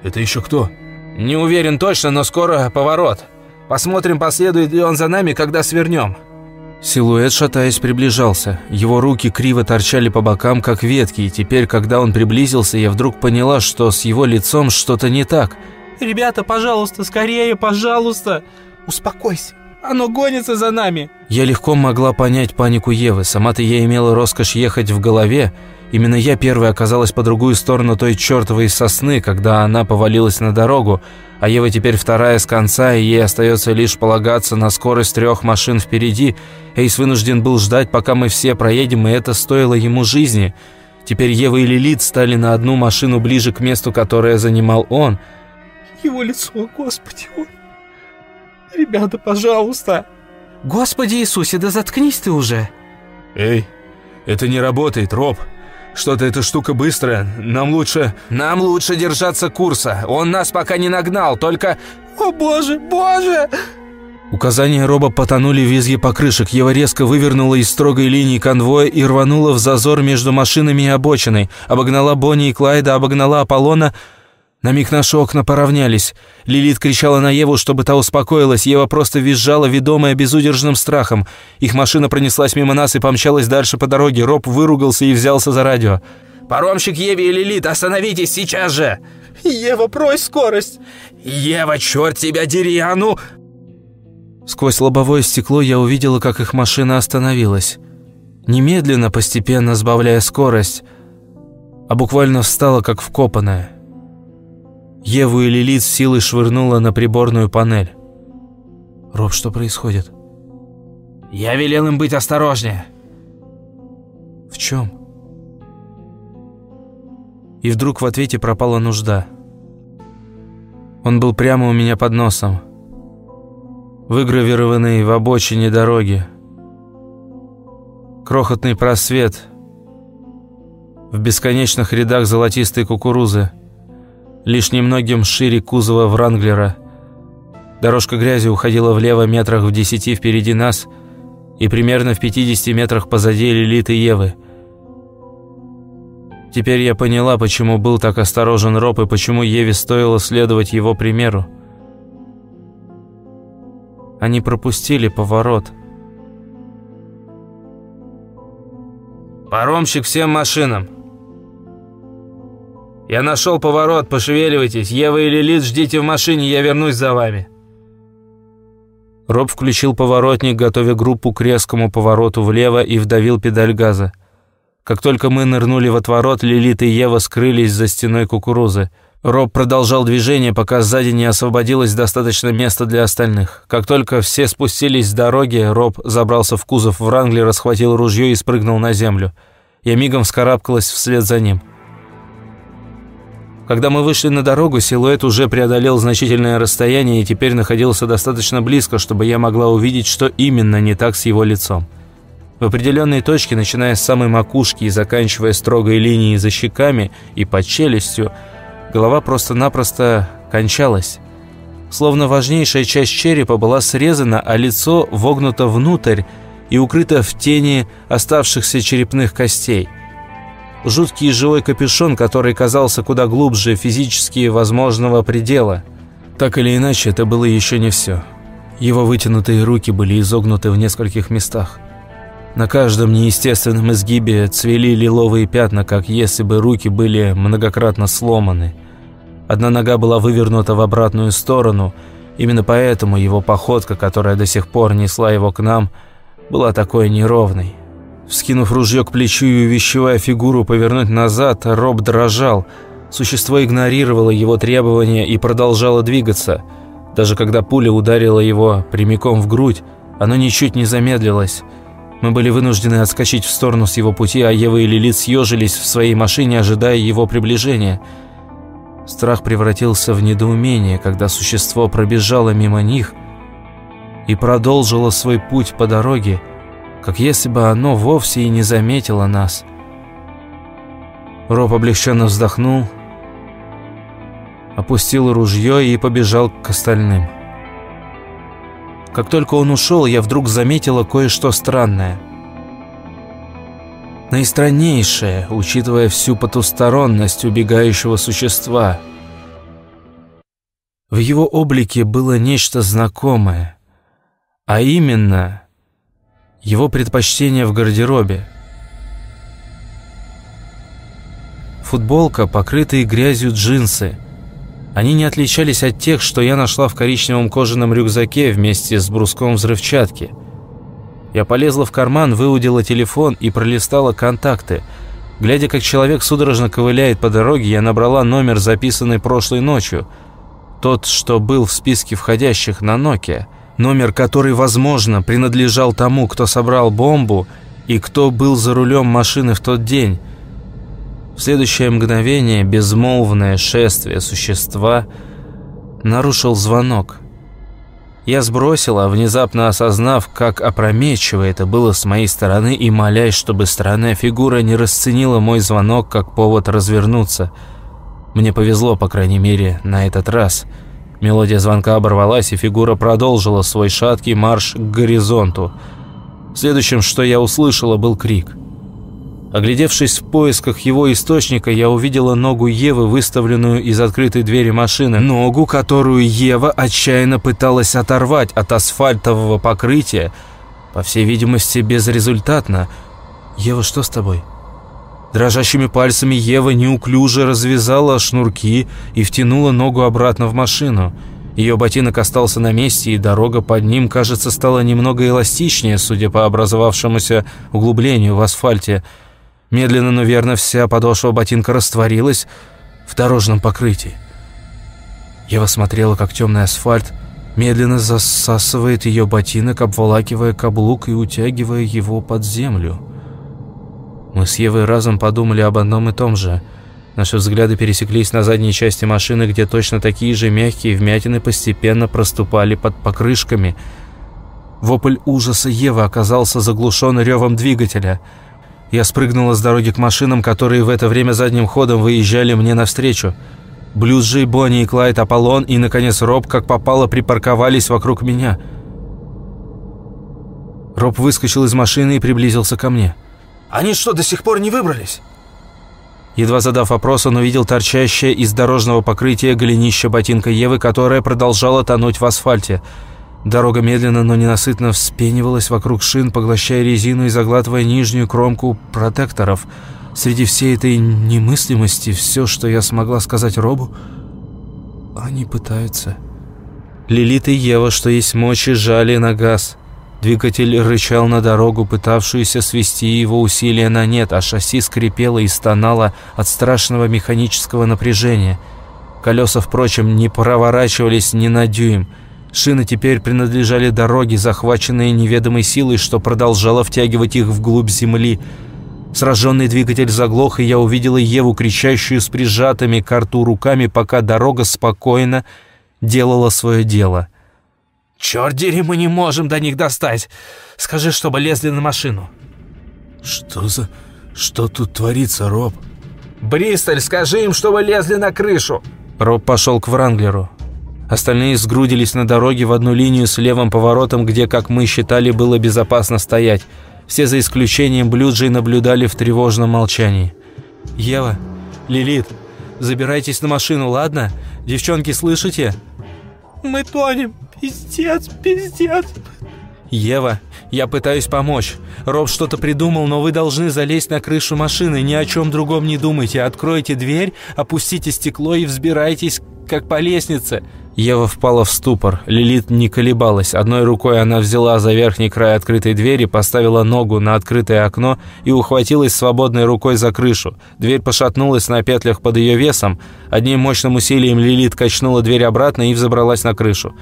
это еще кто?» «Не уверен точно, но скоро поворот. Посмотрим, последует ли он за нами, когда свернем». Силуэт, шатаясь, приближался. Его руки криво торчали по бокам, как ветки, и теперь, когда он приблизился, я вдруг поняла, что с его лицом что-то не так. «Ребята, пожалуйста, скорее, пожалуйста! Успокойся!» Оно гонится за нами!» Я легко могла понять панику Евы. Сама-то я имела роскошь ехать в голове. Именно я первая оказалась по другую сторону той чертовой сосны, когда она повалилась на дорогу, а Ева теперь вторая с конца, и ей остается лишь полагаться на скорость трех машин впереди. Эйс вынужден был ждать, пока мы все проедем, и это стоило ему жизни. Теперь Ева и Лилит стали на одну машину ближе к месту, которое занимал он. «Его лицо, Господи, он Ребята, пожалуйста!» «Господи Иисусе, да заткнись ты уже!» «Эй, это не работает, Роб. Что-то эта штука быстрая. Нам лучше...» «Нам лучше держаться курса. Он нас пока не нагнал, только...» «О боже, боже!» Указания Роба потонули в визге покрышек. Ева резко вывернула из строгой линии конвоя и рванула в зазор между машинами и обочиной. Обогнала Бонни и Клайда, обогнала Аполлона... На миг наши окна поравнялись. Лилит кричала на Еву, чтобы та успокоилась. Ева просто визжала, ведомая безудержным страхом. Их машина пронеслась мимо нас и помчалась дальше по дороге. Роб выругался и взялся за радио. «Паромщик Еве и Лилит, остановитесь сейчас же!» «Ева, брось скорость!» «Ева, черт тебя дери, а ну!» Сквозь лобовое стекло я увидела, как их машина остановилась. Немедленно, постепенно сбавляя скорость, а буквально встала, как вкопанная. Еву и Лилит с силой швырнула на приборную панель. «Роб, что происходит?» «Я велел им быть осторожнее». «В чем?» И вдруг в ответе пропала нужда. Он был прямо у меня под носом, выгравированный в обочине дороги. Крохотный просвет в бесконечных рядах золотистой кукурузы – лишь немногим шире кузова Вранглера. Дорожка грязи уходила влево метрах в десяти впереди нас и примерно в 50 метрах позади Лилит и Евы. Теперь я поняла, почему был так осторожен Роб и почему Еве стоило следовать его примеру. Они пропустили поворот. «Паромщик всем машинам!» «Я нашел поворот, пошевеливайтесь. Ева и Лилит, ждите в машине, я вернусь за вами». Роб включил поворотник, готовя группу к резкому повороту влево и вдавил педаль газа. Как только мы нырнули в отворот, Лилит и Ева скрылись за стеной кукурузы. Роб продолжал движение, пока сзади не освободилось достаточно места для остальных. Как только все спустились с дороги, Роб забрался в кузов Вранглера, схватил ружье и спрыгнул на землю. Я мигом вскарабкалась вслед за ним. Когда мы вышли на дорогу, силуэт уже преодолел значительное расстояние и теперь находился достаточно близко, чтобы я могла увидеть, что именно не так с его лицом. В определенной точке, начиная с самой макушки и заканчивая строгой линией за щеками и под челюстью, голова просто-напросто кончалась. Словно важнейшая часть черепа была срезана, а лицо вогнуто внутрь и укрыто в тени оставшихся черепных костей – жуткий живой капюшон, который казался куда глубже физически возможного предела. Так или иначе, это было еще не все. Его вытянутые руки были изогнуты в нескольких местах. На каждом неестественном изгибе цвели лиловые пятна, как если бы руки были многократно сломаны. Одна нога была вывернута в обратную сторону, именно поэтому его походка, которая до сих пор несла его к нам, была такой неровной. Вскинув ружье к плечу и увещевая фигуру повернуть назад, Роб дрожал. Существо игнорировало его требования и продолжало двигаться – даже когда пуля ударила его прямиком в грудь, оно ничуть не замедлилось. Мы были вынуждены отскочить в сторону с его пути, а Ева и Лилит съежились в своей машине, ожидая его приближения. Страх превратился в недоумение, когда существо пробежало мимо них и продолжило свой путь по дороге, как если бы оно вовсе и не заметило нас. Роб облегченно вздохнул опустил ружье и побежал к остальным. Как только он ушел, я вдруг заметила кое-что странное. Наистраннейшее, учитывая всю потусторонность убегающего существа. В его облике было нечто знакомое, а именно его предпочтение в гардеробе. Футболка, покрытые грязью джинсы – они не отличались от тех, что я нашла в коричневом кожаном рюкзаке вместе с бруском взрывчатки. Я полезла в карман, выудила телефон и пролистала контакты. Глядя, как человек судорожно ковыляет по дороге, я набрала номер, записанный прошлой ночью. Тот, что был в списке входящих на Nokia. Номер, который, возможно, принадлежал тому, кто собрал бомбу и кто был за рулем машины в тот день. В следующее мгновение безмолвное шествие существа нарушил звонок. Я сбросила, внезапно осознав, как опрометчиво это было с моей стороны и молясь, чтобы странная фигура не расценила мой звонок как повод развернуться. Мне повезло, по крайней мере, на этот раз. Мелодия звонка оборвалась, и фигура продолжила свой шаткий марш к горизонту. Следующим, что я услышала, был крик – Оглядевшись в поисках его источника, я увидела ногу Евы, выставленную из открытой двери машины. Ногу, которую Ева отчаянно пыталась оторвать от асфальтового покрытия. По всей видимости, безрезультатно. «Ева, что с тобой?» Дрожащими пальцами Ева неуклюже развязала шнурки и втянула ногу обратно в машину. Ее ботинок остался на месте, и дорога под ним, кажется, стала немного эластичнее, судя по образовавшемуся углублению в асфальте. Медленно, но верно вся подошва ботинка растворилась в дорожном покрытии. Ева смотрела, как темный асфальт медленно засасывает ее ботинок, обволакивая каблук и утягивая его под землю. Мы с Евой разом подумали об одном и том же. Наши взгляды пересеклись на задней части машины, где точно такие же мягкие вмятины постепенно проступали под покрышками. Вопль ужаса Евы оказался заглушен ревом двигателя – я спрыгнула с дороги к машинам, которые в это время задним ходом выезжали мне навстречу. Блюзжи, Бонни и Клайд, Аполлон и, наконец, Роб, как попало, припарковались вокруг меня. Роб выскочил из машины и приблизился ко мне. «Они что, до сих пор не выбрались?» Едва задав вопрос, он увидел торчащее из дорожного покрытия голенище ботинка Евы, которая продолжала тонуть в асфальте – Дорога медленно, но ненасытно вспенивалась вокруг шин, поглощая резину и заглатывая нижнюю кромку протекторов. Среди всей этой немыслимости все, что я смогла сказать Робу, они пытаются. Лилит и Ева, что есть мочи, жали на газ. Двигатель рычал на дорогу, пытавшуюся свести его усилия на нет, а шасси скрипело и стонало от страшного механического напряжения. Колеса, впрочем, не проворачивались ни на дюйм. Шины теперь принадлежали дороге, захваченные неведомой силой, что продолжало втягивать их вглубь земли. Сраженный двигатель заглох, и я увидела Еву, кричащую с прижатыми к рту руками, пока дорога спокойно делала свое дело. «Черт дери, мы не можем до них достать! Скажи, чтобы лезли на машину!» «Что за... что тут творится, Роб?» «Бристоль, скажи им, чтобы лезли на крышу!» Роб пошел к Вранглеру. Остальные сгрудились на дороге в одну линию с левым поворотом, где, как мы считали, было безопасно стоять. Все за исключением Блюджей наблюдали в тревожном молчании. Ева, Лилит, забирайтесь на машину, ладно? Девчонки, слышите? Мы тонем. Пиздец, пиздец. Ева, я пытаюсь помочь. Роб что-то придумал, но вы должны залезть на крышу машины. Ни о чем другом не думайте. Откройте дверь, опустите стекло и взбирайтесь, как по лестнице. Ева впала в ступор. Лилит не колебалась. Одной рукой она взяла за верхний край открытой двери, поставила ногу на открытое окно и ухватилась свободной рукой за крышу. Дверь пошатнулась на петлях под ее весом. Одним мощным усилием Лилит качнула дверь обратно и взобралась на крышу.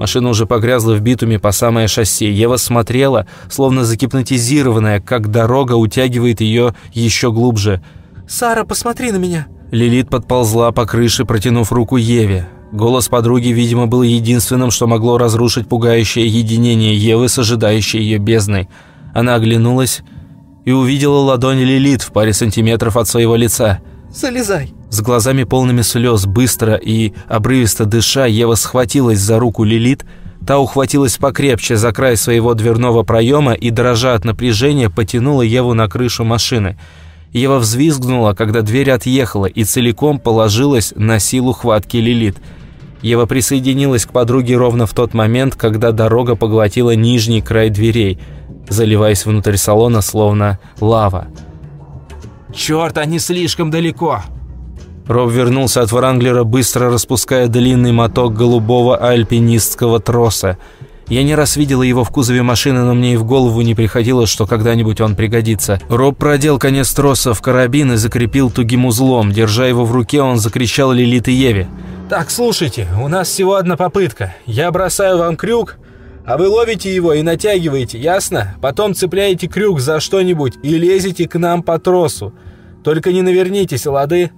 Машина уже погрязла в битуме по самое шоссе. Ева смотрела, словно загипнотизированная, как дорога утягивает ее еще глубже. «Сара, посмотри на меня!» Лилит подползла по крыше, протянув руку Еве. Голос подруги, видимо, был единственным, что могло разрушить пугающее единение Евы с ожидающей ее бездной. Она оглянулась и увидела ладонь Лилит в паре сантиметров от своего лица. «Залезай!» С глазами полными слез, быстро и обрывисто дыша, Ева схватилась за руку Лилит, Та ухватилась покрепче за край своего дверного проема и, дрожа от напряжения, потянула Еву на крышу машины. Ева взвизгнула, когда дверь отъехала, и целиком положилась на силу хватки Лилит – Ева присоединилась к подруге ровно в тот момент, когда дорога поглотила нижний край дверей, заливаясь внутрь салона, словно лава. «Черт, они слишком далеко!» Роб вернулся от Вранглера, быстро распуская длинный моток голубого альпинистского троса. Я не раз видела его в кузове машины, но мне и в голову не приходило, что когда-нибудь он пригодится. Роб продел конец троса в карабин и закрепил тугим узлом. Держа его в руке, он закричал Лилит и Еве. «Так, слушайте, у нас всего одна попытка. Я бросаю вам крюк, а вы ловите его и натягиваете, ясно? Потом цепляете крюк за что-нибудь и лезете к нам по тросу. Только не навернитесь, лады?»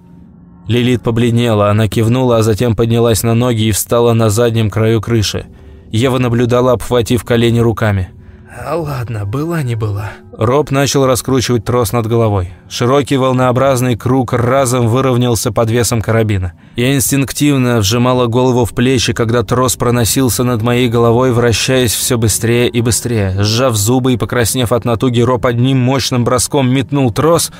Лилит побледнела, она кивнула, а затем поднялась на ноги и встала на заднем краю крыши. Ева наблюдала, обхватив колени руками. А ладно, была не была. Роб начал раскручивать трос над головой. Широкий волнообразный круг разом выровнялся под весом карабина. Я инстинктивно вжимала голову в плечи, когда трос проносился над моей головой, вращаясь все быстрее и быстрее. Сжав зубы и покраснев от натуги, Роб одним мощным броском метнул трос,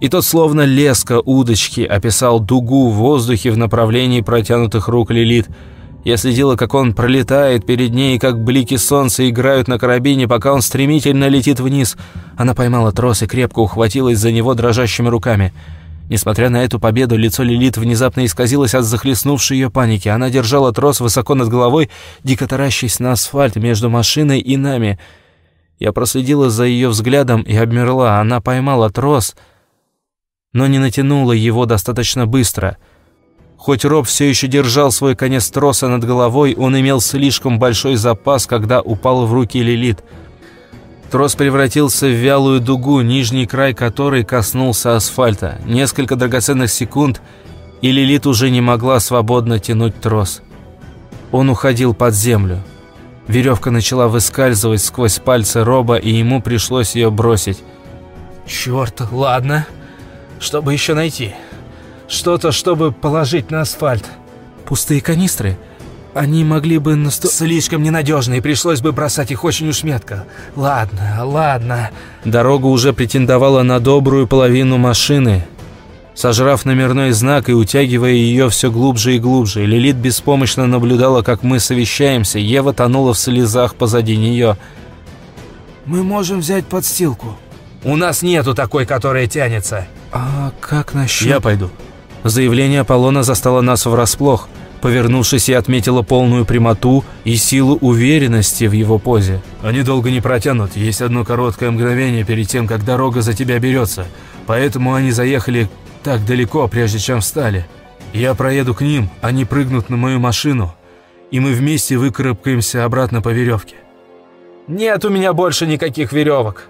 и тот, словно леска удочки, описал дугу в воздухе в направлении протянутых рук Лилит – я следила, как он пролетает перед ней, как блики солнца играют на карабине, пока он стремительно летит вниз. Она поймала трос и крепко ухватилась за него дрожащими руками. Несмотря на эту победу, лицо Лилит внезапно исказилось от захлестнувшей ее паники. Она держала трос высоко над головой, дико таращась на асфальт между машиной и нами. Я проследила за ее взглядом и обмерла. Она поймала трос, но не натянула его достаточно быстро — Хоть Роб все еще держал свой конец троса над головой, он имел слишком большой запас, когда упал в руки Лилит. Трос превратился в вялую дугу, нижний край которой коснулся асфальта. Несколько драгоценных секунд, и Лилит уже не могла свободно тянуть трос. Он уходил под землю. Веревка начала выскальзывать сквозь пальцы Роба, и ему пришлось ее бросить. «Черт, ладно. Что бы еще найти?» Что-то, чтобы положить на асфальт. Пустые канистры. Они могли бы насто... Слишком ненадежные, пришлось бы бросать их очень уж метко. Ладно, ладно. Дорога уже претендовала на добрую половину машины. Сожрав номерной знак и утягивая ее все глубже и глубже, Лилит беспомощно наблюдала, как мы совещаемся. Ева тонула в слезах позади нее. «Мы можем взять подстилку». «У нас нету такой, которая тянется». «А как насчет...» «Я пойду». Заявление Аполлона застало нас врасплох. Повернувшись, я отметила полную прямоту и силу уверенности в его позе. «Они долго не протянут, есть одно короткое мгновение перед тем, как дорога за тебя берется. Поэтому они заехали так далеко, прежде чем встали. Я проеду к ним, они прыгнут на мою машину, и мы вместе выкарабкаемся обратно по веревке». «Нет у меня больше никаких веревок».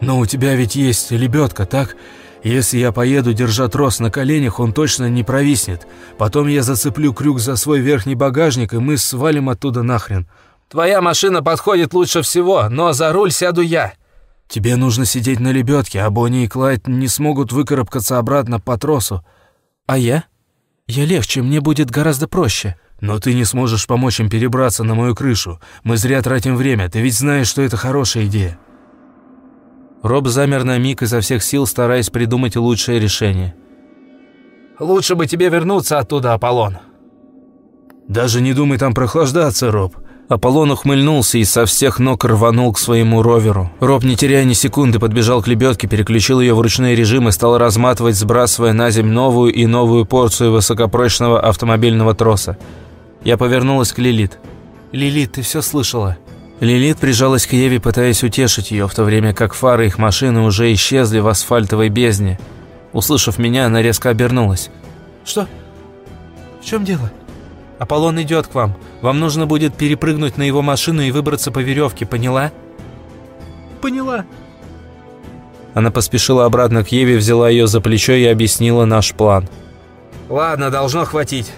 «Но у тебя ведь есть лебедка, так?» Если я поеду, держа трос на коленях, он точно не провиснет. Потом я зацеплю крюк за свой верхний багажник, и мы свалим оттуда нахрен. Твоя машина подходит лучше всего, но за руль сяду я. Тебе нужно сидеть на лебедке, а Бонни и Клайд не смогут выкарабкаться обратно по тросу. А я? Я легче, мне будет гораздо проще. Но ты не сможешь помочь им перебраться на мою крышу. Мы зря тратим время, ты ведь знаешь, что это хорошая идея. Роб замер на миг изо всех сил, стараясь придумать лучшее решение. «Лучше бы тебе вернуться оттуда, Аполлон». «Даже не думай там прохлаждаться, Роб». Аполлон ухмыльнулся и со всех ног рванул к своему роверу. Роб, не теряя ни секунды, подбежал к лебедке, переключил ее в ручной режим и стал разматывать, сбрасывая на земь новую и новую порцию высокопрочного автомобильного троса. Я повернулась к Лилит. «Лилит, ты все слышала?» Лилит прижалась к Еве, пытаясь утешить ее, в то время как фары их машины уже исчезли в асфальтовой бездне. Услышав меня, она резко обернулась. «Что? В чем дело?» «Аполлон идет к вам. Вам нужно будет перепрыгнуть на его машину и выбраться по веревке, поняла?» «Поняла». Она поспешила обратно к Еве, взяла ее за плечо и объяснила наш план. «Ладно, должно хватить.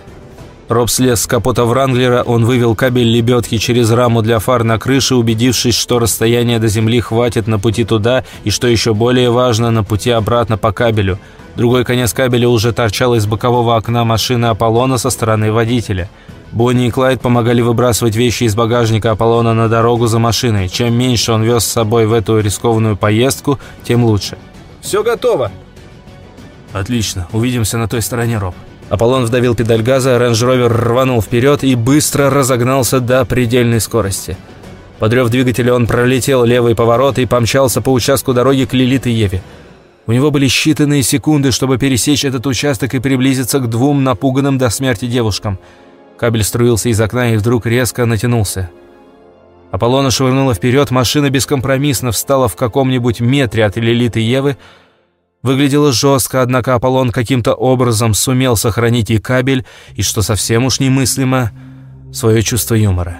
Роб слез с капота Вранглера, он вывел кабель лебедки через раму для фар на крыше, убедившись, что расстояние до земли хватит на пути туда и, что еще более важно, на пути обратно по кабелю. Другой конец кабеля уже торчал из бокового окна машины Аполлона со стороны водителя. Бонни и Клайд помогали выбрасывать вещи из багажника Аполлона на дорогу за машиной. Чем меньше он вез с собой в эту рискованную поездку, тем лучше. «Все готово!» «Отлично. Увидимся на той стороне, Роб». Аполлон вдавил педаль газа, рейндж-ровер рванул вперед и быстро разогнался до предельной скорости. Под рев двигателя, он пролетел левый поворот и помчался по участку дороги к Лилит и Еве. У него были считанные секунды, чтобы пересечь этот участок и приблизиться к двум напуганным до смерти девушкам. Кабель струился из окна и вдруг резко натянулся. Аполлона швырнуло вперед, машина бескомпромиссно встала в каком-нибудь метре от Лилит и Евы, Выглядело жестко, однако Аполлон каким-то образом сумел сохранить и кабель, и, что совсем уж немыслимо, свое чувство юмора.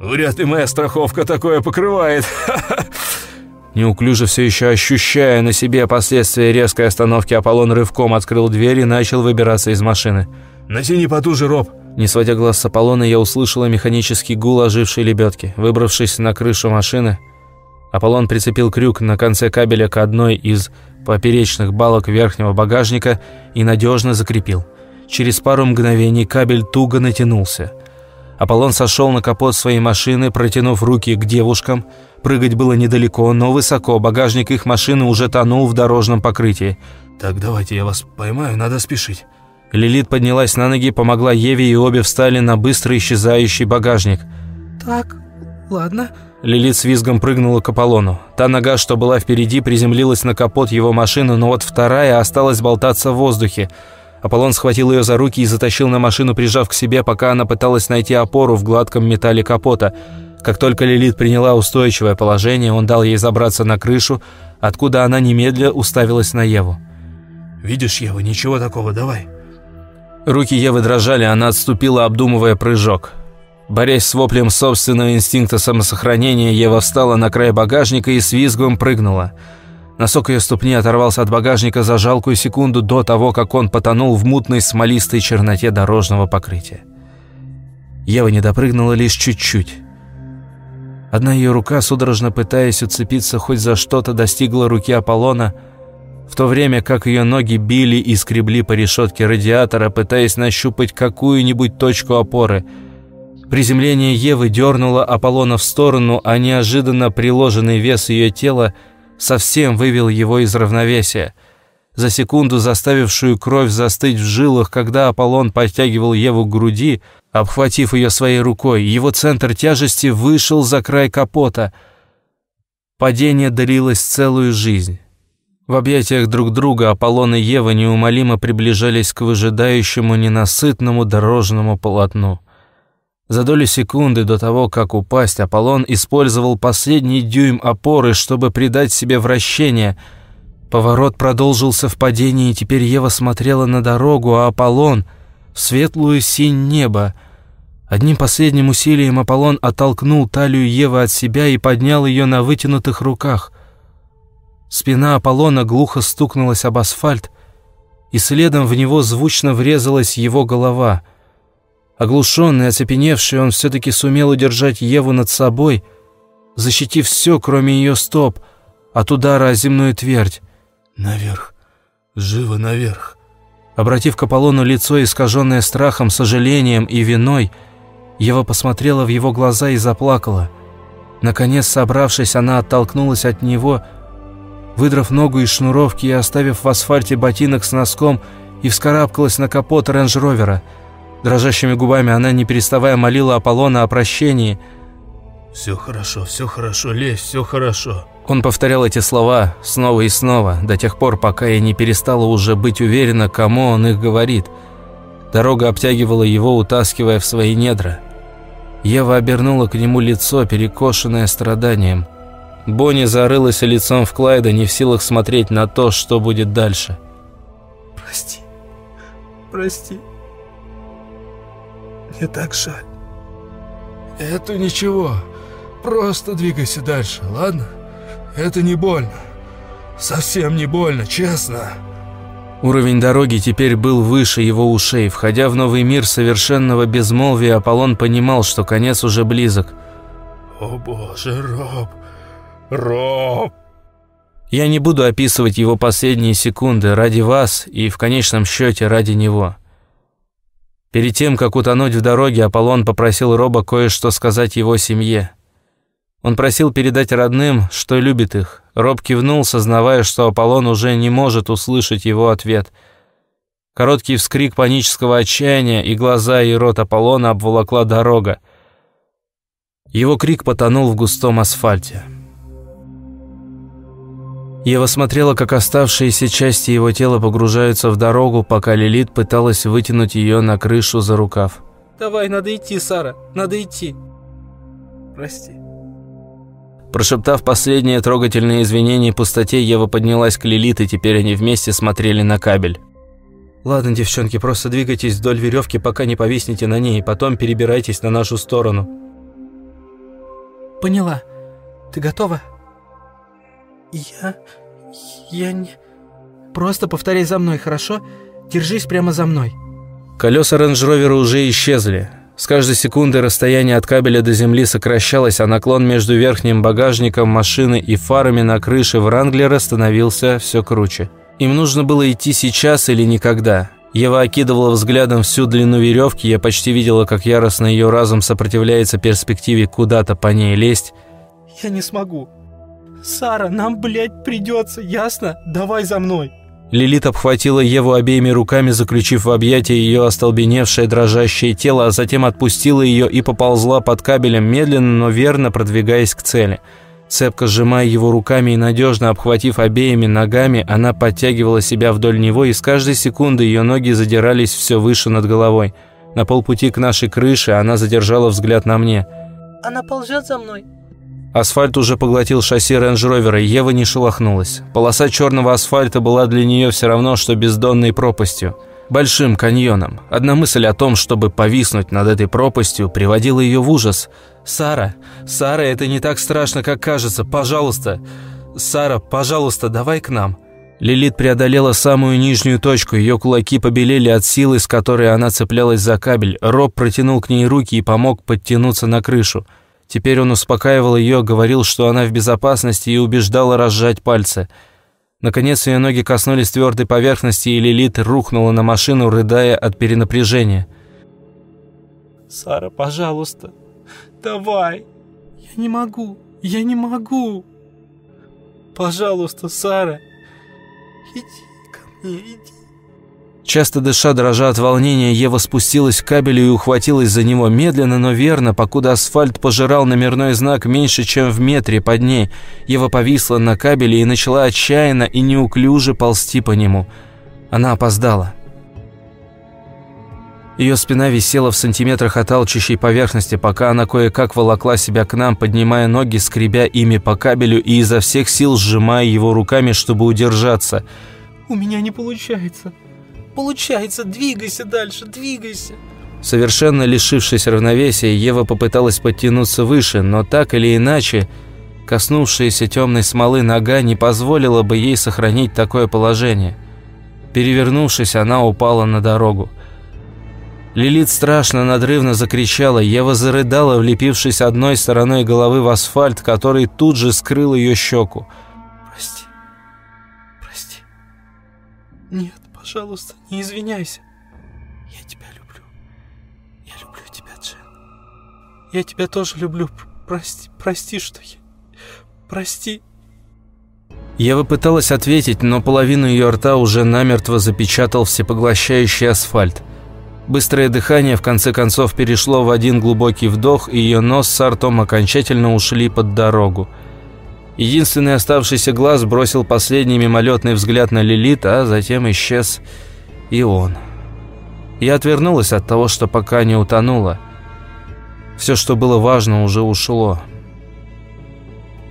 «Вряд ли моя страховка такое покрывает!» Неуклюже все еще ощущая на себе последствия резкой остановки, Аполлон рывком открыл дверь и начал выбираться из машины. «Натяни потуже, Роб!» Не сводя глаз с Аполлона, я услышала механический гул ожившей лебедки. Выбравшись на крышу машины, Аполлон прицепил крюк на конце кабеля к одной из поперечных балок верхнего багажника и надежно закрепил. Через пару мгновений кабель туго натянулся. Аполлон сошел на капот своей машины, протянув руки к девушкам. Прыгать было недалеко, но высоко. Багажник их машины уже тонул в дорожном покрытии. «Так, давайте я вас поймаю, надо спешить». Лилит поднялась на ноги, помогла Еве, и обе встали на быстро исчезающий багажник. «Так, ладно», Лилит с визгом прыгнула к Аполлону. Та нога, что была впереди, приземлилась на капот его машины, но вот вторая осталась болтаться в воздухе. Аполлон схватил ее за руки и затащил на машину, прижав к себе, пока она пыталась найти опору в гладком металле капота. Как только Лилит приняла устойчивое положение, он дал ей забраться на крышу, откуда она немедля уставилась на Еву. «Видишь, Ева, ничего такого, давай». Руки Евы дрожали, она отступила, обдумывая прыжок. Борясь с воплем собственного инстинкта самосохранения, Ева встала на край багажника и с визгом прыгнула. Носок ее ступни оторвался от багажника за жалкую секунду до того, как он потонул в мутной смолистой черноте дорожного покрытия. Ева не допрыгнула лишь чуть-чуть. Одна ее рука, судорожно пытаясь уцепиться хоть за что-то, достигла руки Аполлона, в то время как ее ноги били и скребли по решетке радиатора, пытаясь нащупать какую-нибудь точку опоры – Приземление Евы дернуло Аполлона в сторону, а неожиданно приложенный вес ее тела совсем вывел его из равновесия. За секунду заставившую кровь застыть в жилах, когда Аполлон подтягивал Еву к груди, обхватив ее своей рукой, его центр тяжести вышел за край капота. Падение длилось целую жизнь. В объятиях друг друга Аполлон и Ева неумолимо приближались к выжидающему ненасытному дорожному полотну. За долю секунды до того, как упасть, Аполлон использовал последний дюйм опоры, чтобы придать себе вращение. Поворот продолжился в падении, и теперь Ева смотрела на дорогу, а Аполлон — в светлую синь неба. Одним последним усилием Аполлон оттолкнул талию Евы от себя и поднял ее на вытянутых руках. Спина Аполлона глухо стукнулась об асфальт, и следом в него звучно врезалась его голова — Оглушенный, оцепеневший, он все-таки сумел удержать Еву над собой, защитив все, кроме ее стоп, от удара о земную твердь. «Наверх! Живо наверх!» Обратив к Аполлону лицо, искаженное страхом, сожалением и виной, Ева посмотрела в его глаза и заплакала. Наконец, собравшись, она оттолкнулась от него Выдрав ногу из шнуровки и оставив в асфальте ботинок с носком, и вскарабкалась на капот рейндж-ровера. Дрожащими губами она, не переставая, молила Аполлона о прощении. «Все хорошо, все хорошо, лезь, все хорошо». Он повторял эти слова снова и снова, до тех пор, пока я не перестала уже быть уверена, кому он их говорит. Дорога обтягивала его, утаскивая в свои недра. Ева обернула к нему лицо, перекошенное страданием. Бонни зарылась лицом в Клайда, не в силах смотреть на то, что будет дальше. «Прости, прости. Мне так жаль». «Это ничего. Просто двигайся дальше, ладно? Это не больно. Совсем не больно, честно». Уровень дороги теперь был выше его ушей. Входя в новый мир совершенного безмолвия, Аполлон понимал, что конец уже близок. «О боже, Роб! Роб!» Я не буду описывать его последние секунды ради вас и, в конечном счете, ради него. Перед тем, как утонуть в дороге, Аполлон попросил Роба кое-что сказать его семье. Он просил передать родным, что любит их. Роб кивнул, сознавая, что Аполлон уже не может услышать его ответ. Короткий вскрик панического отчаяния, и глаза и рот Аполлона обволокла дорога. Его крик потонул в густом асфальте. Ева смотрела, как оставшиеся части его тела погружаются в дорогу, пока Лилит пыталась вытянуть ее на крышу за рукав. «Давай, надо идти, Сара, надо идти». «Прости». Прошептав последнее трогательное извинение пустоте, Ева поднялась к Лилит, и теперь они вместе смотрели на кабель. «Ладно, девчонки, просто двигайтесь вдоль веревки, пока не повиснете на ней, и потом перебирайтесь на нашу сторону». «Поняла. Ты готова?» «Я... я не...» «Просто повторяй за мной, хорошо? Держись прямо за мной». Колеса рейндж-ровера уже исчезли. С каждой секундой расстояние от кабеля до земли сокращалось, а наклон между верхним багажником машины и фарами на крыше Вранглера становился все круче. Им нужно было идти сейчас или никогда. Ева окидывала взглядом всю длину веревки, я почти видела, как яростно ее разум сопротивляется перспективе куда-то по ней лезть. «Я не смогу. Сара, нам, блядь, придется, ясно? Давай за мной!» Лилит обхватила Еву обеими руками, заключив в объятия ее остолбеневшее дрожащее тело, а затем отпустила ее и поползла под кабелем, медленно, но верно продвигаясь к цели. Цепко сжимая его руками и надежно обхватив обеими ногами, она подтягивала себя вдоль него, и с каждой секунды ее ноги задирались все выше над головой. На полпути к нашей крыше она задержала взгляд на мне. «Она ползет за мной?» Асфальт уже поглотил шасси рейндж-ровера, и Ева не шелохнулась. Полоса черного асфальта была для нее все равно, что бездонной пропастью. Большим каньоном. Одна мысль о том, чтобы повиснуть над этой пропастью, приводила ее в ужас. «Сара! Сара, это не так страшно, как кажется! Пожалуйста! Сара, пожалуйста, давай к нам!» Лилит преодолела самую нижнюю точку, ее кулаки побелели от силы, с которой она цеплялась за кабель. Роб протянул к ней руки и помог подтянуться на крышу. Теперь он успокаивал ее, говорил, что она в безопасности и убеждал разжать пальцы. Наконец ее ноги коснулись твердой поверхности, и Лилит рухнула на машину, рыдая от перенапряжения. «Сара, пожалуйста, давай!» «Я не могу, я не могу!» «Пожалуйста, Сара, иди ко мне, иди!» Часто дыша, дрожа от волнения, Ева спустилась к кабелю и ухватилась за него медленно, но верно, покуда асфальт пожирал номерной знак меньше, чем в метре под ней. Ева повисла на кабеле и начала отчаянно и неуклюже ползти по нему. Она опоздала. Ее спина висела в сантиметрах от алчащей поверхности, пока она кое-как волокла себя к нам, поднимая ноги, скребя ими по кабелю и изо всех сил сжимая его руками, чтобы удержаться. «У меня не получается», Получается, двигайся дальше, двигайся. Совершенно лишившись равновесия, Ева попыталась подтянуться выше, но так или иначе, коснувшаяся темной смолы нога не позволила бы ей сохранить такое положение. Перевернувшись, она упала на дорогу. Лилит страшно надрывно закричала, Ева зарыдала, влепившись одной стороной головы в асфальт, который тут же скрыл ее щеку. «Прости, прости, нет, Пожалуйста, не извиняйся. Я тебя люблю. Я люблю тебя, Джен. Я тебя тоже люблю. Прости, прости, что я... Прости. Ева пыталась ответить, но половину ее рта уже намертво запечатал всепоглощающий асфальт. Быстрое дыхание в конце концов перешло в один глубокий вдох, и ее нос с ртом окончательно ушли под дорогу. Единственный оставшийся глаз бросил последний мимолетный взгляд на Лилит, а затем исчез и он. Я отвернулась от того, что пока не утонула. Все, что было важно, уже ушло.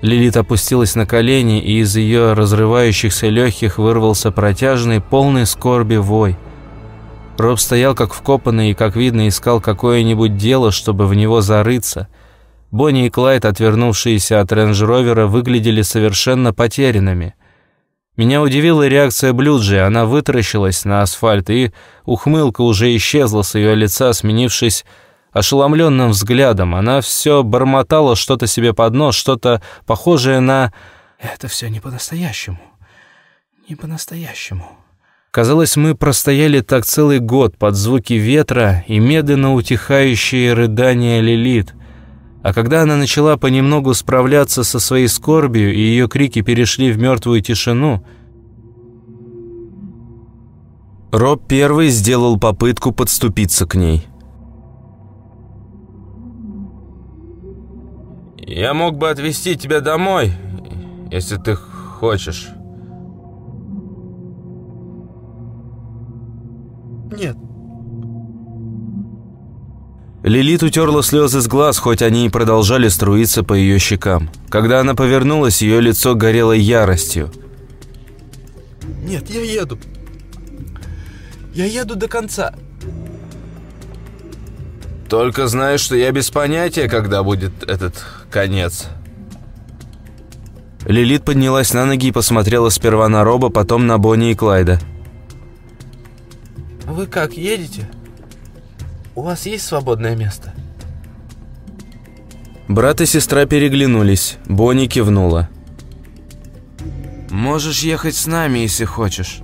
Лилит опустилась на колени, и из ее разрывающихся легких вырвался протяжный, полный скорби вой. Роб стоял как вкопанный и, как видно, искал какое-нибудь дело, чтобы в него зарыться. Бонни и Клайд, отвернувшиеся от рейндж-ровера, выглядели совершенно потерянными. Меня удивила реакция Блюджи, она вытаращилась на асфальт, и ухмылка уже исчезла с ее лица, сменившись ошеломленным взглядом. Она все бормотала что-то себе под нос, что-то похожее на «Это все не по-настоящему, не по-настоящему». Казалось, мы простояли так целый год под звуки ветра и медленно утихающие рыдания Лилит. А когда она начала понемногу справляться со своей скорбью, и ее крики перешли в мертвую тишину, Роб первый сделал попытку подступиться к ней. «Я мог бы отвезти тебя домой, если ты хочешь». «Нет». Лилит утерла слезы с глаз, хоть они и продолжали струиться по ее щекам. Когда она повернулась, ее лицо горело яростью. «Нет, я еду. Я еду до конца». Только знаешь, что я без понятия, когда будет этот конец. Лилит поднялась на ноги и посмотрела сперва на Роба, потом на Бонни и Клайда. «Вы как, едете? У вас есть свободное место?» Брат и сестра переглянулись. Бонни кивнула. «Можешь ехать с нами, если хочешь».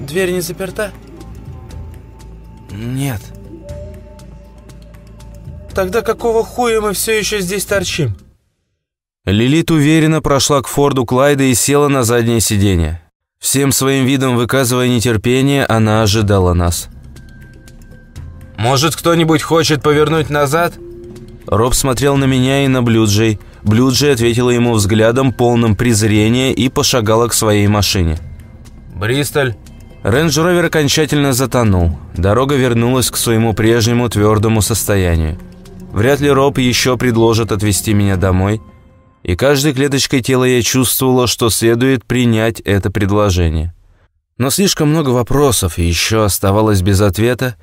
«Дверь не заперта?» «Нет». Тогда какого хуя мы все еще здесь торчим? Лилит уверенно прошла к Форду Клайда и села на заднее сиденье. Всем своим видом выказывая нетерпение, она ожидала нас. «Может, кто-нибудь хочет повернуть назад?» Роб смотрел на меня и на Блюджей. Блюджей ответила ему взглядом, полным презрения, и пошагала к своей машине. «Бристоль?» Рейндж-ровер окончательно затонул. Дорога вернулась к своему прежнему твердому состоянию. Вряд ли Роб еще предложит отвезти меня домой. И каждой клеточкой тела я чувствовала, что следует принять это предложение. Но слишком много вопросов еще оставалось без ответа.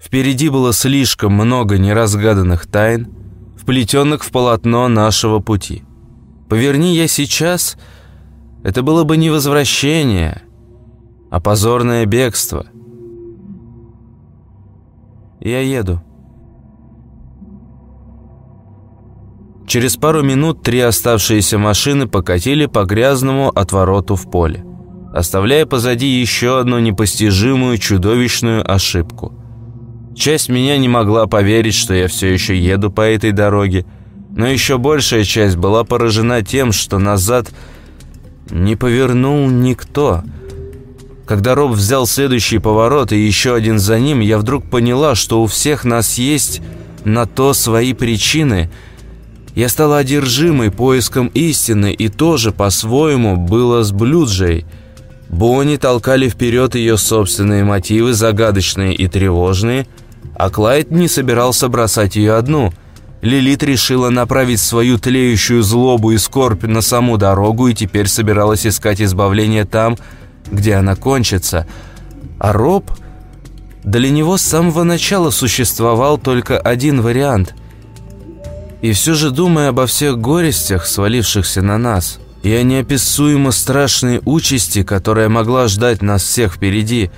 Впереди было слишком много неразгаданных тайн, вплетенных в полотно нашего пути. Поверни я сейчас, это было бы не возвращение, а позорное бегство. Я еду. Через пару минут три оставшиеся машины покатили по грязному отвороту в поле, оставляя позади еще одну непостижимую чудовищную ошибку. Часть меня не могла поверить, что я все еще еду по этой дороге, но еще большая часть была поражена тем, что назад не повернул никто. Когда Роб взял следующий поворот и еще один за ним, я вдруг поняла, что у всех нас есть на то свои причины – я стала одержимой поиском истины, и тоже по-своему было с Блюджей. Бонни толкали вперед ее собственные мотивы, загадочные и тревожные, а Клайд не собирался бросать ее одну. Лилит решила направить свою тлеющую злобу и скорбь на саму дорогу и теперь собиралась искать избавление там, где она кончится. А Роб... Для него с самого начала существовал только один вариант – и все же, думая обо всех горестях, свалившихся на нас, и о неописуемо страшной участи, которая могла ждать нас всех впереди,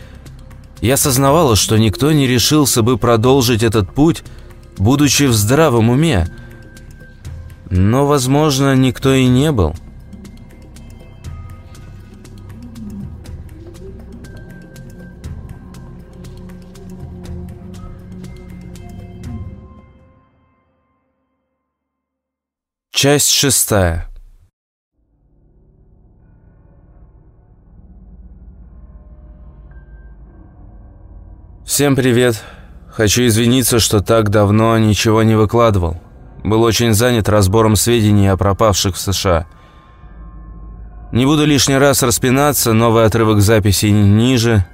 я сознавала, что никто не решился бы продолжить этот путь, будучи в здравом уме. Но, возможно, никто и не был. Часть шестая. Всем привет. Хочу извиниться, что так давно ничего не выкладывал. Был очень занят разбором сведений о пропавших в США. Не буду лишний раз распинаться, новый отрывок записи ниже.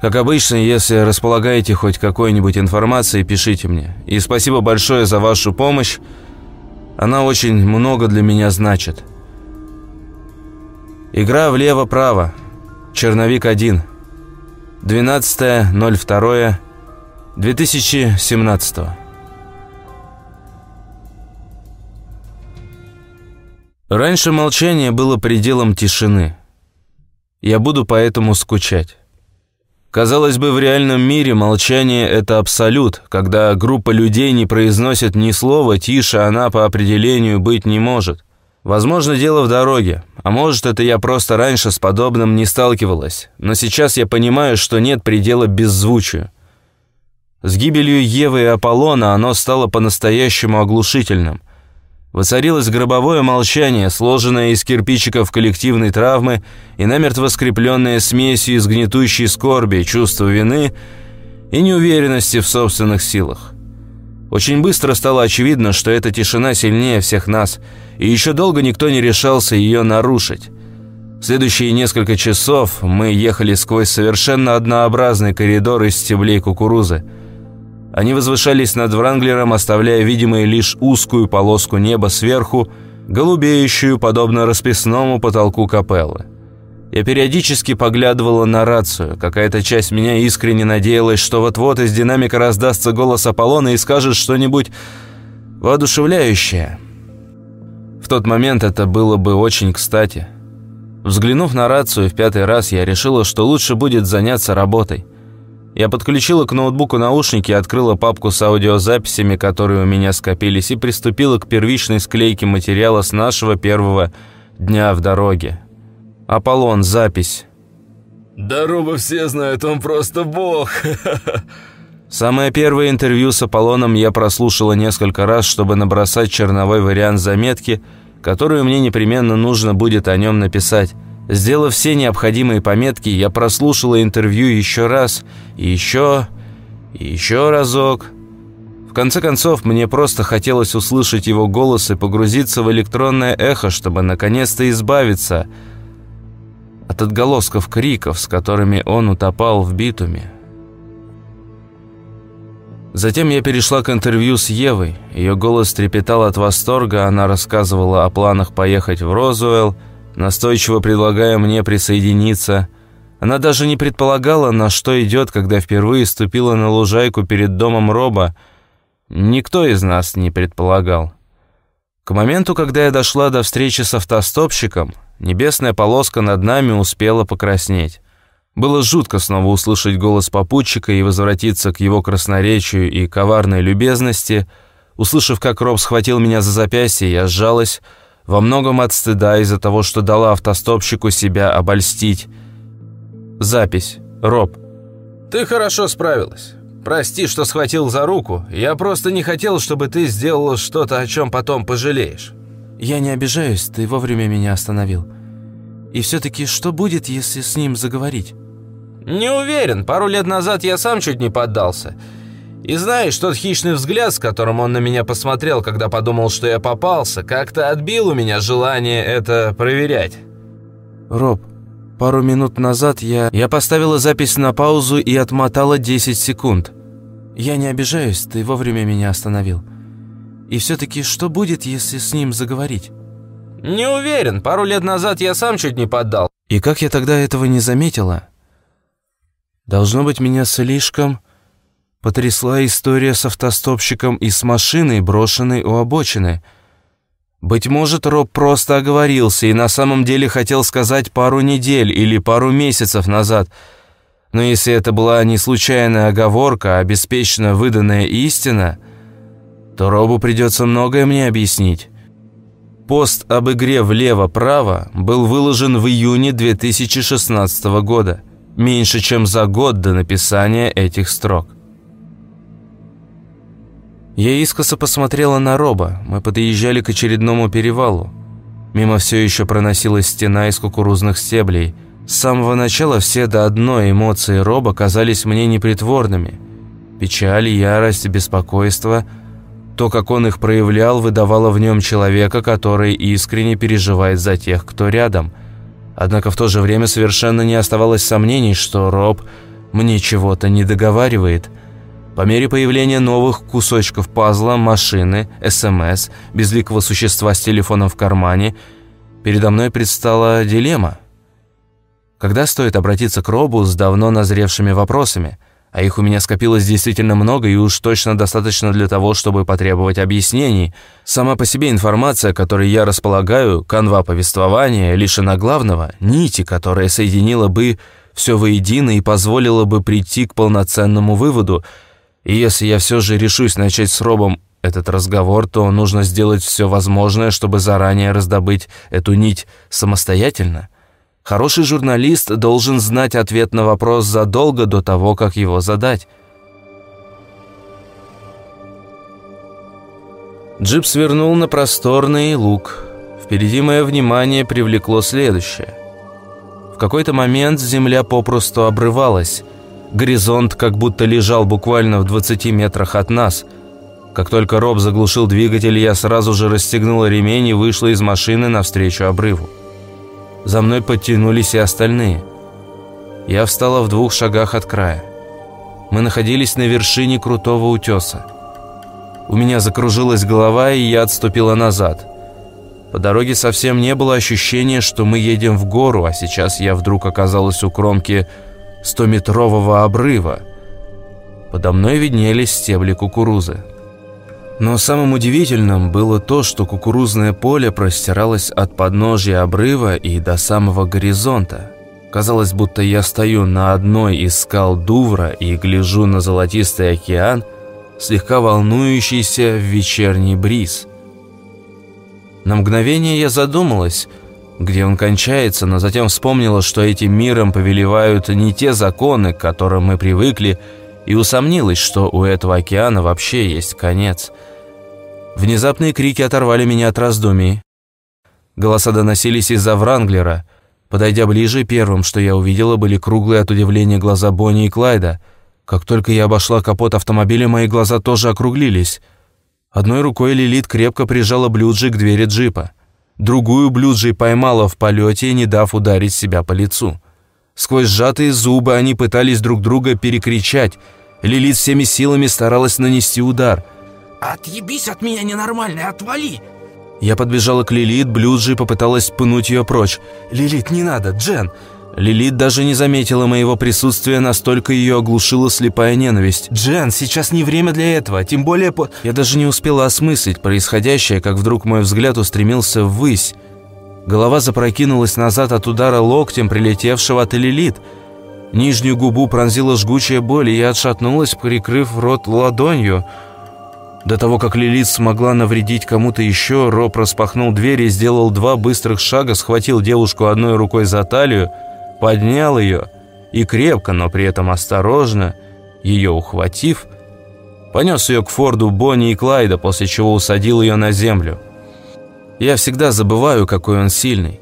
Как обычно, если располагаете хоть какой-нибудь информацией, пишите мне. И спасибо большое за вашу помощь. Она очень много для меня значит. Игра влево-право. Черновик 1. 12.02.2017 Раньше молчание было пределом тишины. Я буду поэтому скучать. Казалось бы, в реальном мире молчание – это абсолют. Когда группа людей не произносит ни слова, тише она по определению быть не может. Возможно, дело в дороге, а может, это я просто раньше с подобным не сталкивалась. Но сейчас я понимаю, что нет предела беззвучию. С гибелью Евы и Аполлона оно стало по-настоящему оглушительным – Воцарилось гробовое молчание, сложенное из кирпичиков коллективной травмы и намертво скрепленное смесью из гнетущей скорби, чувства вины и неуверенности в собственных силах. Очень быстро стало очевидно, что эта тишина сильнее всех нас, и еще долго никто не решался ее нарушить. В следующие несколько часов мы ехали сквозь совершенно однообразный коридор из стеблей кукурузы – они возвышались над Вранглером, оставляя видимой лишь узкую полоску неба сверху, голубеющую, подобно расписному потолку капеллы. Я периодически поглядывала на рацию. Какая-то часть меня искренне надеялась, что вот-вот из динамика раздастся голос Аполлона и скажет что-нибудь воодушевляющее. В тот момент это было бы очень кстати. Взглянув на рацию в пятый раз, я решила, что лучше будет заняться работой. Я подключила к ноутбуку наушники, открыла папку с аудиозаписями, которые у меня скопились, и приступила к первичной склейке материала с нашего первого дня в дороге. «Аполлон, запись». «Да Руба все знают, он просто бог!» Самое первое интервью с Аполлоном я прослушала несколько раз, чтобы набросать черновой вариант заметки, которую мне непременно нужно будет о нем написать. Сделав все необходимые пометки, я прослушала интервью еще раз, и еще, и еще разок. В конце концов, мне просто хотелось услышать его голос и погрузиться в электронное эхо, чтобы наконец-то избавиться от отголосков криков, с которыми он утопал в битуме. Затем я перешла к интервью с Евой. Ее голос трепетал от восторга, она рассказывала о планах поехать в Розуэлл, настойчиво предлагая мне присоединиться. Она даже не предполагала, на что идет, когда впервые ступила на лужайку перед домом Роба. Никто из нас не предполагал. К моменту, когда я дошла до встречи с автостопщиком, небесная полоска над нами успела покраснеть. Было жутко снова услышать голос попутчика и возвратиться к его красноречию и коварной любезности. Услышав, как Роб схватил меня за запястье, я сжалась, во многом от стыда из-за того, что дала автостопщику себя обольстить. Запись. Роб. Ты хорошо справилась. Прости, что схватил за руку. Я просто не хотел, чтобы ты сделала что-то, о чем потом пожалеешь. Я не обижаюсь, ты вовремя меня остановил. И все-таки что будет, если с ним заговорить? Не уверен. Пару лет назад я сам чуть не поддался. И знаешь, тот хищный взгляд, с которым он на меня посмотрел, когда подумал, что я попался, как-то отбил у меня желание это проверять. Роб, пару минут назад я... Я поставила запись на паузу и отмотала 10 секунд. Я не обижаюсь, ты вовремя меня остановил. И все-таки что будет, если с ним заговорить? Не уверен. Пару лет назад я сам чуть не поддал. И как я тогда этого не заметила? Должно быть, меня слишком потрясла история с автостопщиком и с машиной, брошенной у обочины. Быть может, Роб просто оговорился и на самом деле хотел сказать пару недель или пару месяцев назад. Но если это была не случайная оговорка, а беспечно выданная истина, то Робу придется многое мне объяснить. Пост об игре влево-право был выложен в июне 2016 года, меньше чем за год до написания этих строк. Я искоса посмотрела на Роба. Мы подъезжали к очередному перевалу. Мимо все еще проносилась стена из кукурузных стеблей. С самого начала все до одной эмоции Роба казались мне непритворными. Печаль, ярость, беспокойство. То, как он их проявлял, выдавало в нем человека, который искренне переживает за тех, кто рядом. Однако в то же время совершенно не оставалось сомнений, что Роб мне чего-то не договаривает. По мере появления новых кусочков пазла, машины, СМС, безликого существа с телефоном в кармане, передо мной предстала дилемма. Когда стоит обратиться к Робу с давно назревшими вопросами? А их у меня скопилось действительно много и уж точно достаточно для того, чтобы потребовать объяснений. Сама по себе информация, которой я располагаю, канва повествования, лишена главного, нити, которая соединила бы все воедино и позволила бы прийти к полноценному выводу. И если я все же решусь начать с Робом этот разговор, то нужно сделать все возможное, чтобы заранее раздобыть эту нить самостоятельно. Хороший журналист должен знать ответ на вопрос задолго до того, как его задать. Джип свернул на просторный луг. Впереди мое внимание привлекло следующее. В какой-то момент земля попросту обрывалась. Горизонт как будто лежал буквально в 20 метрах от нас. Как только Роб заглушил двигатель, я сразу же расстегнула ремень и вышла из машины навстречу обрыву. За мной подтянулись и остальные. Я встала в двух шагах от края. Мы находились на вершине крутого утеса. У меня закружилась голова, и я отступила назад. По дороге совсем не было ощущения, что мы едем в гору, а сейчас я вдруг оказалась у кромки стометрового обрыва. Подо мной виднелись стебли кукурузы. Но самым удивительным было то, что кукурузное поле простиралось от подножия обрыва и до самого горизонта. Казалось, будто я стою на одной из скал Дувра и гляжу на золотистый океан, слегка волнующийся в вечерний бриз. На мгновение я задумалась, где он кончается, но затем вспомнила, что этим миром повелевают не те законы, к которым мы привыкли, усомнилась, что у этого океана вообще есть конец – Внезапные крики оторвали меня от раздумий. Голоса доносились из-за Вранглера. Подойдя ближе, первым, что я увидела, были круглые от удивления глаза Бонни и Клайда. Как только я обошла капот автомобиля, мои глаза тоже округлились. Одной рукой Лилит крепко прижала Блюджи к двери джипа. Другую Блюджи поймала в полете, не дав ударить себя по лицу. Сквозь сжатые зубы они пытались друг друга перекричать. Лилит всеми силами старалась нанести удар – «Отъебись от меня, ненормальный, отвали!» Я подбежала к Лилит, Блюджи попыталась пнуть ее прочь. «Лилит, не надо, Джен!» Лилит даже не заметила моего присутствия, настолько ее оглушила слепая ненависть. «Джен, сейчас не время для этого, тем более по...» Я даже не успела осмыслить происходящее, как вдруг мой взгляд устремился ввысь. Голова запрокинулась назад от удара локтем, прилетевшего от Лилит. Нижнюю губу пронзила жгучая боль, и я отшатнулась, прикрыв рот ладонью. До того, как Лилит смогла навредить кому-то еще, Роб распахнул дверь и сделал два быстрых шага, схватил девушку одной рукой за талию, поднял ее и крепко, но при этом осторожно, ее ухватив, понес ее к Форду Бонни и Клайда, после чего усадил ее на землю. Я всегда забываю, какой он сильный.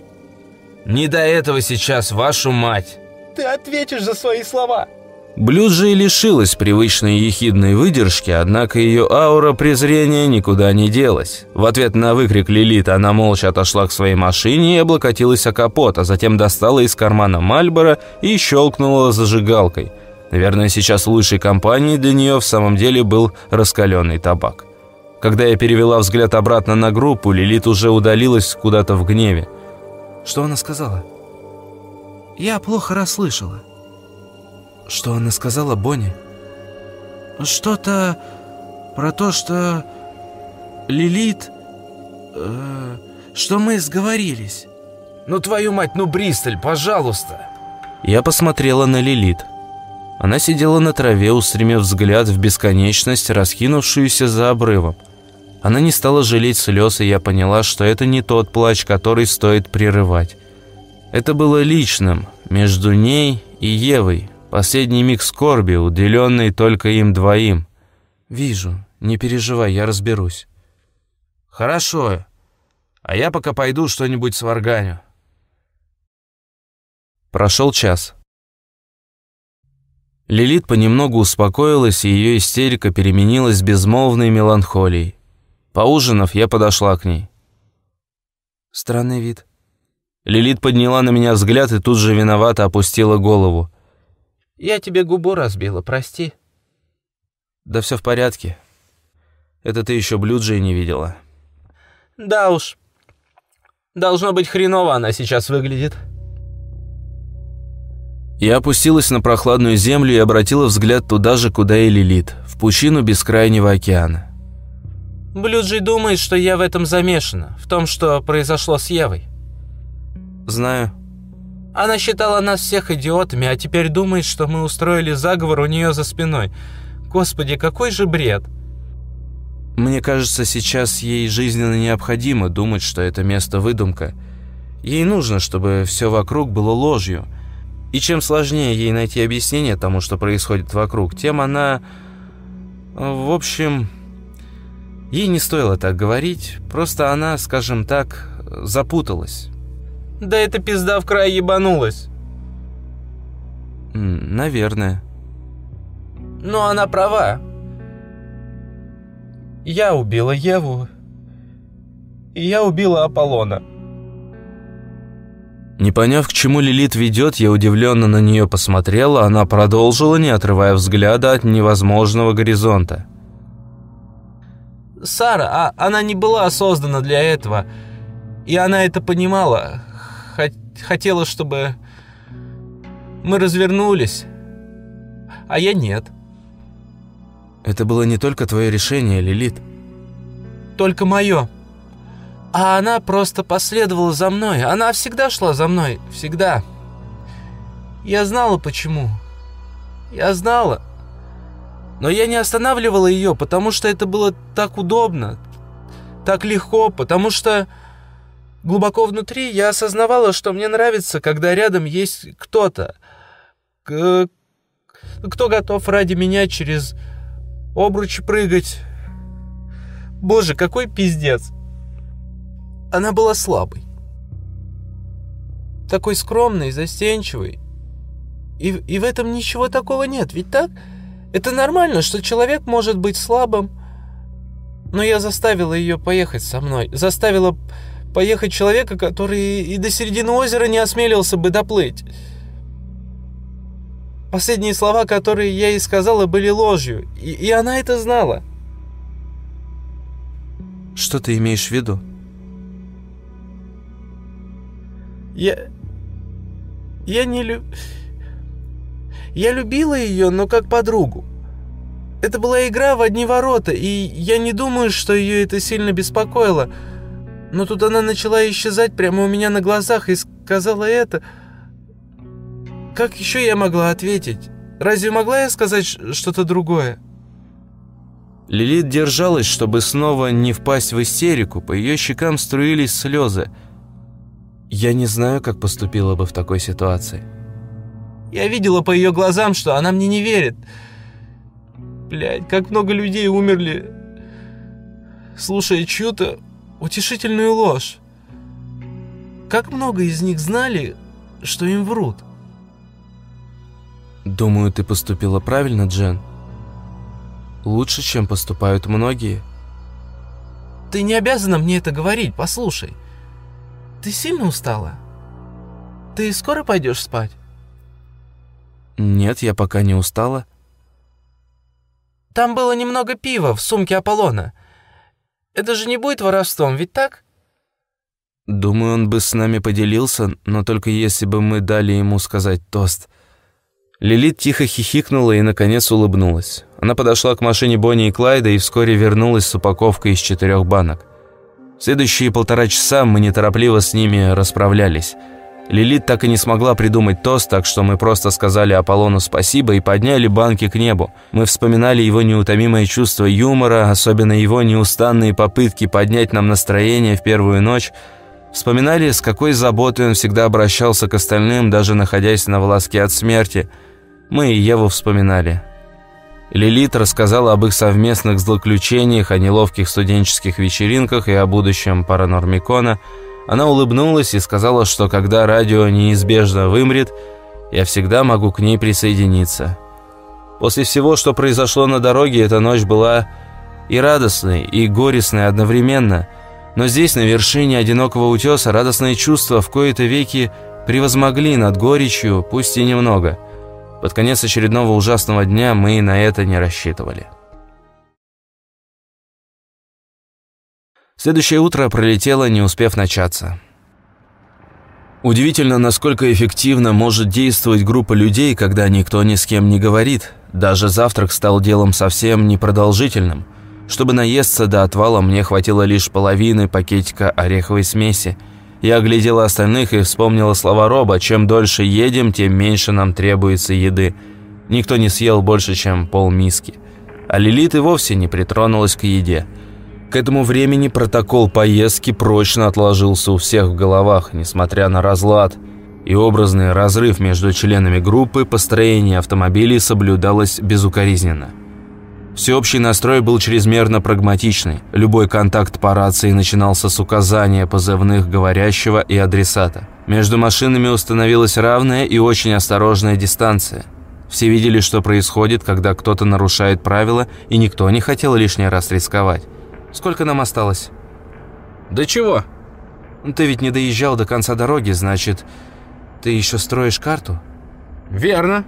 «Не до этого сейчас, вашу мать!» «Ты ответишь за свои слова!» Блюз же и лишилась привычной ехидной выдержки, однако ее аура презрения никуда не делась. В ответ на выкрик Лилит она молча отошла к своей машине и облокотилась о капот, а затем достала из кармана Мальбора и щелкнула зажигалкой. Наверное, сейчас лучшей компанией для нее в самом деле был раскаленный табак. Когда я перевела взгляд обратно на группу, Лилит уже удалилась куда-то в гневе. «Что она сказала?» «Я плохо расслышала». Что она сказала Бонни? Что-то про то, что Лилит... Э, что мы сговорились. Ну твою мать, ну Бристоль, пожалуйста. Я посмотрела на Лилит. Она сидела на траве, устремив взгляд в бесконечность, раскинувшуюся за обрывом. Она не стала жалеть слез, и я поняла, что это не тот плач, который стоит прерывать. Это было личным, между ней и Евой, Последний миг скорби, уделенный только им двоим. Вижу, не переживай, я разберусь. Хорошо, а я пока пойду что-нибудь сварганю. Прошел час. Лилит понемногу успокоилась, и ее истерика переменилась безмолвной меланхолией. Поужинав, я подошла к ней. Странный вид. Лилит подняла на меня взгляд и тут же виновато опустила голову. «Я тебе губу разбила, прости». «Да все в порядке. Это ты еще Блюджи не видела». «Да уж. Должно быть хреново она сейчас выглядит». Я опустилась на прохладную землю и обратила взгляд туда же, куда и Лилит, в пучину бескрайнего океана. Блюджи думает, что я в этом замешана, в том, что произошло с Евой. Знаю. Она считала нас всех идиотами, а теперь думает, что мы устроили заговор у нее за спиной. Господи, какой же бред. Мне кажется, сейчас ей жизненно необходимо думать, что это место выдумка. Ей нужно, чтобы все вокруг было ложью – и чем сложнее ей найти объяснение тому, что происходит вокруг, тем она... В общем, ей не стоило так говорить, просто она, скажем так, запуталась. Да эта пизда в край ебанулась. Наверное. Но она права. Я убила Еву. И я убила Аполлона. Не поняв, к чему Лилит ведет, я удивленно на нее посмотрела, она продолжила, не отрывая взгляда от невозможного горизонта. «Сара, а она не была создана для этого, и она это понимала. Хотела, чтобы мы развернулись, а я нет». «Это было не только твое решение, Лилит». «Только мое». А она просто последовала за мной. Она всегда шла за мной. Всегда. Я знала, почему. Я знала. Но я не останавливала ее, потому что это было так удобно, так легко, потому что глубоко внутри я осознавала, что мне нравится, когда рядом есть кто-то, кто готов ради меня через обруч прыгать. Боже, какой пиздец. Она была слабой. Такой скромной, застенчивой. И, и в этом ничего такого нет, ведь так? Это нормально, что человек может быть слабым. Но я заставила ее поехать со мной. Заставила поехать человека, который и до середины озера не осмелился бы доплыть. Последние слова, которые я ей сказала, были ложью. И, и она это знала. Что ты имеешь в виду? Я... Я не люб... Я любила ее, но как подругу. Это была игра в одни ворота, и я не думаю, что ее это сильно беспокоило. Но тут она начала исчезать прямо у меня на глазах и сказала это. Как еще я могла ответить? Разве могла я сказать что-то другое? Лилит держалась, чтобы снова не впасть в истерику. По ее щекам струились слезы. Я не знаю, как поступила бы в такой ситуации. Я видела по ее глазам, что она мне не верит. Блядь, как много людей умерли, слушая чью-то утешительную ложь. Как много из них знали, что им врут. Думаю, ты поступила правильно, Джен. Лучше, чем поступают многие. Ты не обязана мне это говорить, послушай. Ты сильно устала? Ты скоро пойдешь спать? Нет, я пока не устала. Там было немного пива в сумке Аполлона. Это же не будет воровством, ведь так? Думаю, он бы с нами поделился, но только если бы мы дали ему сказать тост. Лилит тихо хихикнула и, наконец, улыбнулась. Она подошла к машине Бонни и Клайда и вскоре вернулась с упаковкой из четырех банок. Следующие полтора часа мы неторопливо с ними расправлялись. Лилит так и не смогла придумать тост, так что мы просто сказали Аполлону спасибо и подняли банки к небу. Мы вспоминали его неутомимое чувство юмора, особенно его неустанные попытки поднять нам настроение в первую ночь. Вспоминали, с какой заботой он всегда обращался к остальным, даже находясь на волоске от смерти. Мы и Еву вспоминали. Лилит рассказала об их совместных злоключениях, о неловких студенческих вечеринках и о будущем Паранормикона. Она улыбнулась и сказала, что когда радио неизбежно вымрет, я всегда могу к ней присоединиться. После всего, что произошло на дороге, эта ночь была и радостной, и горестной одновременно. Но здесь, на вершине одинокого утеса, радостные чувства в кои-то веки превозмогли над горечью, пусть и немного. Под конец очередного ужасного дня мы на это не рассчитывали. Следующее утро пролетело, не успев начаться. Удивительно, насколько эффективно может действовать группа людей, когда никто ни с кем не говорит. Даже завтрак стал делом совсем непродолжительным. Чтобы наесться до отвала, мне хватило лишь половины пакетика ореховой смеси. Я оглядела остальных и вспомнила слова Роба «Чем дольше едем, тем меньше нам требуется еды». Никто не съел больше, чем полмиски. А Лилит и вовсе не притронулась к еде – к этому времени протокол поездки прочно отложился у всех в головах, несмотря на разлад и образный разрыв между членами группы, построение автомобилей соблюдалось безукоризненно. Всеобщий настрой был чрезмерно прагматичный. Любой контакт по рации начинался с указания позывных говорящего и адресата. Между машинами установилась равная и очень осторожная дистанция. Все видели, что происходит, когда кто-то нарушает правила, и никто не хотел лишний раз рисковать. Сколько нам осталось?» «Да чего?» «Ты ведь не доезжал до конца дороги, значит, ты еще строишь карту?» «Верно».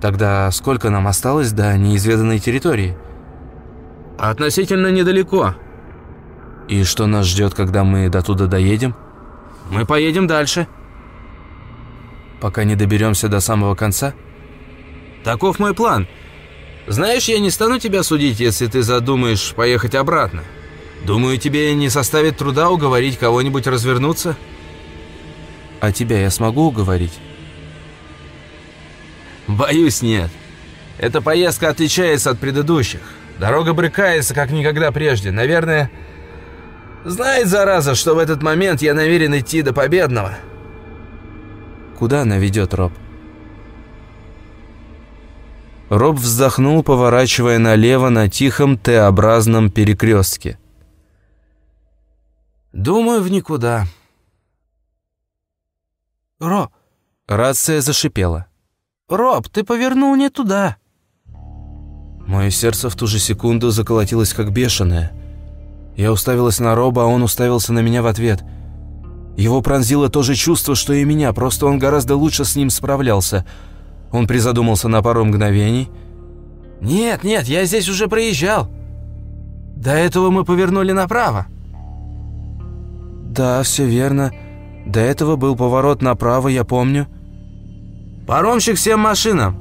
«Тогда сколько нам осталось до неизведанной территории?» «Относительно недалеко». «И что нас ждет, когда мы до туда доедем?» «Мы поедем дальше». «Пока не доберемся до самого конца?» «Таков мой план». Знаешь, я не стану тебя судить, если ты задумаешь поехать обратно. Думаю, тебе не составит труда уговорить кого-нибудь развернуться. А тебя я смогу уговорить? Боюсь, нет. Эта поездка отличается от предыдущих. Дорога брыкается, как никогда прежде. Наверное, знает зараза, что в этот момент я намерен идти до победного. Куда она ведет, Роб? Роб вздохнул, поворачивая налево на тихом Т-образном перекрестке. «Думаю, в никуда». «Ро...» Рация зашипела. «Роб, ты повернул не туда». Мое сердце в ту же секунду заколотилось как бешеное. Я уставилась на Роба, а он уставился на меня в ответ. Его пронзило то же чувство, что и меня, просто он гораздо лучше с ним справлялся — он призадумался на пару мгновений. «Нет, нет, я здесь уже проезжал. До этого мы повернули направо». «Да, все верно. До этого был поворот направо, я помню». «Паромщик всем машинам.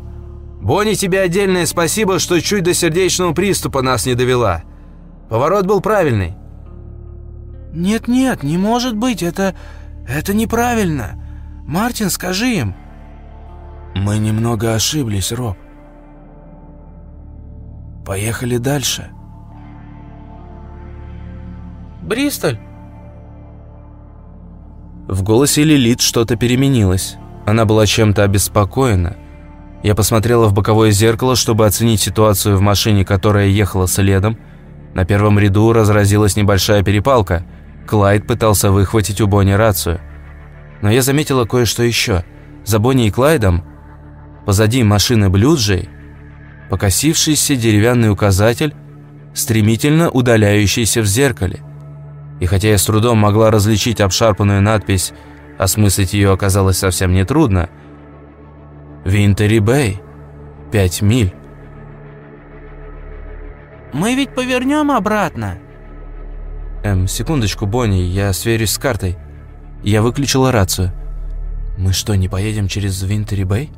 Бонни, тебе отдельное спасибо, что чуть до сердечного приступа нас не довела. Поворот был правильный». «Нет-нет, не может быть, это... это неправильно. Мартин, скажи им». Мы немного ошиблись, Роб. Поехали дальше. Бристоль. В голосе Лилит что-то переменилось. Она была чем-то обеспокоена. Я посмотрела в боковое зеркало, чтобы оценить ситуацию в машине, которая ехала следом. На первом ряду разразилась небольшая перепалка. Клайд пытался выхватить у Бонни рацию. Но я заметила кое-что еще. За Бонни и Клайдом Позади машины Блюджей покосившийся деревянный указатель, стремительно удаляющийся в зеркале. И хотя я с трудом могла различить обшарпанную надпись, осмыслить ее оказалось совсем нетрудно. «Винтери Бэй. Пять миль». «Мы ведь повернем обратно?» «Эм, секундочку, Бонни, я сверюсь с картой». Я выключила рацию. «Мы что, не поедем через Винтери Бэй?»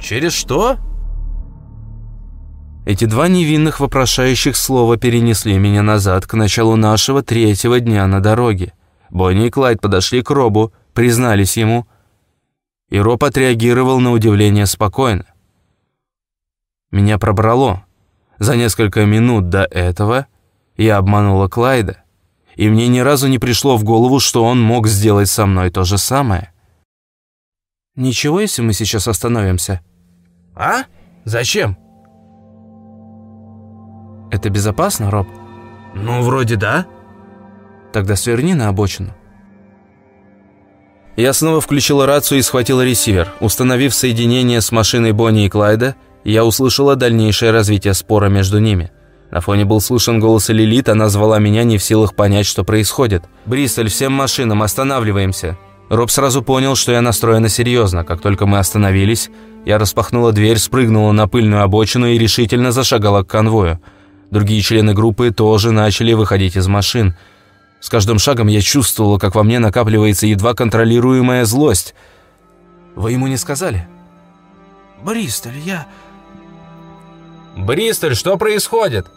«Через что?» Эти два невинных вопрошающих слова перенесли меня назад к началу нашего третьего дня на дороге. Бонни и Клайд подошли к Робу, признались ему, и Роб отреагировал на удивление спокойно. Меня пробрало. За несколько минут до этого я обманула Клайда, и мне ни разу не пришло в голову, что он мог сделать со мной то же самое. «Ничего, если мы сейчас остановимся?» «А? Зачем?» «Это безопасно, Роб?» «Ну, вроде да». Тогда сверни на обочину. Я снова включила рацию и схватила ресивер. Установив соединение с машиной Бонни и Клайда, я услышала дальнейшее развитие спора между ними. На фоне был слышен голос Лилит, она звала меня не в силах понять, что происходит. «Бристоль, всем машинам, останавливаемся!» Роб сразу понял, что я настроена серьезно. Как только мы остановились, я распахнула дверь, спрыгнула на пыльную обочину и решительно зашагала к конвою. Другие члены группы тоже начали выходить из машин. С каждым шагом я чувствовала, как во мне накапливается едва контролируемая злость. «Вы ему не сказали?» «Бристоль, я...» «Бристоль, что происходит?»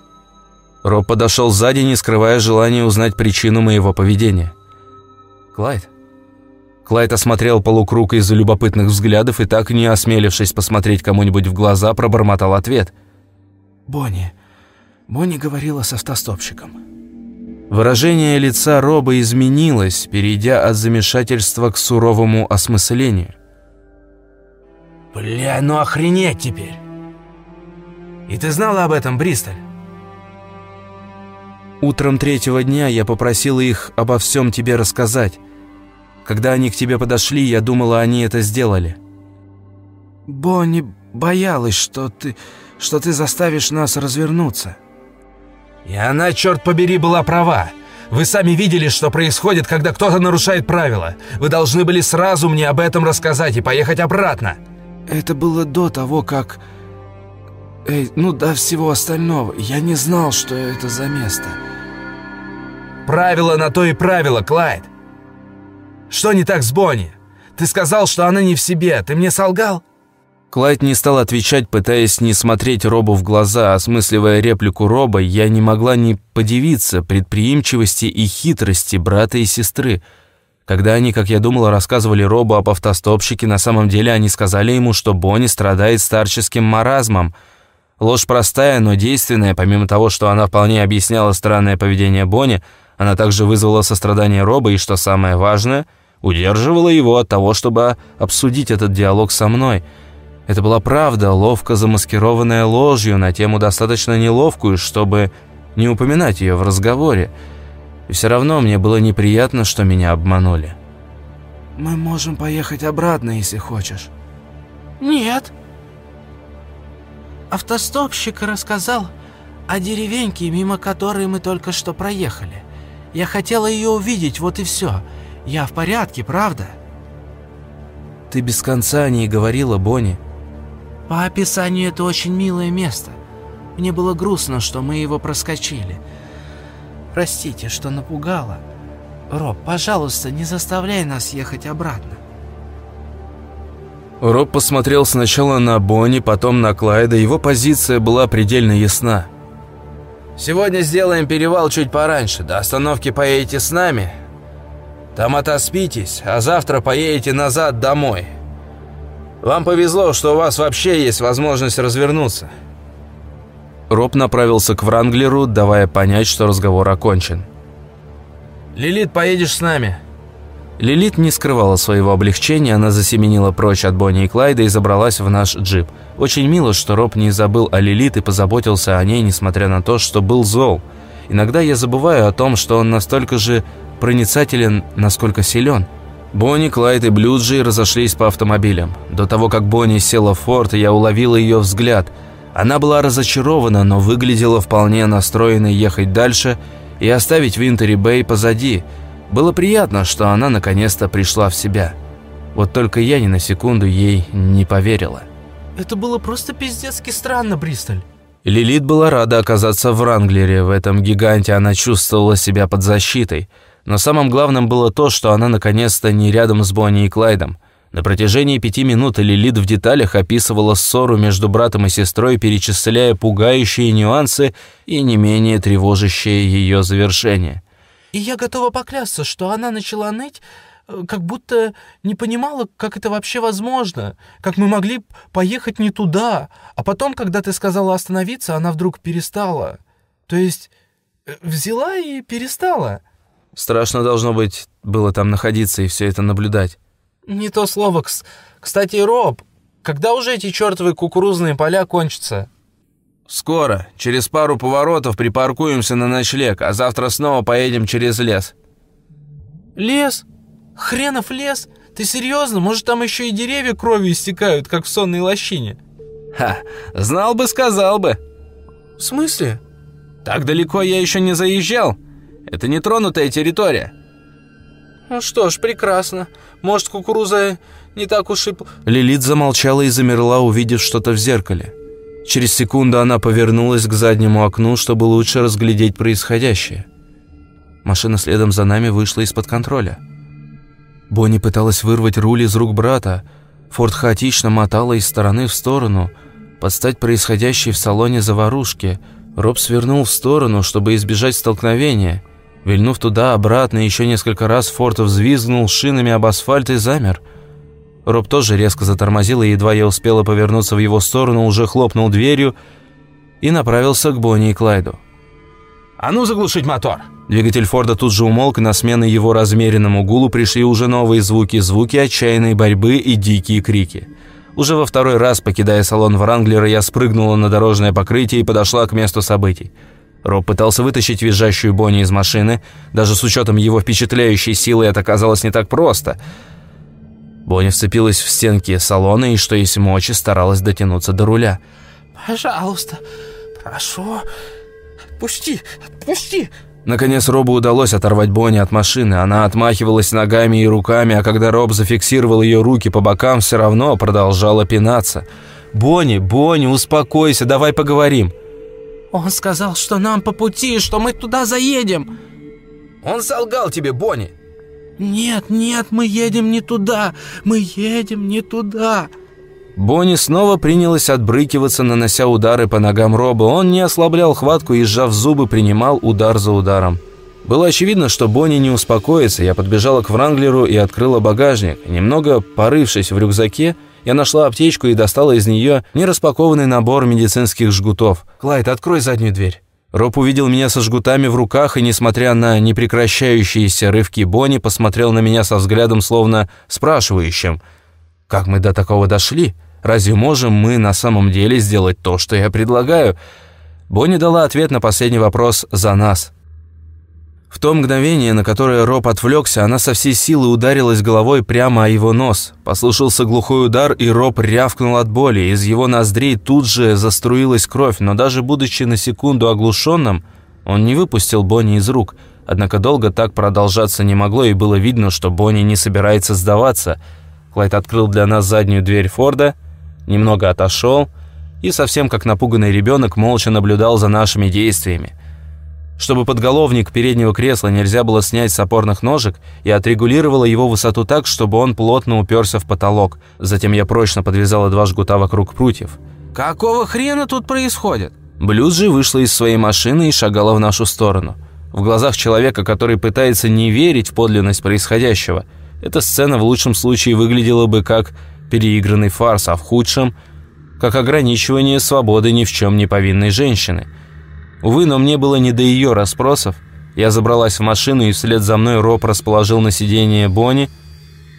Роб подошел сзади, не скрывая желания узнать причину моего поведения. «Клайд?» Клайд осмотрел полукруг из-за любопытных взглядов и так, не осмелившись посмотреть кому-нибудь в глаза, пробормотал ответ. «Бонни. Бонни говорила с автостопщиком». Выражение лица Роба изменилось, перейдя от замешательства к суровому осмыслению. «Бля, ну охренеть теперь! И ты знала об этом, Бристоль?» Утром третьего дня я попросила их обо всем тебе рассказать. Когда они к тебе подошли, я думала, они это сделали. Бонни боялась, что ты, что ты заставишь нас развернуться. И она, черт побери, была права. Вы сами видели, что происходит, когда кто-то нарушает правила. Вы должны были сразу мне об этом рассказать и поехать обратно. Это было до того, как... Эй, ну до всего остального. Я не знал, что это за место. Правило на то и правило, Клайд. Что не так с Бонни? Ты сказал, что она не в себе. Ты мне солгал?» Клайд не стал отвечать, пытаясь не смотреть Робу в глаза, осмысливая реплику Роба, я не могла не подивиться предприимчивости и хитрости брата и сестры. Когда они, как я думала, рассказывали Робу об автостопщике, на самом деле они сказали ему, что Бонни страдает старческим маразмом. Ложь простая, но действенная, помимо того, что она вполне объясняла странное поведение Бонни, она также вызвала сострадание Роба и, что самое важное – удерживала его от того, чтобы обсудить этот диалог со мной. Это была правда, ловко замаскированная ложью на тему достаточно неловкую, чтобы не упоминать ее в разговоре. И все равно мне было неприятно, что меня обманули. «Мы можем поехать обратно, если хочешь». «Нет». Автостопщик рассказал о деревеньке, мимо которой мы только что проехали. Я хотела ее увидеть, вот и все. Я в порядке, правда?» «Ты без конца о ней говорила, Бонни». «По описанию это очень милое место. Мне было грустно, что мы его проскочили. Простите, что напугала. Роб, пожалуйста, не заставляй нас ехать обратно». Роб посмотрел сначала на Бонни, потом на Клайда. Его позиция была предельно ясна. «Сегодня сделаем перевал чуть пораньше. До остановки поедете с нами, там отоспитесь, а завтра поедете назад домой. Вам повезло, что у вас вообще есть возможность развернуться». Роб направился к Вранглеру, давая понять, что разговор окончен. «Лилит, поедешь с нами?» Лилит не скрывала своего облегчения, она засеменила прочь от Бонни и Клайда и забралась в наш джип. Очень мило, что Роб не забыл о Лилит и позаботился о ней, несмотря на то, что был зол. Иногда я забываю о том, что он настолько же проницателен, насколько силен. Бонни, Клайд и Блюджи разошлись по автомобилям. До того, как Бонни села в форт, я уловила ее взгляд. Она была разочарована, но выглядела вполне настроенной ехать дальше и оставить Винтери Бэй позади. Было приятно, что она наконец-то пришла в себя. Вот только я ни на секунду ей не поверила. «Это было просто пиздецки странно, Бристоль». Лилит была рада оказаться в Вранглере. В этом гиганте она чувствовала себя под защитой – но самым главным было то, что она наконец-то не рядом с Бонни и Клайдом. На протяжении пяти минут Лилит в деталях описывала ссору между братом и сестрой, перечисляя пугающие нюансы и не менее тревожащее ее завершение. «И я готова поклясться, что она начала ныть, э, как будто не понимала, как это вообще возможно, как мы могли поехать не туда, а потом, когда ты сказала остановиться, она вдруг перестала. То есть э, взяла и перестала». Страшно должно быть было там находиться и все это наблюдать. Не то слово. Кс... Кстати, Роб, когда уже эти чертовы кукурузные поля кончатся? Скоро. Через пару поворотов припаркуемся на ночлег, а завтра снова поедем через лес. Лес? Хренов лес? Ты серьезно? Может, там еще и деревья кровью истекают, как в сонной лощине? Ха, знал бы, сказал бы. В смысле? Так далеко я еще не заезжал. Это нетронутая территория. Ну что ж, прекрасно. Может, кукуруза не так уж и... Лилит замолчала и замерла, увидев что-то в зеркале. Через секунду она повернулась к заднему окну, чтобы лучше разглядеть происходящее. Машина следом за нами вышла из-под контроля. Бонни пыталась вырвать руль из рук брата. Форд хаотично мотала из стороны в сторону, подстать происходящей в салоне заварушки. Роб свернул в сторону, чтобы избежать столкновения. Вильнув туда-обратно еще несколько раз, Форд взвизгнул шинами об асфальт и замер. Роб тоже резко затормозил, и едва я успела повернуться в его сторону, уже хлопнул дверью и направился к Бонни и Клайду. «А ну заглушить мотор!» Двигатель Форда тут же умолк, и на смену его размеренному гулу пришли уже новые звуки, звуки отчаянной борьбы и дикие крики. Уже во второй раз, покидая салон Вранглера, я спрыгнула на дорожное покрытие и подошла к месту событий. Роб пытался вытащить визжащую Бонни из машины. Даже с учетом его впечатляющей силы это казалось не так просто. Бонни вцепилась в стенки салона и, что есть мочи, старалась дотянуться до руля. «Пожалуйста, прошу, отпусти, отпусти!» Наконец Робу удалось оторвать Бонни от машины. Она отмахивалась ногами и руками, а когда Роб зафиксировал ее руки по бокам, все равно продолжала пинаться. «Бонни, Бонни, успокойся, давай поговорим». «Он сказал, что нам по пути, что мы туда заедем». «Он солгал тебе, Бонни». «Нет, нет, мы едем не туда, мы едем не туда». Бонни снова принялась отбрыкиваться, нанося удары по ногам Роба. Он не ослаблял хватку и, сжав зубы, принимал удар за ударом. Было очевидно, что Бонни не успокоится. Я подбежала к Вранглеру и открыла багажник. Немного порывшись в рюкзаке, я нашла аптечку и достала из нее нераспакованный набор медицинских жгутов. «Клайд, открой заднюю дверь». Роб увидел меня со жгутами в руках и, несмотря на непрекращающиеся рывки Бонни, посмотрел на меня со взглядом, словно спрашивающим, «Как мы до такого дошли? Разве можем мы на самом деле сделать то, что я предлагаю?» Бонни дала ответ на последний вопрос за нас. В то мгновение, на которое Роб отвлекся, она со всей силы ударилась головой прямо о его нос. Послышался глухой удар, и Роб рявкнул от боли. Из его ноздрей тут же заструилась кровь, но даже будучи на секунду оглушенным, он не выпустил Бонни из рук. Однако долго так продолжаться не могло, и было видно, что Бонни не собирается сдаваться. Клайд открыл для нас заднюю дверь Форда, немного отошел и, совсем как напуганный ребенок, молча наблюдал за нашими действиями. Чтобы подголовник переднего кресла нельзя было снять с опорных ножек, я отрегулировала его высоту так, чтобы он плотно уперся в потолок. Затем я прочно подвязала два жгута вокруг прутьев. «Какого хрена тут происходит?» Блюз вышла из своей машины и шагала в нашу сторону. В глазах человека, который пытается не верить в подлинность происходящего, эта сцена в лучшем случае выглядела бы как переигранный фарс, а в худшем – как ограничивание свободы ни в чем не повинной женщины – Увы, но мне было не до ее расспросов. Я забралась в машину, и вслед за мной Роб расположил на сиденье Бонни,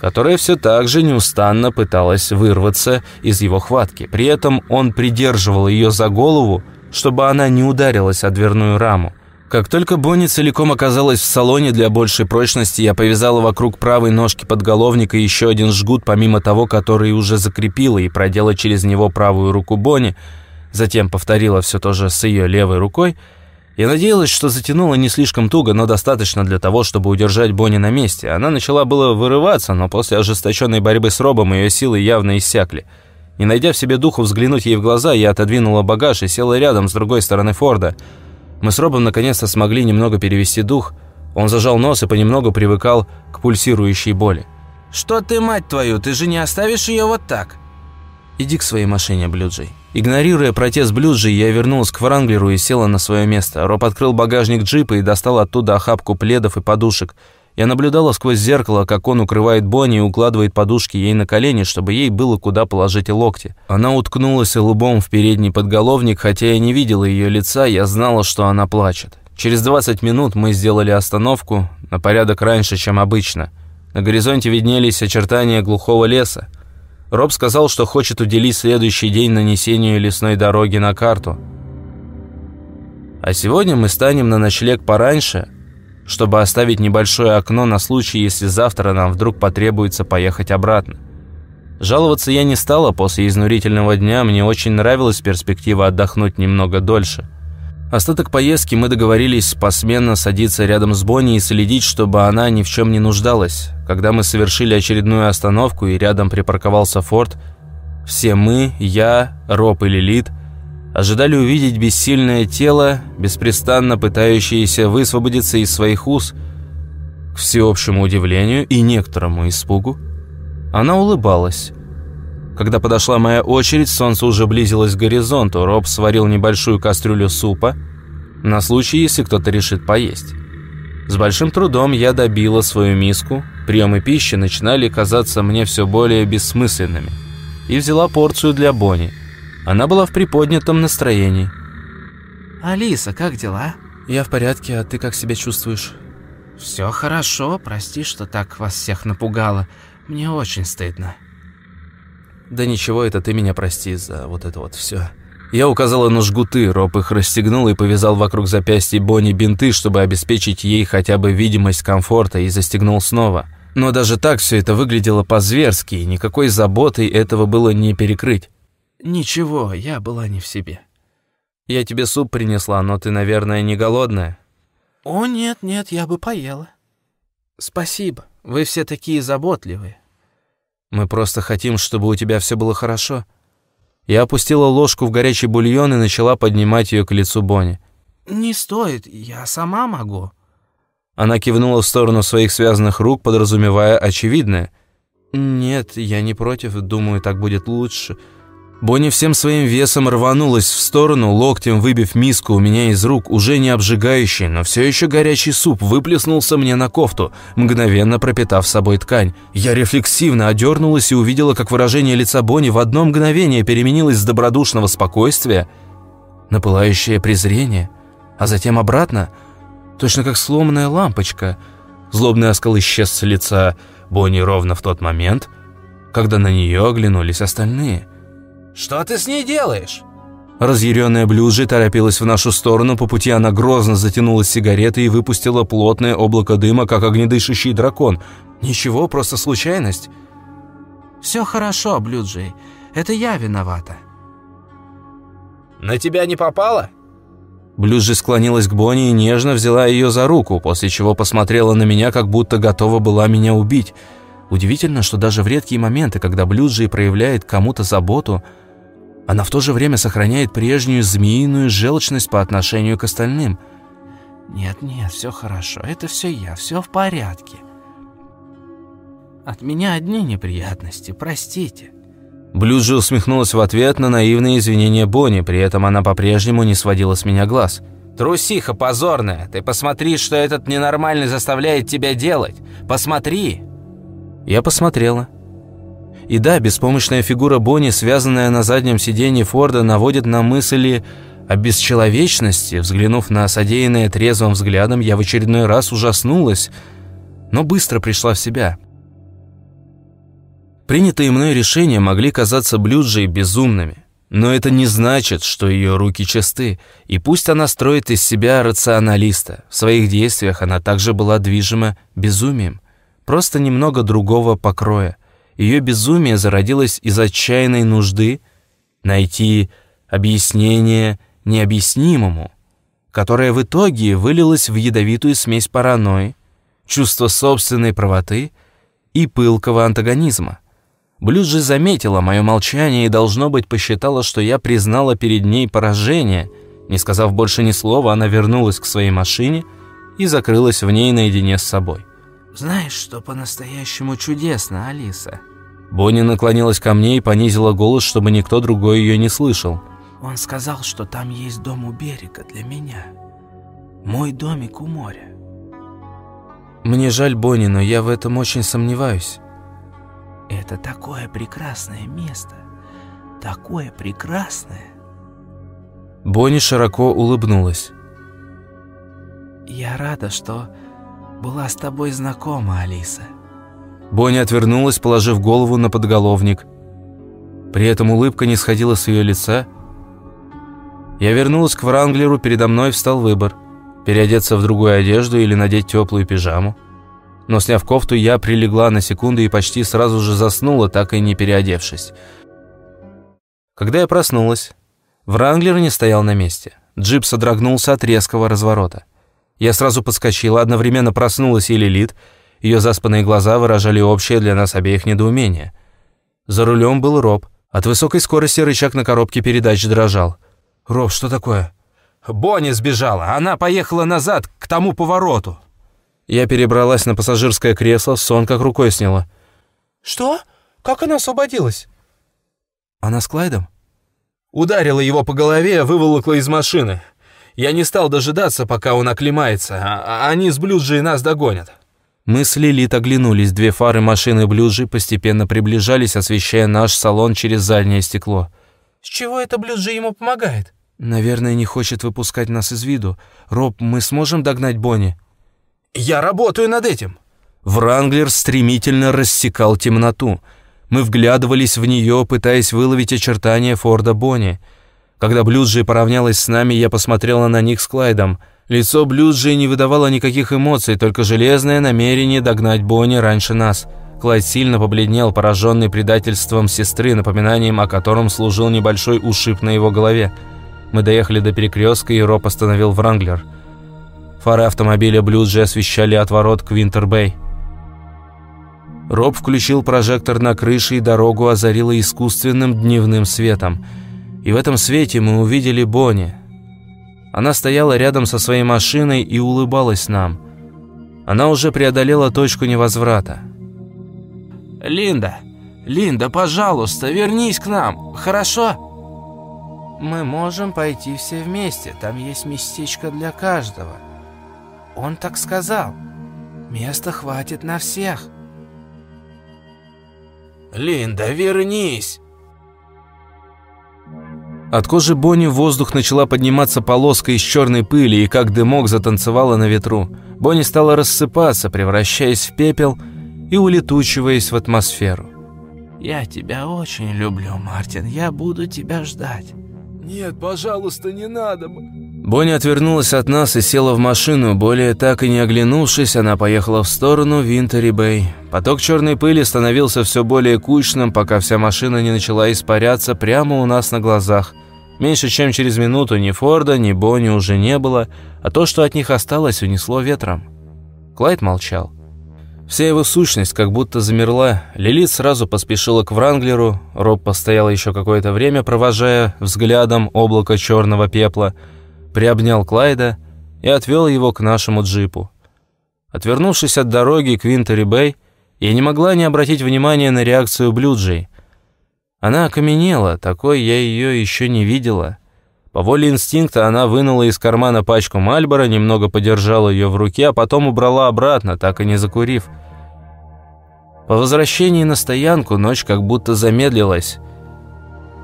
которая все так же неустанно пыталась вырваться из его хватки. При этом он придерживал ее за голову, чтобы она не ударилась о дверную раму. Как только Бонни целиком оказалась в салоне для большей прочности, я повязала вокруг правой ножки подголовника еще один жгут, помимо того, который уже закрепила, и продела через него правую руку Бонни, затем повторила все то же с ее левой рукой. Я надеялась, что затянула не слишком туго, но достаточно для того, чтобы удержать Бонни на месте. Она начала было вырываться, но после ожесточенной борьбы с Робом ее силы явно иссякли. Не найдя в себе духу взглянуть ей в глаза, я отодвинула багаж и села рядом с другой стороны Форда. Мы с Робом наконец-то смогли немного перевести дух. Он зажал нос и понемногу привыкал к пульсирующей боли. «Что ты, мать твою, ты же не оставишь ее вот так?» «Иди к своей машине, Блюджей». Игнорируя протест Блюджи, я вернулась к Вранглеру и села на свое место. Роб открыл багажник джипа и достал оттуда охапку пледов и подушек. Я наблюдала сквозь зеркало, как он укрывает Бонни и укладывает подушки ей на колени, чтобы ей было куда положить локти. Она уткнулась лбом в передний подголовник, хотя я не видела ее лица, я знала, что она плачет. Через 20 минут мы сделали остановку, на порядок раньше, чем обычно. На горизонте виднелись очертания глухого леса. Роб сказал, что хочет уделить следующий день нанесению лесной дороги на карту. А сегодня мы станем на ночлег пораньше, чтобы оставить небольшое окно на случай, если завтра нам вдруг потребуется поехать обратно. Жаловаться я не стала, после изнурительного дня мне очень нравилась перспектива отдохнуть немного дольше. Остаток поездки мы договорились посменно садиться рядом с Бонни и следить, чтобы она ни в чем не нуждалась. Когда мы совершили очередную остановку и рядом припарковался Форд, все мы, я, Роб и Лилит, ожидали увидеть бессильное тело, беспрестанно пытающееся высвободиться из своих уз. К всеобщему удивлению и некоторому испугу, она улыбалась. Когда подошла моя очередь, солнце уже близилось к горизонту. Роб сварил небольшую кастрюлю супа на случай, если кто-то решит поесть. С большим трудом я добила свою миску, приемы пищи начинали казаться мне все более бессмысленными, и взяла порцию для Бонни. Она была в приподнятом настроении. «Алиса, как дела?» «Я в порядке, а ты как себя чувствуешь?» «Все хорошо, прости, что так вас всех напугало. Мне очень стыдно». «Да ничего, это ты меня прости за вот это вот все. Я указала на жгуты, Роб их расстегнул и повязал вокруг запястья Бонни бинты, чтобы обеспечить ей хотя бы видимость комфорта, и застегнул снова. Но даже так все это выглядело по-зверски, и никакой заботой этого было не перекрыть. «Ничего, я была не в себе». «Я тебе суп принесла, но ты, наверное, не голодная?» «О, нет, нет, я бы поела». «Спасибо, вы все такие заботливые». Мы просто хотим, чтобы у тебя все было хорошо». Я опустила ложку в горячий бульон и начала поднимать ее к лицу Бонни. «Не стоит, я сама могу». Она кивнула в сторону своих связанных рук, подразумевая очевидное. «Нет, я не против, думаю, так будет лучше. Бонни всем своим весом рванулась в сторону, локтем выбив миску у меня из рук, уже не обжигающий, но все еще горячий суп выплеснулся мне на кофту, мгновенно пропитав собой ткань. Я рефлексивно одернулась и увидела, как выражение лица Бонни в одно мгновение переменилось с добродушного спокойствия на пылающее презрение, а затем обратно, точно как сломанная лампочка. Злобный оскал исчез с лица Бонни ровно в тот момент, когда на нее оглянулись остальные – «Что ты с ней делаешь?» Разъяренная Блюджи торопилась в нашу сторону, по пути она грозно затянула сигареты и выпустила плотное облако дыма, как огнедышащий дракон. Ничего, просто случайность. «Все хорошо, Блюджи, это я виновата». «На тебя не попало?» Блюджи склонилась к Бонни и нежно взяла ее за руку, после чего посмотрела на меня, как будто готова была меня убить. Удивительно, что даже в редкие моменты, когда Блюджи проявляет кому-то заботу – она в то же время сохраняет прежнюю змеиную желчность по отношению к остальным. «Нет-нет, все хорошо, это все я, все в порядке. От меня одни неприятности, простите». Блюджи усмехнулась в ответ на наивные извинения Бонни, при этом она по-прежнему не сводила с меня глаз. «Трусиха позорная, ты посмотри, что этот ненормальный заставляет тебя делать. Посмотри!» Я посмотрела. И да, беспомощная фигура Бонни, связанная на заднем сиденье Форда, наводит на мысли о бесчеловечности. Взглянув на содеянное трезвым взглядом, я в очередной раз ужаснулась, но быстро пришла в себя. Принятые мной решения могли казаться Блюджей безумными. Но это не значит, что ее руки чисты, и пусть она строит из себя рационалиста. В своих действиях она также была движима безумием, просто немного другого покроя. Ее безумие зародилось из отчаянной нужды найти объяснение необъяснимому, которое в итоге вылилось в ядовитую смесь паранойи, чувства собственной правоты и пылкого антагонизма. Блюз же заметила мое молчание и, должно быть, посчитала, что я признала перед ней поражение. Не сказав больше ни слова, она вернулась к своей машине и закрылась в ней наедине с собой. «Знаешь, что по-настоящему чудесно, Алиса?» Бонни наклонилась ко мне и понизила голос, чтобы никто другой ее не слышал. «Он сказал, что там есть дом у берега для меня. Мой домик у моря». «Мне жаль, Бонни, но я в этом очень сомневаюсь». «Это такое прекрасное место. Такое прекрасное». Бонни широко улыбнулась. «Я рада, что была с тобой знакома, Алиса». Бонни отвернулась, положив голову на подголовник. При этом улыбка не сходила с ее лица. Я вернулась к Вранглеру, передо мной встал выбор. Переодеться в другую одежду или надеть теплую пижаму? Но сняв кофту, я прилегла на секунду и почти сразу же заснула, так и не переодевшись. Когда я проснулась, Вранглер не стоял на месте. Джип содрогнулся от резкого разворота. Я сразу подскочила, одновременно проснулась и Лилит. Ее заспанные глаза выражали общее для нас обеих недоумение. За рулем был Роб. От высокой скорости рычаг на коробке передач дрожал. «Роб, что такое?» «Бонни сбежала. Она поехала назад, к тому повороту». Я перебралась на пассажирское кресло, сон как рукой сняла. «Что? Как она освободилась?» «Она с Клайдом?» Ударила его по голове, выволокла из машины. Я не стал дожидаться, пока он оклемается, а, а они с Блюджей нас догонят. Мы с Лилит оглянулись, две фары машины Блюджи постепенно приближались, освещая наш салон через заднее стекло. «С чего это Блюджи ему помогает?» «Наверное, не хочет выпускать нас из виду. Роб, мы сможем догнать Бонни?» «Я работаю над этим!» Вранглер стремительно рассекал темноту. Мы вглядывались в нее, пытаясь выловить очертания Форда Бонни. Когда Блюджи поравнялась с нами, я посмотрела на них с Клайдом. Лицо Блюджи не выдавало никаких эмоций, только железное намерение догнать Бонни раньше нас. Клайд сильно побледнел, пораженный предательством сестры, напоминанием о котором служил небольшой ушиб на его голове. Мы доехали до перекрестка, и Роб остановил Вранглер. Фары автомобиля Блюджи освещали отворот к Винтербэй. Роб включил прожектор на крыше, и дорогу озарило искусственным дневным светом. И в этом свете мы увидели Бонни. Она стояла рядом со своей машиной и улыбалась нам. Она уже преодолела точку невозврата. «Линда, Линда, пожалуйста, вернись к нам, хорошо?» «Мы можем пойти все вместе, там есть местечко для каждого», он так сказал. Места хватит на всех. «Линда, вернись!» От кожи Бонни в воздух начала подниматься полоска из черной пыли и как дымок затанцевала на ветру. Бонни стала рассыпаться, превращаясь в пепел и улетучиваясь в атмосферу. «Я тебя очень люблю, Мартин. Я буду тебя ждать». «Нет, пожалуйста, не надо. Бонни отвернулась от нас и села в машину. Более так и не оглянувшись, она поехала в сторону Винтери-Бэй. Поток черной пыли становился все более кучным, пока вся машина не начала испаряться прямо у нас на глазах. Меньше чем через минуту ни Форда, ни Бонни уже не было, а то, что от них осталось, унесло ветром. Клайд молчал. Вся его сущность как будто замерла. Лилит сразу поспешила к Вранглеру. Роб постоял еще какое-то время, провожая взглядом облако черного пепла – приобнял Клайда и отвел его к нашему джипу. Отвернувшись от дороги к Винтери-Бэй, я не могла не обратить внимания на реакцию Блюджей. Она окаменела, такой я ее еще не видела. По воле инстинкта она вынула из кармана пачку Мальбора, немного подержала ее в руке, а потом убрала обратно, так и не закурив. По возвращении на стоянку ночь как будто замедлилась.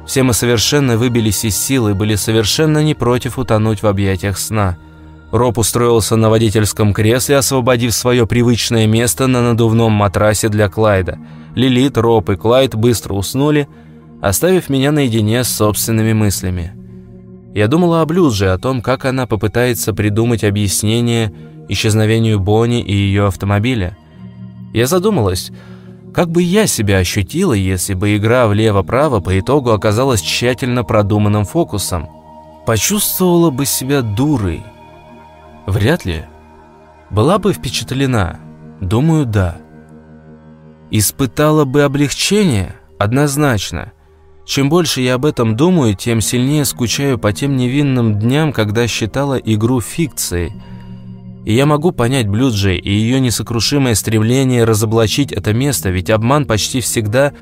Все мы совершенно выбились из сил и были совершенно не против утонуть в объятиях сна. Роб устроился на водительском кресле, освободив свое привычное место на надувном матрасе для Клайда. Лилит, Роб и Клайд быстро уснули, оставив меня наедине с собственными мыслями. Я думала о Блюдже, о том, как она попытается придумать объяснение исчезновению Бонни и ее автомобиля. Я задумалась, как бы я себя ощутила, если бы игра влево-право по итогу оказалась тщательно продуманным фокусом? Почувствовала бы себя дурой? Вряд ли. Была бы впечатлена? Думаю, да. Испытала бы облегчение? Однозначно. Чем больше я об этом думаю, тем сильнее скучаю по тем невинным дням, когда считала игру фикцией – и я могу понять Блюджи и ее несокрушимое стремление разоблачить это место, ведь обман почти всегда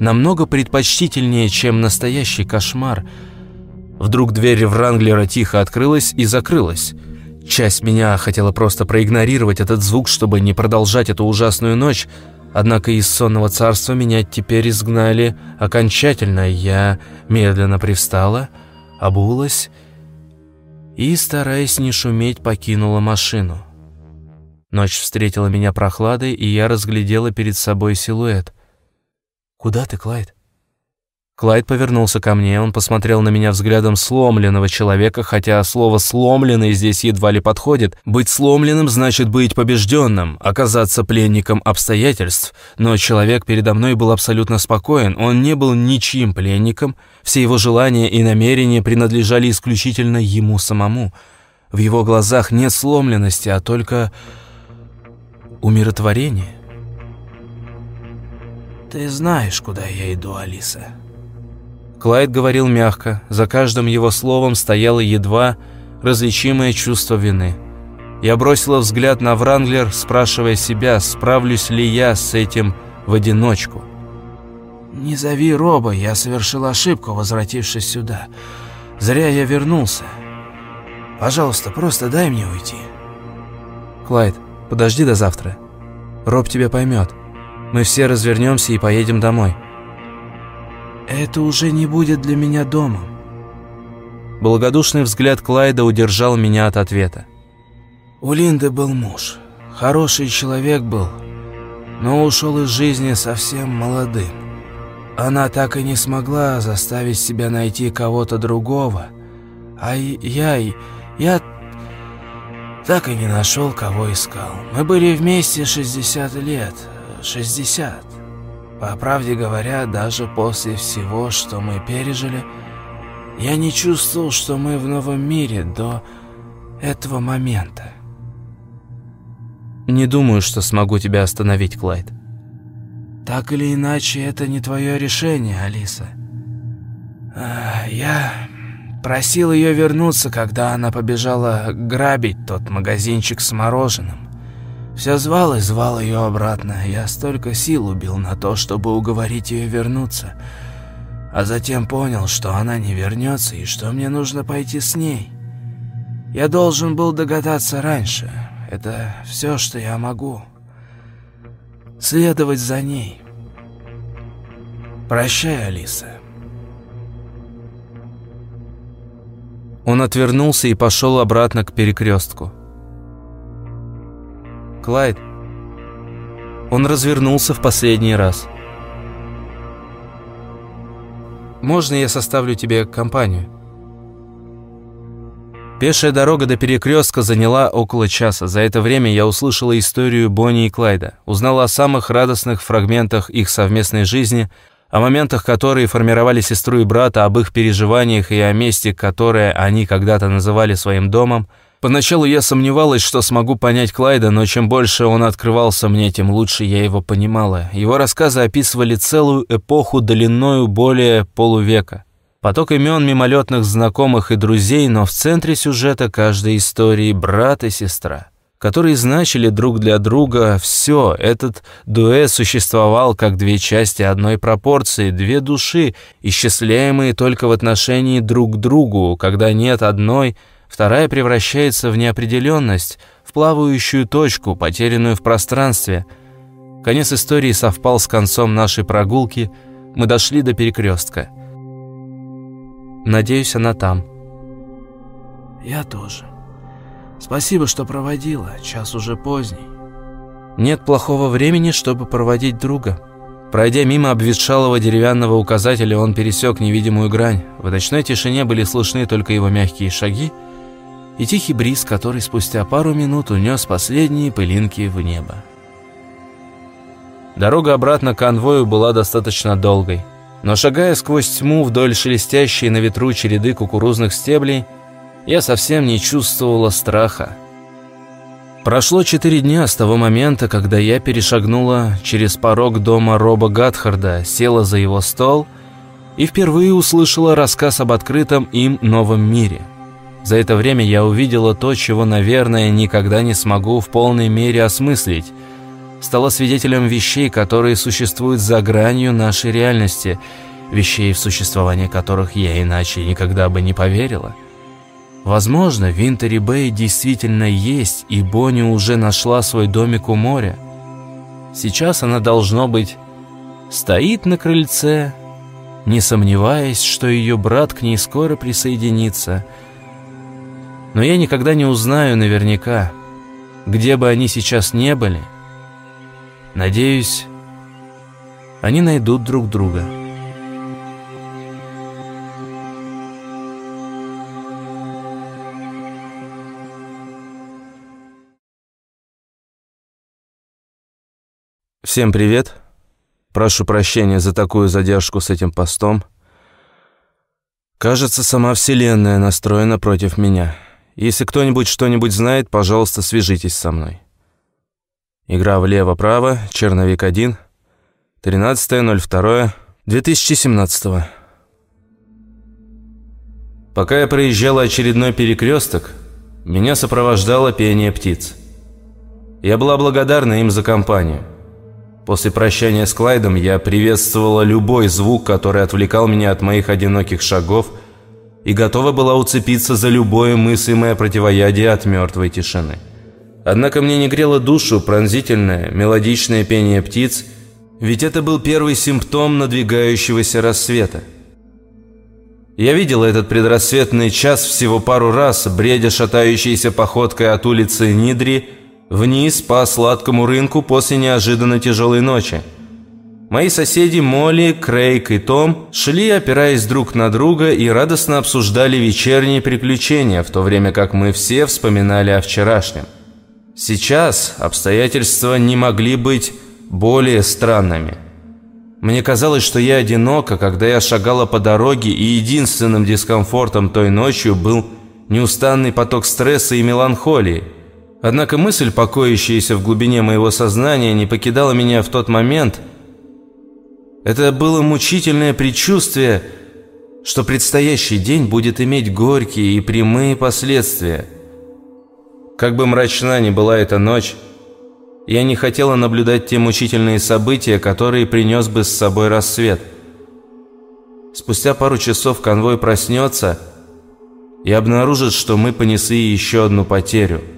намного предпочтительнее, чем настоящий кошмар. Вдруг дверь Вранглера тихо открылась и закрылась. Часть меня хотела просто проигнорировать этот звук, чтобы не продолжать эту ужасную ночь, однако из сонного царства меня теперь изгнали окончательно. Я медленно привстала, обулась и, стараясь не шуметь, покинула машину. Ночь встретила меня прохладой, и я разглядела перед собой силуэт. «Куда ты, Клайд?» Клайд повернулся ко мне, он посмотрел на меня взглядом сломленного человека, хотя слово «сломленный» здесь едва ли подходит. Быть сломленным значит быть побежденным, оказаться пленником обстоятельств. Но человек передо мной был абсолютно спокоен, он не был ничьим пленником, все его желания и намерения принадлежали исключительно ему самому. В его глазах нет сломленности, а только умиротворение. «Ты знаешь, куда я иду, Алиса?» Клайд говорил мягко, за каждым его словом стояло едва различимое чувство вины. Я бросила взгляд на Вранглер, спрашивая себя, справлюсь ли я с этим в одиночку. «Не зови Роба, я совершил ошибку, возвратившись сюда. Зря я вернулся. Пожалуйста, просто дай мне уйти». «Клайд, подожди до завтра. Роб тебя поймет. Мы все развернемся и поедем домой». Это уже не будет для меня домом. Благодушный взгляд Клайда удержал меня от ответа. У Линды был муж. Хороший человек был, но ушел из жизни совсем молодым. Она так и не смогла заставить себя найти кого-то другого. А я... я так и не нашел, кого искал. Мы были вместе 60 лет. 60. По правде говоря, даже после всего, что мы пережили, я не чувствовал, что мы в новом мире до этого момента. Не думаю, что смогу тебя остановить, Клайд. Так или иначе, это не твое решение, Алиса. А, я просил ее вернуться, когда она побежала грабить тот магазинчик с мороженым. Все звал и звал ее обратно. Я столько сил убил на то, чтобы уговорить ее вернуться. А затем понял, что она не вернется и что мне нужно пойти с ней. Я должен был догадаться раньше. Это все, что я могу. Следовать за ней. Прощай, Алиса. Он отвернулся и пошел обратно к перекрестку. Клайд. Он развернулся в последний раз. «Можно я составлю тебе компанию?» Пешая дорога до перекрестка заняла около часа. За это время я услышала историю Бонни и Клайда, узнала о самых радостных фрагментах их совместной жизни, о моментах, которые формировали сестру и брата, об их переживаниях и о месте, которое они когда-то называли своим домом – Поначалу я сомневалась, что смогу понять Клайда, но чем больше он открывался мне, тем лучше я его понимала. Его рассказы описывали целую эпоху длиною более полувека. Поток имен мимолетных знакомых и друзей, но в центре сюжета каждой истории брат и сестра, которые значили друг для друга все. Этот дуэт существовал как две части одной пропорции, две души, исчисляемые только в отношении друг к другу, когда нет одной – Вторая превращается в неопределенность, в плавающую точку, потерянную в пространстве. Конец истории совпал с концом нашей прогулки. Мы дошли до перекрестка. Надеюсь, она там. Я тоже. Спасибо, что проводила. Час уже поздний. Нет плохого времени, чтобы проводить друга. Пройдя мимо обветшалого деревянного указателя, он пересек невидимую грань. В ночной тишине были слышны только его мягкие шаги, и тихий бриз, который спустя пару минут унес последние пылинки в небо. Дорога обратно к конвою была достаточно долгой, но шагая сквозь тьму вдоль шелестящей на ветру череды кукурузных стеблей, я совсем не чувствовала страха. Прошло четыре дня с того момента, когда я перешагнула через порог дома Роба Гатхарда, села за его стол и впервые услышала рассказ об открытом им новом мире – за это время я увидела то, чего, наверное, никогда не смогу в полной мере осмыслить. Стала свидетелем вещей, которые существуют за гранью нашей реальности, вещей, в существование которых я иначе никогда бы не поверила. Возможно, Винтери Бэй действительно есть, и Бонни уже нашла свой домик у моря. Сейчас она, должно быть, стоит на крыльце, не сомневаясь, что ее брат к ней скоро присоединится – но я никогда не узнаю наверняка, где бы они сейчас не были. Надеюсь, они найдут друг друга. Всем привет. Прошу прощения за такую задержку с этим постом. Кажется, сама Вселенная настроена против меня. Если кто-нибудь что-нибудь знает, пожалуйста, свяжитесь со мной. Игра влево-право, черновик 1, 13.02.2017. Пока я проезжал очередной перекресток, меня сопровождало пение птиц. Я была благодарна им за компанию. После прощания с Клайдом я приветствовала любой звук, который отвлекал меня от моих одиноких шагов, и готова была уцепиться за любое мыслимое противоядие от мертвой тишины. Однако мне не грело душу пронзительное, мелодичное пение птиц, ведь это был первый симптом надвигающегося рассвета. Я видела этот предрассветный час всего пару раз, бредя шатающейся походкой от улицы Нидри – вниз по сладкому рынку после неожиданно тяжелой ночи. Мои соседи Молли, Крейг и Том шли, опираясь друг на друга, и радостно обсуждали вечерние приключения, в то время как мы все вспоминали о вчерашнем. Сейчас обстоятельства не могли быть более странными. Мне казалось, что я одинока, когда я шагала по дороге, и единственным дискомфортом той ночью был неустанный поток стресса и меланхолии – Однако мысль, покоящаяся в глубине моего сознания, не покидала меня в тот момент. Это было мучительное предчувствие, что предстоящий день будет иметь горькие и прямые последствия. Как бы мрачна ни была эта ночь, я не хотела наблюдать те мучительные события, которые принес бы с собой рассвет. Спустя пару часов конвой проснется и обнаружит, что мы понесли еще одну потерю –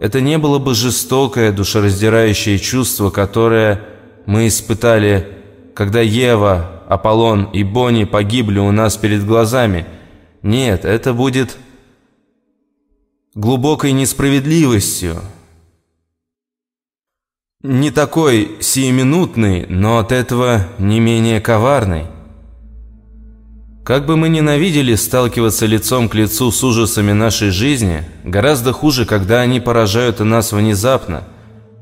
это не было бы жестокое, душераздирающее чувство, которое мы испытали, когда Ева, Аполлон и Бонни погибли у нас перед глазами. Нет, это будет глубокой несправедливостью. Не такой сиюминутный, но от этого не менее коварный. Как бы мы ненавидели сталкиваться лицом к лицу с ужасами нашей жизни, гораздо хуже, когда они поражают нас внезапно.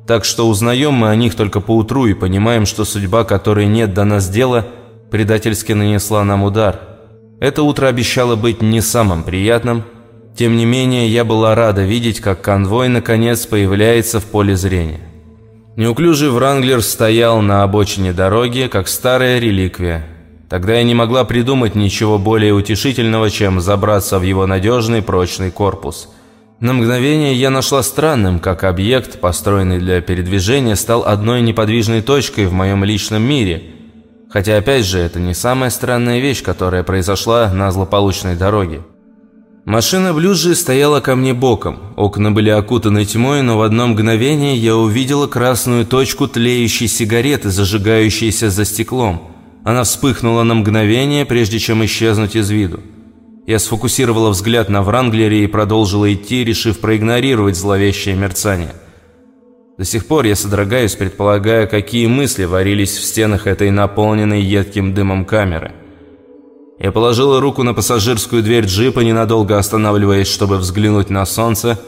Так что узнаем мы о них только поутру и понимаем, что судьба, которой нет до нас дела, предательски нанесла нам удар. Это утро обещало быть не самым приятным. Тем не менее, я была рада видеть, как конвой наконец появляется в поле зрения. Неуклюжий Вранглер стоял на обочине дороги, как старая реликвия – Тогда я не могла придумать ничего более утешительного, чем забраться в его надежный прочный корпус. На мгновение я нашла странным, как объект, построенный для передвижения, стал одной неподвижной точкой в моем личном мире. Хотя, опять же, это не самая странная вещь, которая произошла на злополучной дороге. Машина Блюджи стояла ко мне боком. Окна были окутаны тьмой, но в одно мгновение я увидела красную точку тлеющей сигареты, зажигающейся за стеклом. Она вспыхнула на мгновение, прежде чем исчезнуть из виду. Я сфокусировала взгляд на Вранглере и продолжила идти, решив проигнорировать зловещее мерцание. До сих пор я содрогаюсь, предполагая, какие мысли варились в стенах этой наполненной едким дымом камеры. Я положила руку на пассажирскую дверь джипа, ненадолго останавливаясь, чтобы взглянуть на солнце.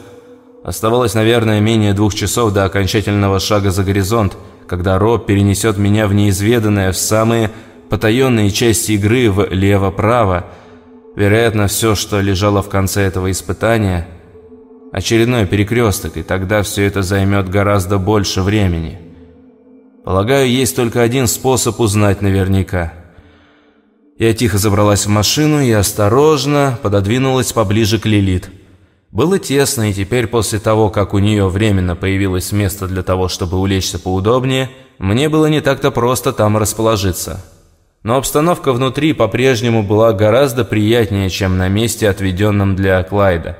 Оставалось, наверное, менее двух часов до окончательного шага за горизонт, когда Роб перенесет меня в неизведанное, в самые потаенные части игры влево-право. Вероятно, все, что лежало в конце этого испытания – очередной перекресток, и тогда все это займет гораздо больше времени. Полагаю, есть только один способ узнать наверняка. Я тихо забралась в машину и осторожно пододвинулась поближе к Лилит. Было тесно, и теперь после того, как у нее временно появилось место для того, чтобы улечься поудобнее, мне было не так-то просто там расположиться. Но обстановка внутри по-прежнему была гораздо приятнее, чем на месте, отведенном для Клайда.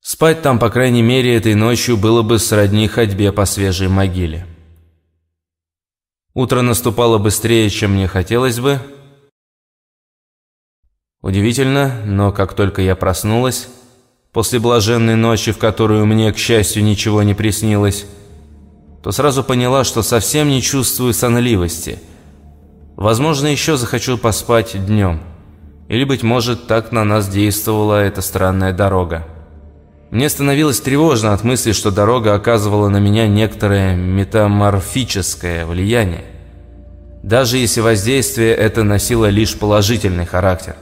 Спать там, по крайней мере, этой ночью было бы сродни ходьбе по свежей могиле. Утро наступало быстрее, чем мне хотелось бы. Удивительно, но как только я проснулась, после блаженной ночи, в которую мне, к счастью, ничего не приснилось, то сразу поняла, что совсем не чувствую сонливости – Возможно, еще захочу поспать днем. Или, быть может, так на нас действовала эта странная дорога. Мне становилось тревожно от мысли, что дорога оказывала на меня некоторое метаморфическое влияние. Даже если воздействие это носило лишь положительный характер.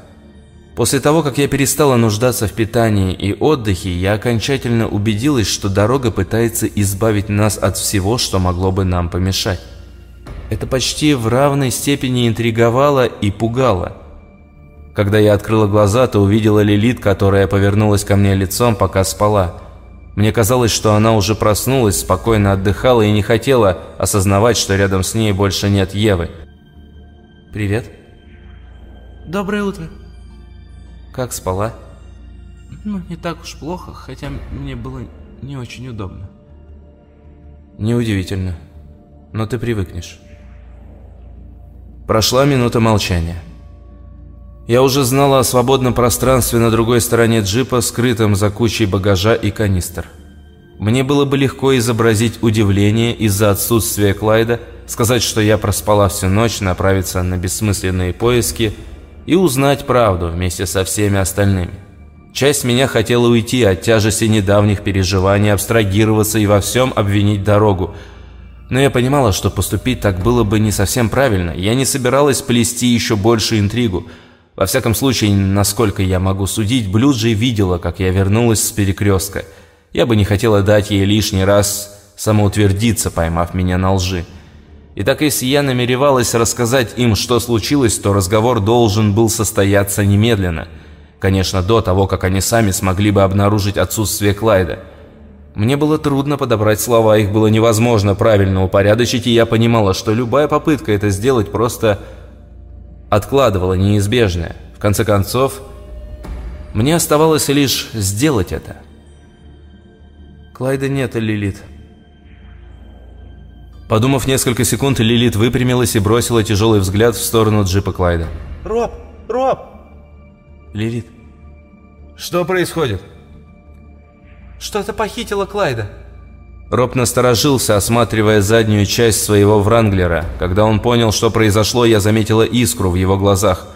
После того, как я перестала нуждаться в питании и отдыхе, я окончательно убедилась, что дорога пытается избавить нас от всего, что могло бы нам помешать. Это почти в равной степени интриговало и пугало. Когда я открыла глаза, то увидела Лилит, которая повернулась ко мне лицом, пока спала. Мне казалось, что она уже проснулась, спокойно отдыхала и не хотела осознавать, что рядом с ней больше нет Евы. «Привет». «Доброе утро». Как спала? Ну, не так уж плохо, хотя мне было не очень удобно. Неудивительно. Но ты привыкнешь. Прошла минута молчания. Я уже знала о свободном пространстве на другой стороне джипа, скрытом за кучей багажа и канистр. Мне было бы легко изобразить удивление из-за отсутствия Клайда, сказать, что я проспала всю ночь, направиться на бессмысленные поиски – и узнать правду вместе со всеми остальными. Часть меня хотела уйти от тяжести недавних переживаний, абстрагироваться и во всем обвинить дорогу. Но я понимала, что поступить так было бы не совсем правильно. Я не собиралась плести еще больше интригу. Во всяком случае, насколько я могу судить, Блюджи видела, как я вернулась с перекрестка. Я бы не хотела дать ей лишний раз самоутвердиться, поймав меня на лжи. И так если я намеревалась рассказать им, что случилось, то разговор должен был состояться немедленно. Конечно, до того, как они сами смогли бы обнаружить отсутствие Клайда. Мне было трудно подобрать слова, их было невозможно правильно упорядочить, и я понимала, что любая попытка это сделать просто откладывала неизбежное. В конце концов, мне оставалось лишь сделать это. Клайда нет, Лилит. Подумав несколько секунд, Лилит выпрямилась и бросила тяжелый взгляд в сторону джипа Клайда. «Роб! Роб!» «Лилит!» «Что происходит?» «Что-то похитило Клайда!» Роб насторожился, осматривая заднюю часть своего Вранглера. Когда он понял, что произошло, я заметила искру в его глазах.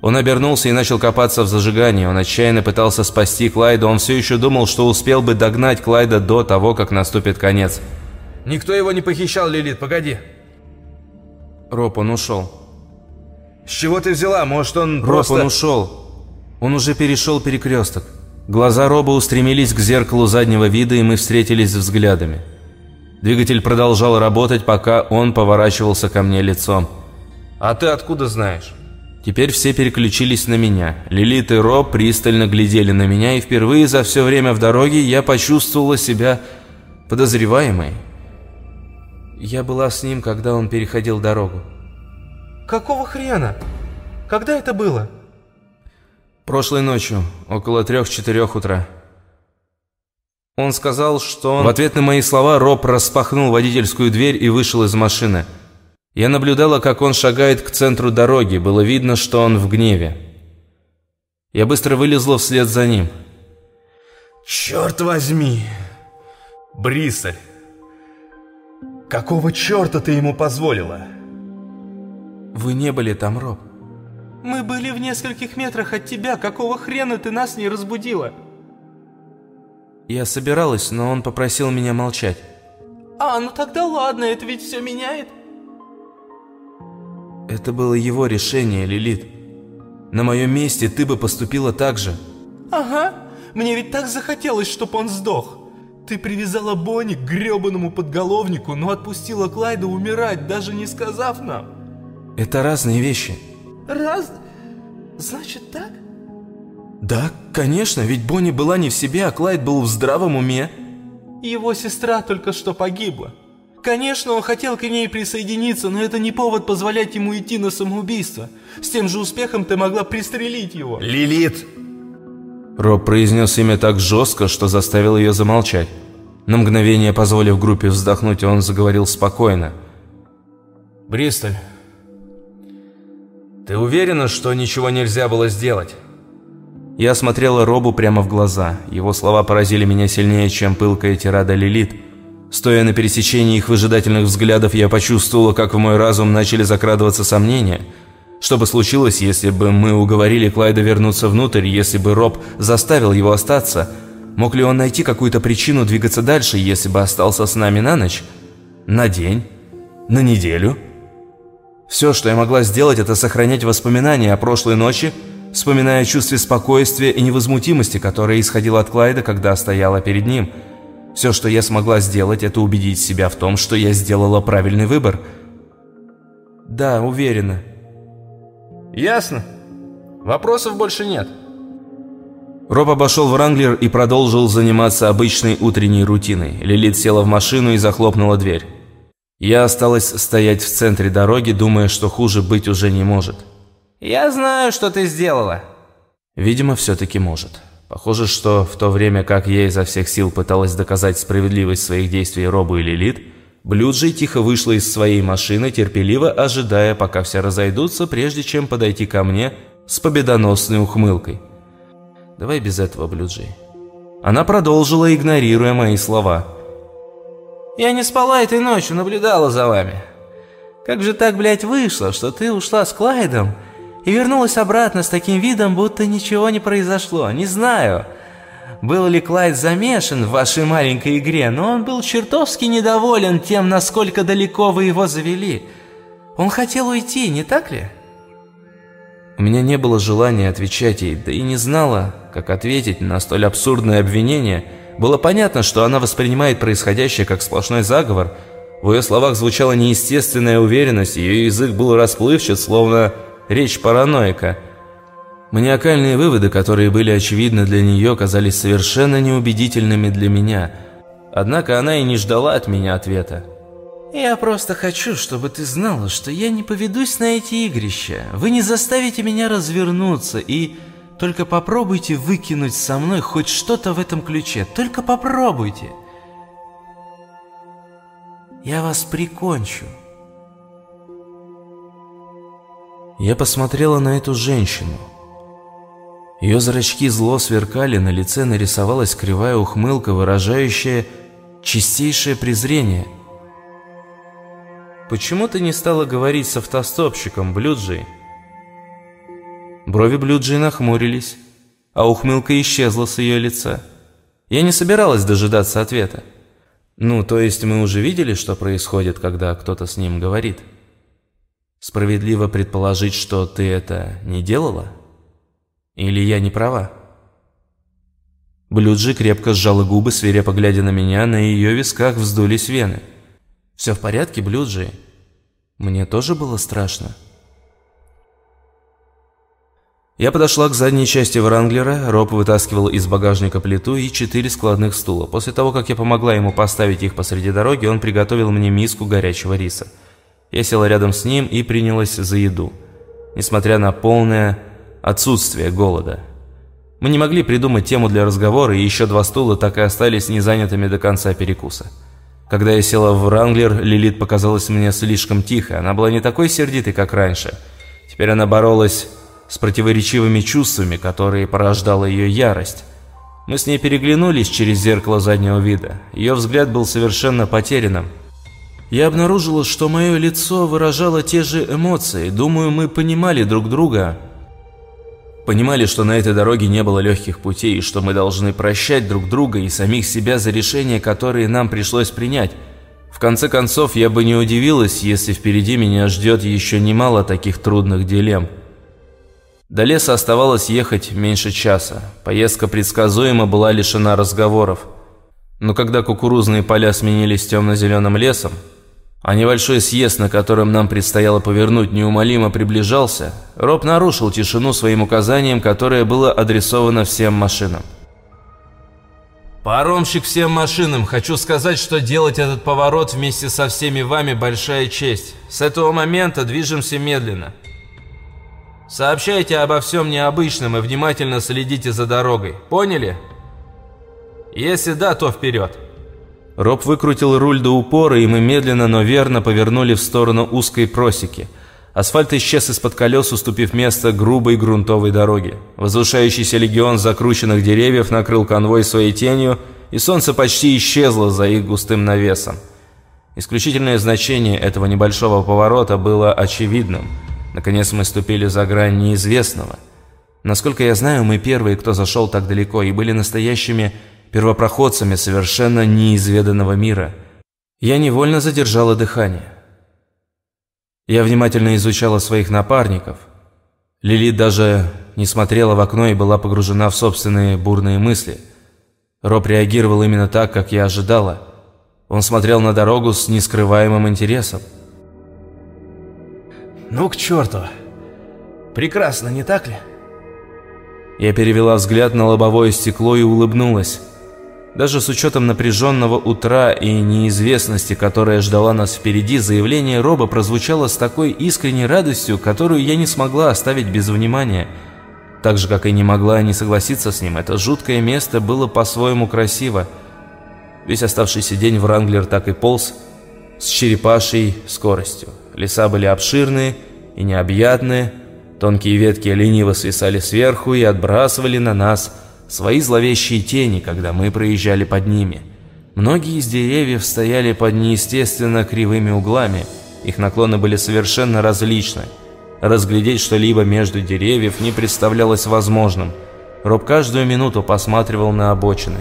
Он обернулся и начал копаться в зажигании. Он отчаянно пытался спасти Клайда. Он все еще думал, что успел бы догнать Клайда до того, как наступит конец. Никто его не похищал, Лилит, погоди. Роб, он ушел. С чего ты взяла? Может, он Роб, просто... он ушел. Он уже перешел перекресток. Глаза Роба устремились к зеркалу заднего вида, и мы встретились взглядами. Двигатель продолжал работать, пока он поворачивался ко мне лицом. А ты откуда знаешь? Теперь все переключились на меня. Лилит и Роб пристально глядели на меня, и впервые за все время в дороге я почувствовала себя подозреваемой. Я была с ним, когда он переходил дорогу. Какого хрена? Когда это было? Прошлой ночью, около трех-четырех утра. Он сказал, что он... В ответ на мои слова Роб распахнул водительскую дверь и вышел из машины. Я наблюдала, как он шагает к центру дороги. Было видно, что он в гневе. Я быстро вылезла вслед за ним. «Черт возьми! Бристоль! Какого черта ты ему позволила? Вы не были там, Роб. Мы были в нескольких метрах от тебя. Какого хрена ты нас не разбудила? Я собиралась, но он попросил меня молчать. А, ну тогда ладно, это ведь все меняет. Это было его решение, Лилит. На моем месте ты бы поступила так же. Ага, мне ведь так захотелось, чтобы он сдох. Ты привязала Бонни к гребаному подголовнику, но отпустила Клайда умирать, даже не сказав нам. Это разные вещи. Раз... Значит так? Да, конечно, ведь Бонни была не в себе, а Клайд был в здравом уме. Его сестра только что погибла. Конечно, он хотел к ней присоединиться, но это не повод позволять ему идти на самоубийство. С тем же успехом ты могла пристрелить его. Лилит! Роб произнес имя так жестко, что заставил ее замолчать. На мгновение, позволив группе вздохнуть, он заговорил спокойно. «Бристоль, ты уверена, что ничего нельзя было сделать?» Я смотрела Робу прямо в глаза. Его слова поразили меня сильнее, чем пылкая тирада Лилит. Стоя на пересечении их выжидательных взглядов, я почувствовала, как в мой разум начали закрадываться сомнения – что бы случилось, если бы мы уговорили Клайда вернуться внутрь, если бы Роб заставил его остаться? Мог ли он найти какую-то причину двигаться дальше, если бы остался с нами на ночь? На день? На неделю? Все, что я могла сделать, это сохранять воспоминания о прошлой ночи, вспоминая о чувстве спокойствия и невозмутимости, которое исходило от Клайда, когда стояла перед ним. Все, что я смогла сделать, это убедить себя в том, что я сделала правильный выбор. Да, уверена. Ясно. Вопросов больше нет. Роб обошел Вранглер и продолжил заниматься обычной утренней рутиной. Лилит села в машину и захлопнула дверь. Я осталась стоять в центре дороги, думая, что хуже быть уже не может. «Я знаю, что ты сделала». Видимо, все-таки может. Похоже, что в то время, как я изо всех сил пыталась доказать справедливость своих действий Робу и Лилит, Блюджи тихо вышла из своей машины, терпеливо ожидая, пока все разойдутся, прежде чем подойти ко мне с победоносной ухмылкой. Давай без этого, Блюджи. Она продолжила, игнорируя мои слова. «Я не спала этой ночью, наблюдала за вами. Как же так, блядь, вышло, что ты ушла с Клайдом и вернулась обратно с таким видом, будто ничего не произошло? Не знаю, был ли Клайд замешан в вашей маленькой игре, но он был чертовски недоволен тем, насколько далеко вы его завели. Он хотел уйти, не так ли?» У меня не было желания отвечать ей, да и не знала, как ответить на столь абсурдное обвинение. Было понятно, что она воспринимает происходящее как сплошной заговор. В ее словах звучала неестественная уверенность, ее язык был расплывчат, словно речь параноика. Маниакальные выводы, которые были очевидны для нее, казались совершенно неубедительными для меня. Однако она и не ждала от меня ответа. «Я просто хочу, чтобы ты знала, что я не поведусь на эти игрища. Вы не заставите меня развернуться и только попробуйте выкинуть со мной хоть что-то в этом ключе. Только попробуйте. Я вас прикончу». Я посмотрела на эту женщину. Ее зрачки зло сверкали, на лице нарисовалась кривая ухмылка, выражающая чистейшее презрение – «Почему ты не стала говорить с автостопщиком, Блюджи?» Брови Блюджи нахмурились, а ухмылка исчезла с ее лица. Я не собиралась дожидаться ответа. Ну, то есть мы уже видели, что происходит, когда кто-то с ним говорит? Справедливо предположить, что ты это не делала? Или я не права? Блюджи крепко сжала губы, свирепо глядя на меня, на ее висках вздулись вены. «Все в порядке, Блюджи?» Мне тоже было страшно. Я подошла к задней части Вранглера, Роб вытаскивал из багажника плиту и четыре складных стула. После того, как я помогла ему поставить их посреди дороги, он приготовил мне миску горячего риса. Я села рядом с ним и принялась за еду, несмотря на полное отсутствие голода. Мы не могли придумать тему для разговора, и еще два стула так и остались незанятыми до конца перекуса. Когда я села в Ранглер, Лилит показалась мне слишком тихо. Она была не такой сердитой, как раньше. Теперь она боролась с противоречивыми чувствами, которые порождала ее ярость. Мы с ней переглянулись через зеркало заднего вида. Ее взгляд был совершенно потерянным. Я обнаружила, что мое лицо выражало те же эмоции. Думаю, мы понимали друг друга, Понимали, что на этой дороге не было легких путей, и что мы должны прощать друг друга и самих себя за решения, которые нам пришлось принять. В конце концов, я бы не удивилась, если впереди меня ждет еще немало таких трудных дилемм. До леса оставалось ехать меньше часа. Поездка предсказуемо была лишена разговоров. Но когда кукурузные поля сменились темно-зеленым лесом, а небольшой съезд, на котором нам предстояло повернуть, неумолимо приближался, Роб нарушил тишину своим указанием, которое было адресовано всем машинам. «Паромщик всем машинам, хочу сказать, что делать этот поворот вместе со всеми вами большая честь. С этого момента движемся медленно. Сообщайте обо всем необычном и внимательно следите за дорогой. Поняли? Если да, то вперед!» Роб выкрутил руль до упора, и мы медленно, но верно повернули в сторону узкой просеки. Асфальт исчез из-под колес, уступив место грубой грунтовой дороге. Возвышающийся легион закрученных деревьев накрыл конвой своей тенью, и солнце почти исчезло за их густым навесом. Исключительное значение этого небольшого поворота было очевидным. Наконец мы ступили за грань неизвестного. Насколько я знаю, мы первые, кто зашел так далеко, и были настоящими первопроходцами совершенно неизведанного мира. Я невольно задержала дыхание. Я внимательно изучала своих напарников. Лилит даже не смотрела в окно и была погружена в собственные бурные мысли. Роб реагировал именно так, как я ожидала. Он смотрел на дорогу с нескрываемым интересом. «Ну к черту! Прекрасно, не так ли?» Я перевела взгляд на лобовое стекло и улыбнулась. Даже с учетом напряженного утра и неизвестности, которая ждала нас впереди, заявление Роба прозвучало с такой искренней радостью, которую я не смогла оставить без внимания. Так же, как и не могла не согласиться с ним, это жуткое место было по-своему красиво. Весь оставшийся день Вранглер так и полз с черепашьей скоростью. Леса были обширные и необъятные, Тонкие ветки лениво свисали сверху и отбрасывали на нас свои зловещие тени, когда мы проезжали под ними. Многие из деревьев стояли под неестественно кривыми углами, их наклоны были совершенно различны. Разглядеть что-либо между деревьев не представлялось возможным. Роб каждую минуту посматривал на обочины.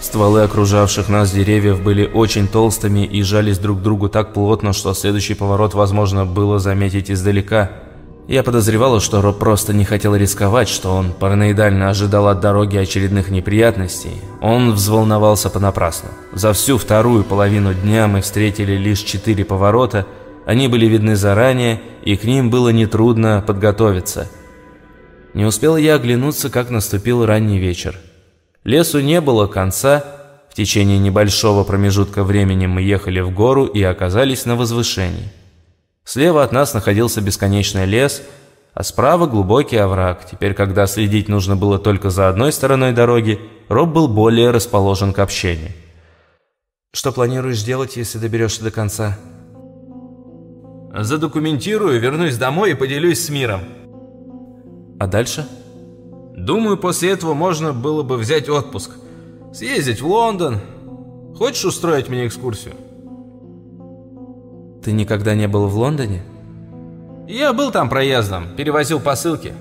Стволы окружавших нас деревьев были очень толстыми и жались друг к другу так плотно, что следующий поворот возможно было заметить издалека – я подозревала, что Роб просто не хотел рисковать, что он параноидально ожидал от дороги очередных неприятностей. Он взволновался понапрасну. За всю вторую половину дня мы встретили лишь четыре поворота, они были видны заранее, и к ним было нетрудно подготовиться. Не успел я оглянуться, как наступил ранний вечер. Лесу не было конца, в течение небольшого промежутка времени мы ехали в гору и оказались на возвышении. Слева от нас находился бесконечный лес, а справа глубокий овраг. Теперь, когда следить нужно было только за одной стороной дороги, Роб был более расположен к общению. «Что планируешь делать, если доберешься до конца?» «Задокументирую, вернусь домой и поделюсь с миром». «А дальше?» «Думаю, после этого можно было бы взять отпуск. Съездить в Лондон. Хочешь устроить мне экскурсию?» Ты никогда не был в Лондоне? Я был там проездом, перевозил посылки.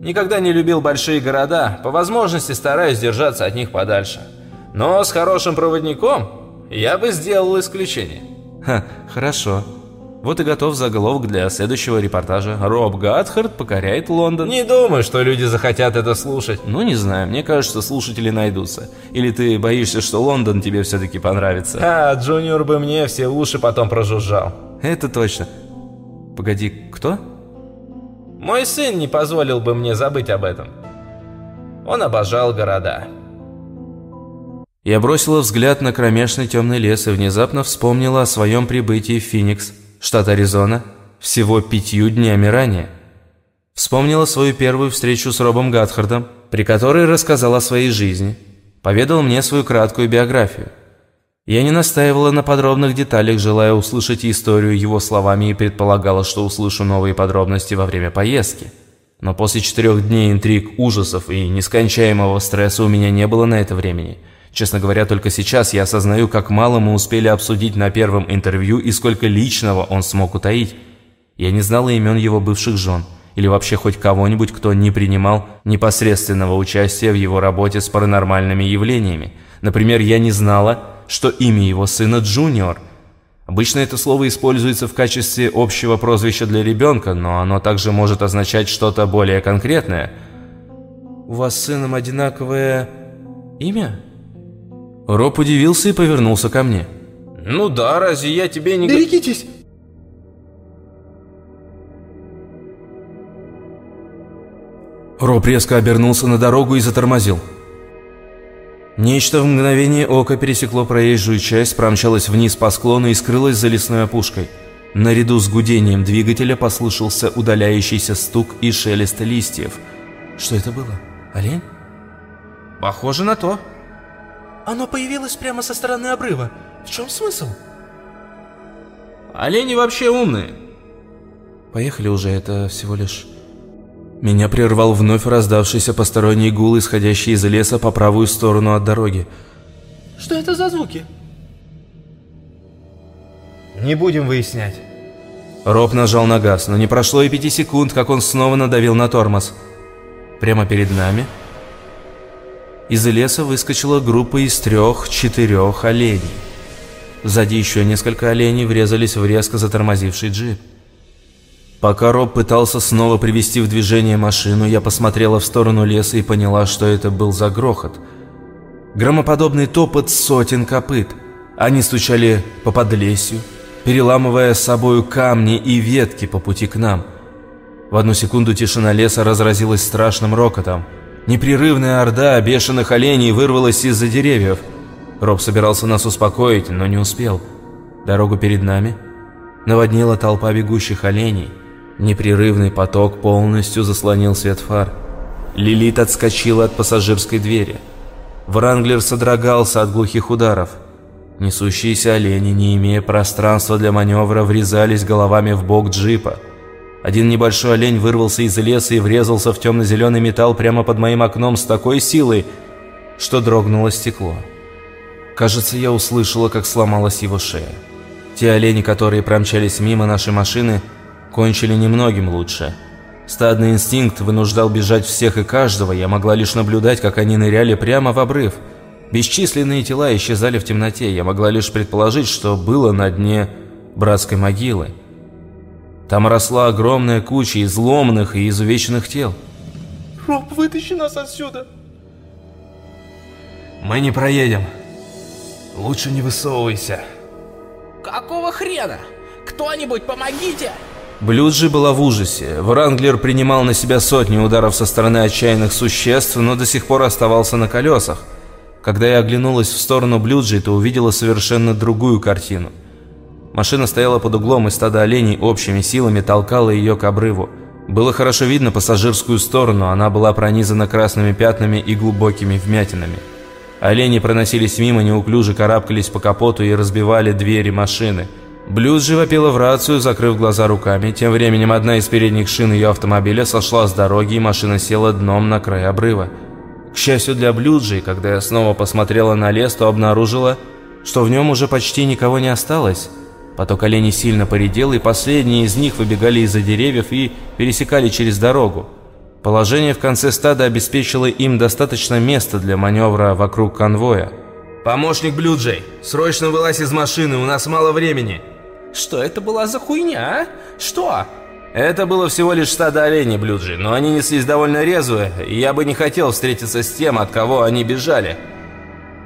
Никогда не любил большие города, по возможности стараюсь держаться от них подальше. Но с хорошим проводником я бы сделал исключение. Ха, хорошо. Вот и готов заголовок для следующего репортажа. Роб Гатхард покоряет Лондон. Не думаю, что люди захотят это слушать. Ну, не знаю, мне кажется, слушатели найдутся. Или ты боишься, что Лондон тебе все-таки понравится? А, Джуниор бы мне все уши потом прожужжал. Это точно. Погоди, кто? Мой сын не позволил бы мне забыть об этом. Он обожал города. Я бросила взгляд на кромешный темный лес и внезапно вспомнила о своем прибытии в Феникс – штат Аризона, всего пятью днями ранее. Вспомнила свою первую встречу с Робом Гатхардом, при которой рассказал о своей жизни, поведал мне свою краткую биографию. Я не настаивала на подробных деталях, желая услышать историю его словами и предполагала, что услышу новые подробности во время поездки. Но после четырех дней интриг, ужасов и нескончаемого стресса у меня не было на это времени – Честно говоря, только сейчас я осознаю, как мало мы успели обсудить на первом интервью и сколько личного он смог утаить. Я не знала имен его бывших жен, или вообще хоть кого-нибудь, кто не принимал непосредственного участия в его работе с паранормальными явлениями. Например, я не знала, что имя его сына Джуниор. Обычно это слово используется в качестве общего прозвища для ребенка, но оно также может означать что-то более конкретное. «У вас с сыном одинаковое имя?» Роб удивился и повернулся ко мне. «Ну да, разве я тебе не...» «Берегитесь!» Роб резко обернулся на дорогу и затормозил. Нечто в мгновение ока пересекло проезжую часть, промчалось вниз по склону и скрылось за лесной опушкой. Наряду с гудением двигателя послышался удаляющийся стук и шелест листьев. Что это было? Олень? Похоже на то. Оно появилось прямо со стороны обрыва. В чем смысл? Олени вообще умные. Поехали уже, это всего лишь... Меня прервал вновь раздавшийся посторонний гул, исходящий из леса по правую сторону от дороги. Что это за звуки? Не будем выяснять. Роб нажал на газ, но не прошло и пяти секунд, как он снова надавил на тормоз. Прямо перед нами Из леса выскочила группа из трех-четырех оленей. Сзади еще несколько оленей врезались в резко затормозивший джип. Пока Роб пытался снова привести в движение машину, я посмотрела в сторону леса и поняла, что это был за грохот. Громоподобный топот сотен копыт. Они стучали по подлесью, переламывая с собою камни и ветки по пути к нам. В одну секунду тишина леса разразилась страшным рокотом. Непрерывная орда бешеных оленей вырвалась из-за деревьев. Роб собирался нас успокоить, но не успел. Дорогу перед нами наводнила толпа бегущих оленей. Непрерывный поток полностью заслонил свет фар. Лилит отскочила от пассажирской двери. Вранглер содрогался от глухих ударов. Несущиеся олени, не имея пространства для маневра, врезались головами в бок джипа. Один небольшой олень вырвался из леса и врезался в темно-зеленый металл прямо под моим окном с такой силой, что дрогнуло стекло. Кажется, я услышала, как сломалась его шея. Те олени, которые промчались мимо нашей машины, кончили немногим лучше. Стадный инстинкт вынуждал бежать всех и каждого, я могла лишь наблюдать, как они ныряли прямо в обрыв. Бесчисленные тела исчезали в темноте, я могла лишь предположить, что было на дне братской могилы. Там росла огромная куча изломанных и изувеченных тел. Роб, вытащи нас отсюда. Мы не проедем. Лучше не высовывайся. Какого хрена? Кто-нибудь помогите! Блюджи была в ужасе. Вранглер принимал на себя сотни ударов со стороны отчаянных существ, но до сих пор оставался на колесах. Когда я оглянулась в сторону Блюджи, то увидела совершенно другую картину. Машина стояла под углом, и стадо оленей общими силами толкало ее к обрыву. Было хорошо видно пассажирскую сторону, она была пронизана красными пятнами и глубокими вмятинами. Олени проносились мимо, неуклюже карабкались по капоту и разбивали двери машины – Блюз же вопила в рацию, закрыв глаза руками. Тем временем одна из передних шин ее автомобиля сошла с дороги, и машина села дном на край обрыва. К счастью для Блюджи, когда я снова посмотрела на лес, то обнаружила, что в нем уже почти никого не осталось. Поток оленей сильно поредел, и последние из них выбегали из-за деревьев и пересекали через дорогу. Положение в конце стада обеспечило им достаточно места для маневра вокруг конвоя. «Помощник Блюджей, срочно вылазь из машины, у нас мало времени!» Что это была за хуйня, а? Что? Это было всего лишь стадо оленей, Блюджи, но они неслись довольно резвые, и я бы не хотел встретиться с тем, от кого они бежали.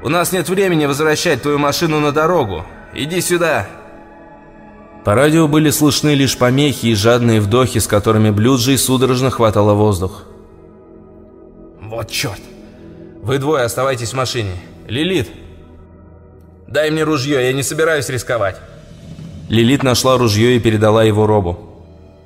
У нас нет времени возвращать твою машину на дорогу. Иди сюда. По радио были слышны лишь помехи и жадные вдохи, с которыми Блюджи судорожно хватало воздух. Вот черт. Вы двое оставайтесь в машине. Лилит, дай мне ружье, я не собираюсь рисковать. Лилит нашла ружье и передала его Робу.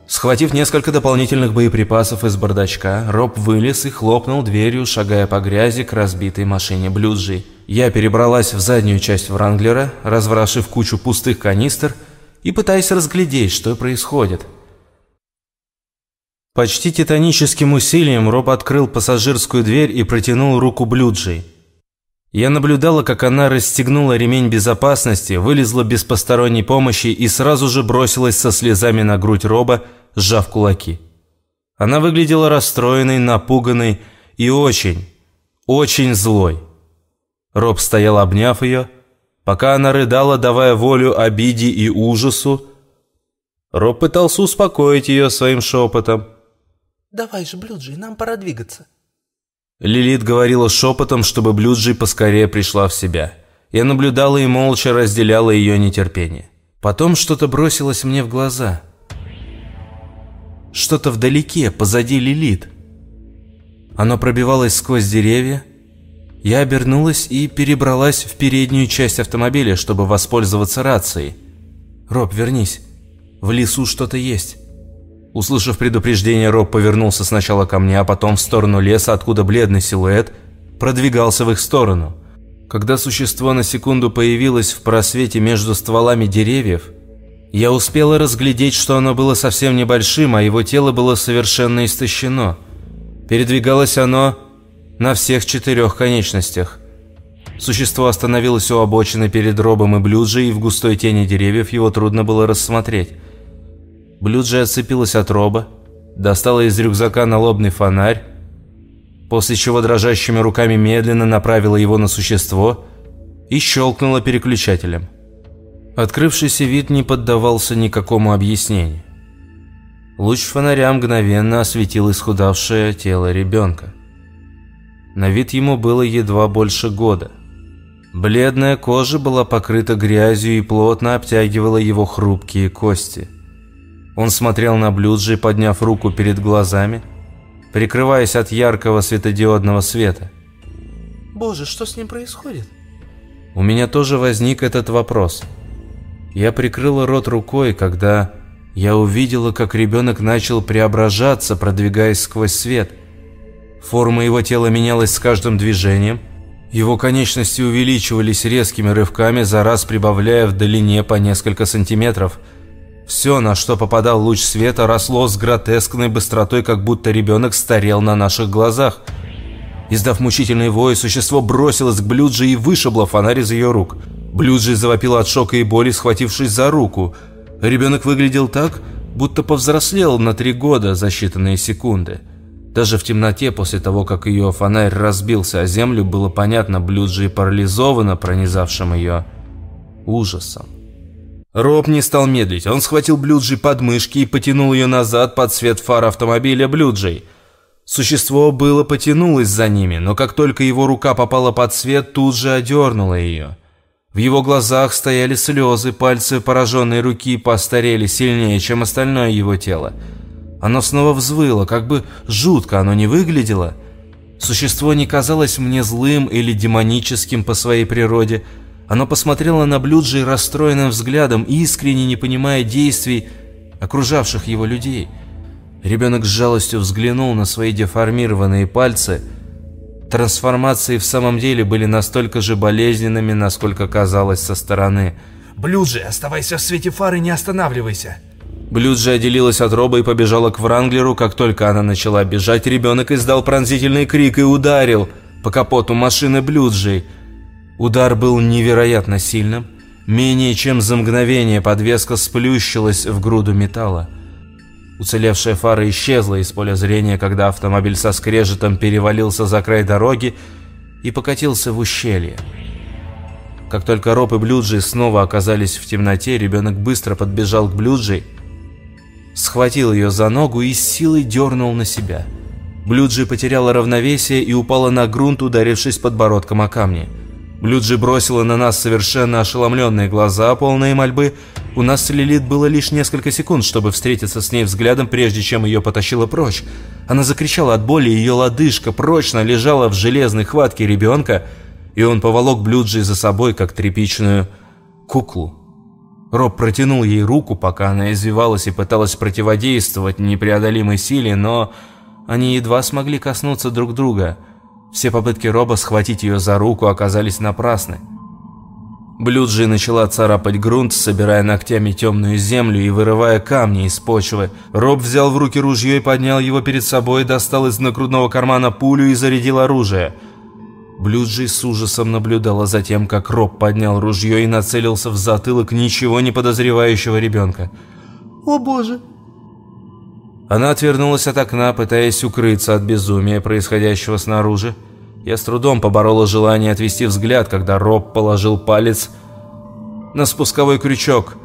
Схватив несколько дополнительных боеприпасов из бардачка, Роб вылез и хлопнул дверью, шагая по грязи к разбитой машине Блюджи. Я перебралась в заднюю часть Вранглера, разворошив кучу пустых канистр и пытаясь разглядеть, что происходит. Почти титаническим усилием Роб открыл пассажирскую дверь и протянул руку Блюджи. Я наблюдала, как она расстегнула ремень безопасности, вылезла без посторонней помощи и сразу же бросилась со слезами на грудь Роба, сжав кулаки. Она выглядела расстроенной, напуганной и очень, очень злой. Роб стоял, обняв ее, пока она рыдала, давая волю обиде и ужасу. Роб пытался успокоить ее своим шепотом. «Давай же, Блюджи, нам пора двигаться». Лилит говорила шепотом, чтобы Блюджи поскорее пришла в себя. Я наблюдала и молча разделяла ее нетерпение. Потом что-то бросилось мне в глаза. Что-то вдалеке, позади Лилит. Оно пробивалось сквозь деревья. Я обернулась и перебралась в переднюю часть автомобиля, чтобы воспользоваться рацией. «Роб, вернись. В лесу что-то есть». Услышав предупреждение, Роб повернулся сначала ко мне, а потом в сторону леса, откуда бледный силуэт продвигался в их сторону. Когда существо на секунду появилось в просвете между стволами деревьев, я успела разглядеть, что оно было совсем небольшим, а его тело было совершенно истощено. Передвигалось оно на всех четырех конечностях. Существо остановилось у обочины перед Робом и Блюджи, и в густой тени деревьев его трудно было рассмотреть. Блюджи отцепилась от роба, достала из рюкзака налобный фонарь. после чего дрожащими руками медленно направила его на существо и щелкнула переключателем. Открывшийся вид не поддавался никакому объяснению. Луч фонаря мгновенно осветил исхудавшее тело ребенка. На вид ему было едва больше года. Бледная кожа была покрыта грязью и плотно обтягивала его хрупкие кости. Он смотрел на Блюджи, подняв руку перед глазами – прикрываясь от яркого светодиодного света. «Боже, что с ним происходит?» У меня тоже возник этот вопрос. Я прикрыла рот рукой, когда я увидела, как ребенок начал преображаться, продвигаясь сквозь свет. Форма его тела менялась с каждым движением. Его конечности увеличивались резкими рывками, за раз прибавляя в длине по несколько сантиметров – все, на что попадал луч света, росло с гротескной быстротой, как будто ребенок старел на наших глазах. Издав мучительный вой, существо бросилось к Блюджи и вышибло фонарь из ее рук. Блюджи завопила от шока и боли, схватившись за руку. Ребенок выглядел так, будто повзрослел на три года за считанные секунды. Даже в темноте, после того, как ее фонарь разбился о землю, было понятно Блюджи парализовано пронизавшим ее ужасом. Роб не стал медлить. Он схватил Блюджи под мышки и потянул ее назад под свет фар автомобиля Блюджей. Существо было потянулось за ними, но как только его рука попала под свет, тут же одернула ее. В его глазах стояли слезы, пальцы пораженной руки постарели сильнее, чем остальное его тело. Оно снова взвыло, как бы жутко оно не выглядело. Существо не казалось мне злым или демоническим по своей природе – оно посмотрело на Блюджи расстроенным взглядом, искренне не понимая действий окружавших его людей. Ребенок с жалостью взглянул на свои деформированные пальцы. Трансформации в самом деле были настолько же болезненными, насколько казалось со стороны. «Блюджи, оставайся в свете фары, не останавливайся!» Блюджи отделилась от Роба и побежала к Вранглеру. Как только она начала бежать, ребенок издал пронзительный крик и ударил по капоту машины Блюджи. Удар был невероятно сильным. Менее чем за мгновение подвеска сплющилась в груду металла. Уцелевшая фара исчезла из поля зрения, когда автомобиль со скрежетом перевалился за край дороги и покатился в ущелье. Как только Роб и Блюджи снова оказались в темноте, ребенок быстро подбежал к Блюджи, схватил ее за ногу и с силой дернул на себя. Блюджи потеряла равновесие и упала на грунт, ударившись подбородком о камни. Блюджи бросила на нас совершенно ошеломленные глаза, полные мольбы. У нас с Лилит было лишь несколько секунд, чтобы встретиться с ней взглядом, прежде чем ее потащило прочь. Она закричала от боли, ее лодыжка прочно лежала в железной хватке ребенка, и он поволок Блюджи за собой, как тряпичную куклу. Роб протянул ей руку, пока она извивалась и пыталась противодействовать непреодолимой силе, но они едва смогли коснуться друг друга – все попытки Роба схватить ее за руку оказались напрасны. Блюджи начала царапать грунт, собирая ногтями темную землю и вырывая камни из почвы. Роб взял в руки ружье и поднял его перед собой, достал из накрудного кармана пулю и зарядил оружие. Блюджи с ужасом наблюдала за тем, как Роб поднял ружье и нацелился в затылок ничего не подозревающего ребенка. «О боже!» Она отвернулась от окна, пытаясь укрыться от безумия, происходящего снаружи. Я с трудом поборола желание отвести взгляд, когда Роб положил палец на спусковой крючок.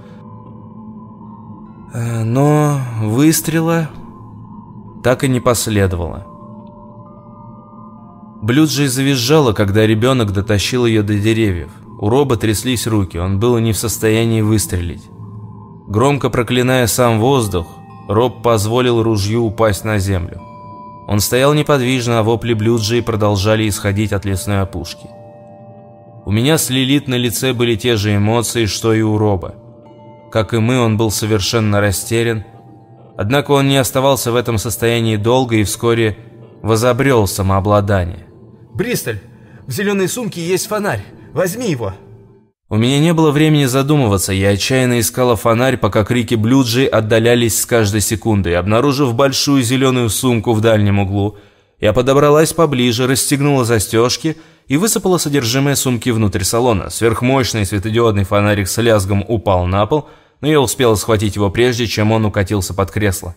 Э, но выстрела так и не последовало. Блюджи завизжала, когда ребенок дотащил ее до деревьев. У Роба тряслись руки, он был не в состоянии выстрелить. Громко проклиная сам воздух, Роб позволил ружью упасть на землю. Он стоял неподвижно, а вопли Блюджи продолжали исходить от лесной опушки. У меня с Лилит на лице были те же эмоции, что и у Роба. Как и мы, он был совершенно растерян. Однако он не оставался в этом состоянии долго и вскоре возобрел самообладание. «Бристоль, в зеленой сумке есть фонарь. Возьми его!» У меня не было времени задумываться, я отчаянно искала фонарь, пока крики Блюджи отдалялись с каждой секундой. Обнаружив большую зеленую сумку в дальнем углу, я подобралась поближе, расстегнула застежки и высыпала содержимое сумки внутрь салона. Сверхмощный светодиодный фонарик с лязгом упал на пол, но я успела схватить его прежде, чем он укатился под кресло.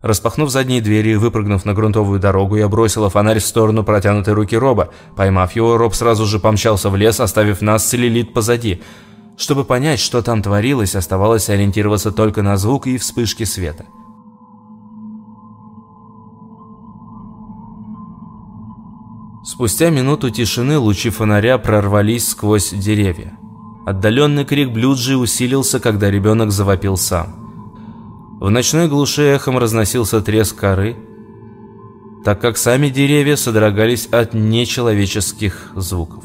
Распахнув задние двери и выпрыгнув на грунтовую дорогу, я бросила фонарь в сторону протянутой руки Роба. Поймав его, Роб сразу же помчался в лес, оставив нас с Лилит позади. Чтобы понять, что там творилось, оставалось ориентироваться только на звук и вспышки света. Спустя минуту тишины лучи фонаря прорвались сквозь деревья. Отдаленный крик Блюджи усилился, когда ребенок завопил сам. В ночной глуши эхом разносился треск коры, так как сами деревья содрогались от нечеловеческих звуков.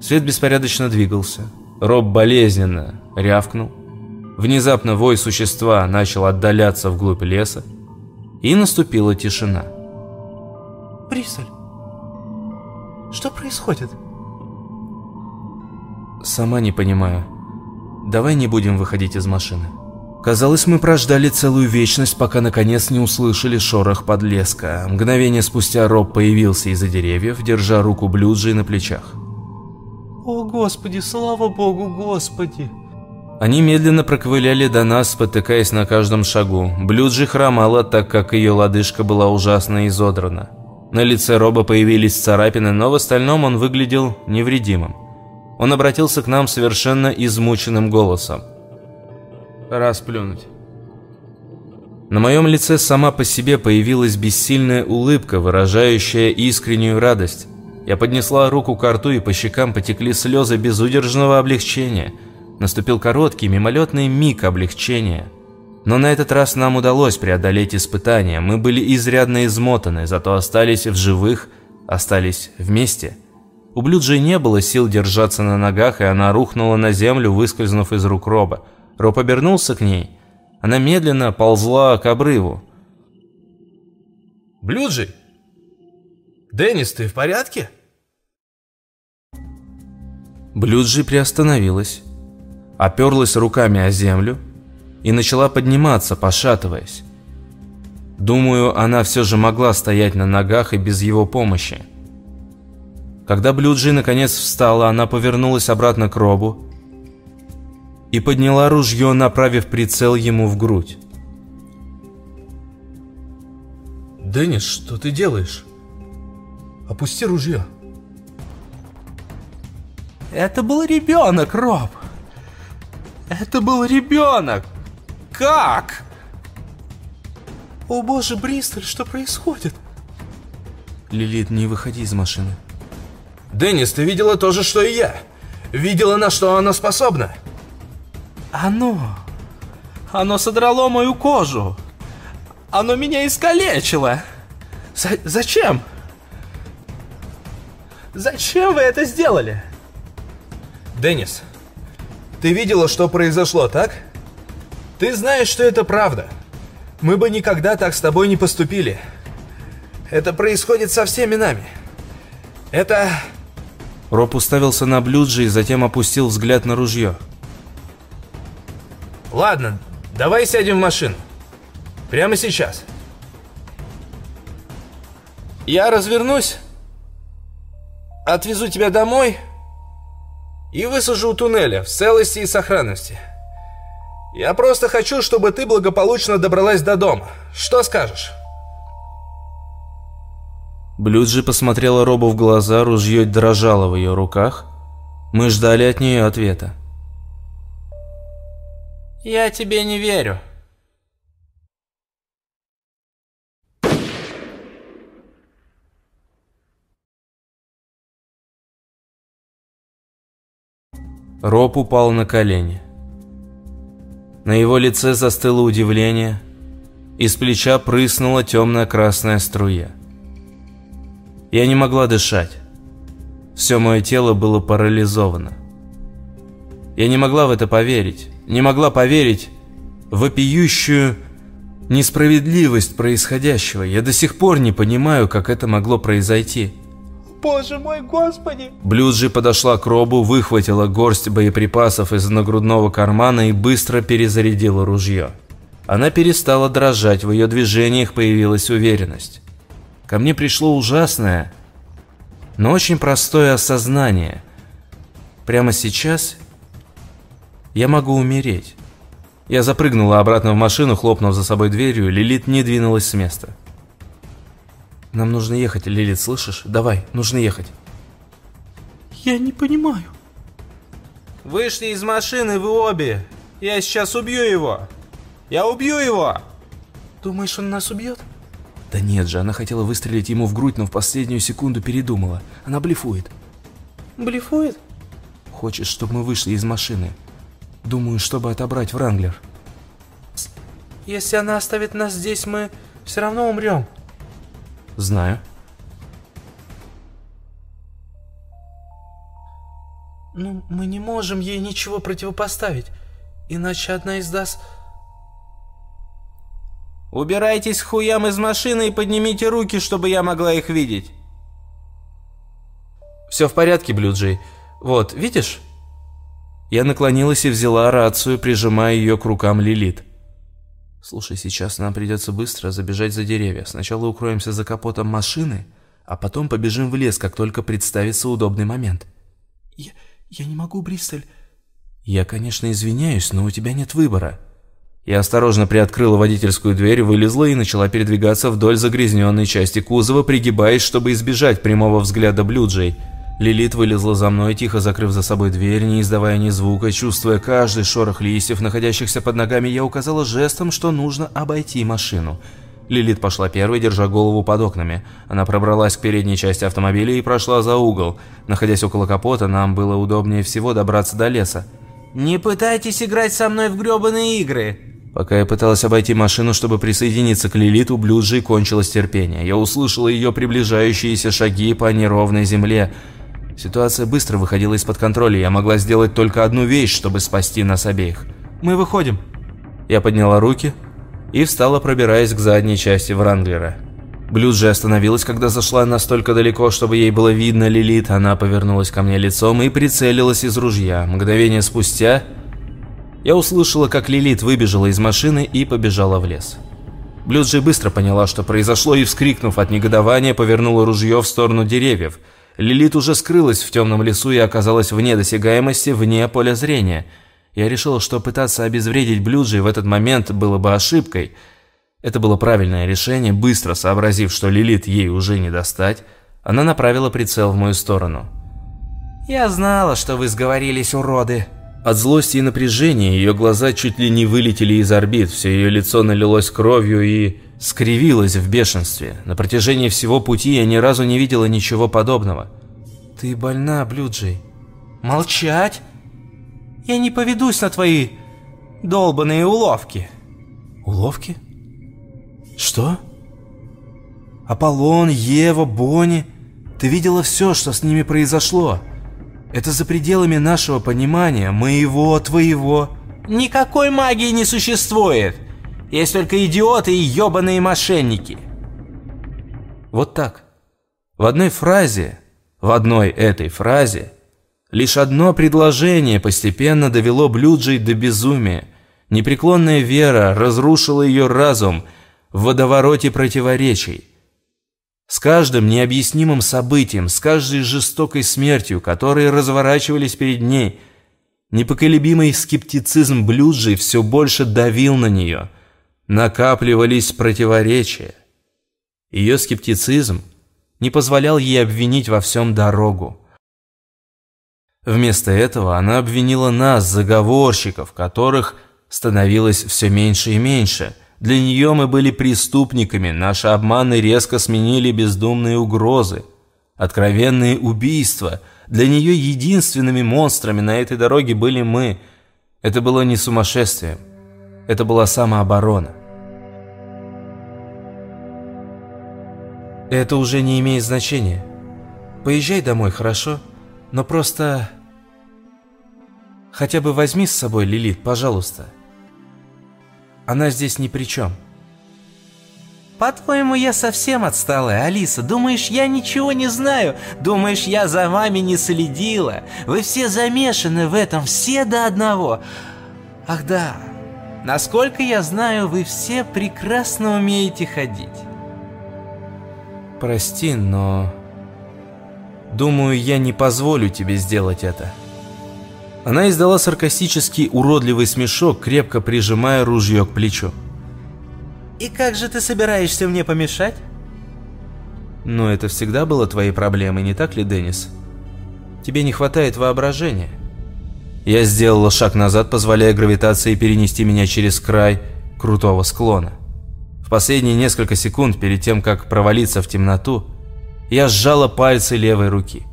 Свет беспорядочно двигался. Роб болезненно рявкнул. Внезапно вой существа начал отдаляться вглубь леса, и наступила тишина. Бристоль, что происходит? Сама не понимаю. Давай не будем выходить из машины. Казалось, мы прождали целую вечность, пока наконец не услышали шорох подлеска. Мгновение спустя Роб появился из-за деревьев, держа руку Блюджи на плечах. «О, Господи, слава Богу, Господи!» Они медленно проковыляли до нас, спотыкаясь на каждом шагу. Блюджи хромала, так как ее лодыжка была ужасно изодрана. На лице Роба появились царапины, но в остальном он выглядел невредимым. Он обратился к нам совершенно измученным голосом. Расплюнуть. На моем лице сама по себе появилась бессильная улыбка, выражающая искреннюю радость. Я поднесла руку к рту, и по щекам потекли слезы безудержного облегчения. Наступил короткий, мимолетный миг облегчения. Но на этот раз нам удалось преодолеть испытания. Мы были изрядно измотаны, зато остались в живых, остались вместе. У Блюджи не было сил держаться на ногах, и она рухнула на землю, выскользнув из рук Роба. Роб обернулся к ней. Она медленно ползла к обрыву. «Блюджи! Деннис, ты в порядке?» Блюджи приостановилась, оперлась руками о землю и начала подниматься, пошатываясь. Думаю, она все же могла стоять на ногах и без его помощи. Когда Блюджи наконец встала, она повернулась обратно к Робу и подняла ружье, направив прицел ему в грудь. «Деннис, что ты делаешь? Опусти ружье». Это был ребенок, Роб. Это был ребенок. Как? О боже, Бристоль, что происходит? Лилит, не выходи из машины. Деннис, ты видела то же, что и я. Видела, на что она способна. Оно... Оно содрало мою кожу. Оно меня искалечило. За зачем? Зачем вы это сделали? Деннис, ты видела, что произошло, так? Ты знаешь, что это правда. Мы бы никогда так с тобой не поступили. Это происходит со всеми нами. Это... Роб уставился на Блюджи и затем опустил взгляд на ружье. Ладно, давай сядем в машину. Прямо сейчас. Я развернусь, отвезу тебя домой и высажу у туннеля в целости и сохранности. Я просто хочу, чтобы ты благополучно добралась до дома. Что скажешь? Блюджи посмотрела Робу в глаза, ружье дрожало в ее руках. Мы ждали от нее ответа. Я тебе не верю. Роб упал на колени. На его лице застыло удивление, из плеча прыснула темная красная струя. Я не могла дышать. Все мое тело было парализовано. Я не могла в это поверить не могла поверить в вопиющую несправедливость происходящего. Я до сих пор не понимаю, как это могло произойти. Боже мой, Господи! Блюджи подошла к Робу, выхватила горсть боеприпасов из нагрудного кармана и быстро перезарядила ружье. Она перестала дрожать, в ее движениях появилась уверенность. Ко мне пришло ужасное, но очень простое осознание. Прямо сейчас я могу умереть. Я запрыгнула обратно в машину, хлопнув за собой дверью, Лилит не двинулась с места. «Нам нужно ехать, Лилит, слышишь? Давай, нужно ехать». Я не понимаю. Вышли из машины вы обе. Я сейчас убью его. Я убью его. Думаешь, он нас убьет? Да нет же, она хотела выстрелить ему в грудь, но в последнюю секунду передумала. Она блефует. Блефует? Хочет, чтобы мы вышли из машины. Думаю, чтобы отобрать Вранглер. Если она оставит нас здесь, мы все равно умрем. Знаю. Ну, мы не можем ей ничего противопоставить, иначе одна из нас... Убирайтесь хуям из машины и поднимите руки, чтобы я могла их видеть. Все в порядке, Блюджей. Вот, видишь? Я наклонилась и взяла рацию, прижимая ее к рукам Лилит. Слушай, сейчас нам придется быстро забежать за деревья. Сначала укроемся за капотом машины, а потом побежим в лес, как только представится удобный момент. Я, я не могу, Бристоль. Я, конечно, извиняюсь, но у тебя нет выбора. Я осторожно приоткрыла водительскую дверь, вылезла и начала передвигаться вдоль загрязненной части кузова, пригибаясь, чтобы избежать прямого взгляда Блюджей – Лилит вылезла за мной, тихо закрыв за собой дверь, не издавая ни звука, чувствуя каждый шорох листьев, находящихся под ногами, я указала жестом, что нужно обойти машину. Лилит пошла первой, держа голову под окнами. Она пробралась к передней части автомобиля и прошла за угол. Находясь около капота, нам было удобнее всего добраться до леса. «Не пытайтесь играть со мной в гребаные игры!» Пока я пыталась обойти машину, чтобы присоединиться к Лилит, у Блюджи кончилось терпение. Я услышала ее приближающиеся шаги по неровной земле. Ситуация быстро выходила из-под контроля, я могла сделать только одну вещь, чтобы спасти нас обеих. «Мы выходим». Я подняла руки и встала, пробираясь к задней части Вранглера. Блюз же остановилась, когда зашла настолько далеко, чтобы ей было видно Лилит. Она повернулась ко мне лицом и прицелилась из ружья. Мгновение спустя я услышала, как Лилит выбежала из машины и побежала в лес. Блюз быстро поняла, что произошло, и, вскрикнув от негодования, повернула ружье в сторону деревьев – Лилит уже скрылась в темном лесу и оказалась вне досягаемости, вне поля зрения. Я решил, что пытаться обезвредить Блюджи в этот момент было бы ошибкой. Это было правильное решение, быстро сообразив, что Лилит ей уже не достать, она направила прицел в мою сторону. «Я знала, что вы сговорились, уроды!» От злости и напряжения ее глаза чуть ли не вылетели из орбит, все ее лицо налилось кровью и скривилась в бешенстве. На протяжении всего пути я ни разу не видела ничего подобного. «Ты больна, Блюджей?» «Молчать? Я не поведусь на твои долбанные уловки». «Уловки? Что?» «Аполлон, Ева, Бонни. Ты видела все, что с ними произошло. Это за пределами нашего понимания, моего, твоего». «Никакой магии не существует!» Есть только идиоты и ебаные мошенники. Вот так. В одной фразе, в одной этой фразе, лишь одно предложение постепенно довело Блюджей до безумия. Непреклонная вера разрушила ее разум в водовороте противоречий. С каждым необъяснимым событием, с каждой жестокой смертью, которые разворачивались перед ней, непоколебимый скептицизм Блюджей все больше давил на нее – накапливались противоречия. Ее скептицизм не позволял ей обвинить во всем дорогу. Вместо этого она обвинила нас, заговорщиков, которых становилось все меньше и меньше. Для нее мы были преступниками, наши обманы резко сменили бездумные угрозы, откровенные убийства. Для нее единственными монстрами на этой дороге были мы. Это было не сумасшествием, это была самооборона. Это уже не имеет значения. Поезжай домой, хорошо? Но просто... Хотя бы возьми с собой Лилит, пожалуйста. Она здесь ни при чем. По-твоему, я совсем отсталая, Алиса? Думаешь, я ничего не знаю? Думаешь, я за вами не следила? Вы все замешаны в этом, все до одного. Ах да, насколько я знаю, вы все прекрасно умеете ходить. Прости, но... Думаю, я не позволю тебе сделать это. Она издала саркастический уродливый смешок, крепко прижимая ружье к плечу. «И как же ты собираешься мне помешать?» «Ну, это всегда было твоей проблемой, не так ли, Деннис? Тебе не хватает воображения». Я сделала шаг назад, позволяя гравитации перенести меня через край крутого склона. В последние несколько секунд перед тем, как провалиться в темноту, я сжала пальцы левой руки.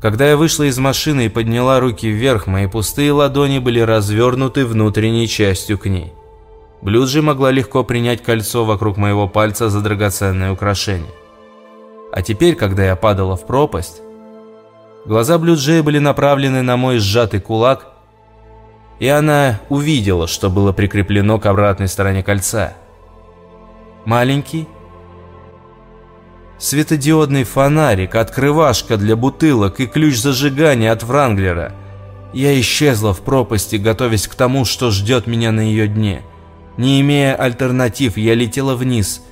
Когда я вышла из машины и подняла руки вверх, мои пустые ладони были развернуты внутренней частью к ней. Блюджи могла легко принять кольцо вокруг моего пальца за драгоценное украшение. А теперь, когда я падала в пропасть, Глаза Блюджея были направлены на мой сжатый кулак, и она увидела, что было прикреплено к обратной стороне кольца. Маленький светодиодный фонарик, открывашка для бутылок и ключ зажигания от Вранглера. Я исчезла в пропасти, готовясь к тому, что ждет меня на ее дне. Не имея альтернатив, я летела вниз.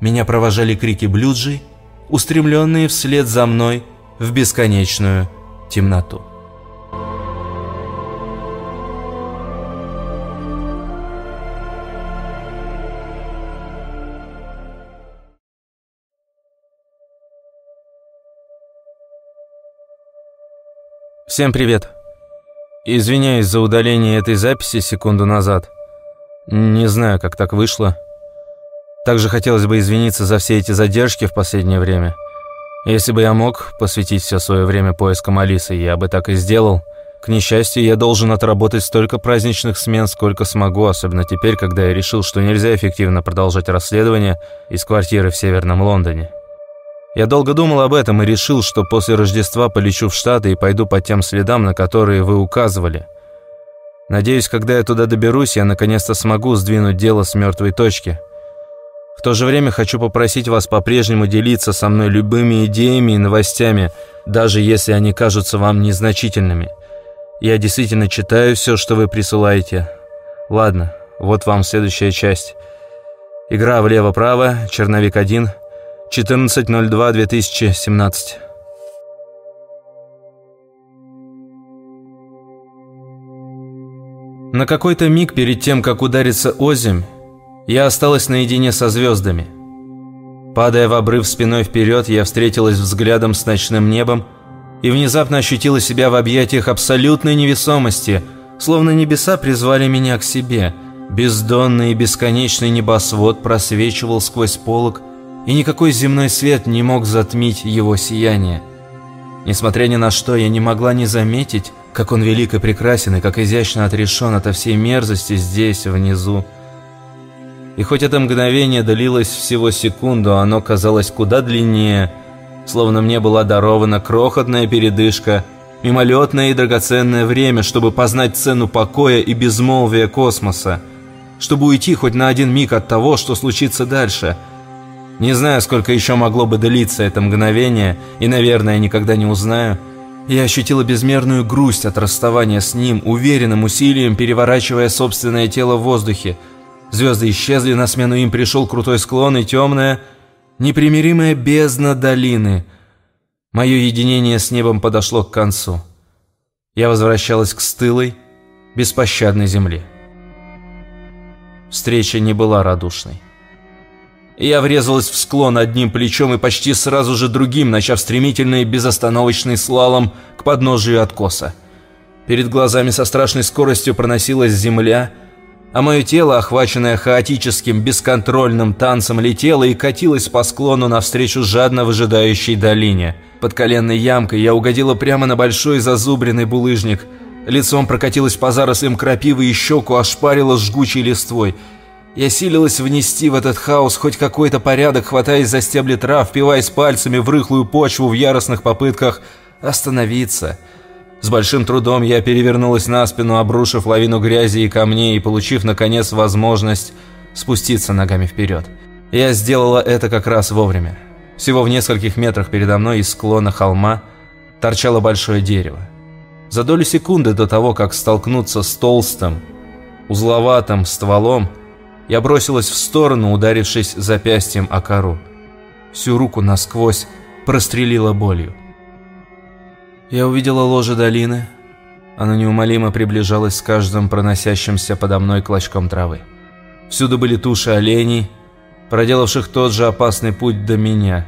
Меня провожали крики Блюджи, устремленные вслед за мной – в бесконечную темноту. Всем привет. Извиняюсь за удаление этой записи секунду назад. Не знаю, как так вышло. Также хотелось бы извиниться за все эти задержки в последнее время. Если бы я мог посвятить все свое время поискам Алисы, я бы так и сделал. К несчастью, я должен отработать столько праздничных смен, сколько смогу, особенно теперь, когда я решил, что нельзя эффективно продолжать расследование из квартиры в Северном Лондоне. Я долго думал об этом и решил, что после Рождества полечу в Штаты и пойду по тем следам, на которые вы указывали. Надеюсь, когда я туда доберусь, я наконец-то смогу сдвинуть дело с мертвой точки – в то же время хочу попросить вас по-прежнему делиться со мной любыми идеями и новостями, даже если они кажутся вам незначительными. Я действительно читаю все, что вы присылаете. Ладно, вот вам следующая часть. Игра влево-право, черновик 1, 14.02.2017. На какой-то миг перед тем, как удариться озимь, я осталась наедине со звездами. Падая в обрыв спиной вперед, я встретилась взглядом с ночным небом и внезапно ощутила себя в объятиях абсолютной невесомости, словно небеса призвали меня к себе. Бездонный и бесконечный небосвод просвечивал сквозь полог, и никакой земной свет не мог затмить его сияние. Несмотря ни на что, я не могла не заметить, как он велик и прекрасен, и как изящно отрешен ото всей мерзости здесь, внизу. И хоть это мгновение длилось всего секунду, оно казалось куда длиннее, словно мне была дарована крохотная передышка, мимолетное и драгоценное время, чтобы познать цену покоя и безмолвия космоса, чтобы уйти хоть на один миг от того, что случится дальше. Не знаю, сколько еще могло бы длиться это мгновение, и, наверное, никогда не узнаю. Я ощутила безмерную грусть от расставания с ним, уверенным усилием переворачивая собственное тело в воздухе, Звезды исчезли, на смену им пришел крутой склон и темная, непримиримая бездна долины. Мое единение с небом подошло к концу. Я возвращалась к стылой, беспощадной земле. Встреча не была радушной. Я врезалась в склон одним плечом и почти сразу же другим, начав стремительный безостановочный слалом к подножию откоса. Перед глазами со страшной скоростью проносилась земля — а мое тело, охваченное хаотическим, бесконтрольным танцем, летело и катилось по склону навстречу жадно выжидающей долине. Под коленной ямкой я угодила прямо на большой зазубренный булыжник. Лицом прокатилась по зарослям крапивы и щеку ошпарила жгучей листвой. Я силилась внести в этот хаос хоть какой-то порядок, хватаясь за стебли трав, впиваясь пальцами в рыхлую почву в яростных попытках остановиться – с большим трудом я перевернулась на спину, обрушив лавину грязи и камней и получив, наконец, возможность спуститься ногами вперед. Я сделала это как раз вовремя. Всего в нескольких метрах передо мной из склона холма торчало большое дерево. За долю секунды до того, как столкнуться с толстым, узловатым стволом, я бросилась в сторону, ударившись запястьем о кору. Всю руку насквозь прострелила болью. Я увидела ложе долины, Оно неумолимо приближалось с каждым проносящимся подо мной клочком травы. Всюду были туши оленей, проделавших тот же опасный путь до меня.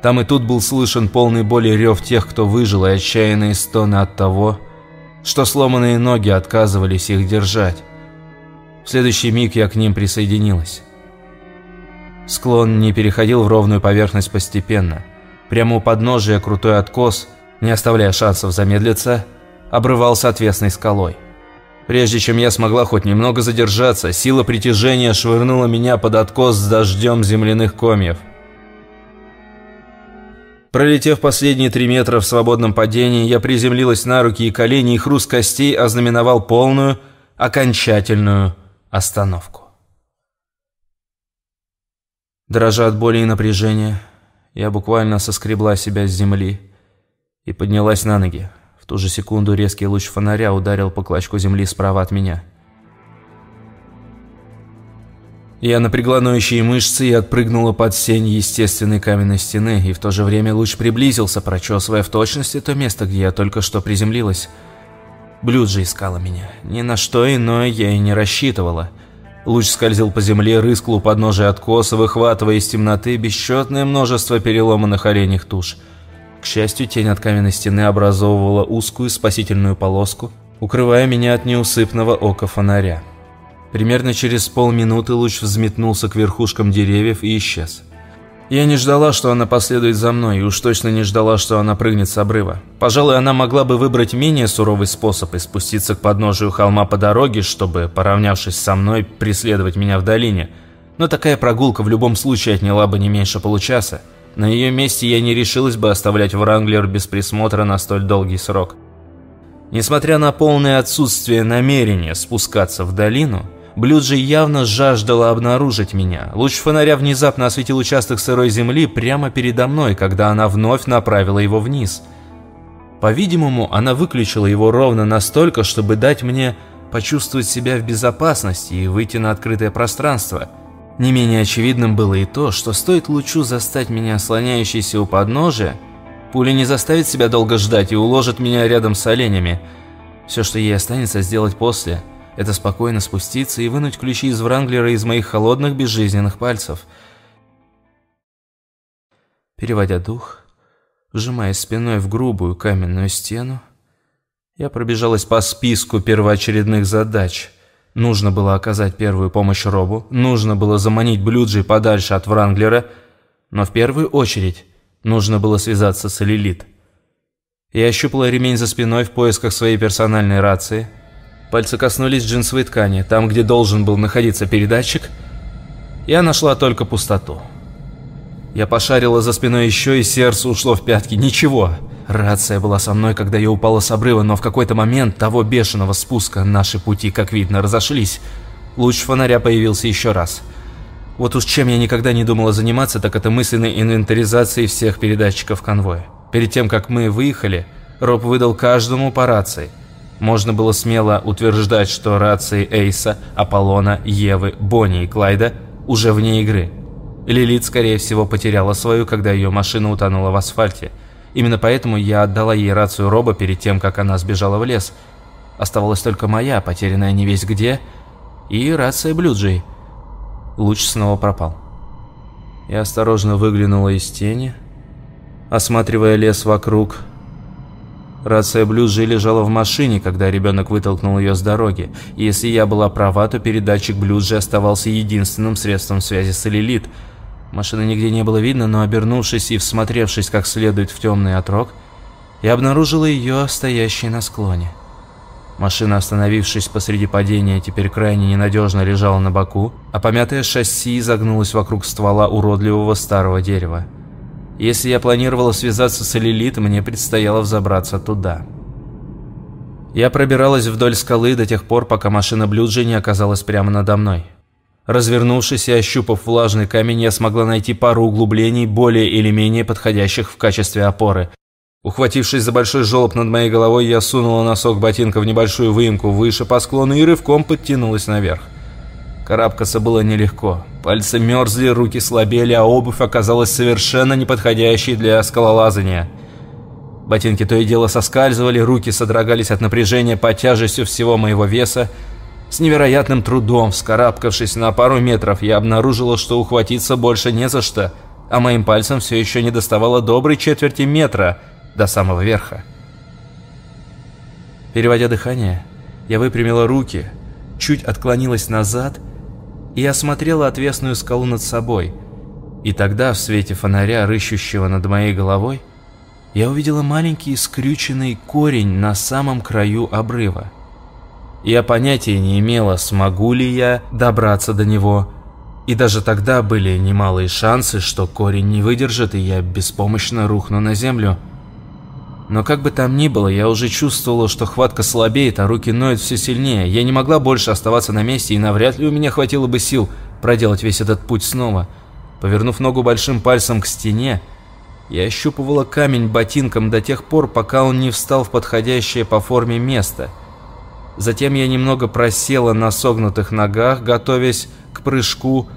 Там и тут был слышен полный боли рев тех, кто выжил, и отчаянные стоны от того, что сломанные ноги отказывались их держать. В следующий миг я к ним присоединилась. Склон не переходил в ровную поверхность постепенно. Прямо у подножия крутой откос, не оставляя шансов замедлиться, обрывался отвесной скалой. Прежде чем я смогла хоть немного задержаться, сила притяжения швырнула меня под откос с дождем земляных комьев. Пролетев последние три метра в свободном падении, я приземлилась на руки и колени, и хруст костей ознаменовал полную, окончательную остановку. Дрожа от боли и напряжения, я буквально соскребла себя с земли и поднялась на ноги. В ту же секунду резкий луч фонаря ударил по клочку земли справа от меня. Я напрягла ноющие мышцы и отпрыгнула под сень естественной каменной стены, и в то же время луч приблизился, прочесывая в точности то место, где я только что приземлилась. Блюд же искала меня. Ни на что иное я и не рассчитывала. Луч скользил по земле, рыскал у подножия откоса, выхватывая из темноты бесчетное множество переломанных оленьих туш – к счастью, тень от каменной стены образовывала узкую спасительную полоску, укрывая меня от неусыпного ока фонаря. Примерно через полминуты луч взметнулся к верхушкам деревьев и исчез. Я не ждала, что она последует за мной, и уж точно не ждала, что она прыгнет с обрыва. Пожалуй, она могла бы выбрать менее суровый способ и спуститься к подножию холма по дороге, чтобы, поравнявшись со мной, преследовать меня в долине. Но такая прогулка в любом случае отняла бы не меньше получаса. На ее месте я не решилась бы оставлять Вранглер без присмотра на столь долгий срок. Несмотря на полное отсутствие намерения спускаться в долину, Блюджи явно жаждала обнаружить меня. Луч фонаря внезапно осветил участок сырой земли прямо передо мной, когда она вновь направила его вниз. По-видимому, она выключила его ровно настолько, чтобы дать мне почувствовать себя в безопасности и выйти на открытое пространство – не менее очевидным было и то, что стоит лучу застать меня слоняющейся у подножия, пуля не заставит себя долго ждать и уложит меня рядом с оленями. Все, что ей останется сделать после, это спокойно спуститься и вынуть ключи из Вранглера из моих холодных безжизненных пальцев. Переводя дух, вжимаясь спиной в грубую каменную стену, я пробежалась по списку первоочередных задач – Нужно было оказать первую помощь Робу, нужно было заманить Блюджи подальше от Вранглера, но в первую очередь нужно было связаться с Лилит. Я ощупала ремень за спиной в поисках своей персональной рации. Пальцы коснулись джинсовой ткани, там, где должен был находиться передатчик. Я нашла только пустоту. Я пошарила за спиной еще, и сердце ушло в пятки. Ничего. Рация была со мной, когда я упала с обрыва, но в какой-то момент того бешеного спуска наши пути, как видно, разошлись. Луч фонаря появился еще раз. Вот уж чем я никогда не думала заниматься, так это мысленной инвентаризацией всех передатчиков конвоя. Перед тем, как мы выехали, Роб выдал каждому по рации. Можно было смело утверждать, что рации Эйса, Аполлона, Евы, Бонни и Клайда уже вне игры. Лилит, скорее всего, потеряла свою, когда ее машина утонула в асфальте – Именно поэтому я отдала ей рацию Роба перед тем, как она сбежала в лес. Оставалась только моя, потерянная не весь где, и рация Блюджей. Луч снова пропал. Я осторожно выглянула из тени, осматривая лес вокруг. Рация Блюджей лежала в машине, когда ребенок вытолкнул ее с дороги. Если я была права, то передатчик Блюджей оставался единственным средством связи с Элилит – Машины нигде не было видно, но обернувшись и всмотревшись как следует в темный отрог, я обнаружила ее стоящей на склоне. Машина, остановившись посреди падения, теперь крайне ненадежно лежала на боку, а помятое шасси загнулось вокруг ствола уродливого старого дерева. Если я планировала связаться с Лилит, мне предстояло взобраться туда. Я пробиралась вдоль скалы до тех пор, пока машина Блюджи не оказалась прямо надо мной. Развернувшись и ощупав влажный камень, я смогла найти пару углублений, более или менее подходящих в качестве опоры. Ухватившись за большой желоб над моей головой, я сунула носок ботинка в небольшую выемку выше по склону и рывком подтянулась наверх. Карабкаться было нелегко. Пальцы мерзли, руки слабели, а обувь оказалась совершенно неподходящей для скалолазания. Ботинки то и дело соскальзывали, руки содрогались от напряжения под тяжестью всего моего веса. С невероятным трудом, вскарабкавшись на пару метров, я обнаружила, что ухватиться больше не за что, а моим пальцем все еще не доставало доброй четверти метра до самого верха. Переводя дыхание, я выпрямила руки, чуть отклонилась назад и осмотрела отвесную скалу над собой. И тогда, в свете фонаря, рыщущего над моей головой, я увидела маленький скрюченный корень на самом краю обрыва. Я понятия не имела, смогу ли я добраться до него, и даже тогда были немалые шансы, что корень не выдержит, и я беспомощно рухну на землю. Но как бы там ни было, я уже чувствовала, что хватка слабеет, а руки ноют все сильнее. Я не могла больше оставаться на месте, и навряд ли у меня хватило бы сил проделать весь этот путь снова. Повернув ногу большим пальцем к стене, я ощупывала камень ботинком до тех пор, пока он не встал в подходящее по форме место. Затем я немного просела на согнутых ногах, готовясь к прыжку.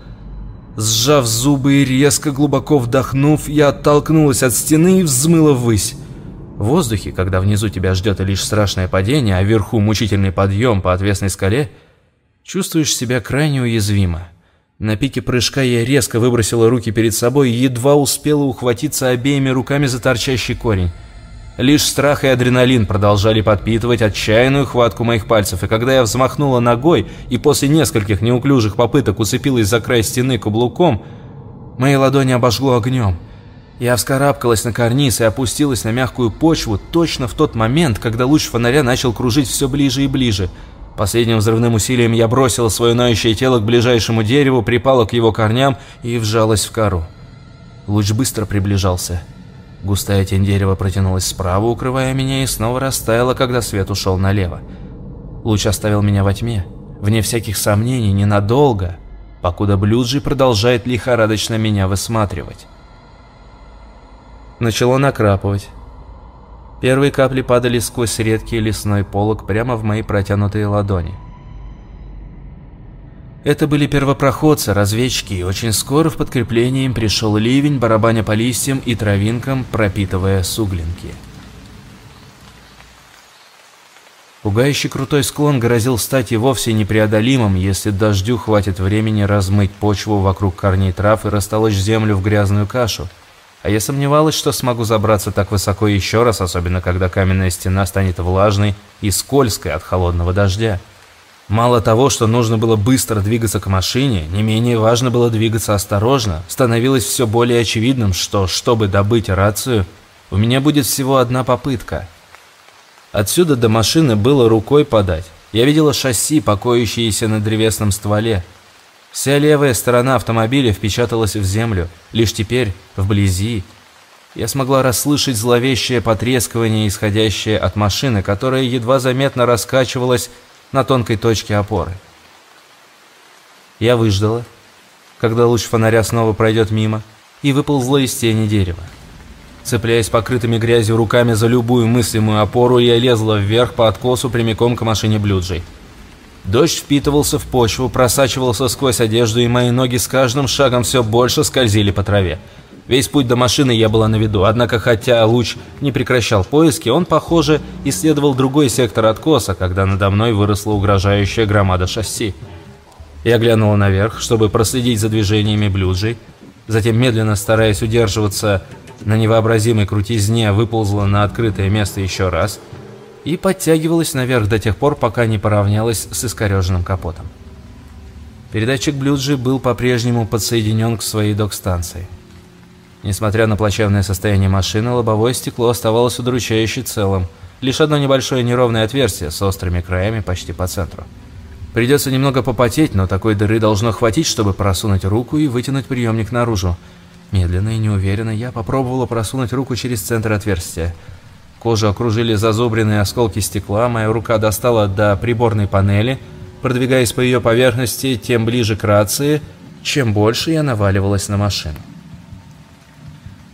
Сжав зубы и резко глубоко вдохнув, я оттолкнулась от стены и взмыла ввысь. В воздухе, когда внизу тебя ждет лишь страшное падение, а вверху мучительный подъем по отвесной скале, чувствуешь себя крайне уязвимо. На пике прыжка я резко выбросила руки перед собой и едва успела ухватиться обеими руками за торчащий корень. Лишь страх и адреналин продолжали подпитывать отчаянную хватку моих пальцев, и когда я взмахнула ногой и после нескольких неуклюжих попыток уцепилась за край стены каблуком, мои ладони обожгло огнем. Я вскарабкалась на карниз и опустилась на мягкую почву точно в тот момент, когда луч фонаря начал кружить все ближе и ближе – Последним взрывным усилием я бросила свое ноющее тело к ближайшему дереву, припала к его корням и вжалась в кору. Луч быстро приближался. Густая тень дерева протянулась справа, укрывая меня, и снова растаяла, когда свет ушел налево. Луч оставил меня во тьме, вне всяких сомнений, ненадолго, покуда Блюджи продолжает лихорадочно меня высматривать. Начало накрапывать. Первые капли падали сквозь редкий лесной полог прямо в мои протянутые ладони. Это были первопроходцы, разведчики, и очень скоро в подкрепление им пришел ливень, барабаня по листьям и травинкам, пропитывая суглинки. Пугающий крутой склон грозил стать и вовсе непреодолимым, если дождю хватит времени размыть почву вокруг корней трав и растолочь землю в грязную кашу – а я сомневалась, что смогу забраться так высоко еще раз, особенно когда каменная стена станет влажной и скользкой от холодного дождя. Мало того, что нужно было быстро двигаться к машине, не менее важно было двигаться осторожно. Становилось все более очевидным, что, чтобы добыть рацию, у меня будет всего одна попытка. Отсюда до машины было рукой подать. Я видела шасси, покоящиеся на древесном стволе. Вся левая сторона автомобиля впечаталась в землю. Лишь теперь, вблизи, я смогла расслышать зловещее потрескивание, исходящее от машины, которая едва заметно раскачивалась на тонкой точке опоры. Я выждала, когда луч фонаря снова пройдет мимо, и выползла из тени дерева. Цепляясь покрытыми грязью руками за любую мыслимую опору, я лезла вверх по откосу прямиком к машине Блюджей. Дождь впитывался в почву, просачивался сквозь одежду, и мои ноги с каждым шагом все больше скользили по траве. Весь путь до машины я была на виду, однако хотя луч не прекращал поиски, он, похоже, исследовал другой сектор откоса, когда надо мной выросла угрожающая громада шасси. Я глянула наверх, чтобы проследить за движениями блюджей, затем, медленно стараясь удерживаться на невообразимой крутизне, выползла на открытое место еще раз – и подтягивалась наверх до тех пор, пока не поравнялась с искореженным капотом. Передатчик Блюджи был по-прежнему подсоединен к своей док-станции. Несмотря на плачевное состояние машины, лобовое стекло оставалось удручающе целым, лишь одно небольшое неровное отверстие с острыми краями почти по центру. Придется немного попотеть, но такой дыры должно хватить, чтобы просунуть руку и вытянуть приемник наружу. Медленно и неуверенно я попробовала просунуть руку через центр отверстия – Кожу окружили зазубренные осколки стекла, моя рука достала до приборной панели. Продвигаясь по ее поверхности, тем ближе к рации, чем больше я наваливалась на машину.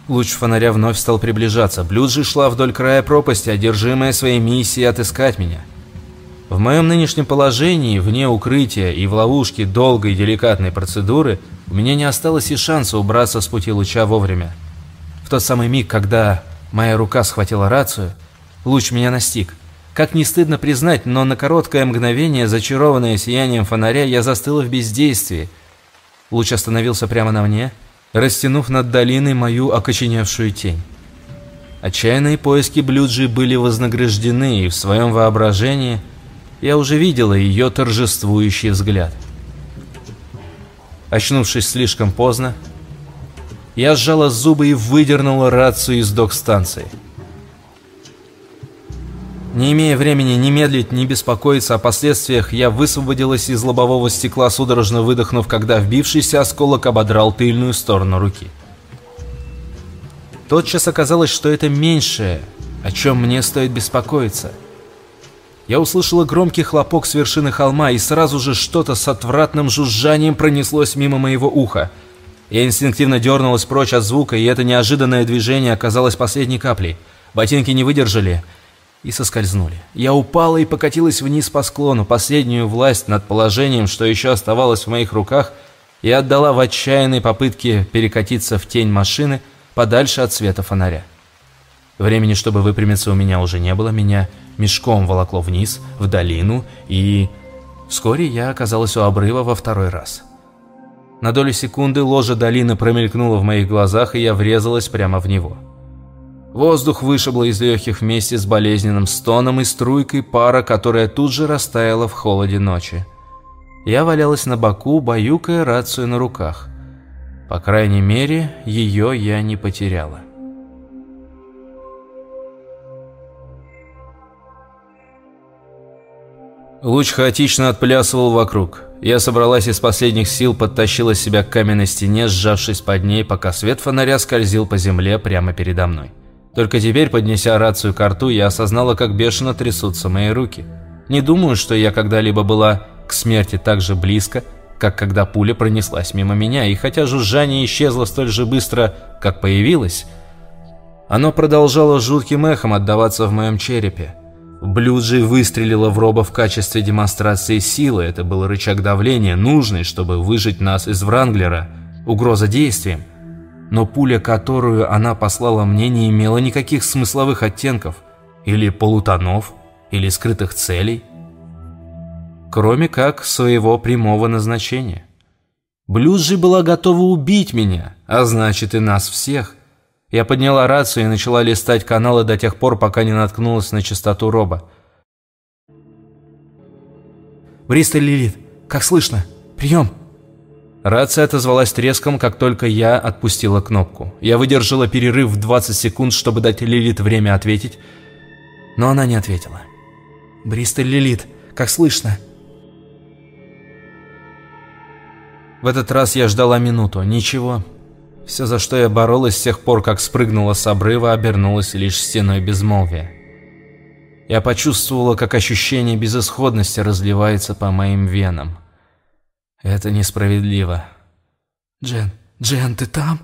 Луч фонаря вновь стал приближаться. Блюз шла вдоль края пропасти, одержимая своей миссией отыскать меня. В моем нынешнем положении, вне укрытия и в ловушке долгой деликатной процедуры, у меня не осталось и шанса убраться с пути луча вовремя. В тот самый миг, когда Моя рука схватила рацию. Луч меня настиг. Как не стыдно признать, но на короткое мгновение, зачарованное сиянием фонаря, я застыла в бездействии. Луч остановился прямо на мне, растянув над долиной мою окоченевшую тень. Отчаянные поиски Блюджи были вознаграждены, и в своем воображении я уже видела ее торжествующий взгляд. Очнувшись слишком поздно, я сжала зубы и выдернула рацию из док-станции. Не имея времени ни медлить, ни беспокоиться о последствиях, я высвободилась из лобового стекла, судорожно выдохнув, когда вбившийся осколок ободрал тыльную сторону руки. Тотчас оказалось, что это меньшее, о чем мне стоит беспокоиться. Я услышала громкий хлопок с вершины холма, и сразу же что-то с отвратным жужжанием пронеслось мимо моего уха – я инстинктивно дернулась прочь от звука, и это неожиданное движение оказалось последней каплей. Ботинки не выдержали и соскользнули. Я упала и покатилась вниз по склону. Последнюю власть над положением, что еще оставалось в моих руках, я отдала в отчаянной попытке перекатиться в тень машины подальше от света фонаря. Времени, чтобы выпрямиться, у меня уже не было. Меня мешком волокло вниз, в долину, и... Вскоре я оказалась у обрыва во второй раз. На долю секунды ложа долины промелькнула в моих глазах, и я врезалась прямо в него. Воздух вышибло из легких вместе с болезненным стоном и струйкой пара, которая тут же растаяла в холоде ночи. Я валялась на боку, баюкая рацию на руках. По крайней мере, ее я не потеряла. Луч хаотично отплясывал вокруг. Я собралась из последних сил, подтащила себя к каменной стене, сжавшись под ней, пока свет фонаря скользил по земле прямо передо мной. Только теперь, поднеся рацию к рту, я осознала, как бешено трясутся мои руки. Не думаю, что я когда-либо была к смерти так же близко, как когда пуля пронеслась мимо меня, и хотя жужжание исчезло столь же быстро, как появилось, оно продолжало жутким эхом отдаваться в моем черепе. Блюджи выстрелила в Роба в качестве демонстрации силы. Это был рычаг давления, нужный, чтобы выжить нас из Вранглера. Угроза действием. Но пуля, которую она послала мне, не имела никаких смысловых оттенков. Или полутонов, или скрытых целей. Кроме как своего прямого назначения. Блюджи была готова убить меня, а значит и нас всех – я подняла рацию и начала листать каналы до тех пор, пока не наткнулась на частоту Роба. «Бристоль Лилит, как слышно? Прием!» Рация отозвалась треском, как только я отпустила кнопку. Я выдержала перерыв в 20 секунд, чтобы дать Лилит время ответить, но она не ответила. «Бристоль Лилит, как слышно?» В этот раз я ждала минуту. Ничего. Все, за что я боролась с тех пор, как спрыгнула с обрыва, обернулось лишь стеной безмолвия. Я почувствовала, как ощущение безысходности разливается по моим венам. Это несправедливо. «Джен, Джен, ты там?»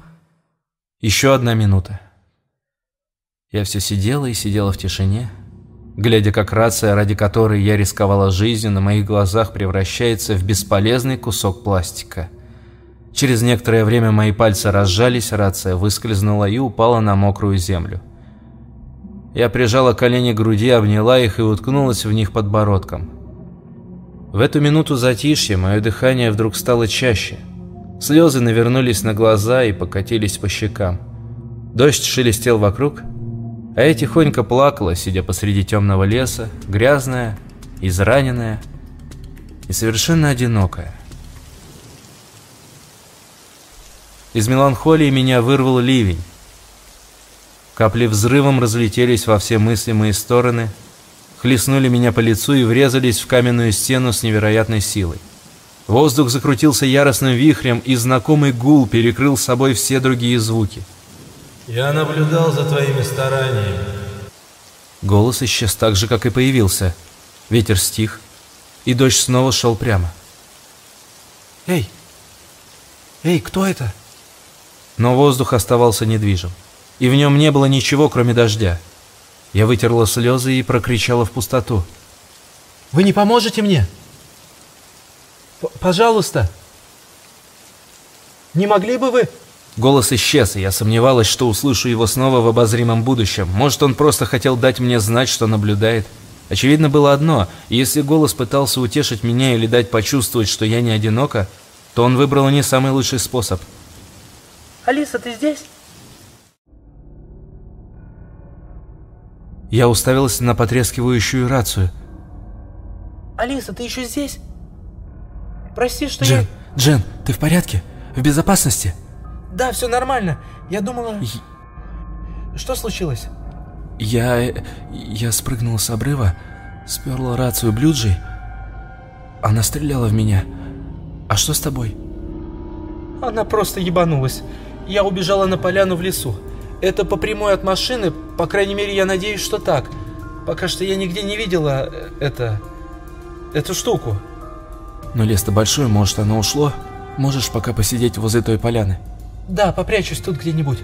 Еще одна минута. Я все сидела и сидела в тишине, глядя, как рация, ради которой я рисковала жизнью, на моих глазах превращается в бесполезный кусок пластика – Через некоторое время мои пальцы разжались, рация выскользнула и упала на мокрую землю. Я прижала колени к груди, обняла их и уткнулась в них подбородком. В эту минуту затишья мое дыхание вдруг стало чаще. Слезы навернулись на глаза и покатились по щекам. Дождь шелестел вокруг, а я тихонько плакала, сидя посреди темного леса, грязная, израненная и совершенно одинокая. Из меланхолии меня вырвал ливень. Капли взрывом разлетелись во все мыслимые стороны, хлестнули меня по лицу и врезались в каменную стену с невероятной силой. Воздух закрутился яростным вихрем, и знакомый гул перекрыл с собой все другие звуки. «Я наблюдал за твоими стараниями». Голос исчез так же, как и появился. Ветер стих, и дождь снова шел прямо. «Эй! Эй, кто это?» Но воздух оставался недвижим, и в нем не было ничего, кроме дождя. Я вытерла слезы и прокричала в пустоту. «Вы не поможете мне? П Пожалуйста! Не могли бы вы...» Голос исчез, и я сомневалась, что услышу его снова в обозримом будущем. Может, он просто хотел дать мне знать, что наблюдает. Очевидно было одно, если голос пытался утешить меня или дать почувствовать, что я не одинока, то он выбрал не самый лучший способ. «Алиса, ты здесь?» Я уставилась на потрескивающую рацию. «Алиса, ты еще здесь? Прости, что Джен, я...» Джен, ты в порядке? В безопасности? «Да, все нормально. Я думала...» «Что случилось?» Я... я спрыгнула с обрыва, сперла рацию Блюджи. Она стреляла в меня. А что с тобой? Она просто ебанулась. Я убежала на поляну в лесу. Это по прямой от машины, по крайней мере, я надеюсь, что так. Пока что я нигде не видела э, это... эту штуку. Но лес-то большой, может, оно ушло? Можешь пока посидеть возле той поляны? Да, попрячусь тут где-нибудь.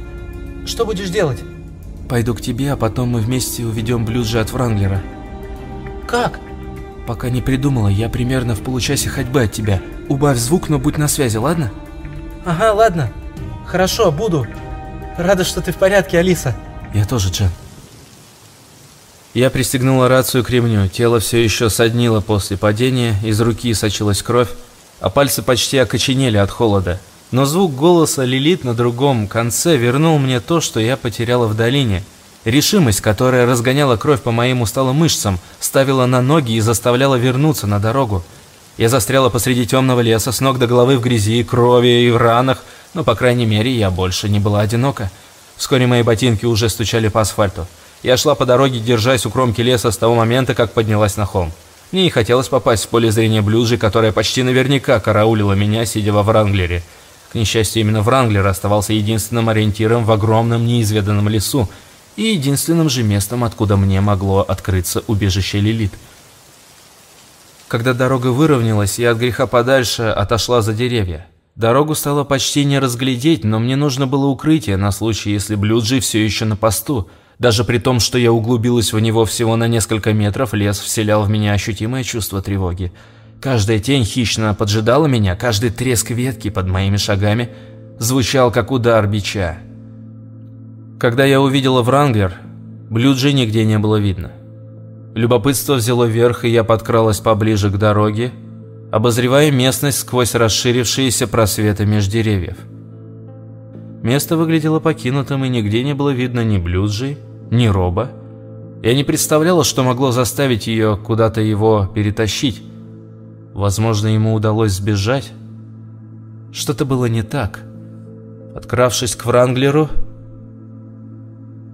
Что будешь делать? Пойду к тебе, а потом мы вместе уведем Блюджи от Вранглера. Как? Пока не придумала, я примерно в получасе ходьбы от тебя. Убавь звук, но будь на связи, ладно? Ага, ладно. Хорошо, буду. Рада, что ты в порядке, Алиса. Я тоже, Джен. Я пристегнула рацию к ремню. Тело все еще соднило после падения, из руки сочилась кровь, а пальцы почти окоченели от холода. Но звук голоса Лилит на другом конце вернул мне то, что я потеряла в долине. Решимость, которая разгоняла кровь по моим усталым мышцам, ставила на ноги и заставляла вернуться на дорогу. Я застряла посреди темного леса, с ног до головы в грязи, крови и в ранах, но, по крайней мере, я больше не была одинока. Вскоре мои ботинки уже стучали по асфальту. Я шла по дороге, держась у кромки леса с того момента, как поднялась на холм. Мне и хотелось попасть в поле зрения Блюджи, которая почти наверняка караулила меня, сидя во Вранглере. К несчастью, именно Вранглер оставался единственным ориентиром в огромном неизведанном лесу и единственным же местом, откуда мне могло открыться убежище Лилит. Когда дорога выровнялась, я от греха подальше отошла за деревья. Дорогу стало почти не разглядеть, но мне нужно было укрытие на случай, если Блюджи все еще на посту. Даже при том, что я углубилась в него всего на несколько метров, лес вселял в меня ощутимое чувство тревоги. Каждая тень хищно поджидала меня, каждый треск ветки под моими шагами звучал как удар бича. Когда я увидела Вранглер, Блюджи нигде не было видно. Любопытство взяло верх, и я подкралась поближе к дороге, обозревая местность сквозь расширившиеся просветы меж деревьев. Место выглядело покинутым, и нигде не было видно ни Блюджи, ни Роба. Я не представляла, что могло заставить ее куда-то его перетащить. Возможно, ему удалось сбежать. Что-то было не так. Подкравшись к Вранглеру,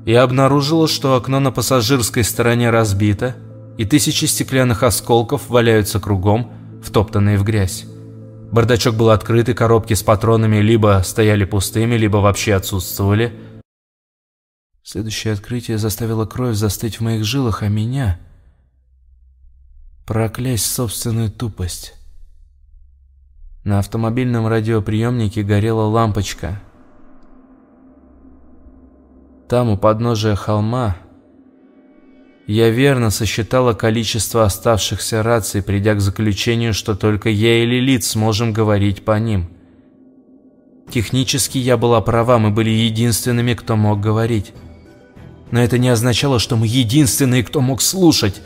я обнаружила, что окно на пассажирской стороне разбито, и тысячи стеклянных осколков валяются кругом, втоптанные в грязь. Бардачок был открыт, и коробки с патронами либо стояли пустыми, либо вообще отсутствовали. Следующее открытие заставило кровь застыть в моих жилах, а меня проклясть собственную тупость. На автомобильном радиоприемнике горела лампочка. Там, у подножия холма, я верно сосчитала количество оставшихся раций, придя к заключению, что только я и Лилит сможем говорить по ним. Технически я была права, мы были единственными, кто мог говорить. Но это не означало, что мы единственные, кто мог слушать.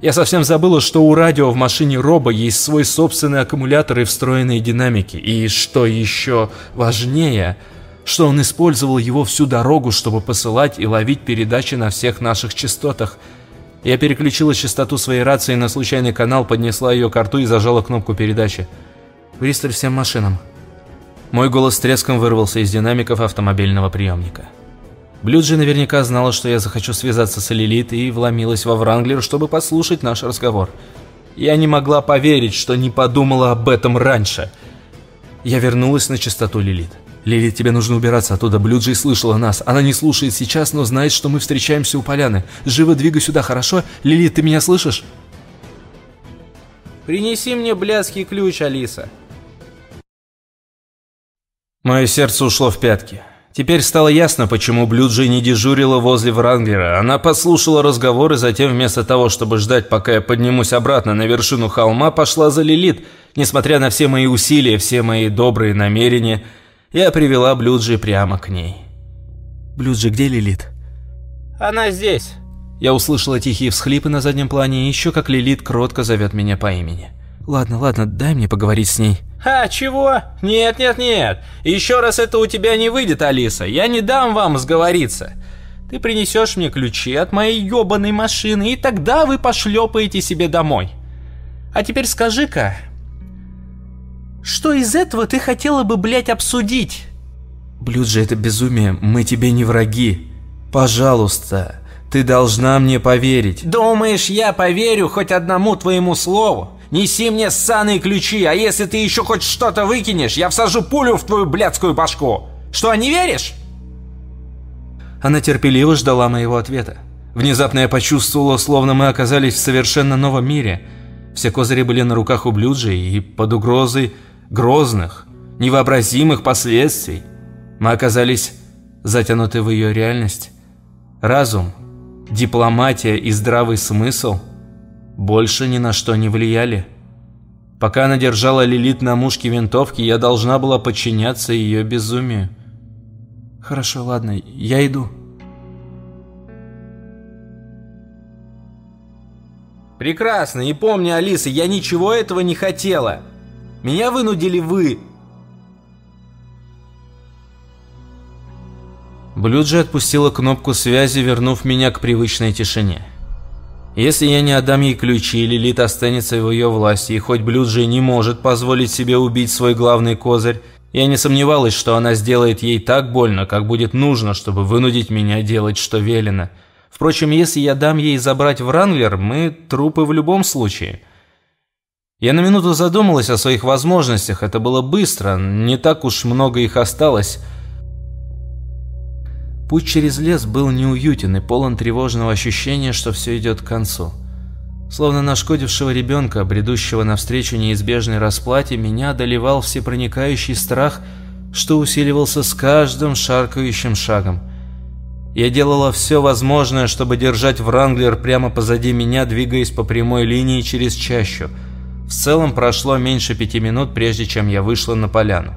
Я совсем забыла, что у радио в машине Роба есть свой собственный аккумулятор и встроенные динамики. И что еще важнее, что он использовал его всю дорогу, чтобы посылать и ловить передачи на всех наших частотах. Я переключила частоту своей рации на случайный канал, поднесла ее к рту и зажала кнопку передачи. «Присталь всем машинам». Мой голос с треском вырвался из динамиков автомобильного приемника. Блюджи наверняка знала, что я захочу связаться с Лилит и вломилась во Вранглер, чтобы послушать наш разговор. Я не могла поверить, что не подумала об этом раньше. Я вернулась на частоту Лилит. «Лилит, тебе нужно убираться оттуда. Блюджи слышала нас. Она не слушает сейчас, но знает, что мы встречаемся у поляны. Живо двигай сюда, хорошо? Лилит, ты меня слышишь?» «Принеси мне блядский ключ, Алиса». Мое сердце ушло в пятки. Теперь стало ясно, почему Блюджи не дежурила возле Вранглера. Она послушала разговор и затем вместо того, чтобы ждать, пока я поднимусь обратно на вершину холма, пошла за Лилит. Несмотря на все мои усилия, все мои добрые намерения, Я привела Блюджи прямо к ней. «Блюджи, где Лилит?» «Она здесь». Я услышала тихие всхлипы на заднем плане и еще как Лилит кротко зовет меня по имени. «Ладно, ладно, дай мне поговорить с ней». «А, чего? Нет, нет, нет. Еще раз это у тебя не выйдет, Алиса. Я не дам вам сговориться. Ты принесешь мне ключи от моей ебаной машины, и тогда вы пошлепаете себе домой. А теперь скажи-ка, что из этого ты хотела бы, блядь, обсудить?» «Блюджи, это безумие. Мы тебе не враги. Пожалуйста, ты должна мне поверить». «Думаешь, я поверю хоть одному твоему слову? Неси мне ссаные ключи, а если ты еще хоть что-то выкинешь, я всажу пулю в твою блядскую башку. Что, не веришь?» Она терпеливо ждала моего ответа. Внезапно я почувствовала, словно мы оказались в совершенно новом мире. Все козыри были на руках у Блюджи и под угрозой грозных, невообразимых последствий. Мы оказались затянуты в ее реальность. Разум, дипломатия и здравый смысл – больше ни на что не влияли. Пока она держала Лилит на мушке винтовки, я должна была подчиняться ее безумию. Хорошо, ладно, я иду. Прекрасно, и помни, Алиса, я ничего этого не хотела. Меня вынудили вы. Блюджи отпустила кнопку связи, вернув меня к привычной тишине. Если я не отдам ей ключи, Лилит останется в ее власти, и хоть Блюджи не может позволить себе убить свой главный козырь, я не сомневалась, что она сделает ей так больно, как будет нужно, чтобы вынудить меня делать, что велено. Впрочем, если я дам ей забрать Вранглер, мы трупы в любом случае. Я на минуту задумалась о своих возможностях, это было быстро, не так уж много их осталось – Путь через лес был неуютен и полон тревожного ощущения, что все идет к концу. Словно нашкодившего ребенка, бредущего навстречу неизбежной расплате, меня одолевал всепроникающий страх, что усиливался с каждым шаркающим шагом. Я делала все возможное, чтобы держать Вранглер прямо позади меня, двигаясь по прямой линии через чащу. В целом прошло меньше пяти минут, прежде чем я вышла на поляну.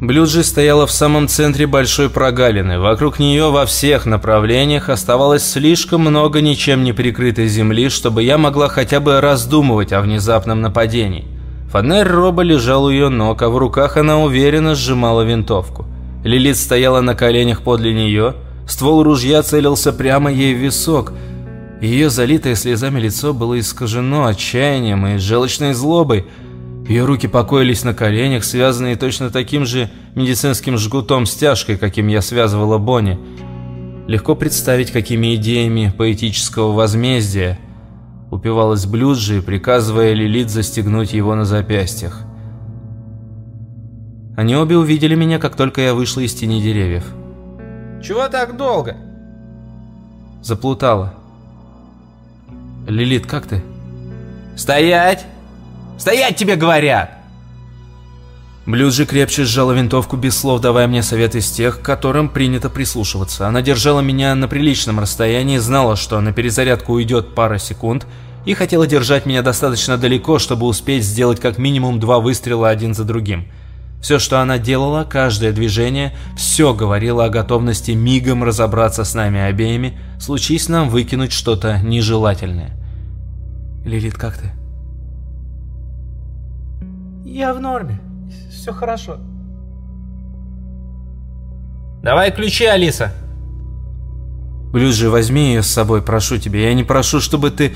Блюджи стояла в самом центре большой прогалины. Вокруг нее во всех направлениях оставалось слишком много ничем не прикрытой земли, чтобы я могла хотя бы раздумывать о внезапном нападении. Фонарь Роба лежал у ее ног, а в руках она уверенно сжимала винтовку. Лилит стояла на коленях подле нее, ствол ружья целился прямо ей в висок. Ее залитое слезами лицо было искажено отчаянием и желчной злобой – ее руки покоились на коленях, связанные точно таким же медицинским жгутом-стяжкой, каким я связывала Бонни. Легко представить, какими идеями поэтического возмездия упивалась Блюджи, приказывая Лилит застегнуть его на запястьях. Они обе увидели меня, как только я вышла из тени деревьев. «Чего так долго?» Заплутала. «Лилит, как ты?» «Стоять!» Стоять тебе говорят!» Блюз крепче сжала винтовку без слов, давая мне совет из тех, к которым принято прислушиваться. Она держала меня на приличном расстоянии, знала, что на перезарядку уйдет пара секунд, и хотела держать меня достаточно далеко, чтобы успеть сделать как минимум два выстрела один за другим. Все, что она делала, каждое движение, все говорило о готовности мигом разобраться с нами обеими, случись нам выкинуть что-то нежелательное. «Лилит, как ты?» Я в норме. Все хорошо. Давай ключи, Алиса. Блюз возьми ее с собой, прошу тебя. Я не прошу, чтобы ты...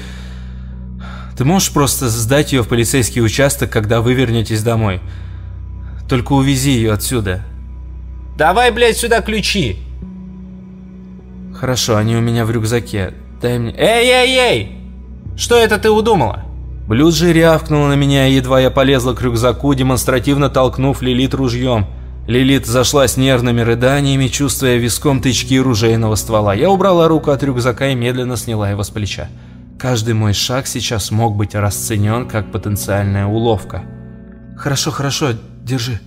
Ты можешь просто сдать ее в полицейский участок, когда вы вернетесь домой. Только увези ее отсюда. Давай, блядь, сюда ключи. Хорошо, они у меня в рюкзаке. Дай мне... Эй, эй, эй! Что это ты удумала? Блюджи рявкнула на меня, едва я полезла к рюкзаку, демонстративно толкнув Лилит ружьем. Лилит зашла с нервными рыданиями, чувствуя виском тычки ружейного ствола. Я убрала руку от рюкзака и медленно сняла его с плеча. Каждый мой шаг сейчас мог быть расценен как потенциальная уловка. «Хорошо, хорошо, держи».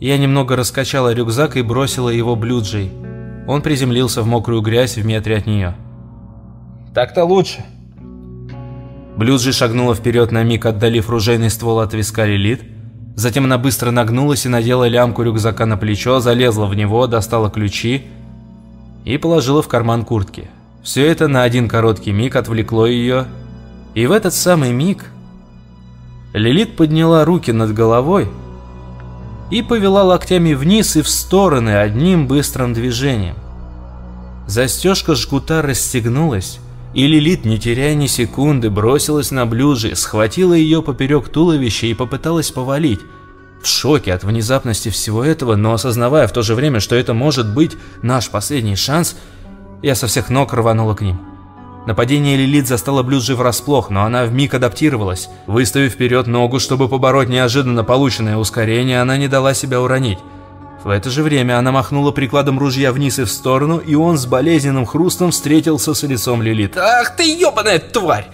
Я немного раскачала рюкзак и бросила его Блюджей. Он приземлился в мокрую грязь в метре от нее. «Так-то лучше», Блюджи шагнула вперед на миг, отдалив ружейный ствол от виска Лилит. Затем она быстро нагнулась и надела лямку рюкзака на плечо, залезла в него, достала ключи и положила в карман куртки. Все это на один короткий миг отвлекло ее, и в этот самый миг Лилит подняла руки над головой и повела локтями вниз и в стороны одним быстрым движением. Застежка жгута расстегнулась, и Лилит, не теряя ни секунды, бросилась на блюджи, схватила ее поперек туловища и попыталась повалить. В шоке от внезапности всего этого, но осознавая в то же время, что это может быть наш последний шанс, я со всех ног рванула к ним. Нападение Лилит застало Блюджи врасплох, но она вмиг адаптировалась. Выставив вперед ногу, чтобы побороть неожиданно полученное ускорение, она не дала себя уронить. В это же время она махнула прикладом ружья вниз и в сторону, и он с болезненным хрустом встретился с лицом Лилит. «Ах ты ёбаная тварь!»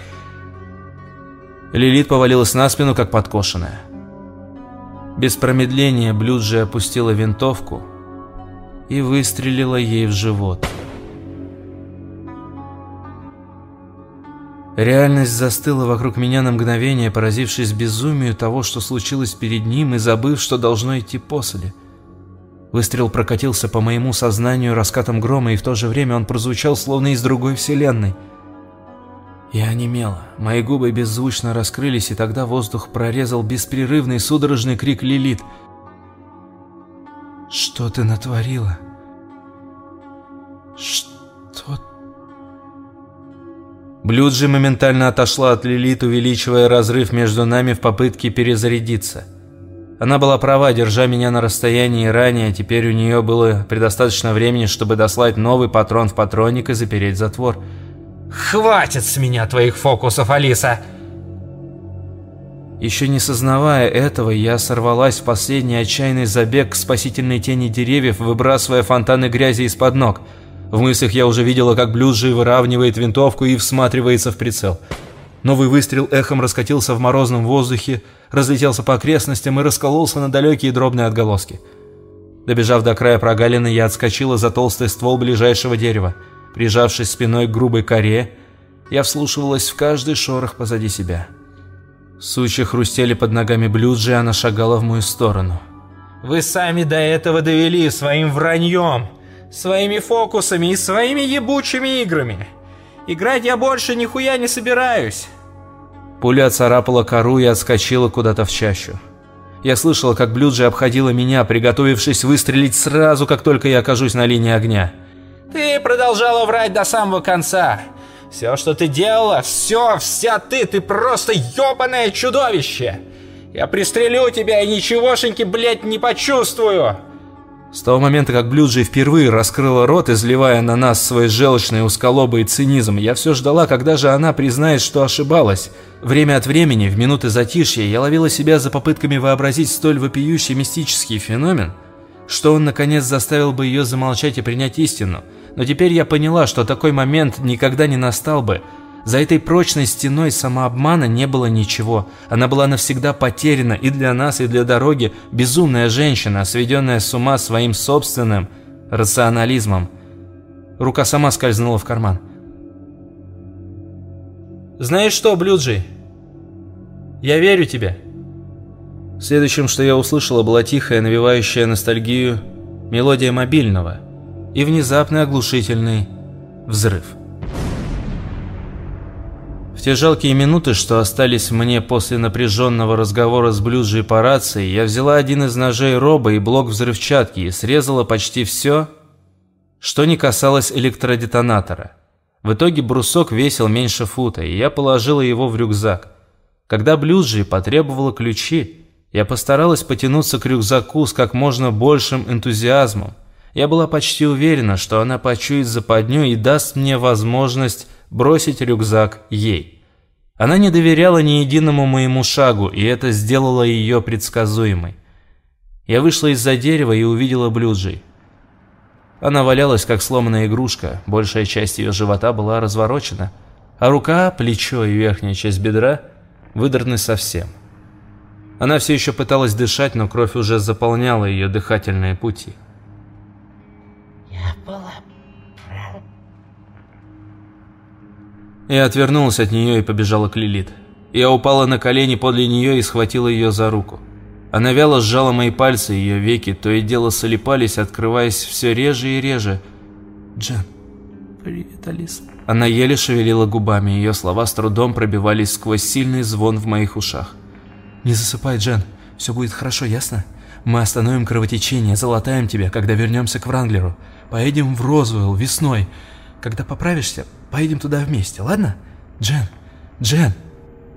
Лилит повалилась на спину, как подкошенная. Без промедления Блюджи опустила винтовку и выстрелила ей в живот. Реальность застыла вокруг меня на мгновение, поразившись безумию того, что случилось перед ним, и забыв, что должно идти после. Выстрел прокатился по моему сознанию раскатом грома, и в то же время он прозвучал словно из другой вселенной. Я онемела, мои губы беззвучно раскрылись, и тогда воздух прорезал беспрерывный судорожный крик Лилит. «Что ты натворила? Что Блюджи моментально отошла от Лилит, увеличивая разрыв между нами в попытке перезарядиться. Она была права, держа меня на расстоянии ранее, теперь у нее было предостаточно времени, чтобы дослать новый патрон в патронник и запереть затвор. «Хватит с меня твоих фокусов, Алиса!» Еще не сознавая этого, я сорвалась в последний отчаянный забег к спасительной тени деревьев, выбрасывая фонтаны грязи из-под ног – в мыслях я уже видела, как Блюджи выравнивает винтовку и всматривается в прицел. Новый выстрел эхом раскатился в морозном воздухе, разлетелся по окрестностям и раскололся на далекие дробные отголоски. Добежав до края прогалины, я отскочила за толстый ствол ближайшего дерева. Прижавшись спиной к грубой коре, я вслушивалась в каждый шорох позади себя. Сучья хрустели под ногами Блюджи, она шагала в мою сторону. «Вы сами до этого довели своим враньем!» Своими фокусами и своими ебучими играми. Играть я больше нихуя не собираюсь. Пуля царапала кору и отскочила куда-то в чащу. Я слышала, как Блюджи обходила меня, приготовившись выстрелить сразу, как только я окажусь на линии огня. Ты продолжала врать до самого конца. Все, что ты делала, все, вся ты, ты просто ебаное чудовище. Я пристрелю тебя и ничегошеньки, блядь, не почувствую. С того момента, как Блюджи впервые раскрыла рот, изливая на нас свой желчный усколобый цинизм, я все ждала, когда же она признает, что ошибалась. Время от времени, в минуты затишья, я ловила себя за попытками вообразить столь вопиющий мистический феномен, что он наконец заставил бы ее замолчать и принять истину. Но теперь я поняла, что такой момент никогда не настал бы – за этой прочной стеной самообмана не было ничего. Она была навсегда потеряна и для нас, и для дороги. Безумная женщина, сведенная с ума своим собственным рационализмом. Рука сама скользнула в карман. «Знаешь что, Блюджи? Я верю тебе». Следующим, что я услышала, была тихая, навевающая ностальгию мелодия мобильного и внезапный оглушительный взрыв. В те жалкие минуты, что остались мне после напряженного разговора с Блюджей по рации, я взяла один из ножей Роба и блок взрывчатки и срезала почти все, что не касалось электродетонатора. В итоге брусок весил меньше фута, и я положила его в рюкзак. Когда Блюджи потребовала ключи, я постаралась потянуться к рюкзаку с как можно большим энтузиазмом. Я была почти уверена, что она почует западню и даст мне возможность бросить рюкзак ей. Она не доверяла ни единому моему шагу, и это сделало ее предсказуемой. Я вышла из-за дерева и увидела Блюджи. Она валялась, как сломанная игрушка, большая часть ее живота была разворочена, а рука, плечо и верхняя часть бедра выдраны совсем. Она все еще пыталась дышать, но кровь уже заполняла ее дыхательные пути. «Я была Я отвернулась от нее и побежала к Лилит. Я упала на колени подле нее и схватила ее за руку. Она вяло сжала мои пальцы, ее веки то и дело солипались, открываясь все реже и реже. «Джен, привет, Алиса». Она еле шевелила губами, ее слова с трудом пробивались сквозь сильный звон в моих ушах. «Не засыпай, Джен, все будет хорошо, ясно? Мы остановим кровотечение, залатаем тебя, когда вернемся к Вранглеру. Поедем в Розвелл весной. Когда поправишься, поедем туда вместе, ладно? Джен, Джен!»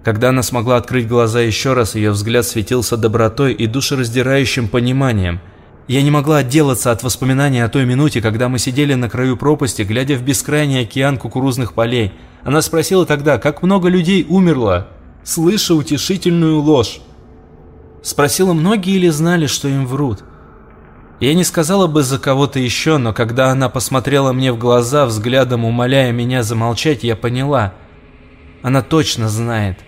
Когда она смогла открыть глаза еще раз, ее взгляд светился добротой и душераздирающим пониманием. Я не могла отделаться от воспоминаний о той минуте, когда мы сидели на краю пропасти, глядя в бескрайний океан кукурузных полей. Она спросила тогда, как много людей умерло, слыша утешительную ложь. Спросила, многие ли знали, что им врут. Я не сказала бы за кого-то еще, но когда она посмотрела мне в глаза, взглядом умоляя меня замолчать, я поняла. Она точно знает.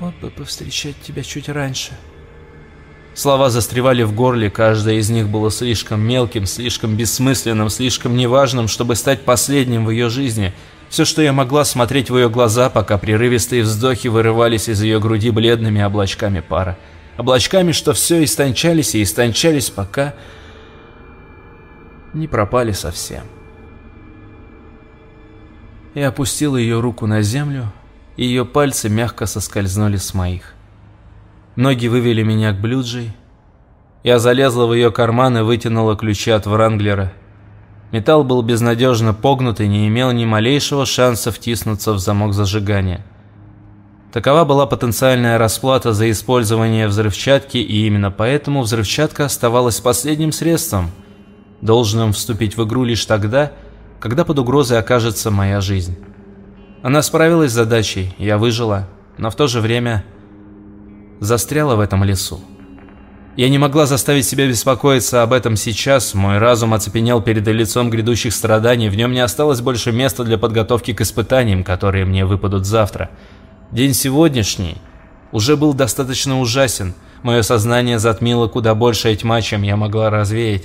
Вот бы повстречать тебя чуть раньше. Слова застревали в горле, каждое из них было слишком мелким, слишком бессмысленным, слишком неважным, чтобы стать последним в ее жизни. Все, что я могла, смотреть в ее глаза, пока прерывистые вздохи вырывались из ее груди бледными облачками пара. Облачками, что все истончались и истончались, пока не пропали совсем. Я опустил ее руку на землю, и ее пальцы мягко соскользнули с моих. Ноги вывели меня к блюджей. Я залезла в ее карман и вытянула ключи от Вранглера. Металл был безнадежно погнут и не имел ни малейшего шанса втиснуться в замок зажигания. Такова была потенциальная расплата за использование взрывчатки, и именно поэтому взрывчатка оставалась последним средством, должным вступить в игру лишь тогда, когда под угрозой окажется моя жизнь. Она справилась с задачей, я выжила, но в то же время застряла в этом лесу. Я не могла заставить себя беспокоиться об этом сейчас, мой разум оцепенел перед лицом грядущих страданий, в нем не осталось больше места для подготовки к испытаниям, которые мне выпадут завтра. День сегодняшний уже был достаточно ужасен, мое сознание затмило куда большая тьма, чем я могла развеять.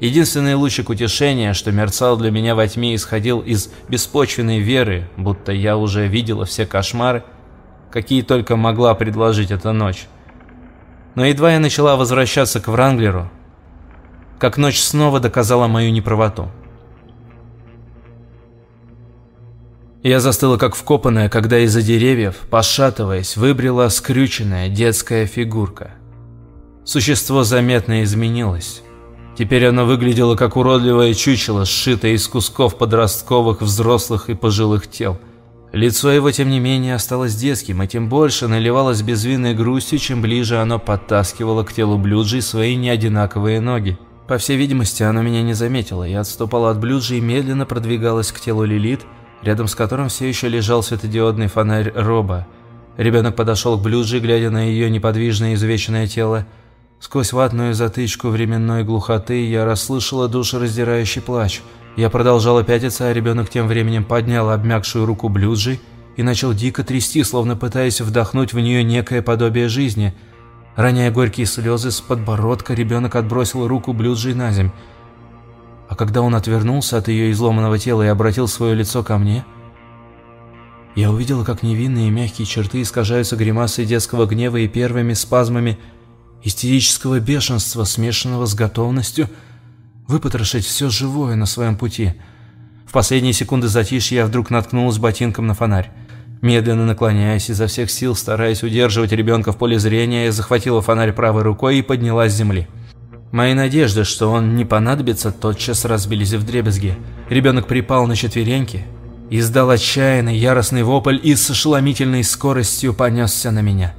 Единственный лучик утешения, что мерцал для меня во тьме, исходил из беспочвенной веры, будто я уже видела все кошмары, какие только могла предложить эта ночь. Но едва я начала возвращаться к Вранглеру, как ночь снова доказала мою неправоту. Я застыла как вкопанная, когда из-за деревьев, пошатываясь, выбрела скрюченная детская фигурка. Существо заметно изменилось. Теперь оно выглядело как уродливое чучело, сшитое из кусков подростковых, взрослых и пожилых тел. Лицо его, тем не менее, осталось детским, и тем больше наливалось безвинной грустью, чем ближе оно подтаскивало к телу Блюджи свои неодинаковые ноги. По всей видимости, оно меня не заметило. Я отступала от Блюджи и медленно продвигалась к телу Лилит, рядом с которым все еще лежал светодиодный фонарь Роба. Ребенок подошел к Блюджи, глядя на ее неподвижное изувеченное тело. Сквозь ватную затычку временной глухоты я расслышала душераздирающий плач. Я продолжала пятиться, а ребенок тем временем поднял обмякшую руку Блюджи и начал дико трясти, словно пытаясь вдохнуть в нее некое подобие жизни. Роняя горькие слезы с подбородка, ребенок отбросил руку Блюджи на земь. А когда он отвернулся от ее изломанного тела и обратил свое лицо ко мне, я увидела, как невинные мягкие черты искажаются гримасой детского гнева и первыми спазмами истерического бешенства, смешанного с готовностью выпотрошить все живое на своем пути. В последние секунды затишья я вдруг наткнулась ботинком на фонарь. Медленно наклоняясь, изо всех сил стараясь удерживать ребенка в поле зрения, я захватила фонарь правой рукой и поднялась с земли. Мои надежды, что он не понадобится, тотчас разбились в дребезги. Ребенок припал на четвереньки, издал отчаянный, яростный вопль и с ошеломительной скоростью понесся на меня.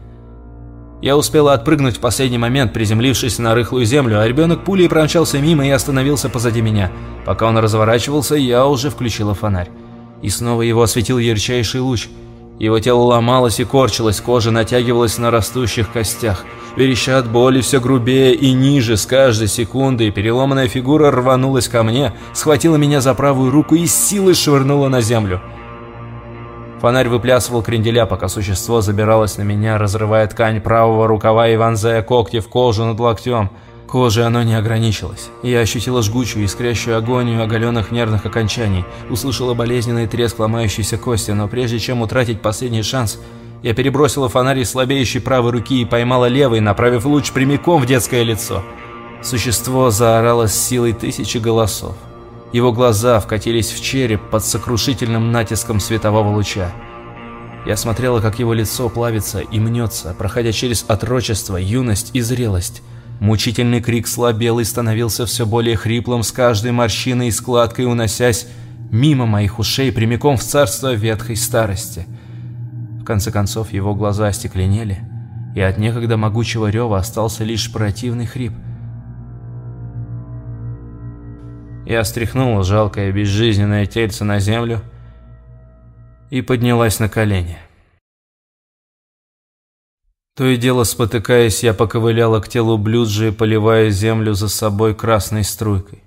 Я успела отпрыгнуть в последний момент, приземлившись на рыхлую землю, а ребенок пулей промчался мимо и остановился позади меня. Пока он разворачивался, я уже включила фонарь. И снова его осветил ярчайший луч. Его тело ломалось и корчилось, кожа натягивалась на растущих костях. Вереща от боли все грубее и ниже с каждой секундой, переломанная фигура рванулась ко мне, схватила меня за правую руку и с силой швырнула на землю. Фонарь выплясывал кренделя, пока существо забиралось на меня, разрывая ткань правого рукава и вонзая когти в кожу над локтем. Кожей оно не ограничилось. Я ощутила жгучую, искрящую агонию оголенных нервных окончаний, услышала болезненный треск ломающейся кости, но прежде чем утратить последний шанс, Я перебросила фонарь из слабеющей правой руки и поймала левый, направив луч прямиком в детское лицо. Существо заорало с силой тысячи голосов. Его глаза вкатились в череп под сокрушительным натиском светового луча. Я смотрела, как его лицо плавится и мнется, проходя через отрочество, юность и зрелость. Мучительный крик слабел и становился все более хриплым с каждой морщиной и складкой, уносясь мимо моих ушей прямиком в царство ветхой старости. Конце концов его глаза остекленели, и от некогда могучего рева остался лишь противный хрип. Я стряхнула жалкое безжизненное тельце на землю и поднялась на колени. То и дело спотыкаясь, я поковыляла к телу Блюджи, поливая землю за собой красной струйкой.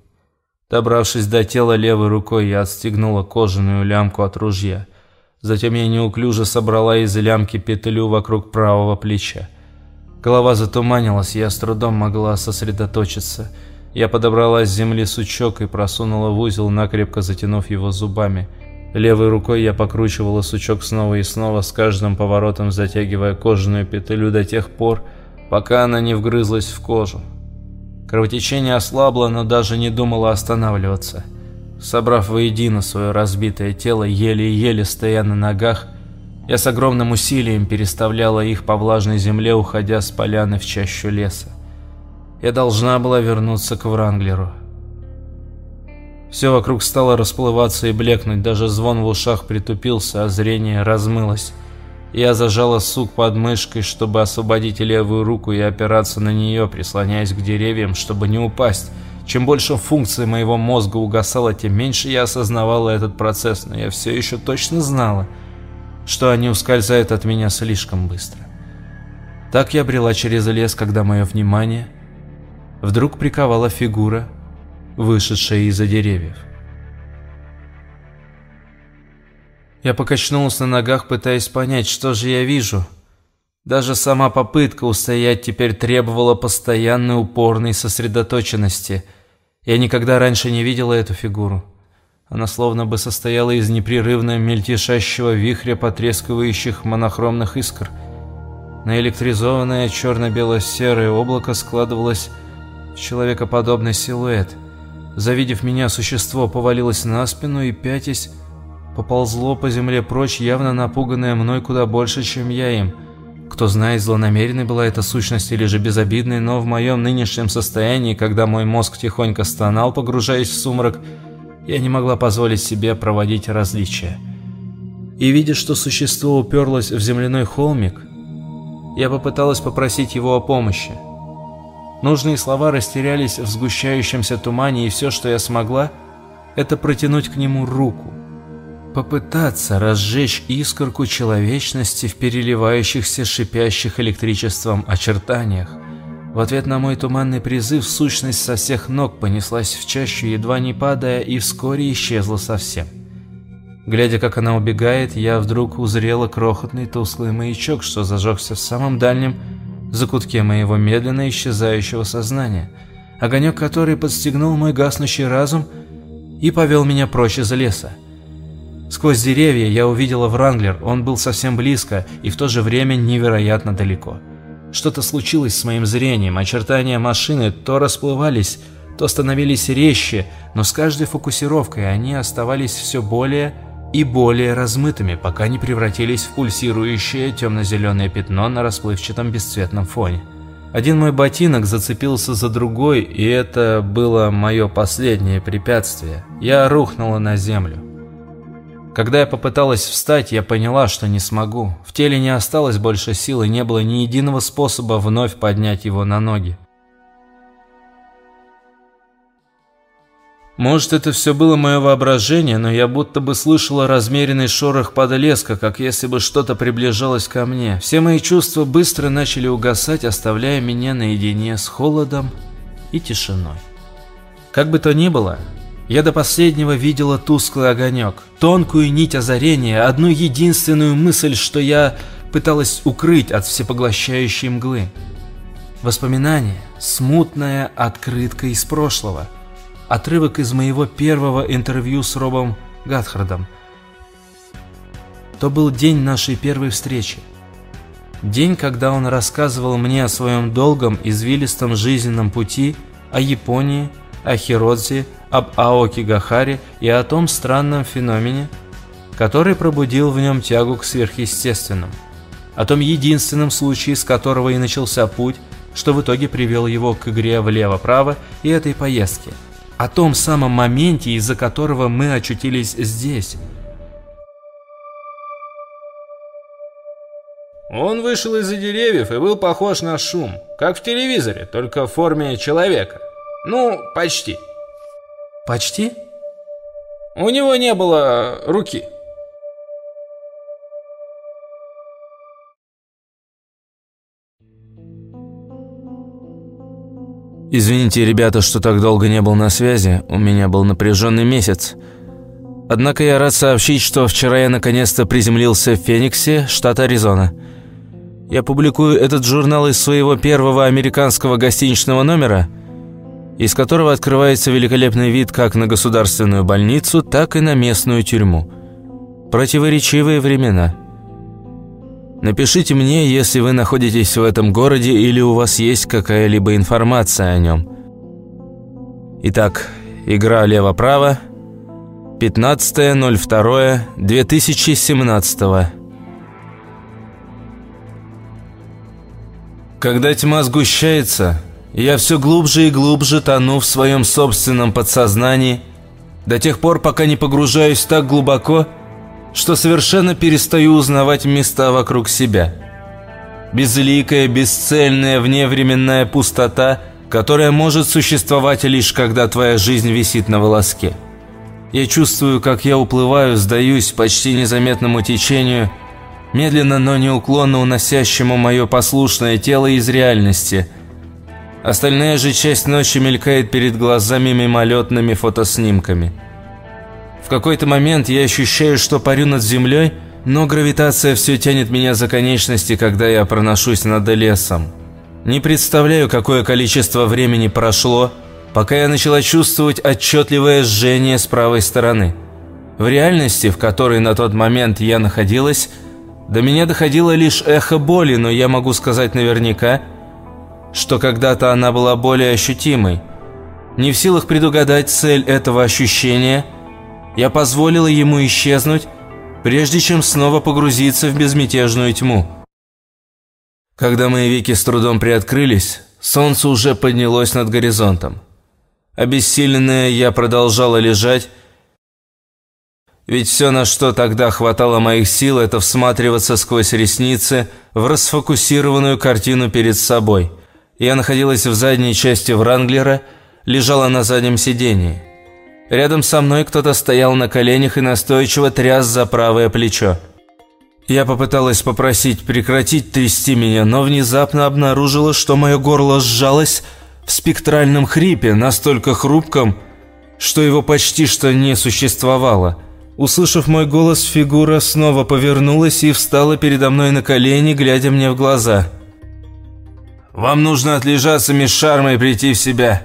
Добравшись до тела левой рукой, я отстегнула кожаную лямку от ружья. Затем я неуклюже собрала из лямки петлю вокруг правого плеча. Голова затуманилась, я с трудом могла сосредоточиться. Я подобрала с земли сучок и просунула в узел, накрепко затянув его зубами. Левой рукой я покручивала сучок снова и снова, с каждым поворотом затягивая кожаную петлю до тех пор, пока она не вгрызлась в кожу. Кровотечение ослабло, но даже не думало останавливаться. Собрав воедино свое разбитое тело, еле-еле стоя на ногах, я с огромным усилием переставляла их по влажной земле, уходя с поляны в чащу леса. Я должна была вернуться к Вранглеру. Все вокруг стало расплываться и блекнуть, даже звон в ушах притупился, а зрение размылось. Я зажала сук под мышкой, чтобы освободить левую руку и опираться на нее, прислоняясь к деревьям, чтобы не упасть. Чем больше функций моего мозга угасало, тем меньше я осознавала этот процесс, но я все еще точно знала, что они ускользают от меня слишком быстро. Так я брела через лес, когда мое внимание вдруг приковала фигура, вышедшая из-за деревьев. Я покачнулся на ногах, пытаясь понять, что же я вижу. Даже сама попытка устоять теперь требовала постоянной упорной сосредоточенности. Я никогда раньше не видела эту фигуру. Она словно бы состояла из непрерывно мельтешащего вихря потрескивающих монохромных искр. Наэлектризованное черно-бело-серое облако складывалось в человекоподобный силуэт. Завидев меня, существо повалилось на спину и, пятясь, поползло по земле прочь, явно напуганное мной куда больше, чем я им. Кто знает, злонамеренной была эта сущность или же безобидной, но в моем нынешнем состоянии, когда мой мозг тихонько стонал, погружаясь в сумрак, я не могла позволить себе проводить различия. И видя, что существо уперлось в земляной холмик, я попыталась попросить его о помощи. Нужные слова растерялись в сгущающемся тумане, и все, что я смогла, это протянуть к нему руку. Попытаться разжечь искорку человечности в переливающихся шипящих электричеством очертаниях. В ответ на мой туманный призыв сущность со всех ног понеслась в чащу, едва не падая, и вскоре исчезла совсем. Глядя, как она убегает, я вдруг узрела крохотный тусклый маячок, что зажегся в самом дальнем закутке моего медленно исчезающего сознания, огонек который подстегнул мой гаснущий разум и повел меня прочь из леса. Сквозь деревья я увидела Вранглер, он был совсем близко и в то же время невероятно далеко. Что-то случилось с моим зрением, очертания машины то расплывались, то становились резче, но с каждой фокусировкой они оставались все более и более размытыми, пока не превратились в пульсирующее темно-зеленое пятно на расплывчатом бесцветном фоне. Один мой ботинок зацепился за другой, и это было мое последнее препятствие. Я рухнула на землю. Когда я попыталась встать, я поняла, что не смогу. В теле не осталось больше сил и не было ни единого способа вновь поднять его на ноги. Может, это все было мое воображение, но я будто бы слышала размеренный шорох подлеска, как если бы что-то приближалось ко мне. Все мои чувства быстро начали угасать, оставляя меня наедине с холодом и тишиной. Как бы то ни было, я до последнего видела тусклый огонек, тонкую нить озарения, одну единственную мысль, что я пыталась укрыть от всепоглощающей мглы. Воспоминание, смутная открытка из прошлого, отрывок из моего первого интервью с Робом Гатхардом. То был день нашей первой встречи. День, когда он рассказывал мне о своем долгом извилистом жизненном пути, о Японии, о Хиродзе, об Аоки Гахаре и о том странном феномене, который пробудил в нем тягу к сверхъестественному. О том единственном случае, с которого и начался путь, что в итоге привел его к игре влево-право и этой поездке. О том самом моменте, из-за которого мы очутились здесь – Он вышел из-за деревьев и был похож на шум, как в телевизоре, только в форме человека. Ну, почти. Почти? У него не было руки. Извините, ребята, что так долго не был на связи. У меня был напряженный месяц. Однако я рад сообщить, что вчера я наконец-то приземлился в Фениксе, штат Аризона. Я публикую этот журнал из своего первого американского гостиничного номера, из которого открывается великолепный вид как на государственную больницу, так и на местную тюрьму. Противоречивые времена. Напишите мне, если вы находитесь в этом городе или у вас есть какая-либо информация о нем. Итак, игра лево-право, 15.02.2017 Когда тьма сгущается, я все глубже и глубже тону в своем собственном подсознании, до тех пор, пока не погружаюсь так глубоко, что совершенно перестаю узнавать места вокруг себя. Безликая, бесцельная, вневременная пустота, которая может существовать лишь когда твоя жизнь висит на волоске. Я чувствую, как я уплываю, сдаюсь почти незаметному течению – медленно, но неуклонно уносящему мое послушное тело из реальности. Остальная же часть ночи мелькает перед глазами мимолетными фотоснимками. В какой-то момент я ощущаю, что парю над землей, но гравитация все тянет меня за конечности, когда я проношусь над лесом. Не представляю, какое количество времени прошло, пока я начала чувствовать отчетливое жжение с правой стороны. В реальности, в которой на тот момент я находилась, до меня доходило лишь эхо боли, но я могу сказать наверняка, что когда-то она была более ощутимой. Не в силах предугадать цель этого ощущения, я позволила ему исчезнуть, прежде чем снова погрузиться в безмятежную тьму. Когда мои веки с трудом приоткрылись, солнце уже поднялось над горизонтом. Обессиленная я продолжала лежать, ведь все, на что тогда хватало моих сил, это всматриваться сквозь ресницы в расфокусированную картину перед собой. Я находилась в задней части Вранглера, лежала на заднем сидении. Рядом со мной кто-то стоял на коленях и настойчиво тряс за правое плечо. Я попыталась попросить прекратить трясти меня, но внезапно обнаружила, что мое горло сжалось в спектральном хрипе, настолько хрупком, что его почти что не существовало – Услышав мой голос, фигура снова повернулась и встала передо мной на колени, глядя мне в глаза. «Вам нужно отлежаться, мисс Шарма, и прийти в себя.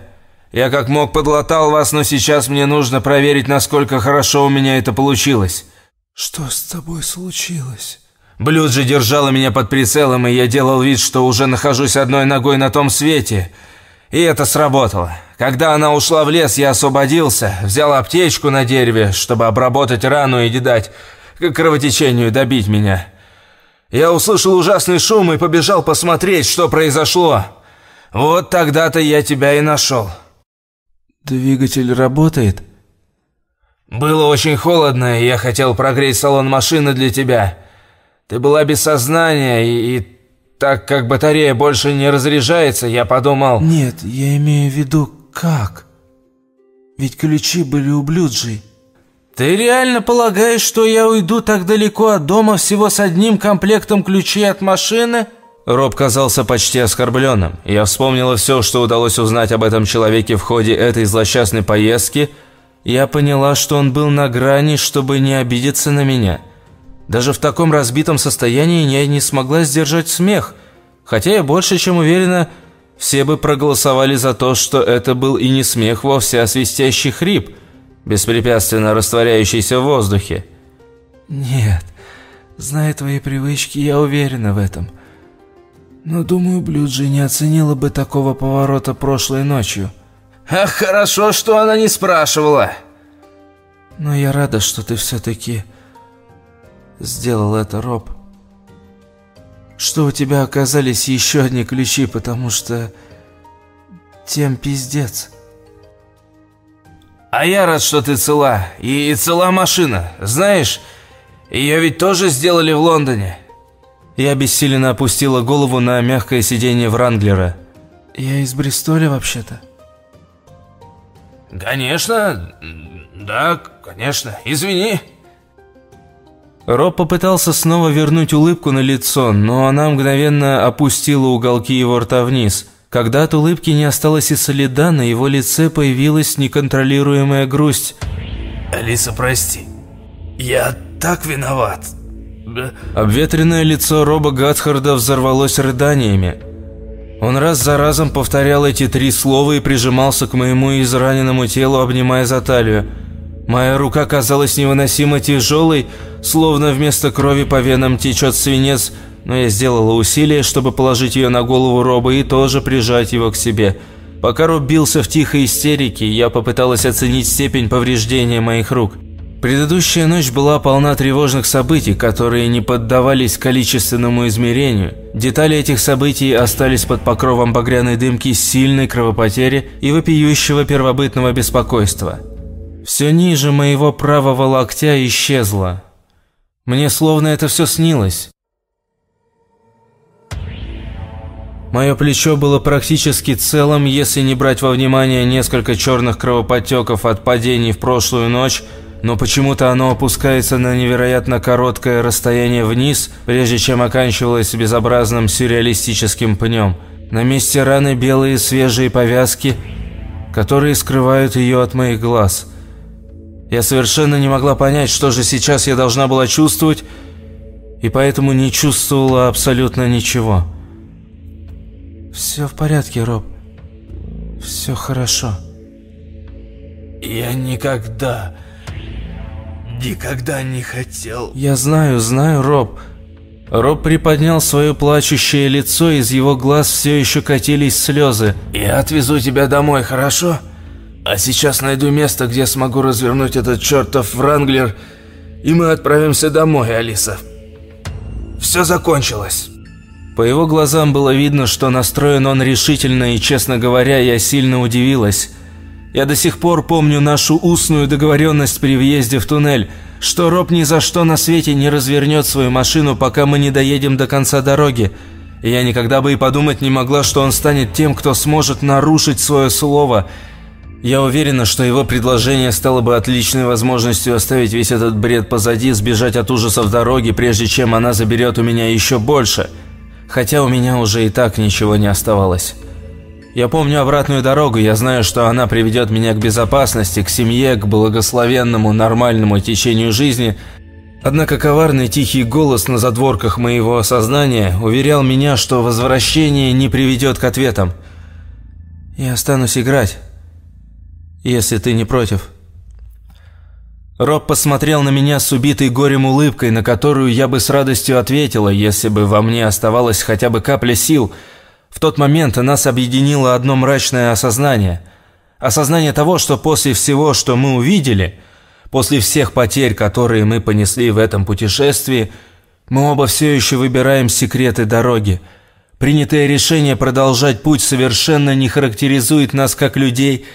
Я как мог подлатал вас, но сейчас мне нужно проверить, насколько хорошо у меня это получилось». «Что с тобой случилось?» Блюд держала меня под прицелом, и я делал вид, что уже нахожусь одной ногой на том свете. И это сработало. Когда она ушла в лес, я освободился, взял аптечку на дереве, чтобы обработать рану и не дать кровотечению добить меня. Я услышал ужасный шум и побежал посмотреть, что произошло. Вот тогда-то я тебя и нашел. Двигатель работает? Было очень холодно, и я хотел прогреть салон машины для тебя. Ты была без сознания, и, и так как батарея больше не разряжается, я подумал... Нет, я имею в виду, как? Ведь ключи были у Блюджи. Ты реально полагаешь, что я уйду так далеко от дома всего с одним комплектом ключей от машины? Роб казался почти оскорбленным. Я вспомнила все, что удалось узнать об этом человеке в ходе этой злосчастной поездки. Я поняла, что он был на грани, чтобы не обидеться на меня. Даже в таком разбитом состоянии я не смогла сдержать смех, хотя я больше чем уверена, все бы проголосовали за то, что это был и не смех вовсе, а свистящий хрип, беспрепятственно растворяющийся в воздухе. «Нет, зная твои привычки, я уверена в этом. Но думаю, Блюджи не оценила бы такого поворота прошлой ночью. Ах, хорошо, что она не спрашивала. Но я рада, что ты все-таки сделал это, Роб. Что у тебя оказались еще одни ключи, потому что тем пиздец. А я рад, что ты цела. И цела машина. Знаешь, ее ведь тоже сделали в Лондоне. Я бессиленно опустила голову на мягкое сиденье Вранглера. Я из Бристоля вообще-то. Конечно, да, конечно, извини. Роб попытался снова вернуть улыбку на лицо, но она мгновенно опустила уголки его рта вниз. Когда от улыбки не осталось и следа, на его лице появилась неконтролируемая грусть. «Алиса, прости, я так виноват. Обветренное лицо Роба Гатхарда взорвалось рыданиями. Он раз за разом повторял эти три слова и прижимался к моему израненному телу, обнимая за талию. Моя рука казалась невыносимо тяжелой, словно вместо крови по венам течет свинец, но я сделала усилие, чтобы положить ее на голову Роба и тоже прижать его к себе. Пока Роб бился в тихой истерике, я попыталась оценить степень повреждения моих рук – Предыдущая ночь была полна тревожных событий, которые не поддавались количественному измерению. Детали этих событий остались под покровом багряной дымки сильной кровопотери и вопиющего первобытного беспокойства. Все ниже моего правого локтя исчезло. Мне словно это все снилось. Мое плечо было практически целым, если не брать во внимание несколько черных кровоподтеков от падений в прошлую ночь – но почему-то оно опускается на невероятно короткое расстояние вниз, прежде чем оканчивалось безобразным сюрреалистическим пнем. На месте раны белые свежие повязки, которые скрывают ее от моих глаз. Я совершенно не могла понять, что же сейчас я должна была чувствовать, и поэтому не чувствовала абсолютно ничего. «Все в порядке, Роб. Все хорошо». «Я никогда...» никогда не хотел...» «Я знаю, знаю, Роб». Роб приподнял свое плачущее лицо, из его глаз все еще катились слезы. «Я отвезу тебя домой, хорошо? А сейчас найду место, где смогу развернуть этот чертов Вранглер, и мы отправимся домой, Алиса. Все закончилось». По его глазам было видно, что настроен он решительно, и, честно говоря, я сильно удивилась. Я до сих пор помню нашу устную договоренность при въезде в туннель, что Роб ни за что на свете не развернет свою машину, пока мы не доедем до конца дороги. Я никогда бы и подумать не могла, что он станет тем, кто сможет нарушить свое слово. Я уверена, что его предложение стало бы отличной возможностью оставить весь этот бред позади, сбежать от ужасов дороги, прежде чем она заберет у меня еще больше. Хотя у меня уже и так ничего не оставалось. Я помню обратную дорогу, я знаю, что она приведет меня к безопасности, к семье, к благословенному, нормальному течению жизни. Однако коварный тихий голос на задворках моего сознания уверял меня, что возвращение не приведет к ответам. Я останусь играть, если ты не против. Роб посмотрел на меня с убитой горем улыбкой, на которую я бы с радостью ответила, если бы во мне оставалась хотя бы капля сил – в тот момент нас объединило одно мрачное осознание. Осознание того, что после всего, что мы увидели, после всех потерь, которые мы понесли в этом путешествии, мы оба все еще выбираем секреты дороги. Принятое решение продолжать путь совершенно не характеризует нас как людей,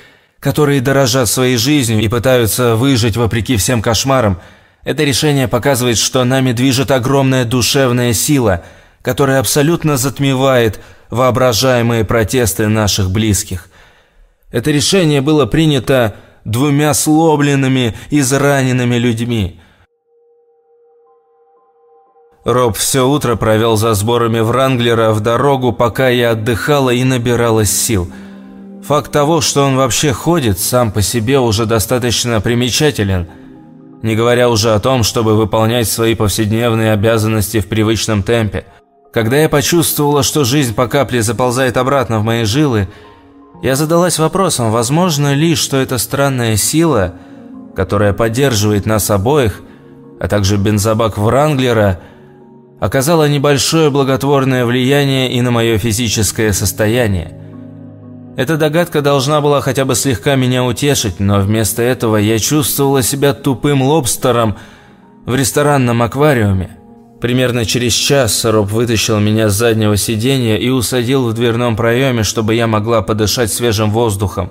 которые дорожат своей жизнью и пытаются выжить вопреки всем кошмарам. Это решение показывает, что нами движет огромная душевная сила, которая абсолютно затмевает воображаемые протесты наших близких. Это решение было принято двумя сломленными, израненными людьми. Роб все утро провел за сборами Вранглера в дорогу, пока я отдыхала и набиралась сил. Факт того, что он вообще ходит, сам по себе уже достаточно примечателен, не говоря уже о том, чтобы выполнять свои повседневные обязанности в привычном темпе – когда я почувствовала, что жизнь по капле заползает обратно в мои жилы, я задалась вопросом, возможно ли, что эта странная сила, которая поддерживает нас обоих, а также бензобак Вранглера, оказала небольшое благотворное влияние и на мое физическое состояние. Эта догадка должна была хотя бы слегка меня утешить, но вместо этого я чувствовала себя тупым лобстером в ресторанном аквариуме. Примерно через час Роб вытащил меня с заднего сиденья и усадил в дверном проеме, чтобы я могла подышать свежим воздухом.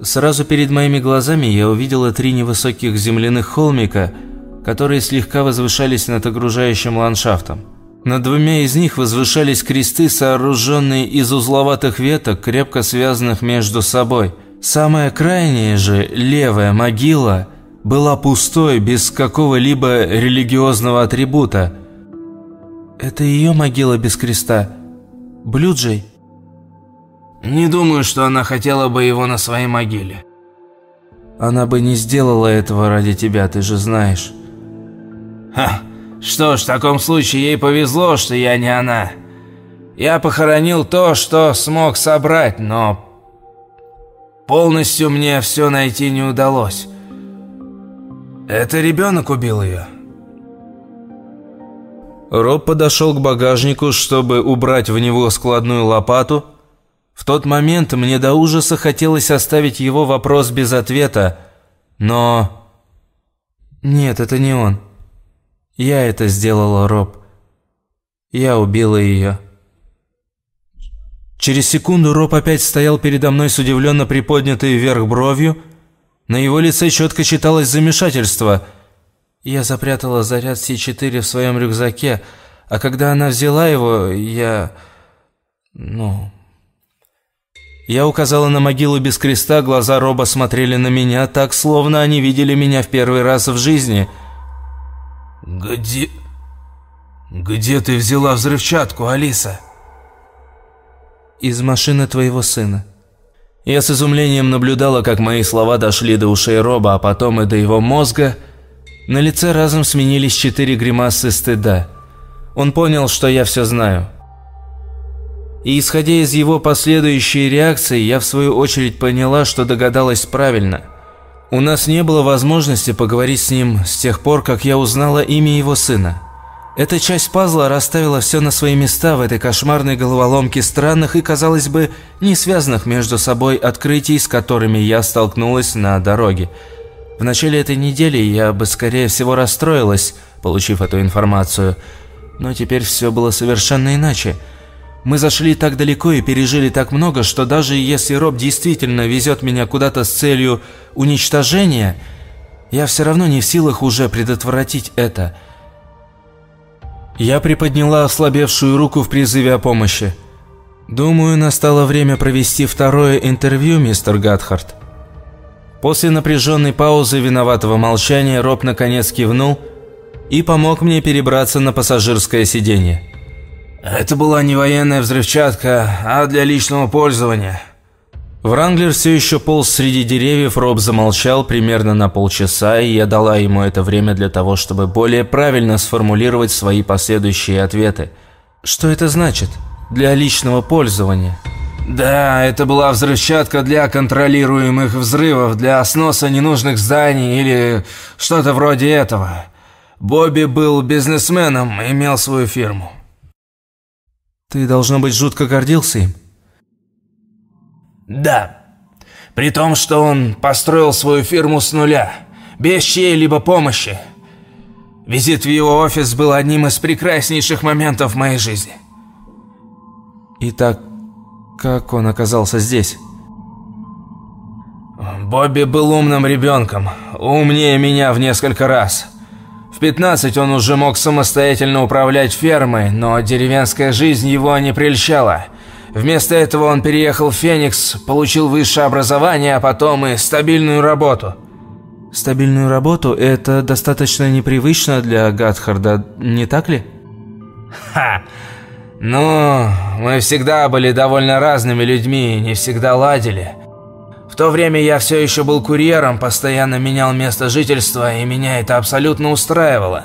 Сразу перед моими глазами я увидела три невысоких земляных холмика, которые слегка возвышались над окружающим ландшафтом. Над двумя из них возвышались кресты, сооруженные из узловатых веток, крепко связанных между собой. Самая крайняя же, левая могила, была пустой, без какого-либо религиозного атрибута. «Это ее могила без креста? Блюджей?» Не думаю, что она хотела бы его на своей могиле. Она бы не сделала этого ради тебя, ты же знаешь. Ха, что ж, в таком случае ей повезло, что я не она. Я похоронил то, что смог собрать, но полностью мне все найти не удалось. Это ребенок убил ее. Роб подошел к багажнику, чтобы убрать в него складную лопату, в тот момент мне до ужаса хотелось оставить его вопрос без ответа, но... Нет, это не он. Я это сделала, Роб. Я убила ее. Через секунду Роб опять стоял передо мной с удивленно приподнятой вверх бровью. На его лице четко читалось замешательство. Я запрятала заряд С4 в своем рюкзаке, а когда она взяла его, я... Ну, я указала на могилу без креста, глаза Роба смотрели на меня так, словно они видели меня в первый раз в жизни. «Где... где ты взяла взрывчатку, Алиса?» «Из машины твоего сына». Я с изумлением наблюдала, как мои слова дошли до ушей Роба, а потом и до его мозга. На лице разом сменились четыре гримасы стыда. Он понял, что я все знаю. И исходя из его последующей реакции, я в свою очередь поняла, что догадалась правильно. У нас не было возможности поговорить с ним с тех пор, как я узнала имя его сына. Эта часть пазла расставила все на свои места в этой кошмарной головоломке странных и, казалось бы, не связанных между собой открытий, с которыми я столкнулась на дороге. В начале этой недели я бы, скорее всего, расстроилась, получив эту информацию, но теперь все было совершенно иначе – мы зашли так далеко и пережили так много, что даже если Роб действительно везет меня куда-то с целью уничтожения, я все равно не в силах уже предотвратить это. Я приподняла ослабевшую руку в призыве о помощи. Думаю, настало время провести второе интервью, мистер Гатхард. После напряженной паузы виноватого молчания Роб наконец кивнул и помог мне перебраться на пассажирское сиденье. Это была не военная взрывчатка, а для личного пользования. Вранглер все еще полз среди деревьев, Роб замолчал примерно на полчаса, и я дала ему это время для того, чтобы более правильно сформулировать свои последующие ответы. Что это значит? Для личного пользования? Да, это была взрывчатка для контролируемых взрывов, для сноса ненужных зданий или что-то вроде этого. Бобби был бизнесменом, имел свою фирму. Ты, должно быть, жутко гордился им? Да. При том, что он построил свою фирму с нуля, без чьей-либо помощи. Визит в его офис был одним из прекраснейших моментов в моей жизни. Итак, как он оказался здесь? Бобби был умным ребенком, умнее меня в несколько раз. В 15 он уже мог самостоятельно управлять фермой, но деревенская жизнь его не прельщала. Вместо этого он переехал в Феникс, получил высшее образование, а потом и стабильную работу. Стабильную работу – это достаточно непривычно для Гатхарда, не так ли? Ха! Ну, мы всегда были довольно разными людьми и не всегда ладили – в то время я все еще был курьером, постоянно менял место жительства, и меня это абсолютно устраивало.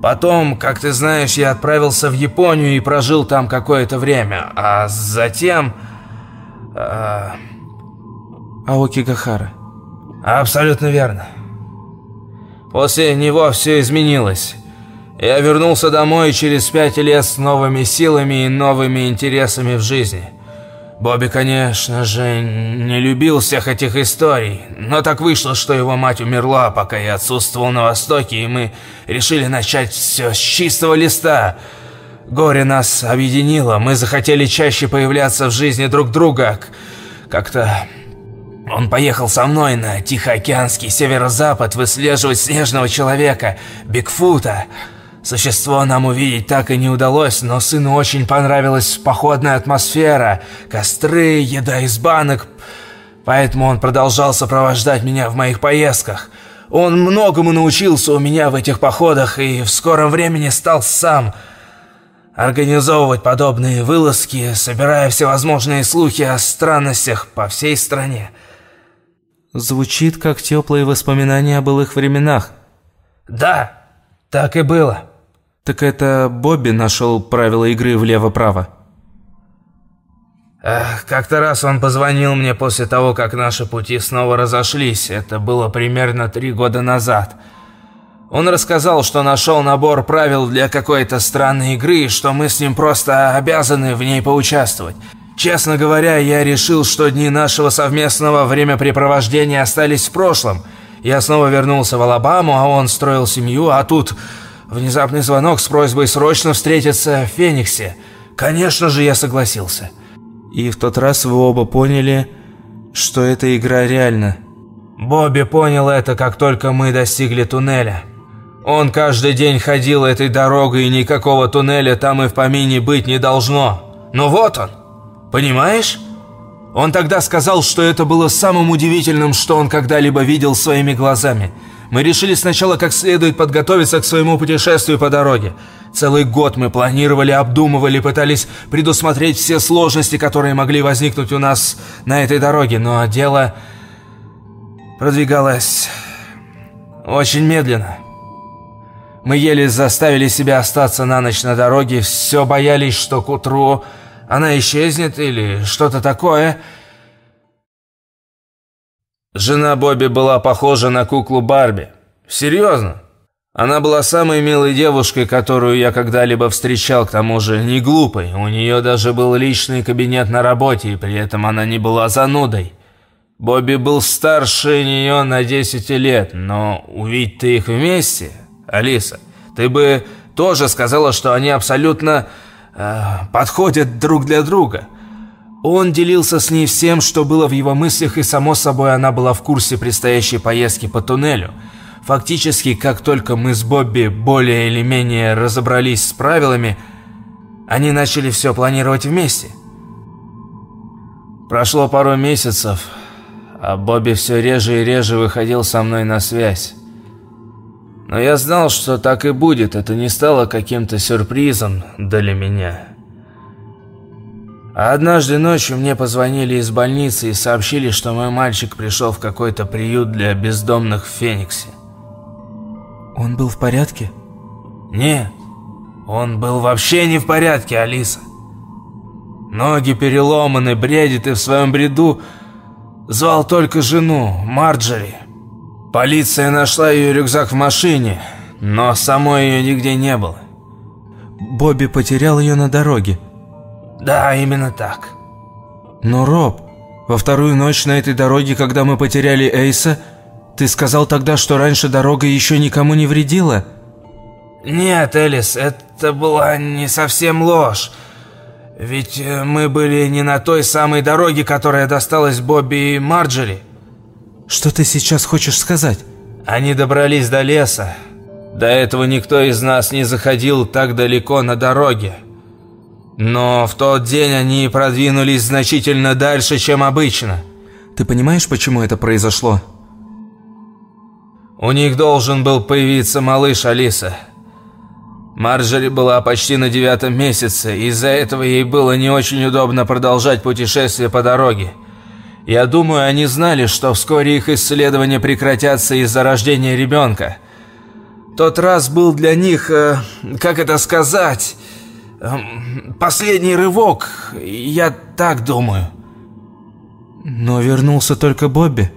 Потом, как ты знаешь, я отправился в Японию и прожил там какое-то время, а затем... Э... Аоки Гахара. Абсолютно верно. После него все изменилось. Я вернулся домой через пять лет с новыми силами и новыми интересами в жизни. Бобби, конечно же, не любил всех этих историй, но так вышло, что его мать умерла, пока я отсутствовал на Востоке, и мы решили начать все с чистого листа. Горе нас объединило, мы захотели чаще появляться в жизни друг друга. Как-то он поехал со мной на Тихоокеанский северо-запад выслеживать снежного человека, Бигфута. Существо нам увидеть так и не удалось, но сыну очень понравилась походная атмосфера, костры, еда из банок. Поэтому он продолжал сопровождать меня в моих поездках. Он многому научился у меня в этих походах и в скором времени стал сам организовывать подобные вылазки, собирая всевозможные слухи о странностях по всей стране. Звучит как теплые воспоминания о былых временах. Да, так и было. Так это Бобби нашел правила игры влево-право? Как-то раз он позвонил мне после того, как наши пути снова разошлись. Это было примерно три года назад. Он рассказал, что нашел набор правил для какой-то странной игры, и что мы с ним просто обязаны в ней поучаствовать. Честно говоря, я решил, что дни нашего совместного времяпрепровождения остались в прошлом. Я снова вернулся в Алабаму, а он строил семью, а тут Внезапный звонок с просьбой срочно встретиться в Фениксе. Конечно же, я согласился. И в тот раз вы оба поняли, что эта игра реальна. Бобби понял это, как только мы достигли туннеля. Он каждый день ходил этой дорогой, и никакого туннеля там и в помине быть не должно. Но вот он. Понимаешь? Он тогда сказал, что это было самым удивительным, что он когда-либо видел своими глазами – мы решили сначала как следует подготовиться к своему путешествию по дороге. Целый год мы планировали, обдумывали, пытались предусмотреть все сложности, которые могли возникнуть у нас на этой дороге, но дело продвигалось очень медленно. Мы еле заставили себя остаться на ночь на дороге, все боялись, что к утру она исчезнет или что-то такое – Жена Бобби была похожа на куклу Барби. Серьезно. Она была самой милой девушкой, которую я когда-либо встречал, к тому же не глупой. У нее даже был личный кабинет на работе, и при этом она не была занудой. Бобби был старше нее на 10 лет, но увидеть ты их вместе, Алиса, ты бы тоже сказала, что они абсолютно э, подходят друг для друга. Он делился с ней всем, что было в его мыслях, и само собой она была в курсе предстоящей поездки по туннелю. Фактически, как только мы с Бобби более или менее разобрались с правилами, они начали все планировать вместе. Прошло пару месяцев, а Бобби все реже и реже выходил со мной на связь. Но я знал, что так и будет, это не стало каким-то сюрпризом для меня. Однажды ночью мне позвонили из больницы и сообщили, что мой мальчик пришел в какой-то приют для бездомных в Фениксе. Он был в порядке? Нет, он был вообще не в порядке, Алиса. Ноги переломаны, бредит и в своем бреду звал только жену, Марджери. Полиция нашла ее рюкзак в машине, но самой ее нигде не было. Бобби потерял ее на дороге. Да, именно так. Но, Роб, во вторую ночь на этой дороге, когда мы потеряли Эйса, ты сказал тогда, что раньше дорога еще никому не вредила? Нет, Элис, это была не совсем ложь. Ведь э, мы были не на той самой дороге, которая досталась Бобби и Марджери. Что ты сейчас хочешь сказать? Они добрались до леса. До этого никто из нас не заходил так далеко на дороге. Но в тот день они продвинулись значительно дальше, чем обычно. Ты понимаешь, почему это произошло? У них должен был появиться малыш Алиса. Марджери была почти на девятом месяце, из-за этого ей было не очень удобно продолжать путешествие по дороге. Я думаю, они знали, что вскоре их исследования прекратятся из-за рождения ребенка. Тот раз был для них, э, как это сказать, последний рывок, я так думаю. Но вернулся только Бобби.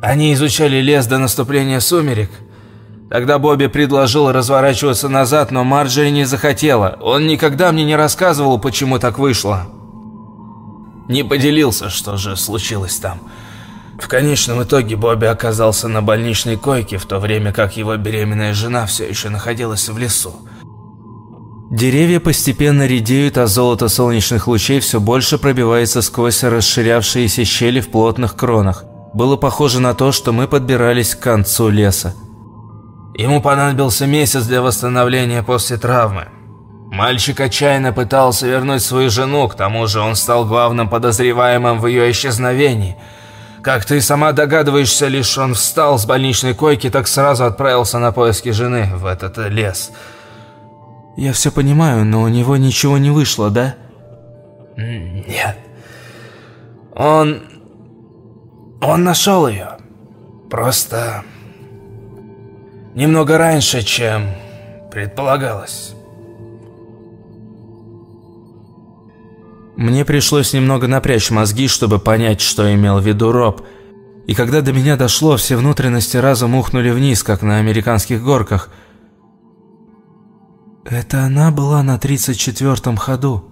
Они изучали лес до наступления сумерек. Тогда Бобби предложил разворачиваться назад, но Марджери не захотела. Он никогда мне не рассказывал, почему так вышло. Не поделился, что же случилось там. В конечном итоге Бобби оказался на больничной койке, в то время как его беременная жена все еще находилась в лесу. Деревья постепенно редеют, а золото солнечных лучей все больше пробивается сквозь расширявшиеся щели в плотных кронах. Было похоже на то, что мы подбирались к концу леса. Ему понадобился месяц для восстановления после травмы. Мальчик отчаянно пытался вернуть свою жену, к тому же он стал главным подозреваемым в ее исчезновении. Как ты сама догадываешься, лишь он встал с больничной койки, так сразу отправился на поиски жены в этот лес. Я все понимаю, но у него ничего не вышло, да? Нет. Он... Он нашел ее. Просто Немного раньше, чем предполагалось. Мне пришлось немного напрячь мозги, чтобы понять, что имел в виду Роб. И когда до меня дошло, все внутренности разом ухнули вниз, как на американских горках. Это она была на 34-м ходу.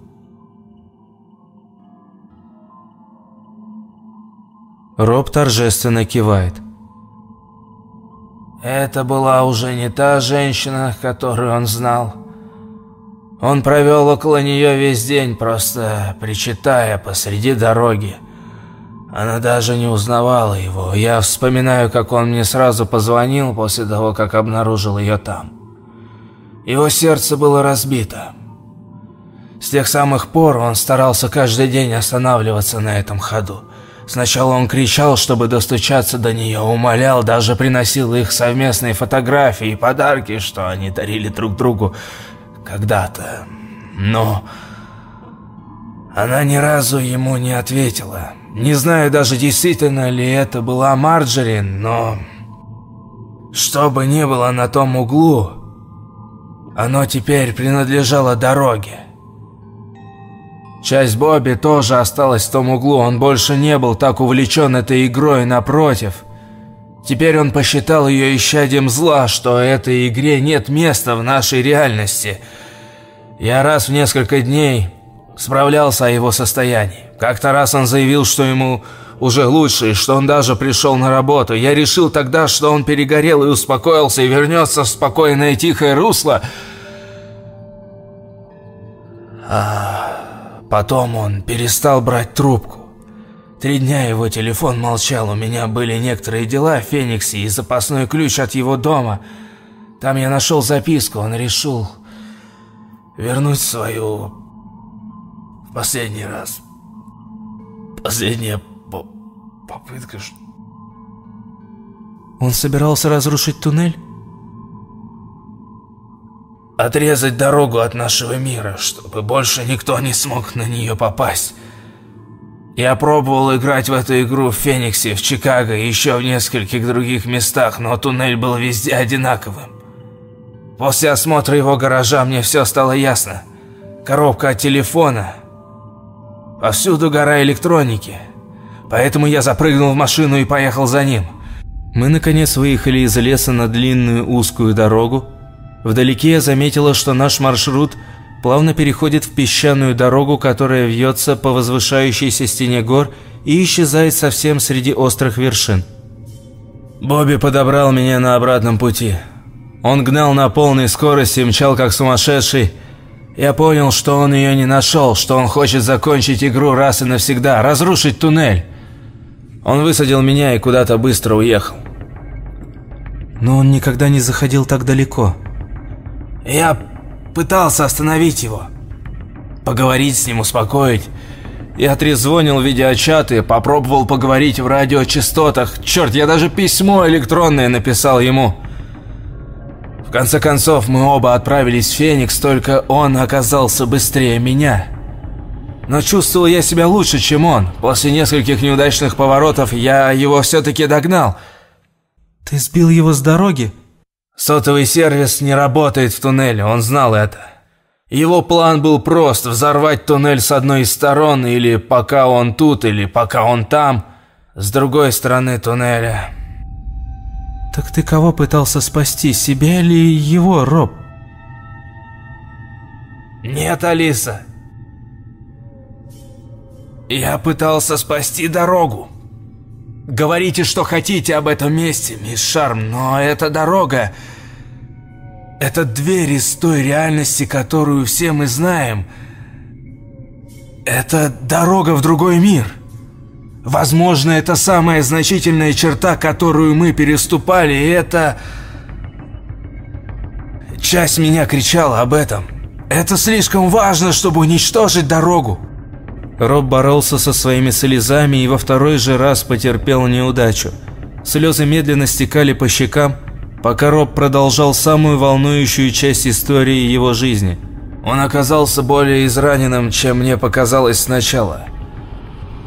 Роб торжественно кивает. Это была уже не та женщина, которую он знал. Он провел около нее весь день, просто причитая посреди дороги. Она даже не узнавала его. Я вспоминаю, как он мне сразу позвонил после того, как обнаружил ее там. Его сердце было разбито. С тех самых пор он старался каждый день останавливаться на этом ходу. Сначала он кричал, чтобы достучаться до нее, умолял, даже приносил их совместные фотографии и подарки, что они дарили друг другу когда-то. Но она ни разу ему не ответила. Не знаю даже, действительно ли это была Марджери, но... Что бы ни было на том углу, оно теперь принадлежало дороге. Часть Бобби тоже осталась в том углу, он больше не был так увлечен этой игрой, напротив. Теперь он посчитал ее исчадием зла, что этой игре нет места в нашей реальности. Я раз в несколько дней справлялся о его состоянии. Как-то раз он заявил, что ему уже лучше, и что он даже пришел на работу. Я решил тогда, что он перегорел и успокоился, и вернется в спокойное тихое русло. А... Потом он перестал брать трубку. Три дня его телефон молчал, у меня были некоторые дела в Фениксе и запасной ключ от его дома. Там я нашел записку, он решил вернуть свою в последний раз. Последняя по попытка. Он собирался разрушить туннель? отрезать дорогу от нашего мира, чтобы больше никто не смог на нее попасть. Я пробовал играть в эту игру в Фениксе, в Чикаго и еще в нескольких других местах, но туннель был везде одинаковым. После осмотра его гаража мне все стало ясно. Коробка от телефона. Повсюду гора электроники. Поэтому я запрыгнул в машину и поехал за ним. Мы наконец выехали из леса на длинную узкую дорогу, Вдалеке я заметила, что наш маршрут плавно переходит в песчаную дорогу, которая вьется по возвышающейся стене гор и исчезает совсем среди острых вершин. Бобби подобрал меня на обратном пути. Он гнал на полной скорости, мчал как сумасшедший. Я понял, что он ее не нашел, что он хочет закончить игру раз и навсегда, разрушить туннель. Он высадил меня и куда-то быстро уехал. Но он никогда не заходил так далеко. Я пытался остановить его. Поговорить с ним, успокоить. Я трезвонил видеочаты, попробовал поговорить в радиочастотах. Черт, я даже письмо электронное написал ему. В конце концов, мы оба отправились в Феникс, только он оказался быстрее меня. Но чувствовал я себя лучше, чем он. После нескольких неудачных поворотов я его все-таки догнал. «Ты сбил его с дороги?» Сотовый сервис не работает в туннеле, он знал это. Его план был прост – взорвать туннель с одной из сторон, или пока он тут, или пока он там, с другой стороны туннеля. Так ты кого пытался спасти, себя или его, Роб? Нет, Алиса. Я пытался спасти дорогу. Говорите, что хотите об этом месте, мисс Шарм, но эта дорога... Это дверь из той реальности, которую все мы знаем. Это дорога в другой мир. Возможно, это самая значительная черта, которую мы переступали, и это... Часть меня кричала об этом. Это слишком важно, чтобы уничтожить дорогу. Роб боролся со своими слезами и во второй же раз потерпел неудачу. Слезы медленно стекали по щекам, пока Роб продолжал самую волнующую часть истории его жизни. Он оказался более израненным, чем мне показалось сначала.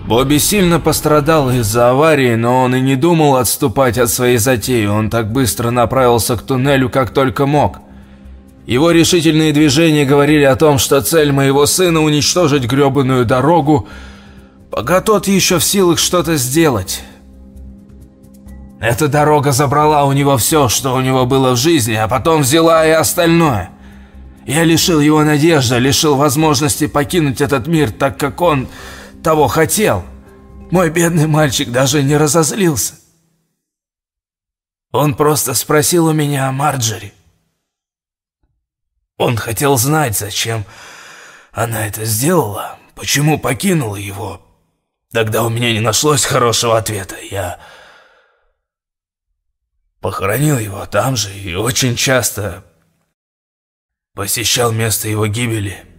Бобби сильно пострадал из-за аварии, но он и не думал отступать от своей затеи. Он так быстро направился к туннелю, как только мог. Его решительные движения говорили о том, что цель моего сына уничтожить гребаную дорогу, пока тот еще в силах что-то сделать. Эта дорога забрала у него все, что у него было в жизни, а потом взяла и остальное. Я лишил его надежды, лишил возможности покинуть этот мир, так как он того хотел. Мой бедный мальчик даже не разозлился. Он просто спросил у меня о Марджери. Он хотел знать, зачем она это сделала, почему покинула его. Тогда у меня не нашлось хорошего ответа. Я похоронил его там же и очень часто посещал место его гибели.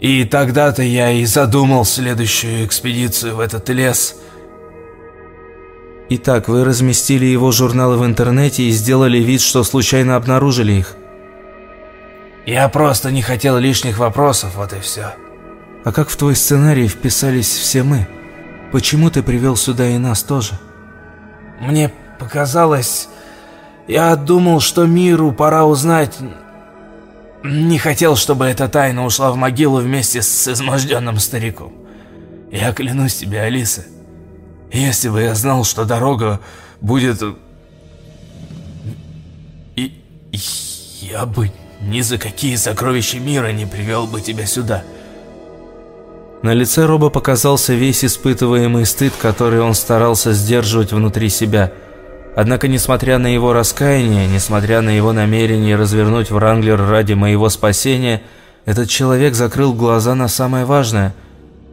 И тогда-то я и задумал следующую экспедицию в этот лес – Итак, вы разместили его журналы в интернете и сделали вид, что случайно обнаружили их. Я просто не хотел лишних вопросов, вот и все. А как в твой сценарий вписались все мы? Почему ты привел сюда и нас тоже? Мне показалось... Я думал, что миру пора узнать... Не хотел, чтобы эта тайна ушла в могилу вместе с изможденным стариком. Я клянусь тебе, Алиса, если бы я знал, что дорога будет... И... Я бы ни за какие сокровища мира не привел бы тебя сюда. На лице Роба показался весь испытываемый стыд, который он старался сдерживать внутри себя. Однако, несмотря на его раскаяние, несмотря на его намерение развернуть Вранглер ради моего спасения, этот человек закрыл глаза на самое важное.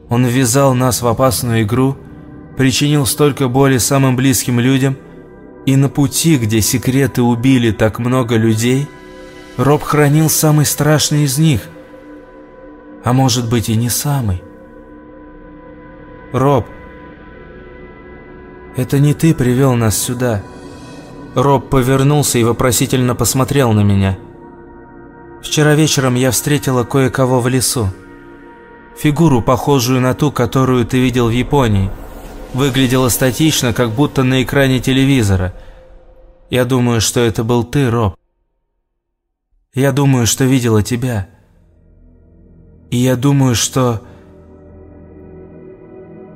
Он ввязал нас в опасную игру причинил столько боли самым близким людям, и на пути, где секреты убили так много людей, Роб хранил самый страшный из них, а может быть и не самый. Роб, это не ты привел нас сюда. Роб повернулся и вопросительно посмотрел на меня. Вчера вечером я встретила кое-кого в лесу. Фигуру, похожую на ту, которую ты видел в Японии – выглядело статично, как будто на экране телевизора. Я думаю, что это был ты, Роб. Я думаю, что видела тебя. И я думаю, что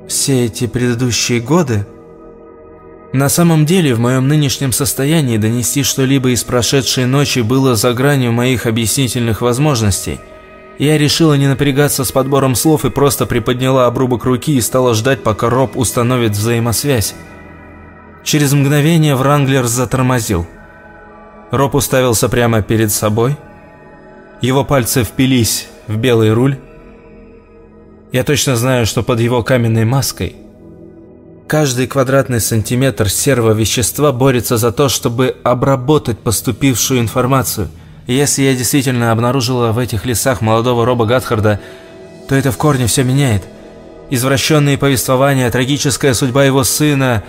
все эти предыдущие годы... На самом деле, в моем нынешнем состоянии донести что-либо из прошедшей ночи было за гранью моих объяснительных возможностей – я решила не напрягаться с подбором слов и просто приподняла обрубок руки и стала ждать, пока Роб установит взаимосвязь. Через мгновение Вранглер затормозил. Роб уставился прямо перед собой. Его пальцы впились в белый руль. Я точно знаю, что под его каменной маской каждый квадратный сантиметр серого вещества борется за то, чтобы обработать поступившую информацию – если я действительно обнаружила в этих лесах молодого Роба Гатхарда, то это в корне все меняет. Извращенные повествования, трагическая судьба его сына,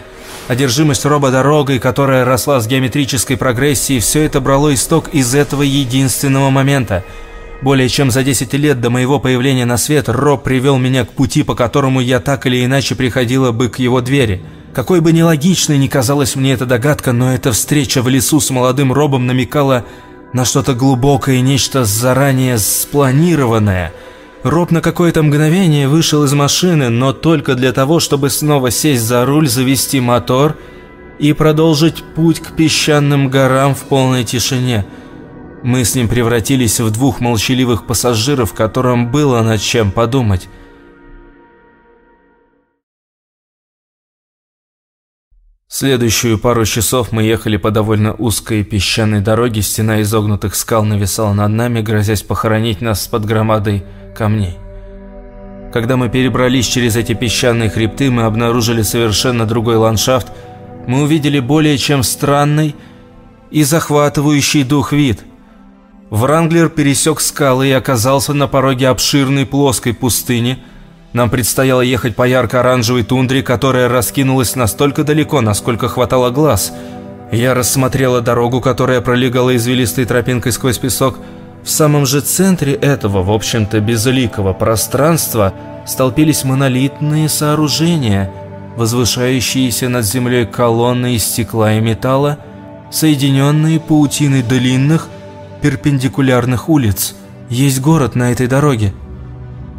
одержимость Роба дорогой, которая росла с геометрической прогрессией, все это брало исток из этого единственного момента. Более чем за 10 лет до моего появления на свет Роб привел меня к пути, по которому я так или иначе приходила бы к его двери. Какой бы нелогичной ни казалась мне эта догадка, но эта встреча в лесу с молодым Робом намекала на что-то глубокое, нечто заранее спланированное. Роб на какое-то мгновение вышел из машины, но только для того, чтобы снова сесть за руль, завести мотор и продолжить путь к песчаным горам в полной тишине. Мы с ним превратились в двух молчаливых пассажиров, которым было над чем подумать. Следующую пару часов мы ехали по довольно узкой песчаной дороге, стена изогнутых скал нависала над нами, грозясь похоронить нас под громадой камней. Когда мы перебрались через эти песчаные хребты, мы обнаружили совершенно другой ландшафт, мы увидели более чем странный и захватывающий дух вид. Вранглер пересек скалы и оказался на пороге обширной плоской пустыни – нам предстояло ехать по ярко-оранжевой тундре, которая раскинулась настолько далеко, насколько хватало глаз. Я рассмотрела дорогу, которая пролегала извилистой тропинкой сквозь песок. В самом же центре этого, в общем-то, безликого пространства столпились монолитные сооружения, возвышающиеся над землей колонны из стекла и металла, соединенные паутиной длинных перпендикулярных улиц. Есть город на этой дороге.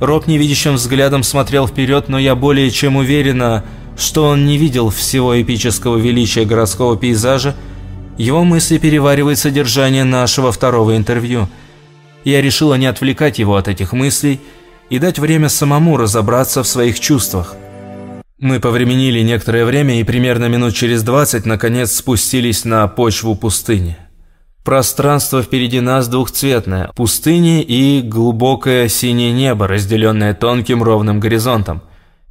Роб невидящим взглядом смотрел вперед, но я более чем уверена, что он не видел всего эпического величия городского пейзажа. Его мысли переваривают содержание нашего второго интервью. Я решила не отвлекать его от этих мыслей и дать время самому разобраться в своих чувствах. Мы повременили некоторое время и примерно минут через 20 наконец спустились на почву пустыни. Пространство впереди нас двухцветное – пустыня и глубокое синее небо, разделенное тонким ровным горизонтом.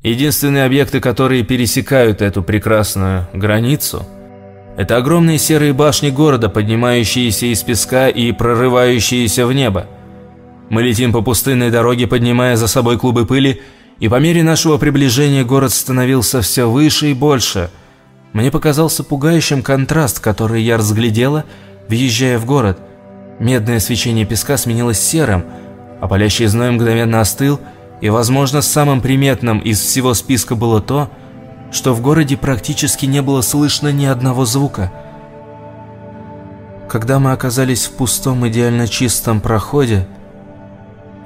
Единственные объекты, которые пересекают эту прекрасную границу – это огромные серые башни города, поднимающиеся из песка и прорывающиеся в небо. Мы летим по пустынной дороге, поднимая за собой клубы пыли, и по мере нашего приближения город становился все выше и больше. Мне показался пугающим контраст, который я разглядела – Въезжая в город, медное свечение песка сменилось серым, а палящий зной мгновенно остыл, и, возможно, самым приметным из всего списка было то, что в городе практически не было слышно ни одного звука. Когда мы оказались в пустом, идеально чистом проходе,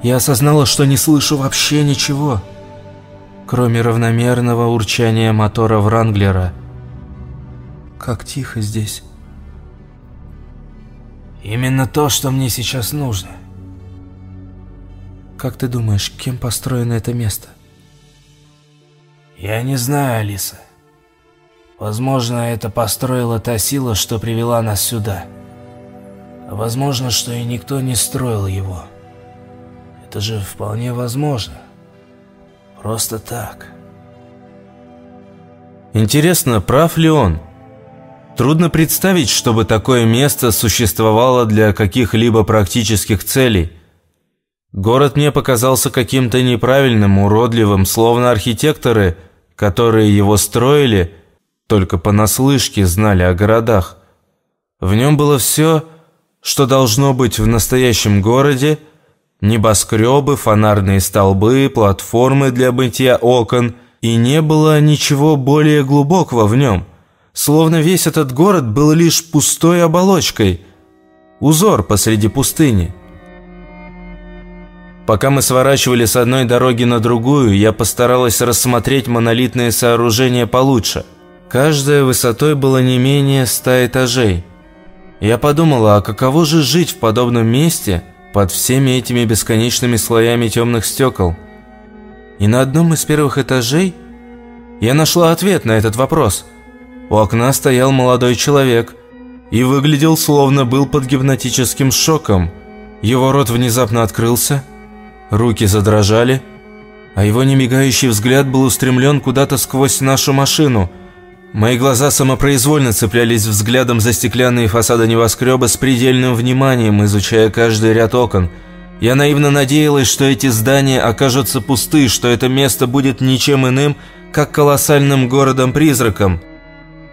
я осознала, что не слышу вообще ничего, кроме равномерного урчания мотора Вранглера. Как тихо здесь. Именно то, что мне сейчас нужно. Как ты думаешь, кем построено это место? Я не знаю, Алиса. Возможно, это построила та сила, что привела нас сюда. А возможно, что и никто не строил его. Это же вполне возможно. Просто так. Интересно, прав ли он? Трудно представить, чтобы такое место существовало для каких-либо практических целей. Город мне показался каким-то неправильным, уродливым, словно архитекторы, которые его строили, только понаслышке знали о городах. В нем было все, что должно быть в настоящем городе, небоскребы, фонарные столбы, платформы для мытья окон, и не было ничего более глубокого в нем – словно весь этот город был лишь пустой оболочкой, узор посреди пустыни. Пока мы сворачивали с одной дороги на другую, я постаралась рассмотреть монолитные сооружения получше. Каждая высотой было не менее ста этажей. Я подумала, а каково же жить в подобном месте под всеми этими бесконечными слоями темных стекол? И на одном из первых этажей я нашла ответ на этот вопрос – у окна стоял молодой человек и выглядел, словно был под гипнотическим шоком. Его рот внезапно открылся, руки задрожали, а его немигающий взгляд был устремлен куда-то сквозь нашу машину. Мои глаза самопроизвольно цеплялись взглядом за стеклянные фасады небоскреба с предельным вниманием, изучая каждый ряд окон. Я наивно надеялась, что эти здания окажутся пусты, что это место будет ничем иным, как колоссальным городом-призраком.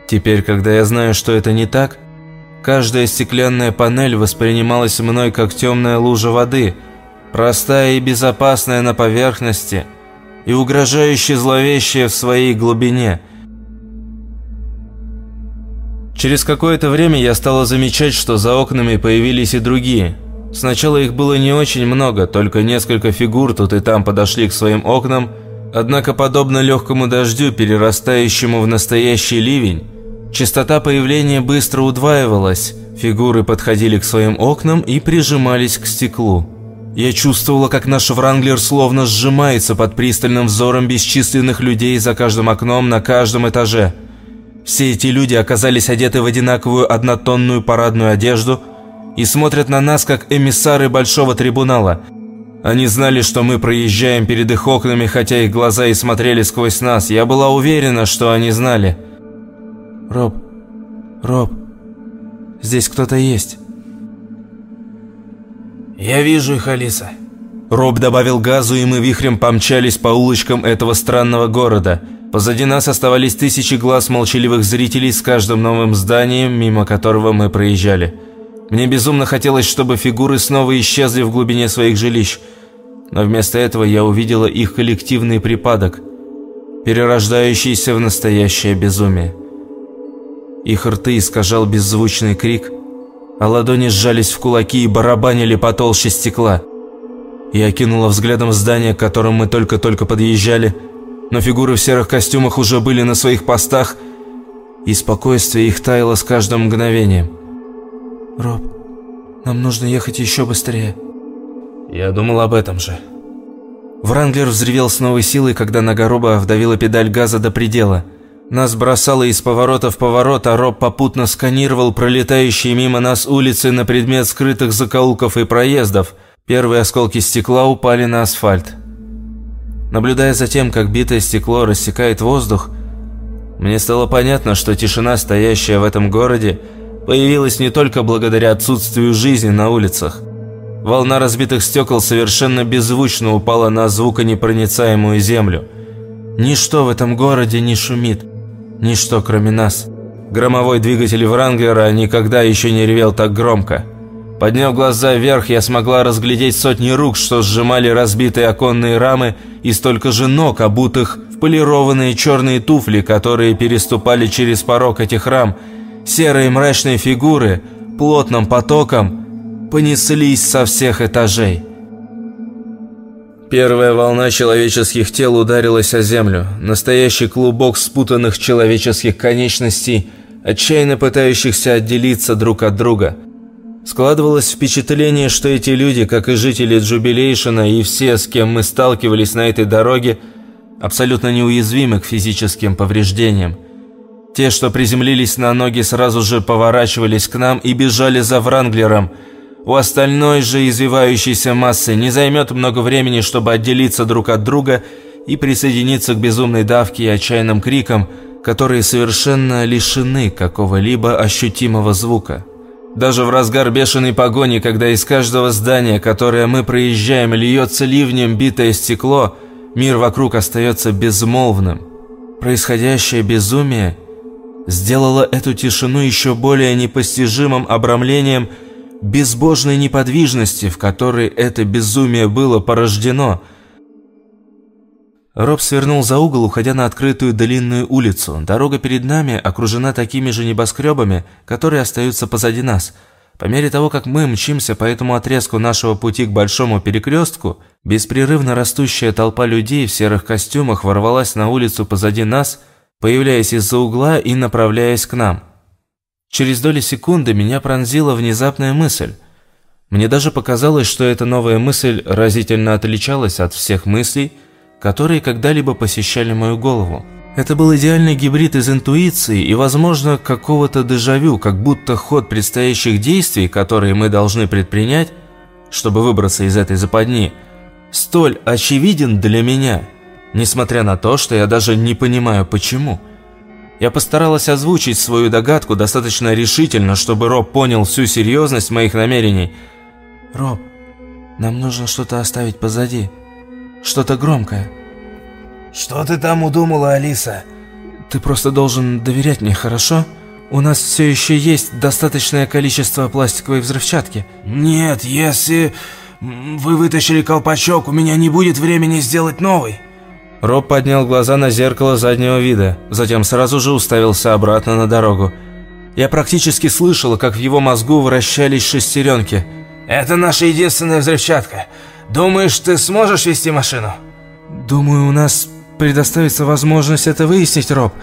Теперь, когда я знаю, что это не так, каждая стеклянная панель воспринималась мной как темная лужа воды, простая и безопасная на поверхности и угрожающе зловещая в своей глубине. Через какое-то время я стала замечать, что за окнами появились и другие. Сначала их было не очень много, только несколько фигур тут и там подошли к своим окнам, однако подобно легкому дождю, перерастающему в настоящий ливень, Частота появления быстро удваивалась, фигуры подходили к своим окнам и прижимались к стеклу. Я чувствовала, как наш Вранглер словно сжимается под пристальным взором бесчисленных людей за каждым окном на каждом этаже. Все эти люди оказались одеты в одинаковую однотонную парадную одежду и смотрят на нас, как эмиссары Большого Трибунала. Они знали, что мы проезжаем перед их окнами, хотя их глаза и смотрели сквозь нас. Я была уверена, что они знали. «Роб, Роб, здесь кто-то есть». «Я вижу их, Алиса». Роб добавил газу, и мы вихрем помчались по улочкам этого странного города. Позади нас оставались тысячи глаз молчаливых зрителей с каждым новым зданием, мимо которого мы проезжали. Мне безумно хотелось, чтобы фигуры снова исчезли в глубине своих жилищ. Но вместо этого я увидела их коллективный припадок, перерождающийся в настоящее безумие. Их рты искажал беззвучный крик – а ладони сжались в кулаки и барабанили по толще стекла. Я окинула взглядом здание, к которому мы только-только подъезжали, но фигуры в серых костюмах уже были на своих постах, и спокойствие их таяло с каждым мгновением. «Роб, нам нужно ехать еще быстрее». Я думал об этом же. Вранглер взревел с новой силой, когда нога Роба вдавила педаль газа до предела – нас бросало из поворота в поворот, а Роб попутно сканировал пролетающие мимо нас улицы на предмет скрытых закоулков и проездов. Первые осколки стекла упали на асфальт. Наблюдая за тем, как битое стекло рассекает воздух, мне стало понятно, что тишина, стоящая в этом городе, появилась не только благодаря отсутствию жизни на улицах. Волна разбитых стекол совершенно беззвучно упала на звуконепроницаемую землю. Ничто в этом городе не шумит. Ничто, кроме нас. Громовой двигатель Вранглера никогда еще не ревел так громко. Подняв глаза вверх, я смогла разглядеть сотни рук, что сжимали разбитые оконные рамы, и столько же ног, обутых в полированные черные туфли, которые переступали через порог этих рам. Серые мрачные фигуры плотным потоком понеслись со всех этажей. Первая волна человеческих тел ударилась о землю. Настоящий клубок спутанных человеческих конечностей, отчаянно пытающихся отделиться друг от друга. Складывалось впечатление, что эти люди, как и жители Джубилейшена и все, с кем мы сталкивались на этой дороге, абсолютно неуязвимы к физическим повреждениям. Те, что приземлились на ноги, сразу же поворачивались к нам и бежали за Вранглером – у остальной же извивающейся массы не займет много времени, чтобы отделиться друг от друга и присоединиться к безумной давке и отчаянным крикам, которые совершенно лишены какого-либо ощутимого звука. Даже в разгар бешеной погони, когда из каждого здания, которое мы проезжаем, льется ливнем битое стекло, мир вокруг остается безмолвным. Происходящее безумие сделало эту тишину еще более непостижимым обрамлением – безбожной неподвижности, в которой это безумие было порождено. Роб свернул за угол, уходя на открытую длинную улицу. Дорога перед нами окружена такими же небоскребами, которые остаются позади нас. По мере того, как мы мчимся по этому отрезку нашего пути к большому перекрестку, беспрерывно растущая толпа людей в серых костюмах ворвалась на улицу позади нас, появляясь из-за угла и направляясь к нам. Через доли секунды меня пронзила внезапная мысль. Мне даже показалось, что эта новая мысль разительно отличалась от всех мыслей, которые когда-либо посещали мою голову. Это был идеальный гибрид из интуиции и, возможно, какого-то дежавю, как будто ход предстоящих действий, которые мы должны предпринять, чтобы выбраться из этой западни, столь очевиден для меня, несмотря на то, что я даже не понимаю почему – я постаралась озвучить свою догадку достаточно решительно, чтобы Роб понял всю серьезность моих намерений. «Роб, нам нужно что-то оставить позади. Что-то громкое». «Что ты там удумала, Алиса?» «Ты просто должен доверять мне, хорошо? У нас все еще есть достаточное количество пластиковой взрывчатки». «Нет, если вы вытащили колпачок, у меня не будет времени сделать новый». Роб поднял глаза на зеркало заднего вида, затем сразу же уставился обратно на дорогу. Я практически слышал, как в его мозгу вращались шестеренки. «Это наша единственная взрывчатка. Думаешь, ты сможешь вести машину?» «Думаю, у нас предоставится возможность это выяснить, Роб».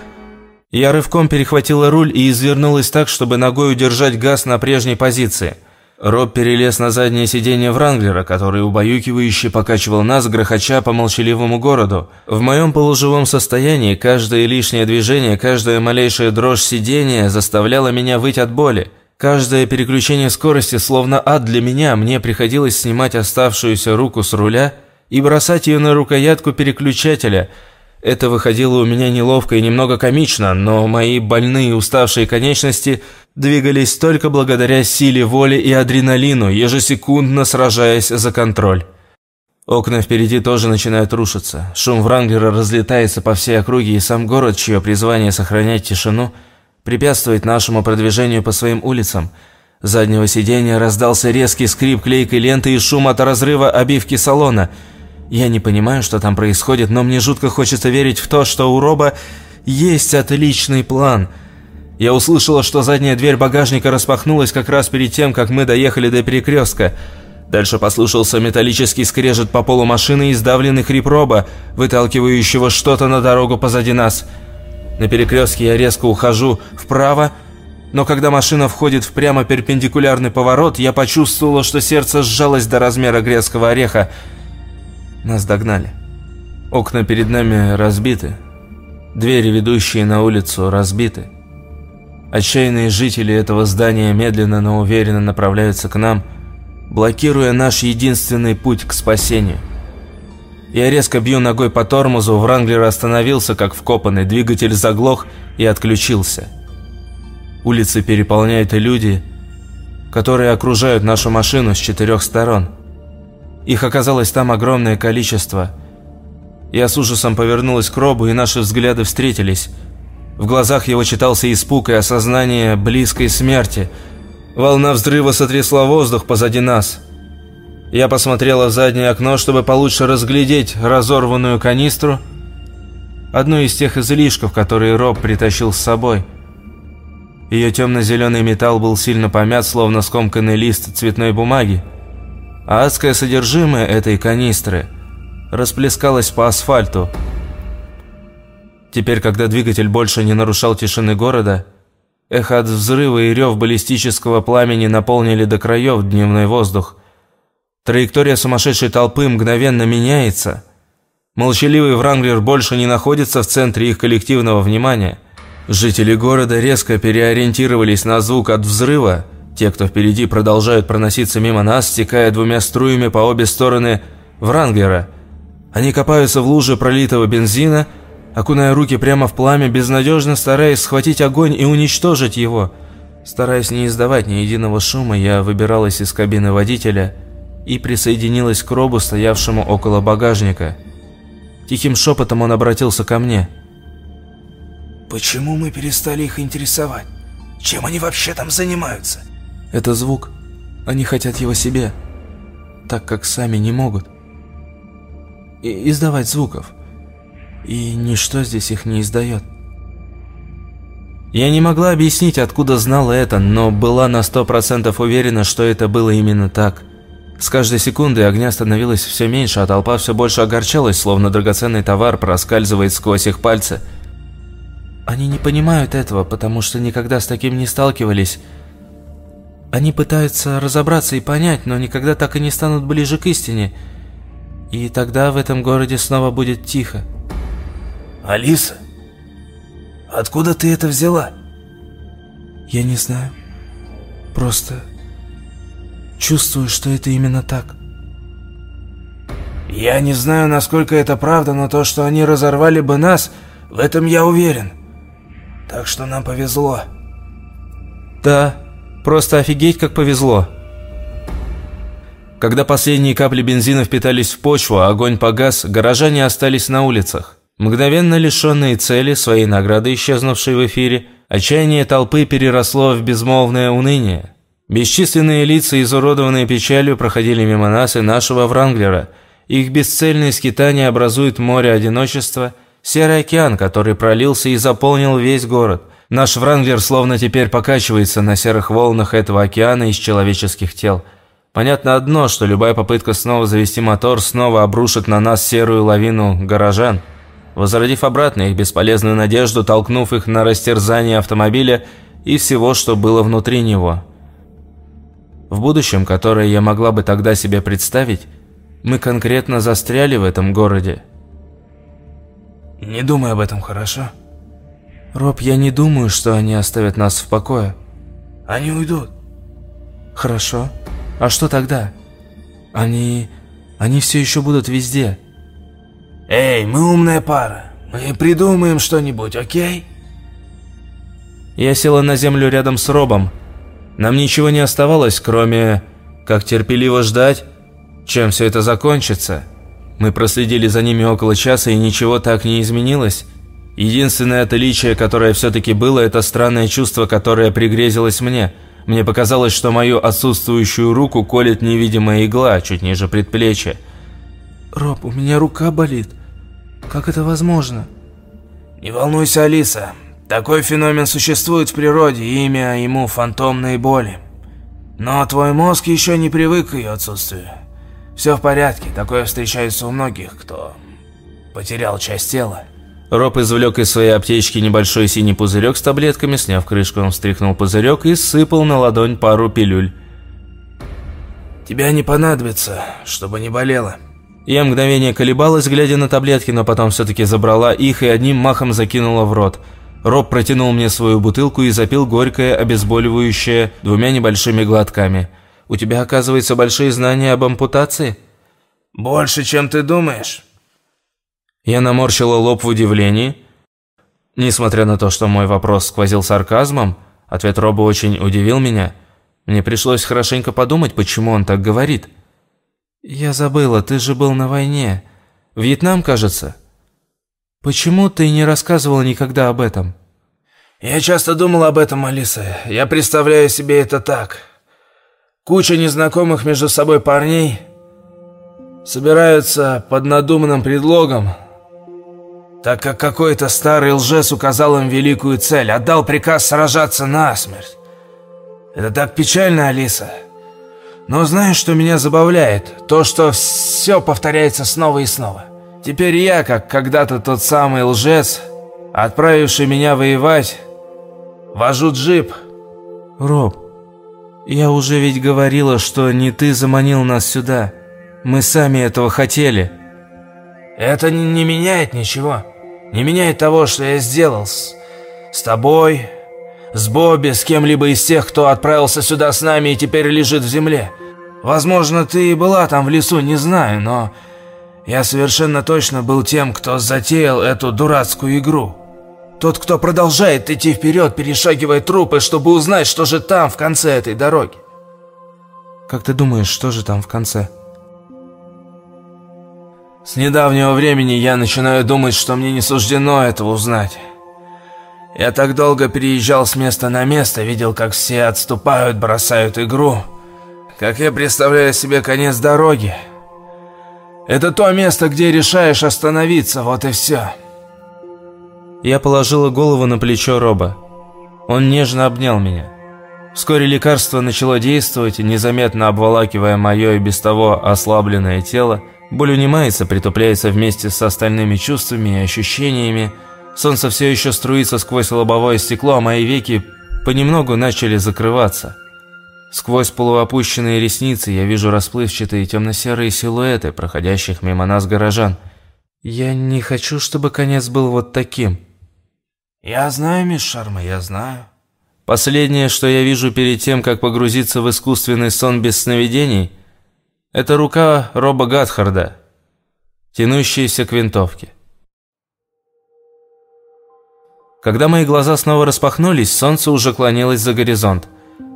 Я рывком перехватила руль и извернулась так, чтобы ногой удержать газ на прежней позиции. Роб перелез на заднее сиденье Вранглера, который убаюкивающе покачивал нас, грохоча по молчаливому городу. В моем полуживом состоянии каждое лишнее движение, каждая малейшая дрожь сидения заставляла меня выть от боли. Каждое переключение скорости словно ад для меня, мне приходилось снимать оставшуюся руку с руля и бросать ее на рукоятку переключателя – это выходило у меня неловко и немного комично, но мои больные уставшие конечности двигались только благодаря силе воли и адреналину, ежесекундно сражаясь за контроль. Окна впереди тоже начинают рушиться. Шум Вранглера разлетается по всей округе, и сам город, чье призвание сохранять тишину, препятствует нашему продвижению по своим улицам. С заднего сиденья раздался резкий скрип клейкой ленты и шум от разрыва обивки салона – я не понимаю, что там происходит, но мне жутко хочется верить в то, что у Роба есть отличный план. Я услышала, что задняя дверь багажника распахнулась как раз перед тем, как мы доехали до перекрестка. Дальше послышался металлический скрежет по полу машины и сдавленный хрип Роба, выталкивающего что-то на дорогу позади нас. На перекрестке я резко ухожу вправо, но когда машина входит в прямо перпендикулярный поворот, я почувствовала, что сердце сжалось до размера грецкого ореха. Нас догнали. Окна перед нами разбиты. Двери, ведущие на улицу, разбиты. Отчаянные жители этого здания медленно, но уверенно направляются к нам, блокируя наш единственный путь к спасению. Я резко бью ногой по тормозу, Вранглер остановился, как вкопанный, двигатель заглох и отключился. Улицы переполняют и люди, которые окружают нашу машину с четырех сторон – их оказалось там огромное количество. Я с ужасом повернулась к Робу, и наши взгляды встретились. В глазах его читался испуг и осознание близкой смерти. Волна взрыва сотрясла воздух позади нас. Я посмотрела в заднее окно, чтобы получше разглядеть разорванную канистру. Одну из тех излишков, которые Роб притащил с собой. Ее темно-зеленый металл был сильно помят, словно скомканный лист цветной бумаги а адское содержимое этой канистры расплескалось по асфальту. Теперь, когда двигатель больше не нарушал тишины города, эхо от взрыва и рев баллистического пламени наполнили до краев дневной воздух. Траектория сумасшедшей толпы мгновенно меняется. Молчаливый Вранглер больше не находится в центре их коллективного внимания. Жители города резко переориентировались на звук от взрыва те, кто впереди, продолжают проноситься мимо нас, стекая двумя струями по обе стороны Врангера. Они копаются в луже пролитого бензина, окуная руки прямо в пламя, безнадежно стараясь схватить огонь и уничтожить его. Стараясь не издавать ни единого шума, я выбиралась из кабины водителя и присоединилась к Робу, стоявшему около багажника. Тихим шепотом он обратился ко мне. «Почему мы перестали их интересовать? Чем они вообще там занимаются?» Это звук. Они хотят его себе, так как сами не могут. И издавать звуков. И ничто здесь их не издает. Я не могла объяснить, откуда знала это, но была на сто процентов уверена, что это было именно так. С каждой секундой огня становилось все меньше, а толпа все больше огорчалась, словно драгоценный товар проскальзывает сквозь их пальцы. Они не понимают этого, потому что никогда с таким не сталкивались, они пытаются разобраться и понять, но никогда так и не станут ближе к истине. И тогда в этом городе снова будет тихо. Алиса, откуда ты это взяла? Я не знаю. Просто чувствую, что это именно так. Я не знаю, насколько это правда, но то, что они разорвали бы нас, в этом я уверен. Так что нам повезло. Да, Просто офигеть, как повезло. Когда последние капли бензина впитались в почву, а огонь погас, горожане остались на улицах. Мгновенно лишенные цели, своей награды, исчезнувшей в эфире, отчаяние толпы переросло в безмолвное уныние. Бесчисленные лица, изуродованные печалью, проходили мимо нас и нашего Вранглера. Их бесцельные скитания образуют море одиночества, серый океан, который пролился и заполнил весь город. Наш Вранглер словно теперь покачивается на серых волнах этого океана из человеческих тел. Понятно одно, что любая попытка снова завести мотор снова обрушит на нас серую лавину горожан. Возродив обратно их бесполезную надежду, толкнув их на растерзание автомобиля и всего, что было внутри него. В будущем, которое я могла бы тогда себе представить, мы конкретно застряли в этом городе. Не думай об этом, хорошо? Роб, я не думаю, что они оставят нас в покое. Они уйдут. Хорошо. А что тогда? Они... они все еще будут везде. Эй, мы умная пара. Мы придумаем что-нибудь, окей? Я села на землю рядом с Робом. Нам ничего не оставалось, кроме как терпеливо ждать, чем все это закончится. Мы проследили за ними около часа, и ничего так не изменилось. Единственное отличие, которое все-таки было, это странное чувство, которое пригрезилось мне. Мне показалось, что мою отсутствующую руку колет невидимая игла чуть ниже предплечья. «Роб, у меня рука болит. Как это возможно?» «Не волнуйся, Алиса. Такой феномен существует в природе, имя ему фантомные боли. Но твой мозг еще не привык к ее отсутствию. Все в порядке, такое встречается у многих, кто потерял часть тела. Роб извлек из своей аптечки небольшой синий пузырек с таблетками, сняв крышку, он встряхнул пузырек и сыпал на ладонь пару пилюль. «Тебя не понадобится, чтобы не болело». Я мгновение колебалась, глядя на таблетки, но потом все-таки забрала их и одним махом закинула в рот. Роб протянул мне свою бутылку и запил горькое, обезболивающее двумя небольшими глотками. «У тебя, оказывается, большие знания об ампутации?» «Больше, чем ты думаешь». Я наморщила лоб в удивлении. Несмотря на то, что мой вопрос сквозил сарказмом, ответ Роба очень удивил меня. Мне пришлось хорошенько подумать, почему он так говорит. «Я забыла, ты же был на войне. Вьетнам, кажется?» «Почему ты не рассказывал никогда об этом?» «Я часто думал об этом, Алиса. Я представляю себе это так. Куча незнакомых между собой парней собираются под надуманным предлогом, так как какой-то старый лжец указал им великую цель, отдал приказ сражаться насмерть. Это так печально, Алиса. Но знаешь, что меня забавляет? То, что все повторяется снова и снова. Теперь я, как когда-то тот самый лжец, отправивший меня воевать, вожу джип. Роб, я уже ведь говорила, что не ты заманил нас сюда. Мы сами этого хотели. Это не, не меняет ничего. Не меняет того, что я сделал с, с тобой, с Бобби, с кем-либо из тех, кто отправился сюда с нами и теперь лежит в земле. Возможно, ты и была там в лесу, не знаю, но я совершенно точно был тем, кто затеял эту дурацкую игру. Тот, кто продолжает идти вперед, перешагивая трупы, чтобы узнать, что же там в конце этой дороги. Как ты думаешь, что же там в конце? С недавнего времени я начинаю думать, что мне не суждено этого узнать. Я так долго переезжал с места на место, видел, как все отступают, бросают игру. Как я представляю себе конец дороги. Это то место, где решаешь остановиться, вот и все. Я положила голову на плечо Роба. Он нежно обнял меня. Вскоре лекарство начало действовать, незаметно обволакивая мое и без того ослабленное тело. Боль унимается, притупляется вместе с остальными чувствами и ощущениями. Солнце все еще струится сквозь лобовое стекло, а мои веки понемногу начали закрываться. Сквозь полуопущенные ресницы я вижу расплывчатые темно-серые силуэты, проходящих мимо нас горожан. Я не хочу, чтобы конец был вот таким. Я знаю, мисс Шарма, я знаю. Последнее, что я вижу перед тем, как погрузиться в искусственный сон без сновидений, это рука Роба Гатхарда, тянущаяся к винтовке. Когда мои глаза снова распахнулись, солнце уже клонилось за горизонт.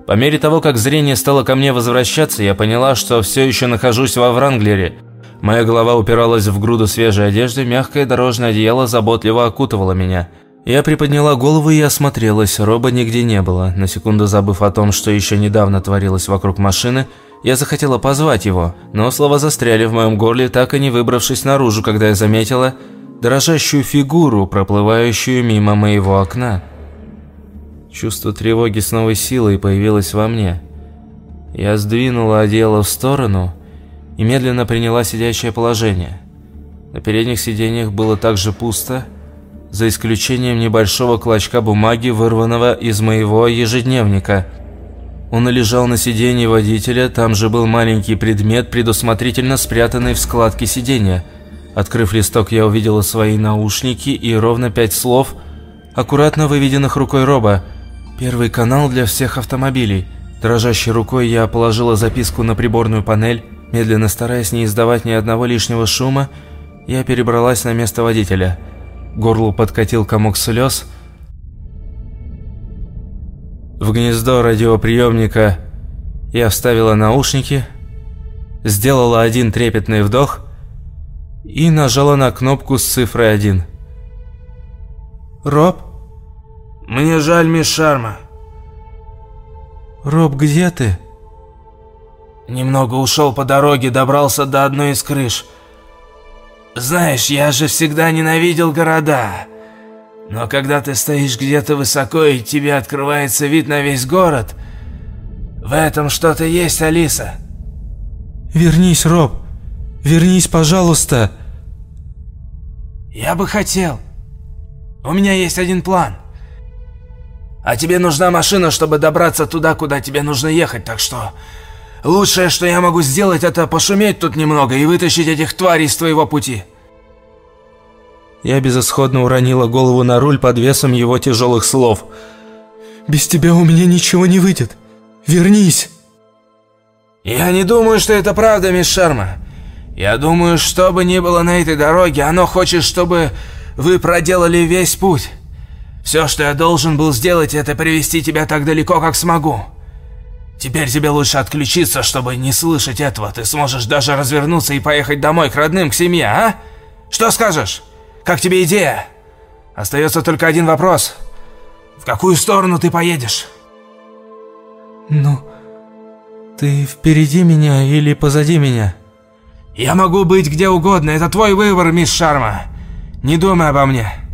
По мере того, как зрение стало ко мне возвращаться, я поняла, что все еще нахожусь во Вранглере. Моя голова упиралась в груду свежей одежды, мягкое дорожное одеяло заботливо окутывало меня. Я приподняла голову и осмотрелась, роба нигде не было. На секунду забыв о том, что еще недавно творилось вокруг машины, я захотела позвать его, но слова застряли в моем горле, так и не выбравшись наружу, когда я заметила дрожащую фигуру, проплывающую мимо моего окна. Чувство тревоги с новой силой появилось во мне. Я сдвинула одеяло в сторону и медленно приняла сидящее положение. На передних сиденьях было также пусто, за исключением небольшого клочка бумаги, вырванного из моего ежедневника. Он лежал на сиденье водителя, там же был маленький предмет, предусмотрительно спрятанный в складке сиденья. Открыв листок, я увидела свои наушники и ровно пять слов, аккуратно выведенных рукой Роба. Первый канал для всех автомобилей. Дрожащей рукой я положила записку на приборную панель, медленно стараясь не издавать ни одного лишнего шума, я перебралась на место водителя. Горлу подкатил комок слез. В гнездо радиоприемника я вставила наушники, сделала один трепетный вдох и нажала на кнопку с цифрой 1. «Роб?» «Мне жаль, мисс Шарма». «Роб, где ты?» «Немного ушел по дороге, добрался до одной из крыш». Знаешь, я же всегда ненавидел города. Но когда ты стоишь где-то высоко и тебе открывается вид на весь город, в этом что-то есть, Алиса. Вернись, Роб. Вернись, пожалуйста. Я бы хотел. У меня есть один план. А тебе нужна машина, чтобы добраться туда, куда тебе нужно ехать, так что... Лучшее, что я могу сделать, это пошуметь тут немного и вытащить этих тварей с твоего пути. Я безысходно уронила голову на руль под весом его тяжелых слов. «Без тебя у меня ничего не выйдет. Вернись!» «Я не думаю, что это правда, мисс Шарма. Я думаю, что бы ни было на этой дороге, оно хочет, чтобы вы проделали весь путь. Все, что я должен был сделать, это привести тебя так далеко, как смогу. Теперь тебе лучше отключиться, чтобы не слышать этого. Ты сможешь даже развернуться и поехать домой к родным, к семье, а? Что скажешь? Как тебе идея? Остается только один вопрос. В какую сторону ты поедешь? Ну, ты впереди меня или позади меня? Я могу быть где угодно. Это твой выбор, мисс Шарма. Не думай обо мне.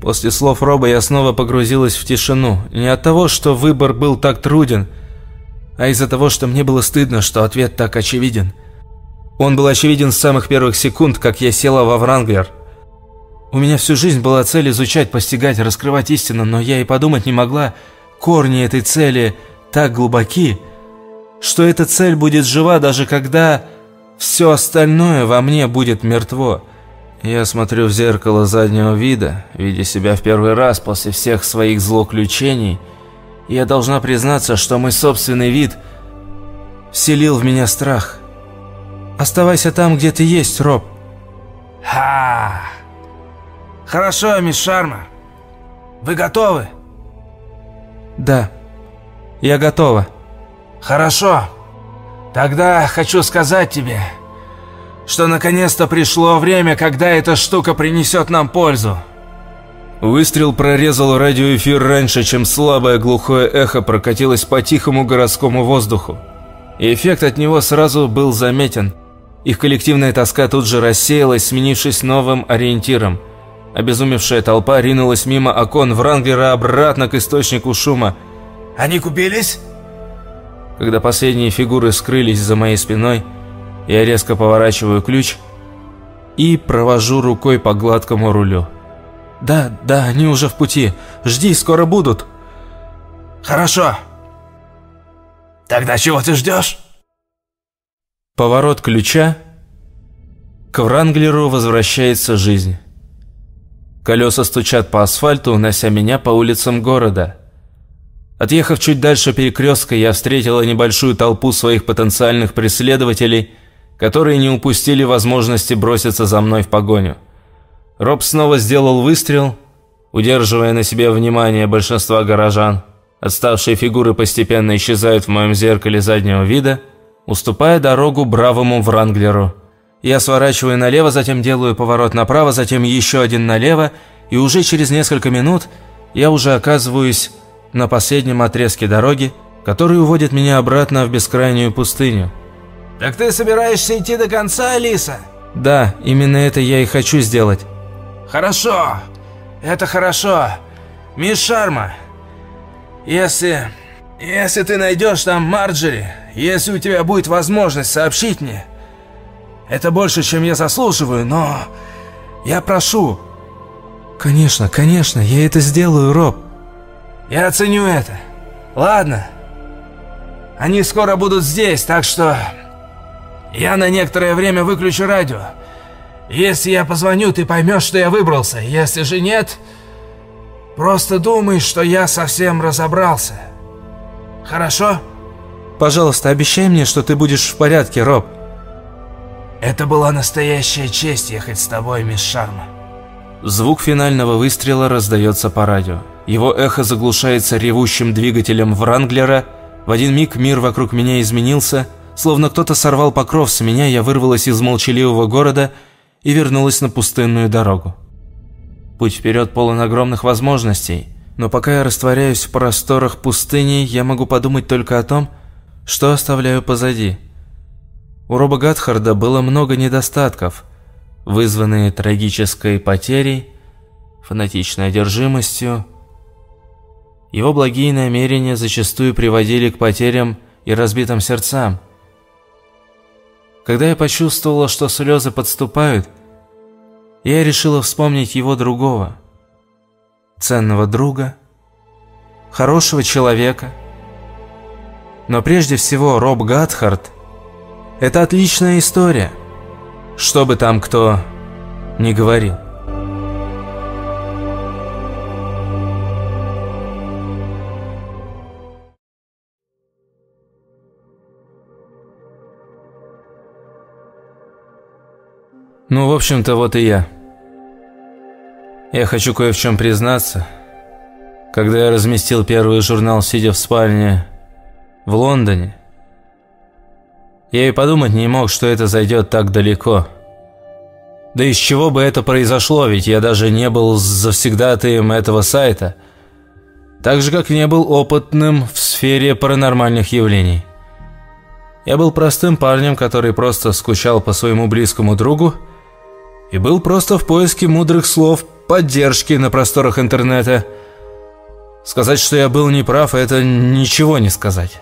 После слов Роба я снова погрузилась в тишину. Не от того, что выбор был так труден, а из-за того, что мне было стыдно, что ответ так очевиден. Он был очевиден с самых первых секунд, как я села во Вранглер. У меня всю жизнь была цель изучать, постигать, раскрывать истину, но я и подумать не могла, корни этой цели так глубоки, что эта цель будет жива даже когда все остальное во мне будет мертво. Я смотрю в зеркало заднего вида, видя себя в первый раз после всех своих злоключений, и я должна признаться, что мой собственный вид вселил в меня страх. Оставайся там, где ты есть, Роб. Ха! Хорошо, мисс Шарма. Вы готовы? Да, я готова. Хорошо. Тогда хочу сказать тебе, что наконец-то пришло время, когда эта штука принесет нам пользу. Выстрел прорезал радиоэфир раньше, чем слабое глухое эхо прокатилось по тихому городскому воздуху. И эффект от него сразу был заметен. Их коллективная тоска тут же рассеялась, сменившись новым ориентиром. Обезумевшая толпа ринулась мимо окон Вранглера обратно к источнику шума. «Они купились?» Когда последние фигуры скрылись за моей спиной, я резко поворачиваю ключ и провожу рукой по гладкому рулю. «Да, да, они уже в пути. Жди, скоро будут». «Хорошо. Тогда чего ты ждешь?» Поворот ключа. К Вранглеру возвращается жизнь. Колеса стучат по асфальту, унося меня по улицам города. Отъехав чуть дальше перекрестка, я встретила небольшую толпу своих потенциальных преследователей – которые не упустили возможности броситься за мной в погоню. Роб снова сделал выстрел, удерживая на себе внимание большинства горожан. Отставшие фигуры постепенно исчезают в моем зеркале заднего вида, уступая дорогу бравому Вранглеру. Я сворачиваю налево, затем делаю поворот направо, затем еще один налево, и уже через несколько минут я уже оказываюсь на последнем отрезке дороги, который уводит меня обратно в бескрайнюю пустыню. Так ты собираешься идти до конца, Алиса? Да, именно это я и хочу сделать. Хорошо. Это хорошо. Мисс Шарма, если... Если ты найдешь там Марджери, если у тебя будет возможность сообщить мне, Это больше, чем я заслуживаю, но я прошу. Конечно, конечно, я это сделаю, Роб. Я оценю это. Ладно. Они скоро будут здесь, так что я на некоторое время выключу радио. Если я позвоню, ты поймешь, что я выбрался. Если же нет, просто думай, что я совсем разобрался. Хорошо? Пожалуйста, обещай мне, что ты будешь в порядке, Роб. Это была настоящая честь ехать с тобой, мисс Шарма. Звук финального выстрела раздается по радио. Его эхо заглушается ревущим двигателем Вранглера. В один миг мир вокруг меня изменился. Словно кто-то сорвал покров с меня, я вырвалась из молчаливого города и вернулась на пустынную дорогу. Путь вперед полон огромных возможностей, но пока я растворяюсь в просторах пустыни, я могу подумать только о том, что оставляю позади. У Роба Гатхарда было много недостатков, вызванные трагической потерей, фанатичной одержимостью. Его благие намерения зачастую приводили к потерям и разбитым сердцам – когда я почувствовала, что слезы подступают, я решила вспомнить его другого, ценного друга, хорошего человека. Но прежде всего Роб Гатхард – это отличная история, что бы там кто ни говорил. Ну, в общем-то, вот и я. Я хочу кое в чем признаться. Когда я разместил первый журнал, сидя в спальне в Лондоне, я и подумать не мог, что это зайдет так далеко. Да из чего бы это произошло, ведь я даже не был завсегдатаем этого сайта, так же, как не был опытным в сфере паранормальных явлений. Я был простым парнем, который просто скучал по своему близкому другу, и был просто в поиске мудрых слов поддержки на просторах интернета. Сказать, что я был неправ, это ничего не сказать.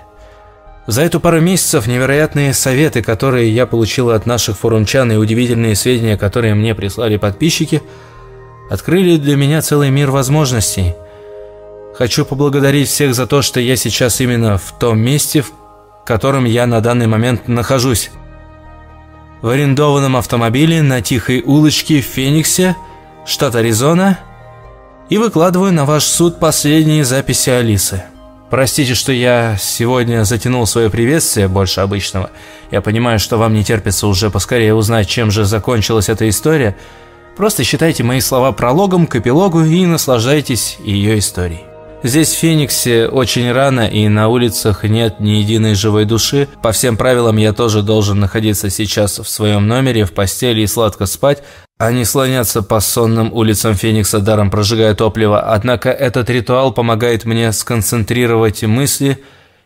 За эту пару месяцев невероятные советы, которые я получил от наших форумчан и удивительные сведения, которые мне прислали подписчики, открыли для меня целый мир возможностей. Хочу поблагодарить всех за то, что я сейчас именно в том месте, в котором я на данный момент нахожусь в арендованном автомобиле на тихой улочке в Фениксе, штат Аризона, и выкладываю на ваш суд последние записи Алисы. Простите, что я сегодня затянул свое приветствие больше обычного. Я понимаю, что вам не терпится уже поскорее узнать, чем же закончилась эта история. Просто считайте мои слова прологом к эпилогу и наслаждайтесь ее историей. Здесь, в Фениксе, очень рано и на улицах нет ни единой живой души. По всем правилам я тоже должен находиться сейчас в своем номере, в постели и сладко спать, а не слоняться по сонным улицам Феникса, даром прожигая топливо. Однако этот ритуал помогает мне сконцентрировать мысли,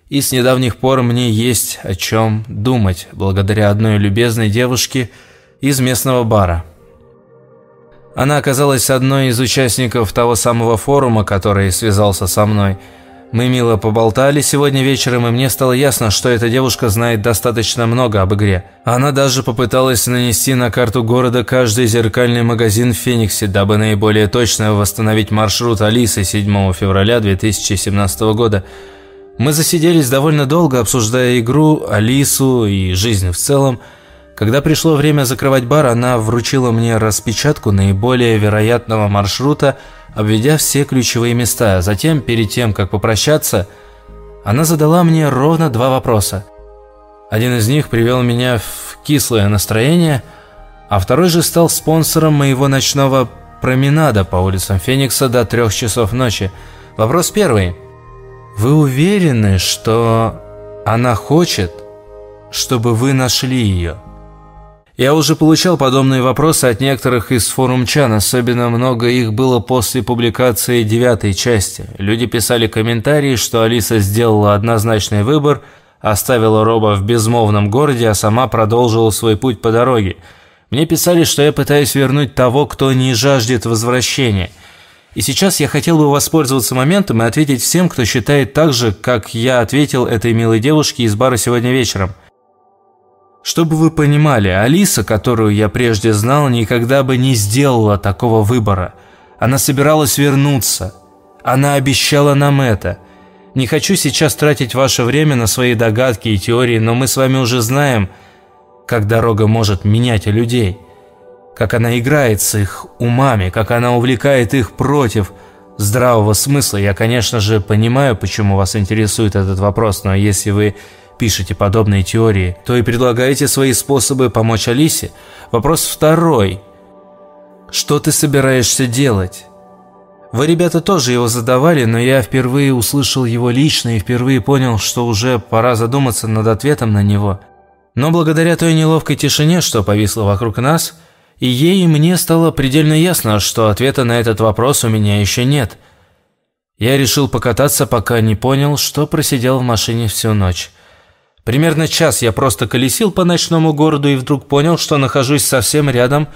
и с недавних пор мне есть о чем думать, благодаря одной любезной девушке из местного бара. Она оказалась одной из участников того самого форума, который связался со мной. Мы мило поболтали сегодня вечером, и мне стало ясно, что эта девушка знает достаточно много об игре. Она даже попыталась нанести на карту города каждый зеркальный магазин в Фениксе, дабы наиболее точно восстановить маршрут Алисы 7 февраля 2017 года. Мы засиделись довольно долго, обсуждая игру, Алису и жизнь в целом. Когда пришло время закрывать бар, она вручила мне распечатку наиболее вероятного маршрута, обведя все ключевые места. Затем, перед тем, как попрощаться, она задала мне ровно два вопроса. Один из них привел меня в кислое настроение, а второй же стал спонсором моего ночного променада по улицам Феникса до трех часов ночи. Вопрос первый. Вы уверены, что она хочет, чтобы вы нашли ее? Я уже получал подобные вопросы от некоторых из форумчан, особенно много их было после публикации девятой части. Люди писали комментарии, что Алиса сделала однозначный выбор, оставила Роба в безмолвном городе, а сама продолжила свой путь по дороге. Мне писали, что я пытаюсь вернуть того, кто не жаждет возвращения. И сейчас я хотел бы воспользоваться моментом и ответить всем, кто считает так же, как я ответил этой милой девушке из бара сегодня вечером – Чтобы вы понимали, Алиса, которую я прежде знал, никогда бы не сделала такого выбора. Она собиралась вернуться. Она обещала нам это. Не хочу сейчас тратить ваше время на свои догадки и теории, но мы с вами уже знаем, как дорога может менять людей. Как она играет с их умами, как она увлекает их против здравого смысла. Я, конечно же, понимаю, почему вас интересует этот вопрос, но если вы пишете подобные теории, то и предлагаете свои способы помочь Алисе. Вопрос второй. Что ты собираешься делать? Вы, ребята, тоже его задавали, но я впервые услышал его лично и впервые понял, что уже пора задуматься над ответом на него. Но благодаря той неловкой тишине, что повисла вокруг нас, и ей и мне стало предельно ясно, что ответа на этот вопрос у меня еще нет. Я решил покататься, пока не понял, что просидел в машине всю ночь. Примерно час я просто колесил по ночному городу и вдруг понял, что нахожусь совсем рядом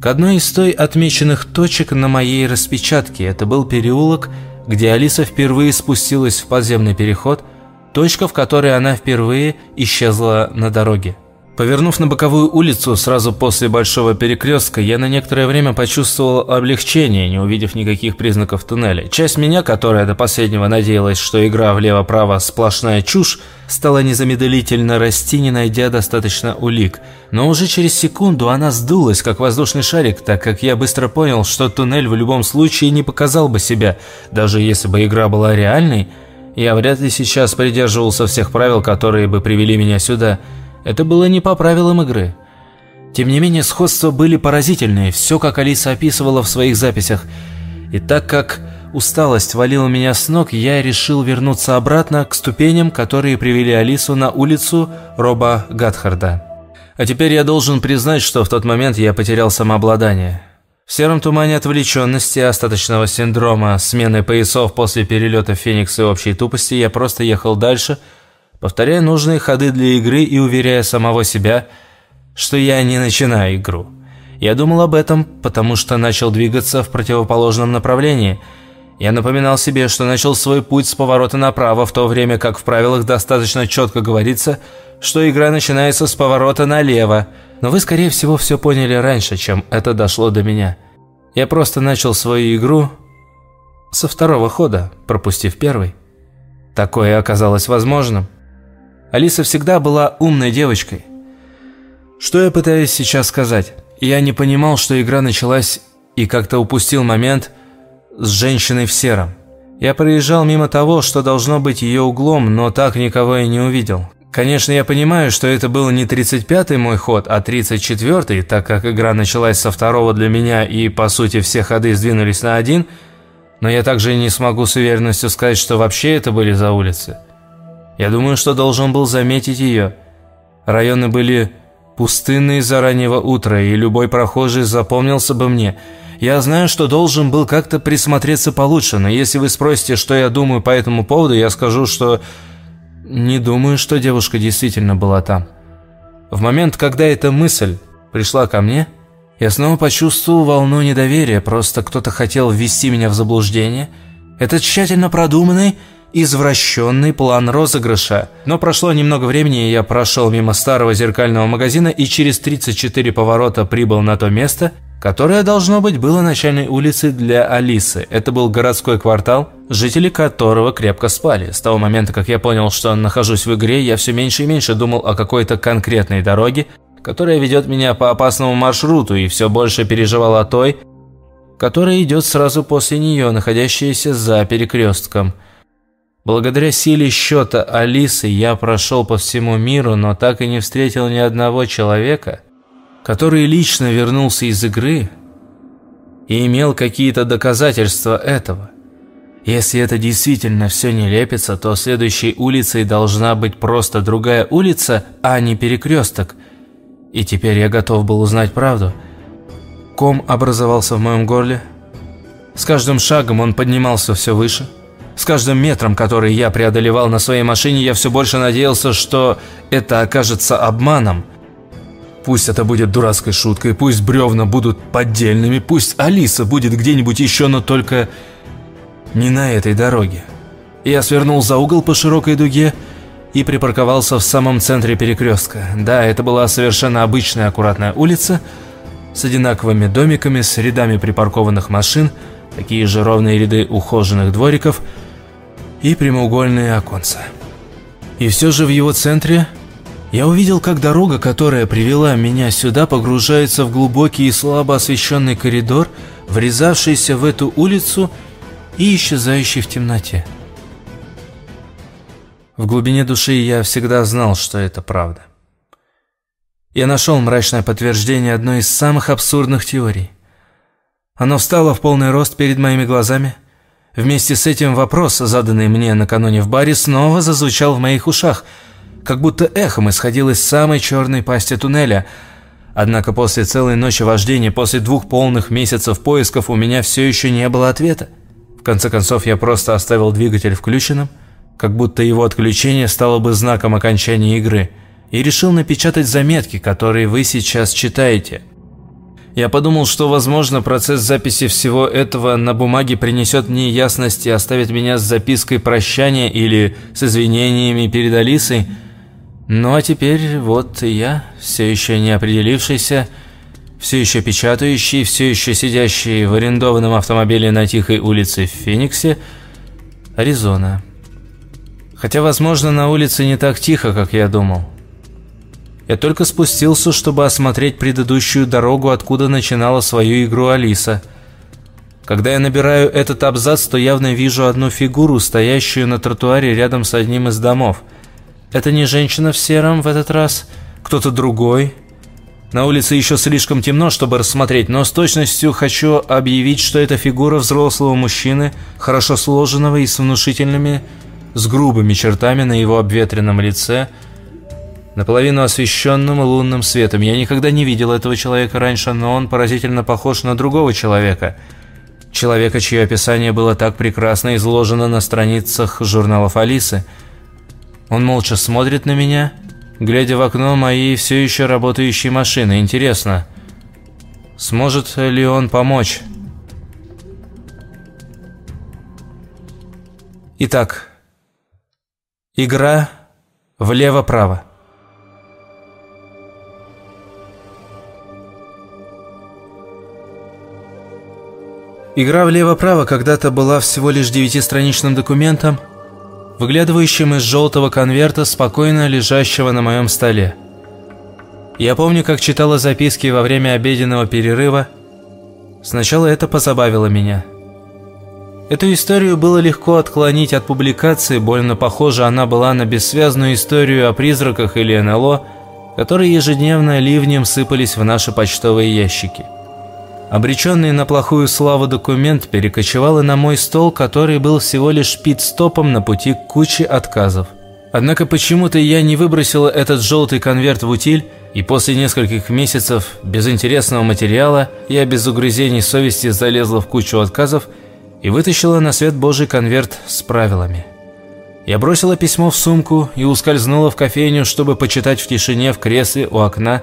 к одной из той отмеченных точек на моей распечатке. Это был переулок, где Алиса впервые спустилась в подземный переход, точка, в которой она впервые исчезла на дороге. Повернув на боковую улицу сразу после большого перекрестка, я на некоторое время почувствовал облегчение, не увидев никаких признаков туннеля. Часть меня, которая до последнего надеялась, что игра влево-право сплошная чушь, стала незамедлительно расти, не найдя достаточно улик. Но уже через секунду она сдулась, как воздушный шарик, так как я быстро понял, что туннель в любом случае не показал бы себя, даже если бы игра была реальной. Я вряд ли сейчас придерживался всех правил, которые бы привели меня сюда – это было не по правилам игры. Тем не менее, сходства были поразительные, все как Алиса описывала в своих записях. И так как усталость валила меня с ног, я решил вернуться обратно к ступеням, которые привели Алису на улицу Роба Гатхарда. А теперь я должен признать, что в тот момент я потерял самообладание. В сером тумане отвлеченности, остаточного синдрома, смены поясов после перелета в Феникс и общей тупости я просто ехал дальше – повторяя нужные ходы для игры и уверяя самого себя, что я не начинаю игру. Я думал об этом, потому что начал двигаться в противоположном направлении. Я напоминал себе, что начал свой путь с поворота направо, в то время как в правилах достаточно четко говорится, что игра начинается с поворота налево. Но вы, скорее всего, все поняли раньше, чем это дошло до меня. Я просто начал свою игру со второго хода, пропустив первый. Такое оказалось возможным. Алиса всегда была умной девочкой. Что я пытаюсь сейчас сказать? Я не понимал, что игра началась и как-то упустил момент с женщиной в сером. Я проезжал мимо того, что должно быть ее углом, но так никого и не увидел. Конечно, я понимаю, что это был не 35-й мой ход, а 34-й, так как игра началась со второго для меня и, по сути, все ходы сдвинулись на один, но я также не смогу с уверенностью сказать, что вообще это были за улицы. Я думаю, что должен был заметить ее. Районы были пустынные за раннего утра, и любой прохожий запомнился бы мне. Я знаю, что должен был как-то присмотреться получше, но если вы спросите, что я думаю по этому поводу, я скажу, что не думаю, что девушка действительно была там. В момент, когда эта мысль пришла ко мне, я снова почувствовал волну недоверия, просто кто-то хотел ввести меня в заблуждение. Это тщательно продуманный извращенный план розыгрыша. Но прошло немного времени, я прошел мимо старого зеркального магазина и через 34 поворота прибыл на то место, которое, должно быть, было начальной улицей для Алисы. Это был городской квартал, жители которого крепко спали. С того момента, как я понял, что нахожусь в игре, я все меньше и меньше думал о какой-то конкретной дороге, которая ведет меня по опасному маршруту, и все больше переживал о той, которая идет сразу после нее, находящаяся за перекрестком – Благодаря силе счета Алисы я прошел по всему миру, но так и не встретил ни одного человека, который лично вернулся из игры и имел какие-то доказательства этого. Если это действительно все не лепится, то следующей улицей должна быть просто другая улица, а не перекресток. И теперь я готов был узнать правду. Ком образовался в моем горле. С каждым шагом он поднимался все выше – с каждым метром, который я преодолевал на своей машине, я все больше надеялся, что это окажется обманом. Пусть это будет дурацкой шуткой, пусть бревна будут поддельными, пусть Алиса будет где-нибудь еще, но только не на этой дороге. Я свернул за угол по широкой дуге и припарковался в самом центре перекрестка. Да, это была совершенно обычная аккуратная улица с одинаковыми домиками, с рядами припаркованных машин, такие же ровные ряды ухоженных двориков и прямоугольные оконца. И все же в его центре я увидел, как дорога, которая привела меня сюда, погружается в глубокий и слабо освещенный коридор, врезавшийся в эту улицу и исчезающий в темноте. В глубине души я всегда знал, что это правда. Я нашел мрачное подтверждение одной из самых абсурдных теорий. Оно встало в полный рост перед моими глазами. Вместе с этим вопрос, заданный мне накануне в баре, снова зазвучал в моих ушах, как будто эхом исходил из самой черной пасти туннеля. Однако после целой ночи вождения, после двух полных месяцев поисков, у меня все еще не было ответа. В конце концов, я просто оставил двигатель включенным, как будто его отключение стало бы знаком окончания игры, и решил напечатать заметки, которые вы сейчас читаете – я подумал, что, возможно, процесс записи всего этого на бумаге принесет мне ясность и оставит меня с запиской прощания или с извинениями перед Алисой. Ну а теперь вот я, все еще не определившийся, все еще печатающий, все еще сидящий в арендованном автомобиле на тихой улице в Фениксе, Аризона. Хотя, возможно, на улице не так тихо, как я думал. Я только спустился, чтобы осмотреть предыдущую дорогу, откуда начинала свою игру Алиса. Когда я набираю этот абзац, то явно вижу одну фигуру, стоящую на тротуаре рядом с одним из домов. Это не женщина в сером в этот раз, кто-то другой. На улице еще слишком темно, чтобы рассмотреть, но с точностью хочу объявить, что это фигура взрослого мужчины, хорошо сложенного и с внушительными, с грубыми чертами на его обветренном лице – наполовину освещенным лунным светом. Я никогда не видел этого человека раньше, но он поразительно похож на другого человека. Человека, чье описание было так прекрасно изложено на страницах журналов Алисы. Он молча смотрит на меня, глядя в окно моей все еще работающей машины. Интересно, сможет ли он помочь? Итак, игра влево-право. Игра влево-право когда-то была всего лишь девятистраничным документом, выглядывающим из желтого конверта, спокойно лежащего на моем столе. Я помню, как читала записки во время обеденного перерыва. Сначала это позабавило меня. Эту историю было легко отклонить от публикации, больно похоже она была на бессвязную историю о призраках или НЛО, которые ежедневно ливнем сыпались в наши почтовые ящики. Обреченный на плохую славу документ перекочевал и на мой стол, который был всего лишь пит-стопом на пути к куче отказов. Однако почему-то я не выбросила этот желтый конверт в утиль, и после нескольких месяцев безинтересного материала я без угрызений совести залезла в кучу отказов и вытащила на свет Божий конверт с правилами. Я бросила письмо в сумку и ускользнула в кофейню, чтобы почитать в тишине в кресле у окна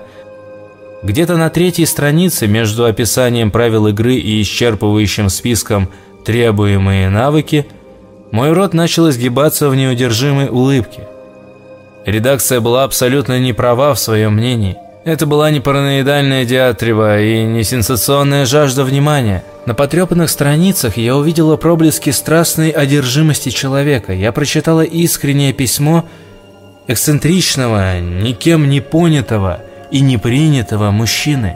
где-то на третьей странице между описанием правил игры и исчерпывающим списком «Требуемые навыки» мой рот начал изгибаться в неудержимой улыбке. Редакция была абсолютно не права в своем мнении. Это была не параноидальная диатриба и не сенсационная жажда внимания. На потрепанных страницах я увидела проблески страстной одержимости человека. Я прочитала искреннее письмо эксцентричного, никем не понятого – и непринятого мужчины.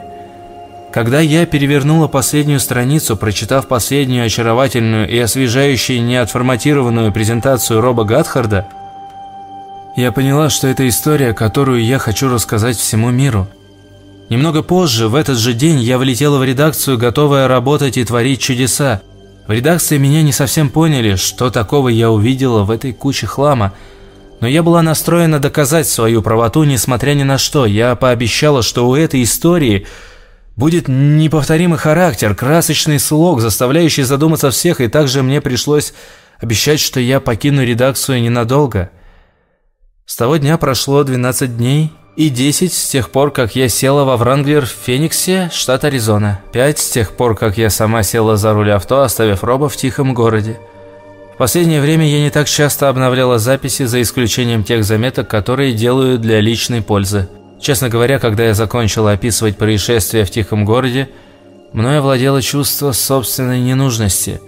Когда я перевернула последнюю страницу, прочитав последнюю очаровательную и освежающую неотформатированную презентацию Роба Гатхарда, я поняла, что это история, которую я хочу рассказать всему миру. Немного позже, в этот же день, я влетела в редакцию, готовая работать и творить чудеса. В редакции меня не совсем поняли, что такого я увидела в этой куче хлама – но я была настроена доказать свою правоту, несмотря ни на что. Я пообещала, что у этой истории будет неповторимый характер, красочный слог, заставляющий задуматься всех, и также мне пришлось обещать, что я покину редакцию ненадолго. С того дня прошло 12 дней и 10 с тех пор, как я села во Вранглер в Фениксе, штат Аризона. 5 с тех пор, как я сама села за руль авто, оставив Роба в тихом городе. Последнее время я не так часто обновляла записи, за исключением тех заметок, которые делаю для личной пользы. Честно говоря, когда я закончила описывать происшествия в тихом городе, мной овладело чувство собственной ненужности.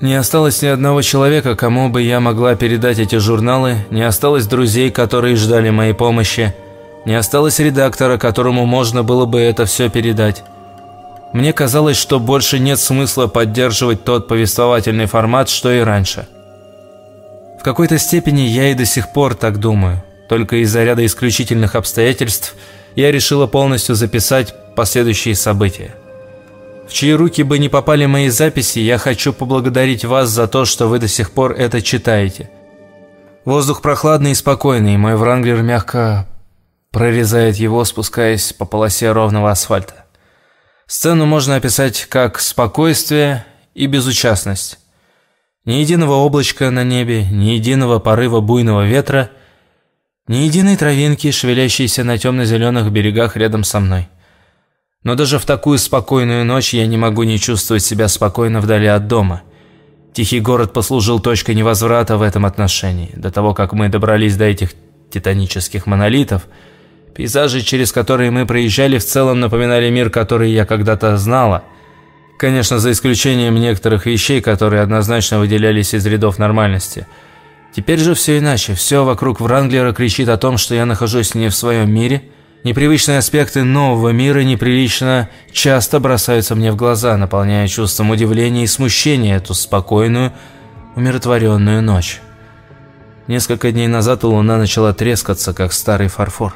Не осталось ни одного человека, кому бы я могла передать эти журналы, не осталось друзей, которые ждали моей помощи, не осталось редактора, которому можно было бы это все передать. Мне казалось, что больше нет смысла поддерживать тот повествовательный формат, что и раньше. Какой-то степени я и до сих пор так думаю. Только из-за ряда исключительных обстоятельств я решила полностью записать последующие события. В чьи руки бы не попали мои записи, я хочу поблагодарить вас за то, что вы до сих пор это читаете. Воздух прохладный и спокойный, и мой вранглер мягко прорезает его, спускаясь по полосе ровного асфальта. Сцену можно описать как спокойствие и безучастность. Ни единого облачка на небе, ни единого порыва буйного ветра, ни единой травинки, шевелящейся на темно-зеленых берегах рядом со мной. Но даже в такую спокойную ночь я не могу не чувствовать себя спокойно вдали от дома. Тихий город послужил точкой невозврата в этом отношении. До того, как мы добрались до этих титанических монолитов – Пейзажи, через которые мы проезжали, в целом напоминали мир, который я когда-то знала. Конечно, за исключением некоторых вещей, которые однозначно выделялись из рядов нормальности. Теперь же все иначе. Все вокруг Вранглера кричит о том, что я нахожусь не в своем мире. Непривычные аспекты нового мира неприлично часто бросаются мне в глаза, наполняя чувством удивления и смущения эту спокойную, умиротворенную ночь. Несколько дней назад луна начала трескаться, как старый фарфор.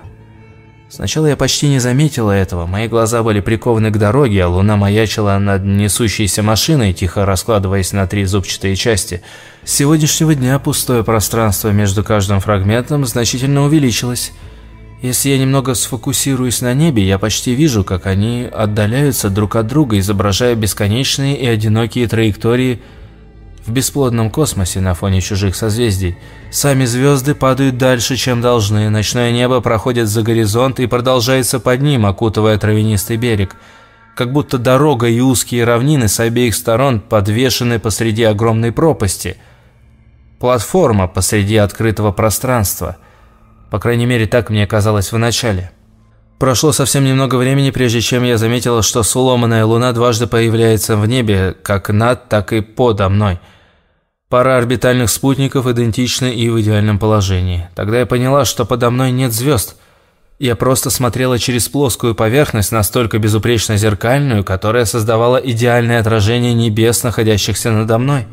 Сначала я почти не заметила этого, мои глаза были прикованы к дороге, а луна маячила над несущейся машиной, тихо раскладываясь на три зубчатые части. С сегодняшнего дня пустое пространство между каждым фрагментом значительно увеличилось. Если я немного сфокусируюсь на небе, я почти вижу, как они отдаляются друг от друга, изображая бесконечные и одинокие траектории в бесплодном космосе на фоне чужих созвездий. Сами звезды падают дальше, чем должны, ночное небо проходит за горизонт и продолжается под ним, окутывая травянистый берег. Как будто дорога и узкие равнины с обеих сторон подвешены посреди огромной пропасти. Платформа посреди открытого пространства. По крайней мере, так мне казалось в начале. Прошло совсем немного времени, прежде чем я заметила, что сломанная луна дважды появляется в небе, как над, так и подо мной. Пара орбитальных спутников идентичны и в идеальном положении. Тогда я поняла, что подо мной нет звезд. Я просто смотрела через плоскую поверхность, настолько безупречно зеркальную, которая создавала идеальное отражение небес, находящихся надо мной.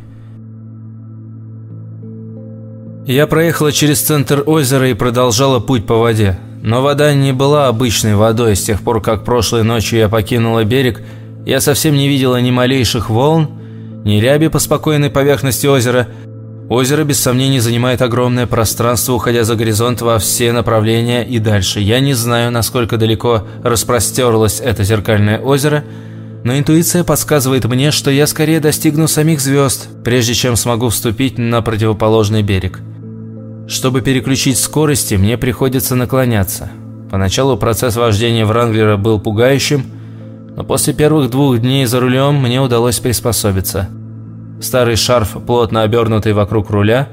Я проехала через центр озера и продолжала путь по воде. Но вода не была обычной водой. С тех пор, как прошлой ночью я покинула берег, я совсем не видела ни малейших волн, ни ряби по спокойной поверхности озера. Озеро, без сомнений, занимает огромное пространство, уходя за горизонт во все направления и дальше. Я не знаю, насколько далеко распростерлось это зеркальное озеро, но интуиция подсказывает мне, что я скорее достигну самих звезд, прежде чем смогу вступить на противоположный берег. Чтобы переключить скорости, мне приходится наклоняться. Поначалу процесс вождения Вранглера был пугающим, но после первых двух дней за рулем мне удалось приспособиться. Старый шарф, плотно обернутый вокруг руля,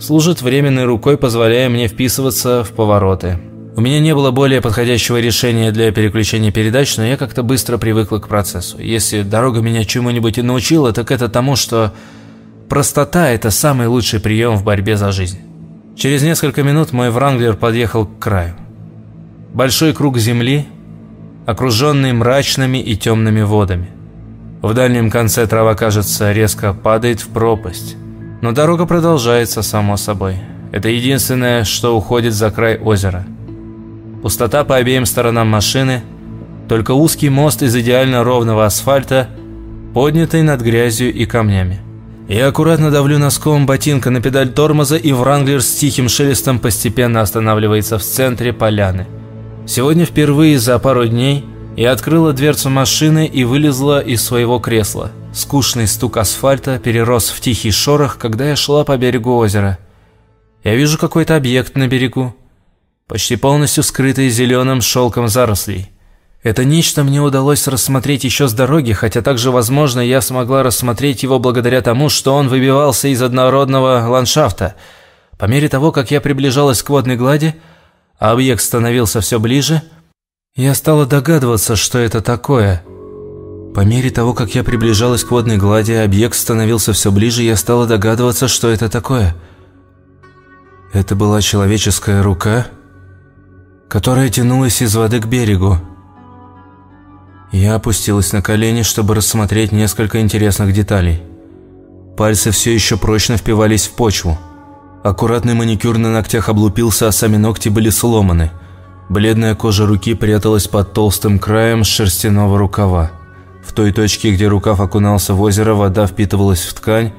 служит временной рукой, позволяя мне вписываться в повороты. У меня не было более подходящего решения для переключения передач, но я как-то быстро привыкла к процессу. Если дорога меня чему-нибудь и научила, так это тому, что простота – это самый лучший прием в борьбе за жизнь. Через несколько минут мой Вранглер подъехал к краю. Большой круг земли, окруженный мрачными и темными водами. В дальнем конце трава, кажется, резко падает в пропасть. Но дорога продолжается, само собой. Это единственное, что уходит за край озера. Пустота по обеим сторонам машины, только узкий мост из идеально ровного асфальта, поднятый над грязью и камнями. Я аккуратно давлю носком ботинка на педаль тормоза, и Вранглер с тихим шелестом постепенно останавливается в центре поляны. Сегодня впервые за пару дней я открыла дверцу машины и вылезла из своего кресла. Скучный стук асфальта перерос в тихий шорох, когда я шла по берегу озера. Я вижу какой-то объект на берегу, почти полностью скрытый зеленым шелком зарослей. Это нечто мне удалось рассмотреть еще с дороги, хотя также, возможно, я смогла рассмотреть его благодаря тому, что он выбивался из однородного ландшафта. По мере того, как я приближалась к водной глади, а объект становился все ближе, я стала догадываться, что это такое. По мере того, как я приближалась к водной глади, объект становился все ближе, я стала догадываться, что это такое. Это была человеческая рука, которая тянулась из воды к берегу. Я опустилась на колени, чтобы рассмотреть несколько интересных деталей. Пальцы все еще прочно впивались в почву. Аккуратный маникюр на ногтях облупился, а сами ногти были сломаны. Бледная кожа руки пряталась под толстым краем шерстяного рукава. В той точке, где рукав окунался в озеро, вода впитывалась в ткань,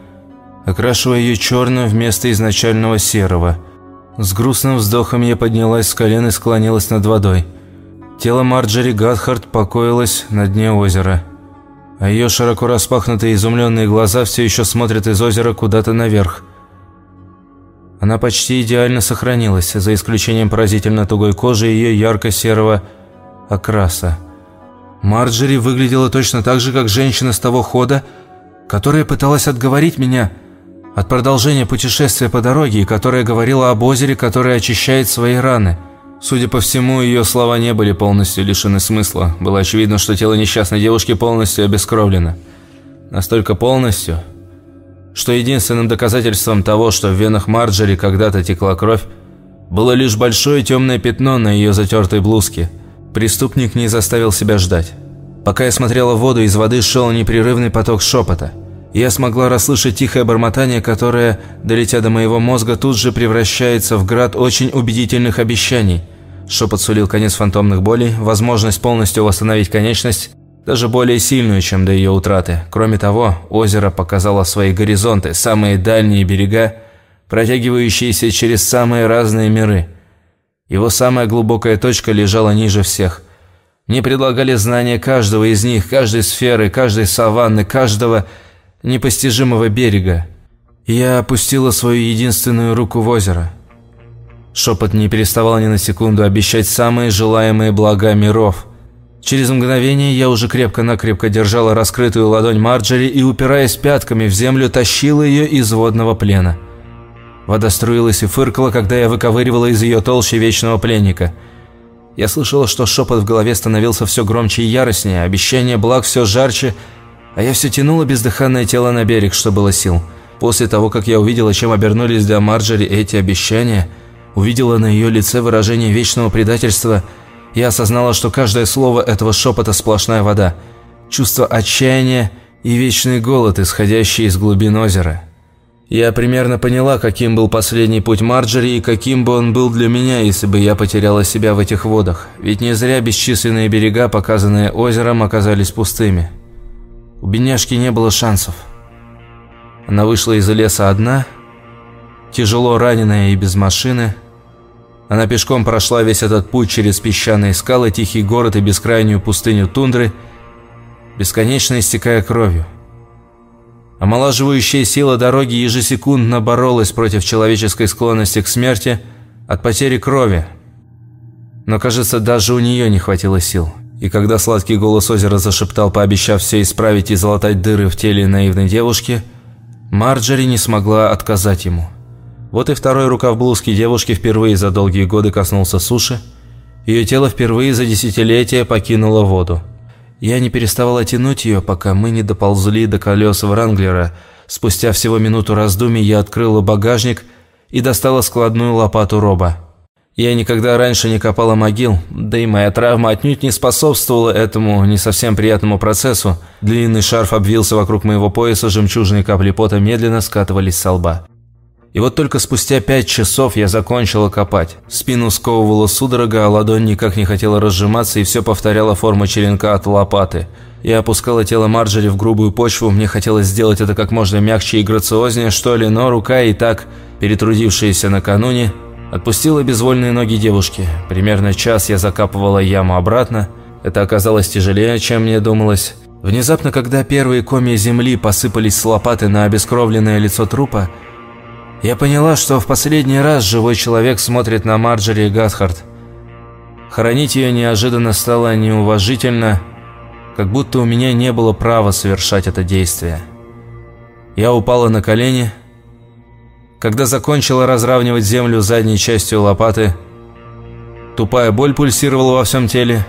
окрашивая ее черным вместо изначального серого. С грустным вздохом я поднялась с колен и склонилась над водой. Тело Марджери Гадхард покоилось на дне озера, а ее широко распахнутые изумленные глаза все еще смотрят из озера куда-то наверх. Она почти идеально сохранилась, за исключением поразительно тугой кожи и ее ярко-серого окраса. Марджери выглядела точно так же, как женщина с того хода, которая пыталась отговорить меня от продолжения путешествия по дороге и которая говорила об озере, которое очищает свои раны – Судя по всему, ее слова не были полностью лишены смысла. Было очевидно, что тело несчастной девушки полностью обескровлено. Настолько полностью, что единственным доказательством того, что в венах Марджери когда-то текла кровь, было лишь большое темное пятно на ее затертой блузке. Преступник не заставил себя ждать. Пока я смотрела в воду, из воды шел непрерывный поток шепота. Я смогла расслышать тихое бормотание, которое, долетя до моего мозга, тут же превращается в град очень убедительных обещаний – Шепот сулил конец фантомных болей, возможность полностью восстановить конечность, даже более сильную, чем до ее утраты. Кроме того, озеро показало свои горизонты, самые дальние берега, протягивающиеся через самые разные миры. Его самая глубокая точка лежала ниже всех. Мне предлагали знания каждого из них, каждой сферы, каждой саванны, каждого непостижимого берега. Я опустила свою единственную руку в озеро – Шепот не переставал ни на секунду обещать самые желаемые блага миров. Через мгновение я уже крепко-накрепко держала раскрытую ладонь Марджери и, упираясь пятками в землю, тащила ее из водного плена. Вода струилась и фыркала, когда я выковыривала из ее толщи вечного пленника. Я слышала, что шепот в голове становился все громче и яростнее, обещание благ все жарче, а я все тянула бездыханное тело на берег, что было сил. После того, как я увидела, чем обернулись для Марджери эти обещания – увидела на ее лице выражение вечного предательства и осознала, что каждое слово этого шепота – сплошная вода, чувство отчаяния и вечный голод, исходящий из глубин озера. Я примерно поняла, каким был последний путь Марджери и каким бы он был для меня, если бы я потеряла себя в этих водах. Ведь не зря бесчисленные берега, показанные озером, оказались пустыми. У бедняжки не было шансов. Она вышла из леса одна, тяжело раненая и без машины – она пешком прошла весь этот путь через песчаные скалы, тихий город и бескрайнюю пустыню тундры, бесконечно истекая кровью. Омолаживающая сила дороги ежесекундно боролась против человеческой склонности к смерти от потери крови. Но, кажется, даже у нее не хватило сил. И когда сладкий голос озера зашептал, пообещав все исправить и залатать дыры в теле наивной девушки, Марджери не смогла отказать ему. Вот и второй рукав блузки девушки впервые за долгие годы коснулся суши. Ее тело впервые за десятилетия покинуло воду. Я не переставала тянуть ее, пока мы не доползли до колес Вранглера. Спустя всего минуту раздумий я открыла багажник и достала складную лопату Роба. Я никогда раньше не копала могил, да и моя травма отнюдь не способствовала этому не совсем приятному процессу. Длинный шарф обвился вокруг моего пояса, жемчужные капли пота медленно скатывались со лба. И вот только спустя пять часов я закончила копать. Спину сковывала судорога, а ладонь никак не хотела разжиматься и все повторяла форму черенка от лопаты. Я опускала тело Марджери в грубую почву, мне хотелось сделать это как можно мягче и грациознее, что ли, но рука и так, перетрудившаяся накануне, отпустила безвольные ноги девушки. Примерно час я закапывала яму обратно. Это оказалось тяжелее, чем мне думалось. Внезапно, когда первые комья земли посыпались с лопаты на обескровленное лицо трупа, я поняла, что в последний раз живой человек смотрит на Марджери Гатхард. Хоронить ее неожиданно стало неуважительно, как будто у меня не было права совершать это действие. Я упала на колени. Когда закончила разравнивать землю задней частью лопаты, тупая боль пульсировала во всем теле.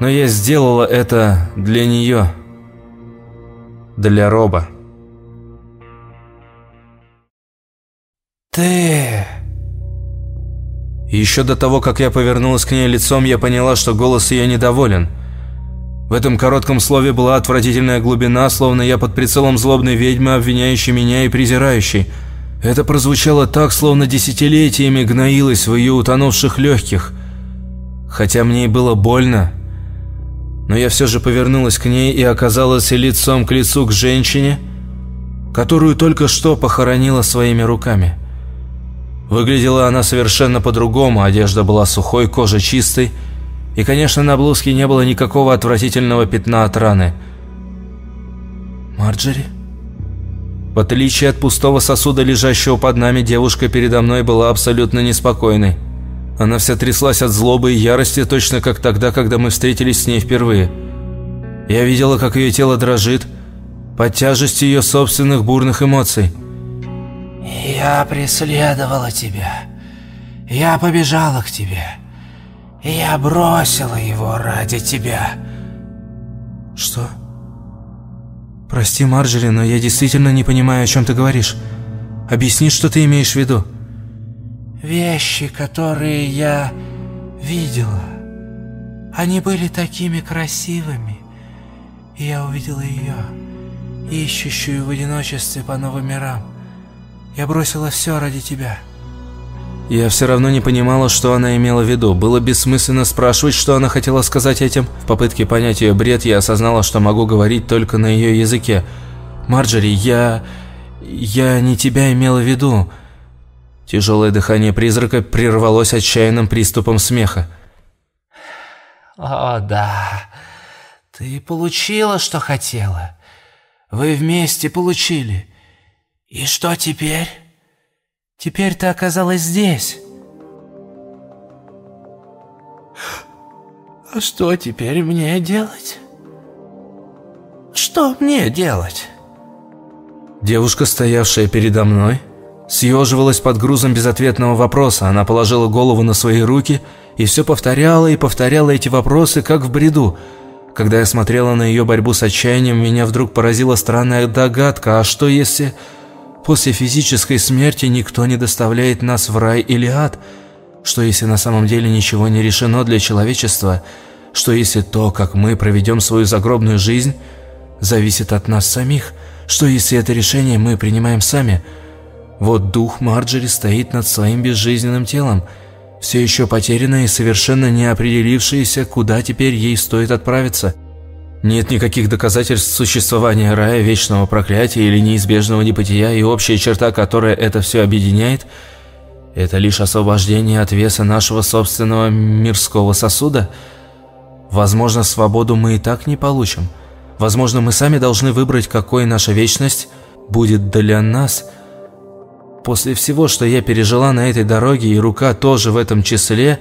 Но я сделала это для нее, для Роба. «Ты...» Еще до того, как я повернулась к ней лицом, я поняла, что голос ее недоволен. В этом коротком слове была отвратительная глубина, словно я под прицелом злобной ведьмы, обвиняющей меня и презирающей. Это прозвучало так, словно десятилетиями гноилось в ее утонувших легких. Хотя мне и было больно, но я все же повернулась к ней и оказалась лицом к лицу к женщине, которую только что похоронила своими руками. Выглядела она совершенно по-другому, одежда была сухой, кожа чистой, и, конечно, на блузке не было никакого отвратительного пятна от раны. «Марджери?» В отличие от пустого сосуда, лежащего под нами, девушка передо мной была абсолютно неспокойной. Она вся тряслась от злобы и ярости, точно как тогда, когда мы встретились с ней впервые. Я видела, как ее тело дрожит под тяжестью ее собственных бурных эмоций. «Я преследовала тебя. Я побежала к тебе. Я бросила его ради тебя». «Что?» «Прости, Марджери, но я действительно не понимаю, о чем ты говоришь. Объясни, что ты имеешь в виду». «Вещи, которые я видела, они были такими красивыми. И я увидела ее, ищущую в одиночестве по новым мирам. Я бросила все ради тебя». Я все равно не понимала, что она имела в виду. Было бессмысленно спрашивать, что она хотела сказать этим. В попытке понять ее бред, я осознала, что могу говорить только на ее языке. «Марджери, я... я не тебя имела в виду». Тяжелое дыхание призрака прервалось отчаянным приступом смеха. «О, да. Ты получила, что хотела. Вы вместе получили. И что теперь? Теперь ты оказалась здесь. А что теперь мне делать? Что мне делать?» Девушка, стоявшая передо мной, съеживалась под грузом безответного вопроса. Она положила голову на свои руки и все повторяла и повторяла эти вопросы, как в бреду. Когда я смотрела на ее борьбу с отчаянием, меня вдруг поразила странная догадка. А что если после физической смерти никто не доставляет нас в рай или ад? Что если на самом деле ничего не решено для человечества? Что если то, как мы проведем свою загробную жизнь, зависит от нас самих? Что если это решение мы принимаем сами – вот дух Марджери стоит над своим безжизненным телом, все еще потерянная и совершенно не определившаяся, куда теперь ей стоит отправиться. Нет никаких доказательств существования рая, вечного проклятия или неизбежного небытия, и общая черта, которая это все объединяет, это лишь освобождение от веса нашего собственного мирского сосуда. Возможно, свободу мы и так не получим. Возможно, мы сами должны выбрать, какой наша вечность будет для нас – После всего, что я пережила на этой дороге, и рука тоже в этом числе,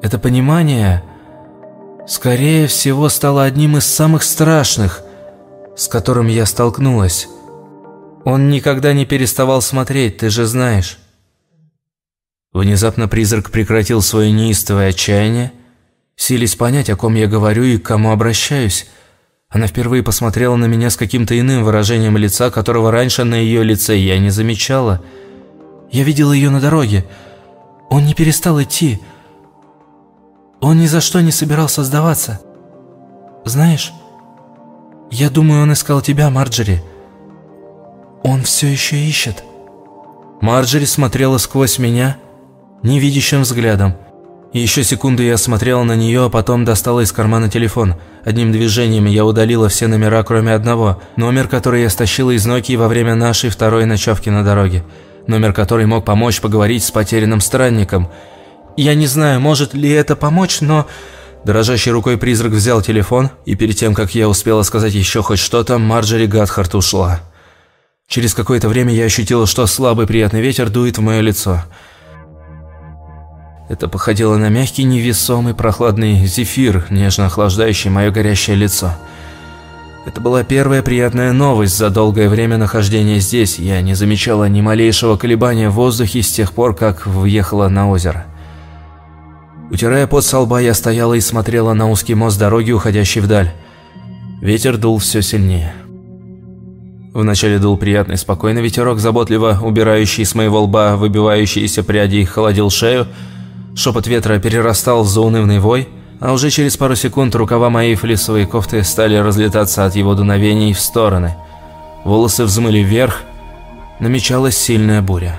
это понимание, скорее всего, стало одним из самых страшных, с которым я столкнулась. Он никогда не переставал смотреть, ты же знаешь. Внезапно призрак прекратил свое неистовое отчаяние, силясь понять, о ком я говорю и к кому обращаюсь – она впервые посмотрела на меня с каким-то иным выражением лица, которого раньше на ее лице я не замечала. Я видела ее на дороге. Он не перестал идти. Он ни за что не собирался сдаваться. Знаешь, я думаю, он искал тебя, Марджери. Он все еще ищет. Марджери смотрела сквозь меня невидящим взглядом. И еще секунду я смотрела на нее, а потом достала из кармана телефон. Одним движением я удалила все номера, кроме одного. Номер, который я стащила из Nokia во время нашей второй ночевки на дороге. Номер, который мог помочь поговорить с потерянным странником. Я не знаю, может ли это помочь, но... Дрожащей рукой призрак взял телефон, и перед тем, как я успела сказать еще хоть что-то, Марджери Гатхарт ушла. Через какое-то время я ощутила, что слабый приятный ветер дует в мое лицо. Это походило на мягкий, невесомый, прохладный зефир, нежно охлаждающий мое горящее лицо. Это была первая приятная новость за долгое время нахождения здесь. Я не замечала ни малейшего колебания в воздухе с тех пор, как въехала на озеро. Утирая пот со лба, я стояла и смотрела на узкий мост дороги, уходящий вдаль. Ветер дул все сильнее. Вначале дул приятный, спокойный ветерок, заботливо убирающий с моего лба выбивающиеся пряди и холодил шею. Шепот ветра перерастал в заунывный вой, а уже через пару секунд рукава моей флисовой кофты стали разлетаться от его дуновений в стороны. Волосы взмыли вверх, намечалась сильная буря.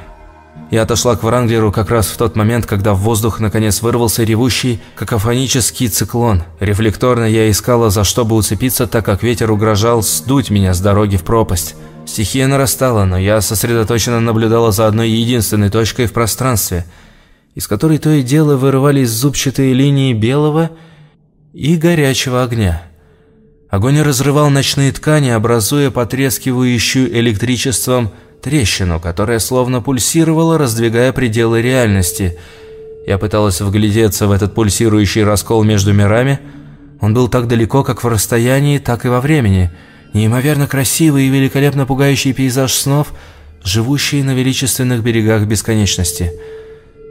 Я отошла к Вранглеру как раз в тот момент, когда в воздух наконец вырвался ревущий какофонический циклон. Рефлекторно я искала, за что бы уцепиться, так как ветер угрожал сдуть меня с дороги в пропасть. Стихия нарастала, но я сосредоточенно наблюдала за одной единственной точкой в пространстве, из которой то и дело вырывались зубчатые линии белого и горячего огня. Огонь разрывал ночные ткани, образуя потрескивающую электричеством трещину, которая словно пульсировала, раздвигая пределы реальности. Я пыталась вглядеться в этот пульсирующий раскол между мирами. Он был так далеко, как в расстоянии, так и во времени. Неимоверно красивый и великолепно пугающий пейзаж снов, живущий на величественных берегах бесконечности.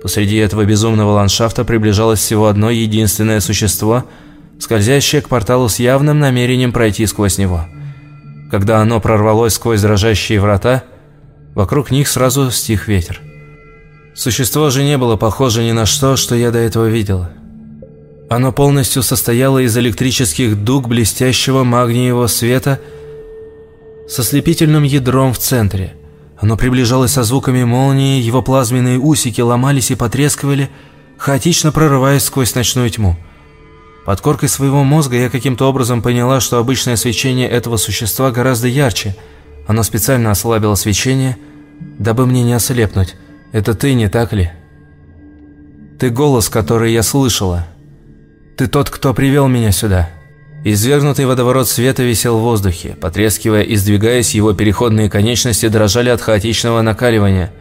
Посреди этого безумного ландшафта приближалось всего одно единственное существо, скользящее к порталу с явным намерением пройти сквозь него. Когда оно прорвалось сквозь дрожащие врата, Вокруг них сразу стих ветер. Существо же не было похоже ни на что, что я до этого видела. Оно полностью состояло из электрических дуг блестящего магниевого света со слепительным ядром в центре. Оно приближалось со звуками молнии, его плазменные усики ломались и потрескивали, хаотично прорываясь сквозь ночную тьму. Под коркой своего мозга я каким-то образом поняла, что обычное свечение этого существа гораздо ярче – оно специально ослабило свечение, дабы мне не ослепнуть. Это ты, не так ли? Ты голос, который я слышала. Ты тот, кто привел меня сюда. Извергнутый водоворот света висел в воздухе. Потрескивая и сдвигаясь, его переходные конечности дрожали от хаотичного накаливания.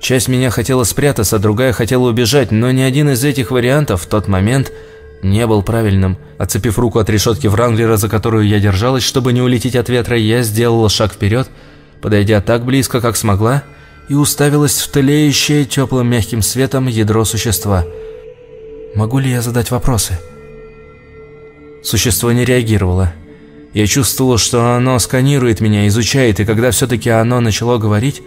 Часть меня хотела спрятаться, другая хотела убежать, но ни один из этих вариантов в тот момент – не был правильным. Отцепив руку от решетки Вранглера, за которую я держалась, чтобы не улететь от ветра, я сделала шаг вперед, подойдя так близко, как смогла, и уставилась в тлеющее теплым мягким светом ядро существа. «Могу ли я задать вопросы?» Существо не реагировало. Я чувствовала, что оно сканирует меня, изучает, и когда все-таки оно начало говорить,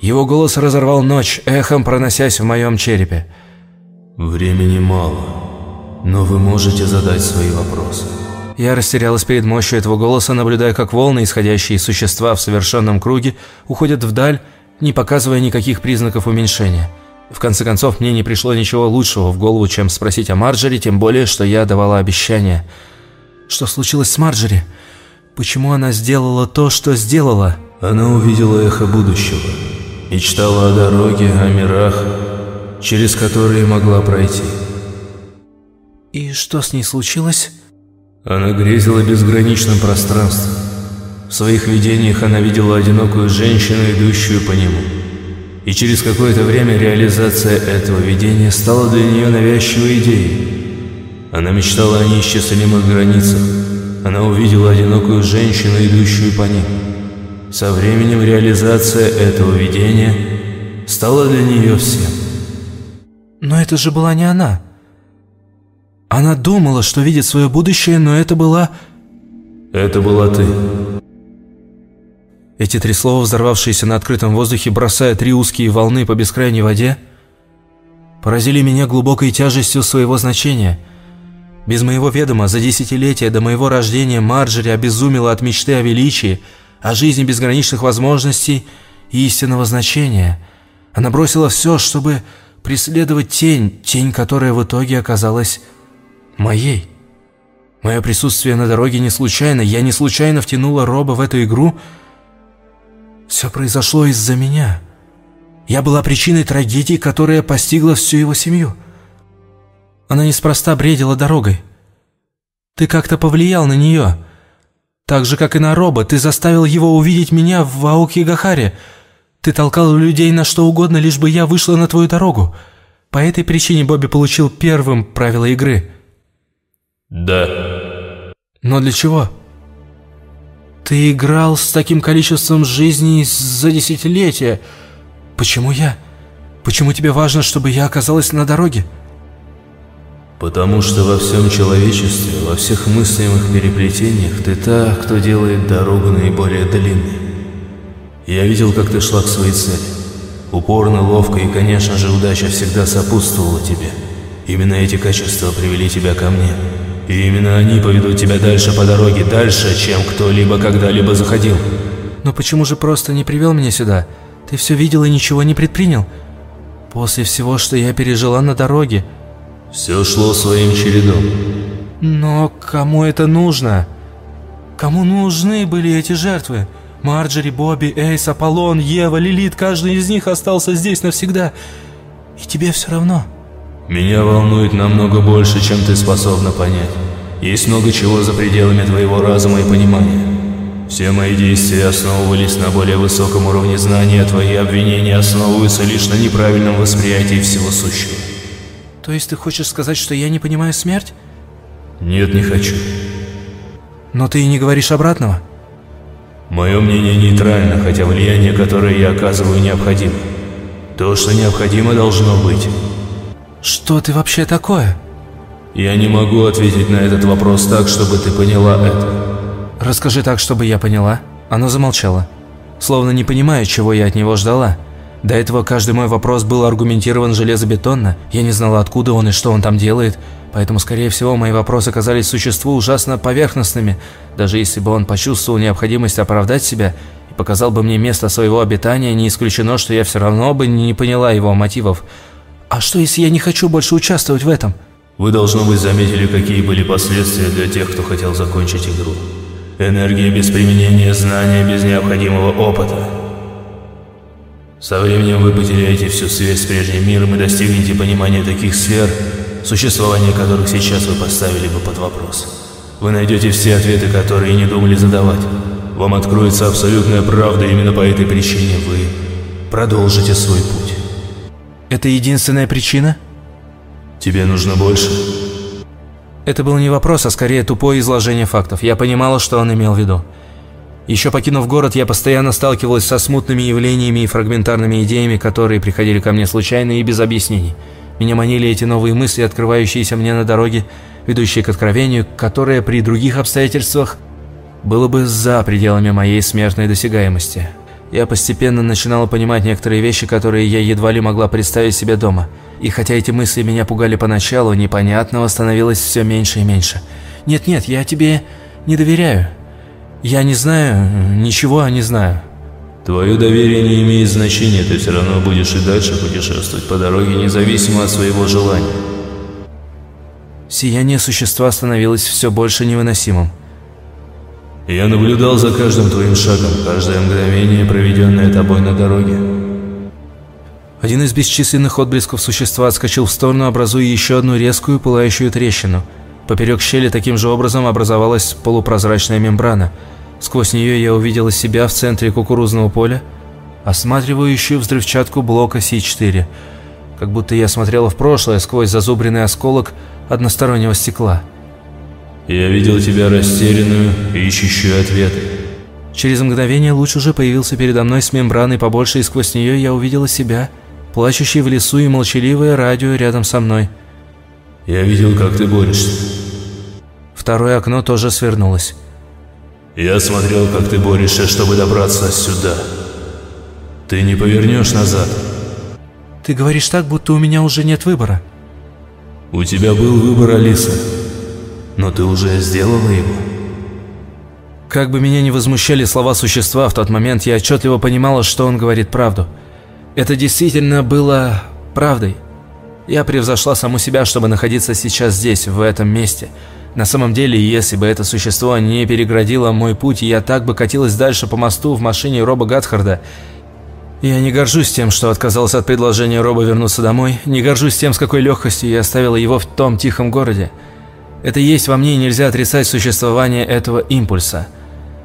его голос разорвал ночь, эхом проносясь в моем черепе. «Времени мало», но вы можете задать свои вопросы. Я растерялась перед мощью этого голоса, наблюдая, как волны, исходящие из существа в совершенном круге, уходят вдаль, не показывая никаких признаков уменьшения. В конце концов, мне не пришло ничего лучшего в голову, чем спросить о Марджери, тем более, что я давала обещание. Что случилось с Марджери? Почему она сделала то, что сделала? Она увидела эхо будущего. Мечтала о дороге, о мирах, через которые могла пройти. «И что с ней случилось?» Она грезила безграничным пространством. В своих видениях она видела одинокую женщину, идущую по нему. И через какое-то время реализация этого видения стала для нее навязчивой идеей. Она мечтала о неисчислимых границах. Она увидела одинокую женщину, идущую по ним. Со временем реализация этого видения стала для нее всем. «Но это же была не она!» Она думала, что видит свое будущее, но это была... Это была ты. Эти три слова, взорвавшиеся на открытом воздухе, бросая три узкие волны по бескрайней воде, поразили меня глубокой тяжестью своего значения. Без моего ведома за десятилетия до моего рождения Марджери обезумела от мечты о величии, о жизни безграничных возможностей и истинного значения. Она бросила все, чтобы преследовать тень, тень, которая в итоге оказалась Моей. Мое присутствие на дороге не случайно, я не случайно втянула Роба в эту игру. Все произошло из-за меня. Я была причиной трагедии, которая постигла всю его семью. Она неспроста бредила дорогой. Ты как-то повлиял на нее. Так же, как и на Роба, ты заставил его увидеть меня в Аоки Гахаре. Ты толкал людей на что угодно, лишь бы я вышла на твою дорогу. По этой причине Бобби получил первым правила игры. Да. Но для чего? Ты играл с таким количеством жизней за десятилетия. Почему я? Почему тебе важно, чтобы я оказалась на дороге? Потому что во всем человечестве, во всех мыслимых переплетениях ты та, кто делает дорогу наиболее длинной. Я видел, как ты шла к своей цели. Упорно, ловко и, конечно же, удача всегда сопутствовала тебе. Именно эти качества привели тебя ко мне. И именно они поведут тебя дальше по дороге, дальше, чем кто-либо когда-либо заходил. Но почему же просто не привел меня сюда? Ты все видел и ничего не предпринял? После всего, что я пережила на дороге, все шло своим чередом. Но кому это нужно? Кому нужны были эти жертвы? Марджери, Бобби, Эйс, Аполлон, Ева, Лилит, каждый из них остался здесь навсегда. И тебе все равно. Меня волнует намного больше, чем ты способна понять. Есть много чего за пределами твоего разума и понимания. Все мои действия основывались на более высоком уровне знания, а твои обвинения основываются лишь на неправильном восприятии всего сущего. То есть ты хочешь сказать, что я не понимаю смерть? Нет, не хочу. Но ты и не говоришь обратного? Мое мнение нейтрально, хотя влияние, которое я оказываю, необходимо. То, что необходимо, должно быть. Что ты вообще такое? Я не могу ответить на этот вопрос так, чтобы ты поняла это. Расскажи так, чтобы я поняла. Оно замолчало. Словно не понимая, чего я от него ждала. До этого каждый мой вопрос был аргументирован железобетонно. Я не знала, откуда он и что он там делает. Поэтому, скорее всего, мои вопросы казались существу ужасно поверхностными. Даже если бы он почувствовал необходимость оправдать себя и показал бы мне место своего обитания, не исключено, что я все равно бы не поняла его мотивов. А что, если я не хочу больше участвовать в этом? Вы, должно быть, заметили, какие были последствия для тех, кто хотел закончить игру. Энергия без применения знания, без необходимого опыта. Со временем вы потеряете всю связь с прежним миром и достигнете понимания таких сфер, существование которых сейчас вы поставили бы под вопрос. Вы найдете все ответы, которые не думали задавать. Вам откроется абсолютная правда, именно по этой причине вы продолжите свой путь. Это единственная причина? Тебе нужно больше? Это был не вопрос, а скорее тупое изложение фактов. Я понимала, что он имел в виду. Еще покинув город, я постоянно сталкивалась со смутными явлениями и фрагментарными идеями, которые приходили ко мне случайно и без объяснений. Меня манили эти новые мысли, открывающиеся мне на дороге, ведущие к откровению, которое при других обстоятельствах было бы за пределами моей смертной досягаемости. Я постепенно начинала понимать некоторые вещи, которые я едва ли могла представить себе дома. И хотя эти мысли меня пугали поначалу, непонятного становилось все меньше и меньше. «Нет-нет, я тебе не доверяю. Я не знаю, ничего не знаю. Твое доверие не имеет значения, ты все равно будешь и дальше путешествовать по дороге, независимо от своего желания. Сияние существа становилось все больше невыносимым. Я наблюдал за каждым твоим шагом, каждое мгновение, проведенное тобой на дороге. Один из бесчисленных отблесков существа отскочил в сторону, образуя еще одну резкую пылающую трещину. Поперек щели таким же образом образовалась полупрозрачная мембрана – Сквозь нее я увидела себя в центре кукурузного поля, осматривающую взрывчатку блока С4, как будто я смотрела в прошлое сквозь зазубренный осколок одностороннего стекла. «Я видел тебя растерянную, ищущую ответы». Через мгновение луч уже появился передо мной с мембраной побольше, и сквозь нее я увидела себя, плачущей в лесу и молчаливое радио рядом со мной. «Я видел, как ты борешься». Второе окно тоже свернулось. Я смотрел, как ты борешься, чтобы добраться сюда. Ты не повернешь назад. Ты говоришь так, будто у меня уже нет выбора. У тебя был выбор, Алиса. Но ты уже сделала его. Как бы меня ни возмущали слова существа, в тот момент я отчетливо понимала, что он говорит правду. Это действительно было правдой. Я превзошла саму себя, чтобы находиться сейчас здесь, в этом месте – на самом деле, если бы это существо не переградило мой путь, я так бы катилась дальше по мосту в машине Роба Гатхарда. Я не горжусь тем, что отказался от предложения Роба вернуться домой, не горжусь тем, с какой легкостью я оставила его в том тихом городе. Это есть во мне, и нельзя отрицать существование этого импульса.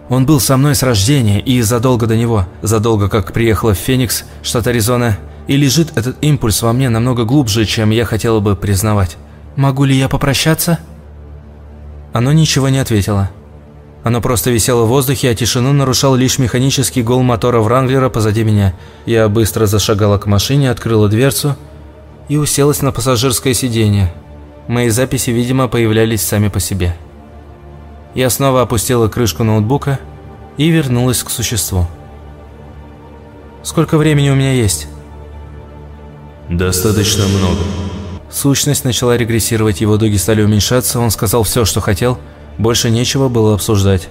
Он был со мной с рождения и задолго до него, задолго как приехала в Феникс, штат Аризона, И лежит этот импульс во мне намного глубже, чем я хотела бы признавать. «Могу ли я попрощаться?» Оно ничего не ответило. Оно просто висело в воздухе, а тишину нарушал лишь механический гул мотора Вранглера позади меня. Я быстро зашагала к машине, открыла дверцу и уселась на пассажирское сиденье. Мои записи, видимо, появлялись сами по себе. Я снова опустила крышку ноутбука и вернулась к существу. «Сколько времени у меня есть?» «Достаточно много». Сущность начала регрессировать, его дуги стали уменьшаться, он сказал все, что хотел, больше нечего было обсуждать.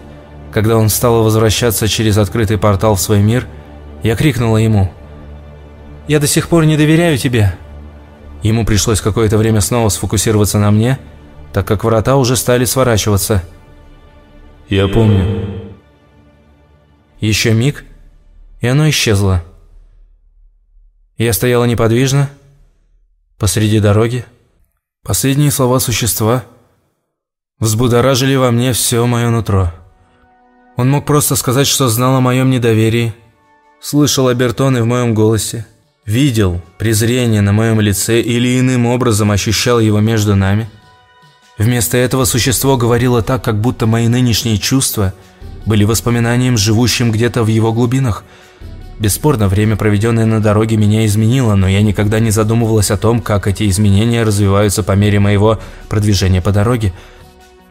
Когда он стал возвращаться через открытый портал в свой мир, я крикнула ему. «Я до сих пор не доверяю тебе!» Ему пришлось какое-то время снова сфокусироваться на мне, так как врата уже стали сворачиваться. «Я помню». Еще миг, и оно исчезло. Я стояла неподвижно, посреди дороги. Последние слова существа взбудоражили во мне все мое нутро. Он мог просто сказать, что знал о моем недоверии, слышал обертоны в моем голосе, видел презрение на моем лице или иным образом ощущал его между нами. Вместо этого существо говорило так, как будто мои нынешние чувства были воспоминанием, живущим где-то в его глубинах – Бесспорно, время, проведенное на дороге, меня изменило, но я никогда не задумывалась о том, как эти изменения развиваются по мере моего продвижения по дороге.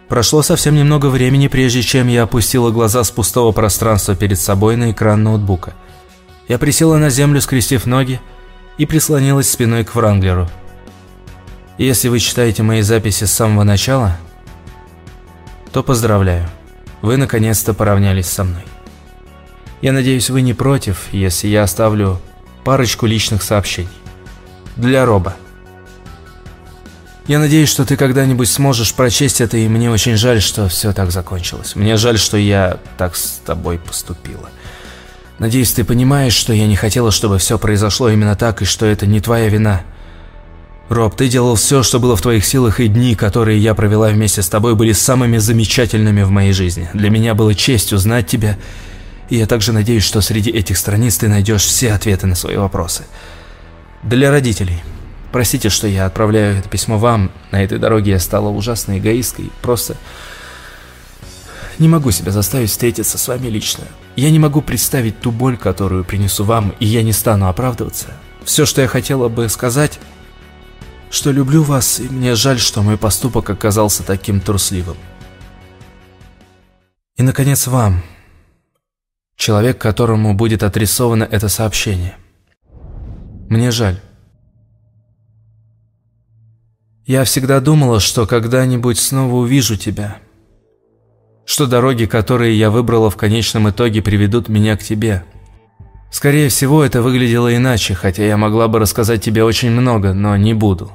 Прошло совсем немного времени, прежде чем я опустила глаза с пустого пространства перед собой на экран ноутбука. Я присела на землю, скрестив ноги, и прислонилась спиной к Вранглеру. Если вы читаете мои записи с самого начала, то поздравляю, вы наконец-то поравнялись со мной. Я надеюсь, вы не против, если я оставлю парочку личных сообщений. Для Роба. Я надеюсь, что ты когда-нибудь сможешь прочесть это, и мне очень жаль, что все так закончилось. Мне жаль, что я так с тобой поступила. Надеюсь, ты понимаешь, что я не хотела, чтобы все произошло именно так, и что это не твоя вина. Роб, ты делал все, что было в твоих силах, и дни, которые я провела вместе с тобой, были самыми замечательными в моей жизни. Для меня было честью знать тебя и я также надеюсь, что среди этих страниц ты найдешь все ответы на свои вопросы. Для родителей. Простите, что я отправляю это письмо вам. На этой дороге я стала ужасной эгоисткой. Просто не могу себя заставить встретиться с вами лично. Я не могу представить ту боль, которую принесу вам, и я не стану оправдываться. Все, что я хотела бы сказать, что люблю вас, и мне жаль, что мой поступок оказался таким трусливым. И, наконец, вам – Человек, которому будет адресовано это сообщение. Мне жаль. Я всегда думала, что когда-нибудь снова увижу тебя. Что дороги, которые я выбрала в конечном итоге, приведут меня к тебе. Скорее всего, это выглядело иначе, хотя я могла бы рассказать тебе очень много, но не буду.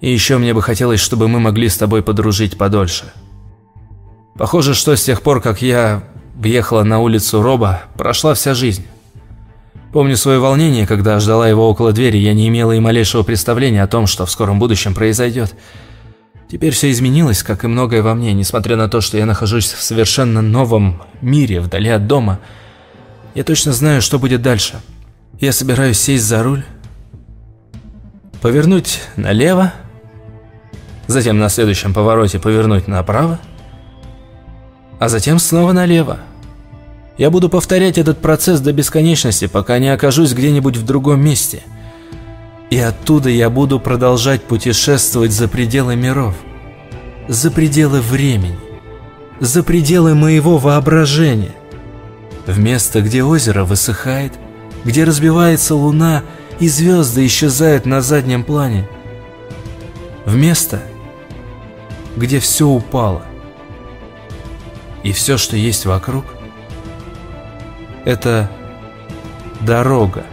И еще мне бы хотелось, чтобы мы могли с тобой подружить подольше. Похоже, что с тех пор, как я въехала на улицу Роба, прошла вся жизнь. Помню свое волнение, когда ждала его около двери, я не имела и малейшего представления о том, что в скором будущем произойдет. Теперь все изменилось, как и многое во мне, несмотря на то, что я нахожусь в совершенно новом мире, вдали от дома. Я точно знаю, что будет дальше. Я собираюсь сесть за руль, повернуть налево, затем на следующем повороте повернуть направо, а затем снова налево. Я буду повторять этот процесс до бесконечности, пока не окажусь где-нибудь в другом месте. И оттуда я буду продолжать путешествовать за пределы миров, за пределы времени, за пределы моего воображения. В место, где озеро высыхает, где разбивается луна и звезды исчезают на заднем плане. В место, где все упало – и все, что есть вокруг, это дорога.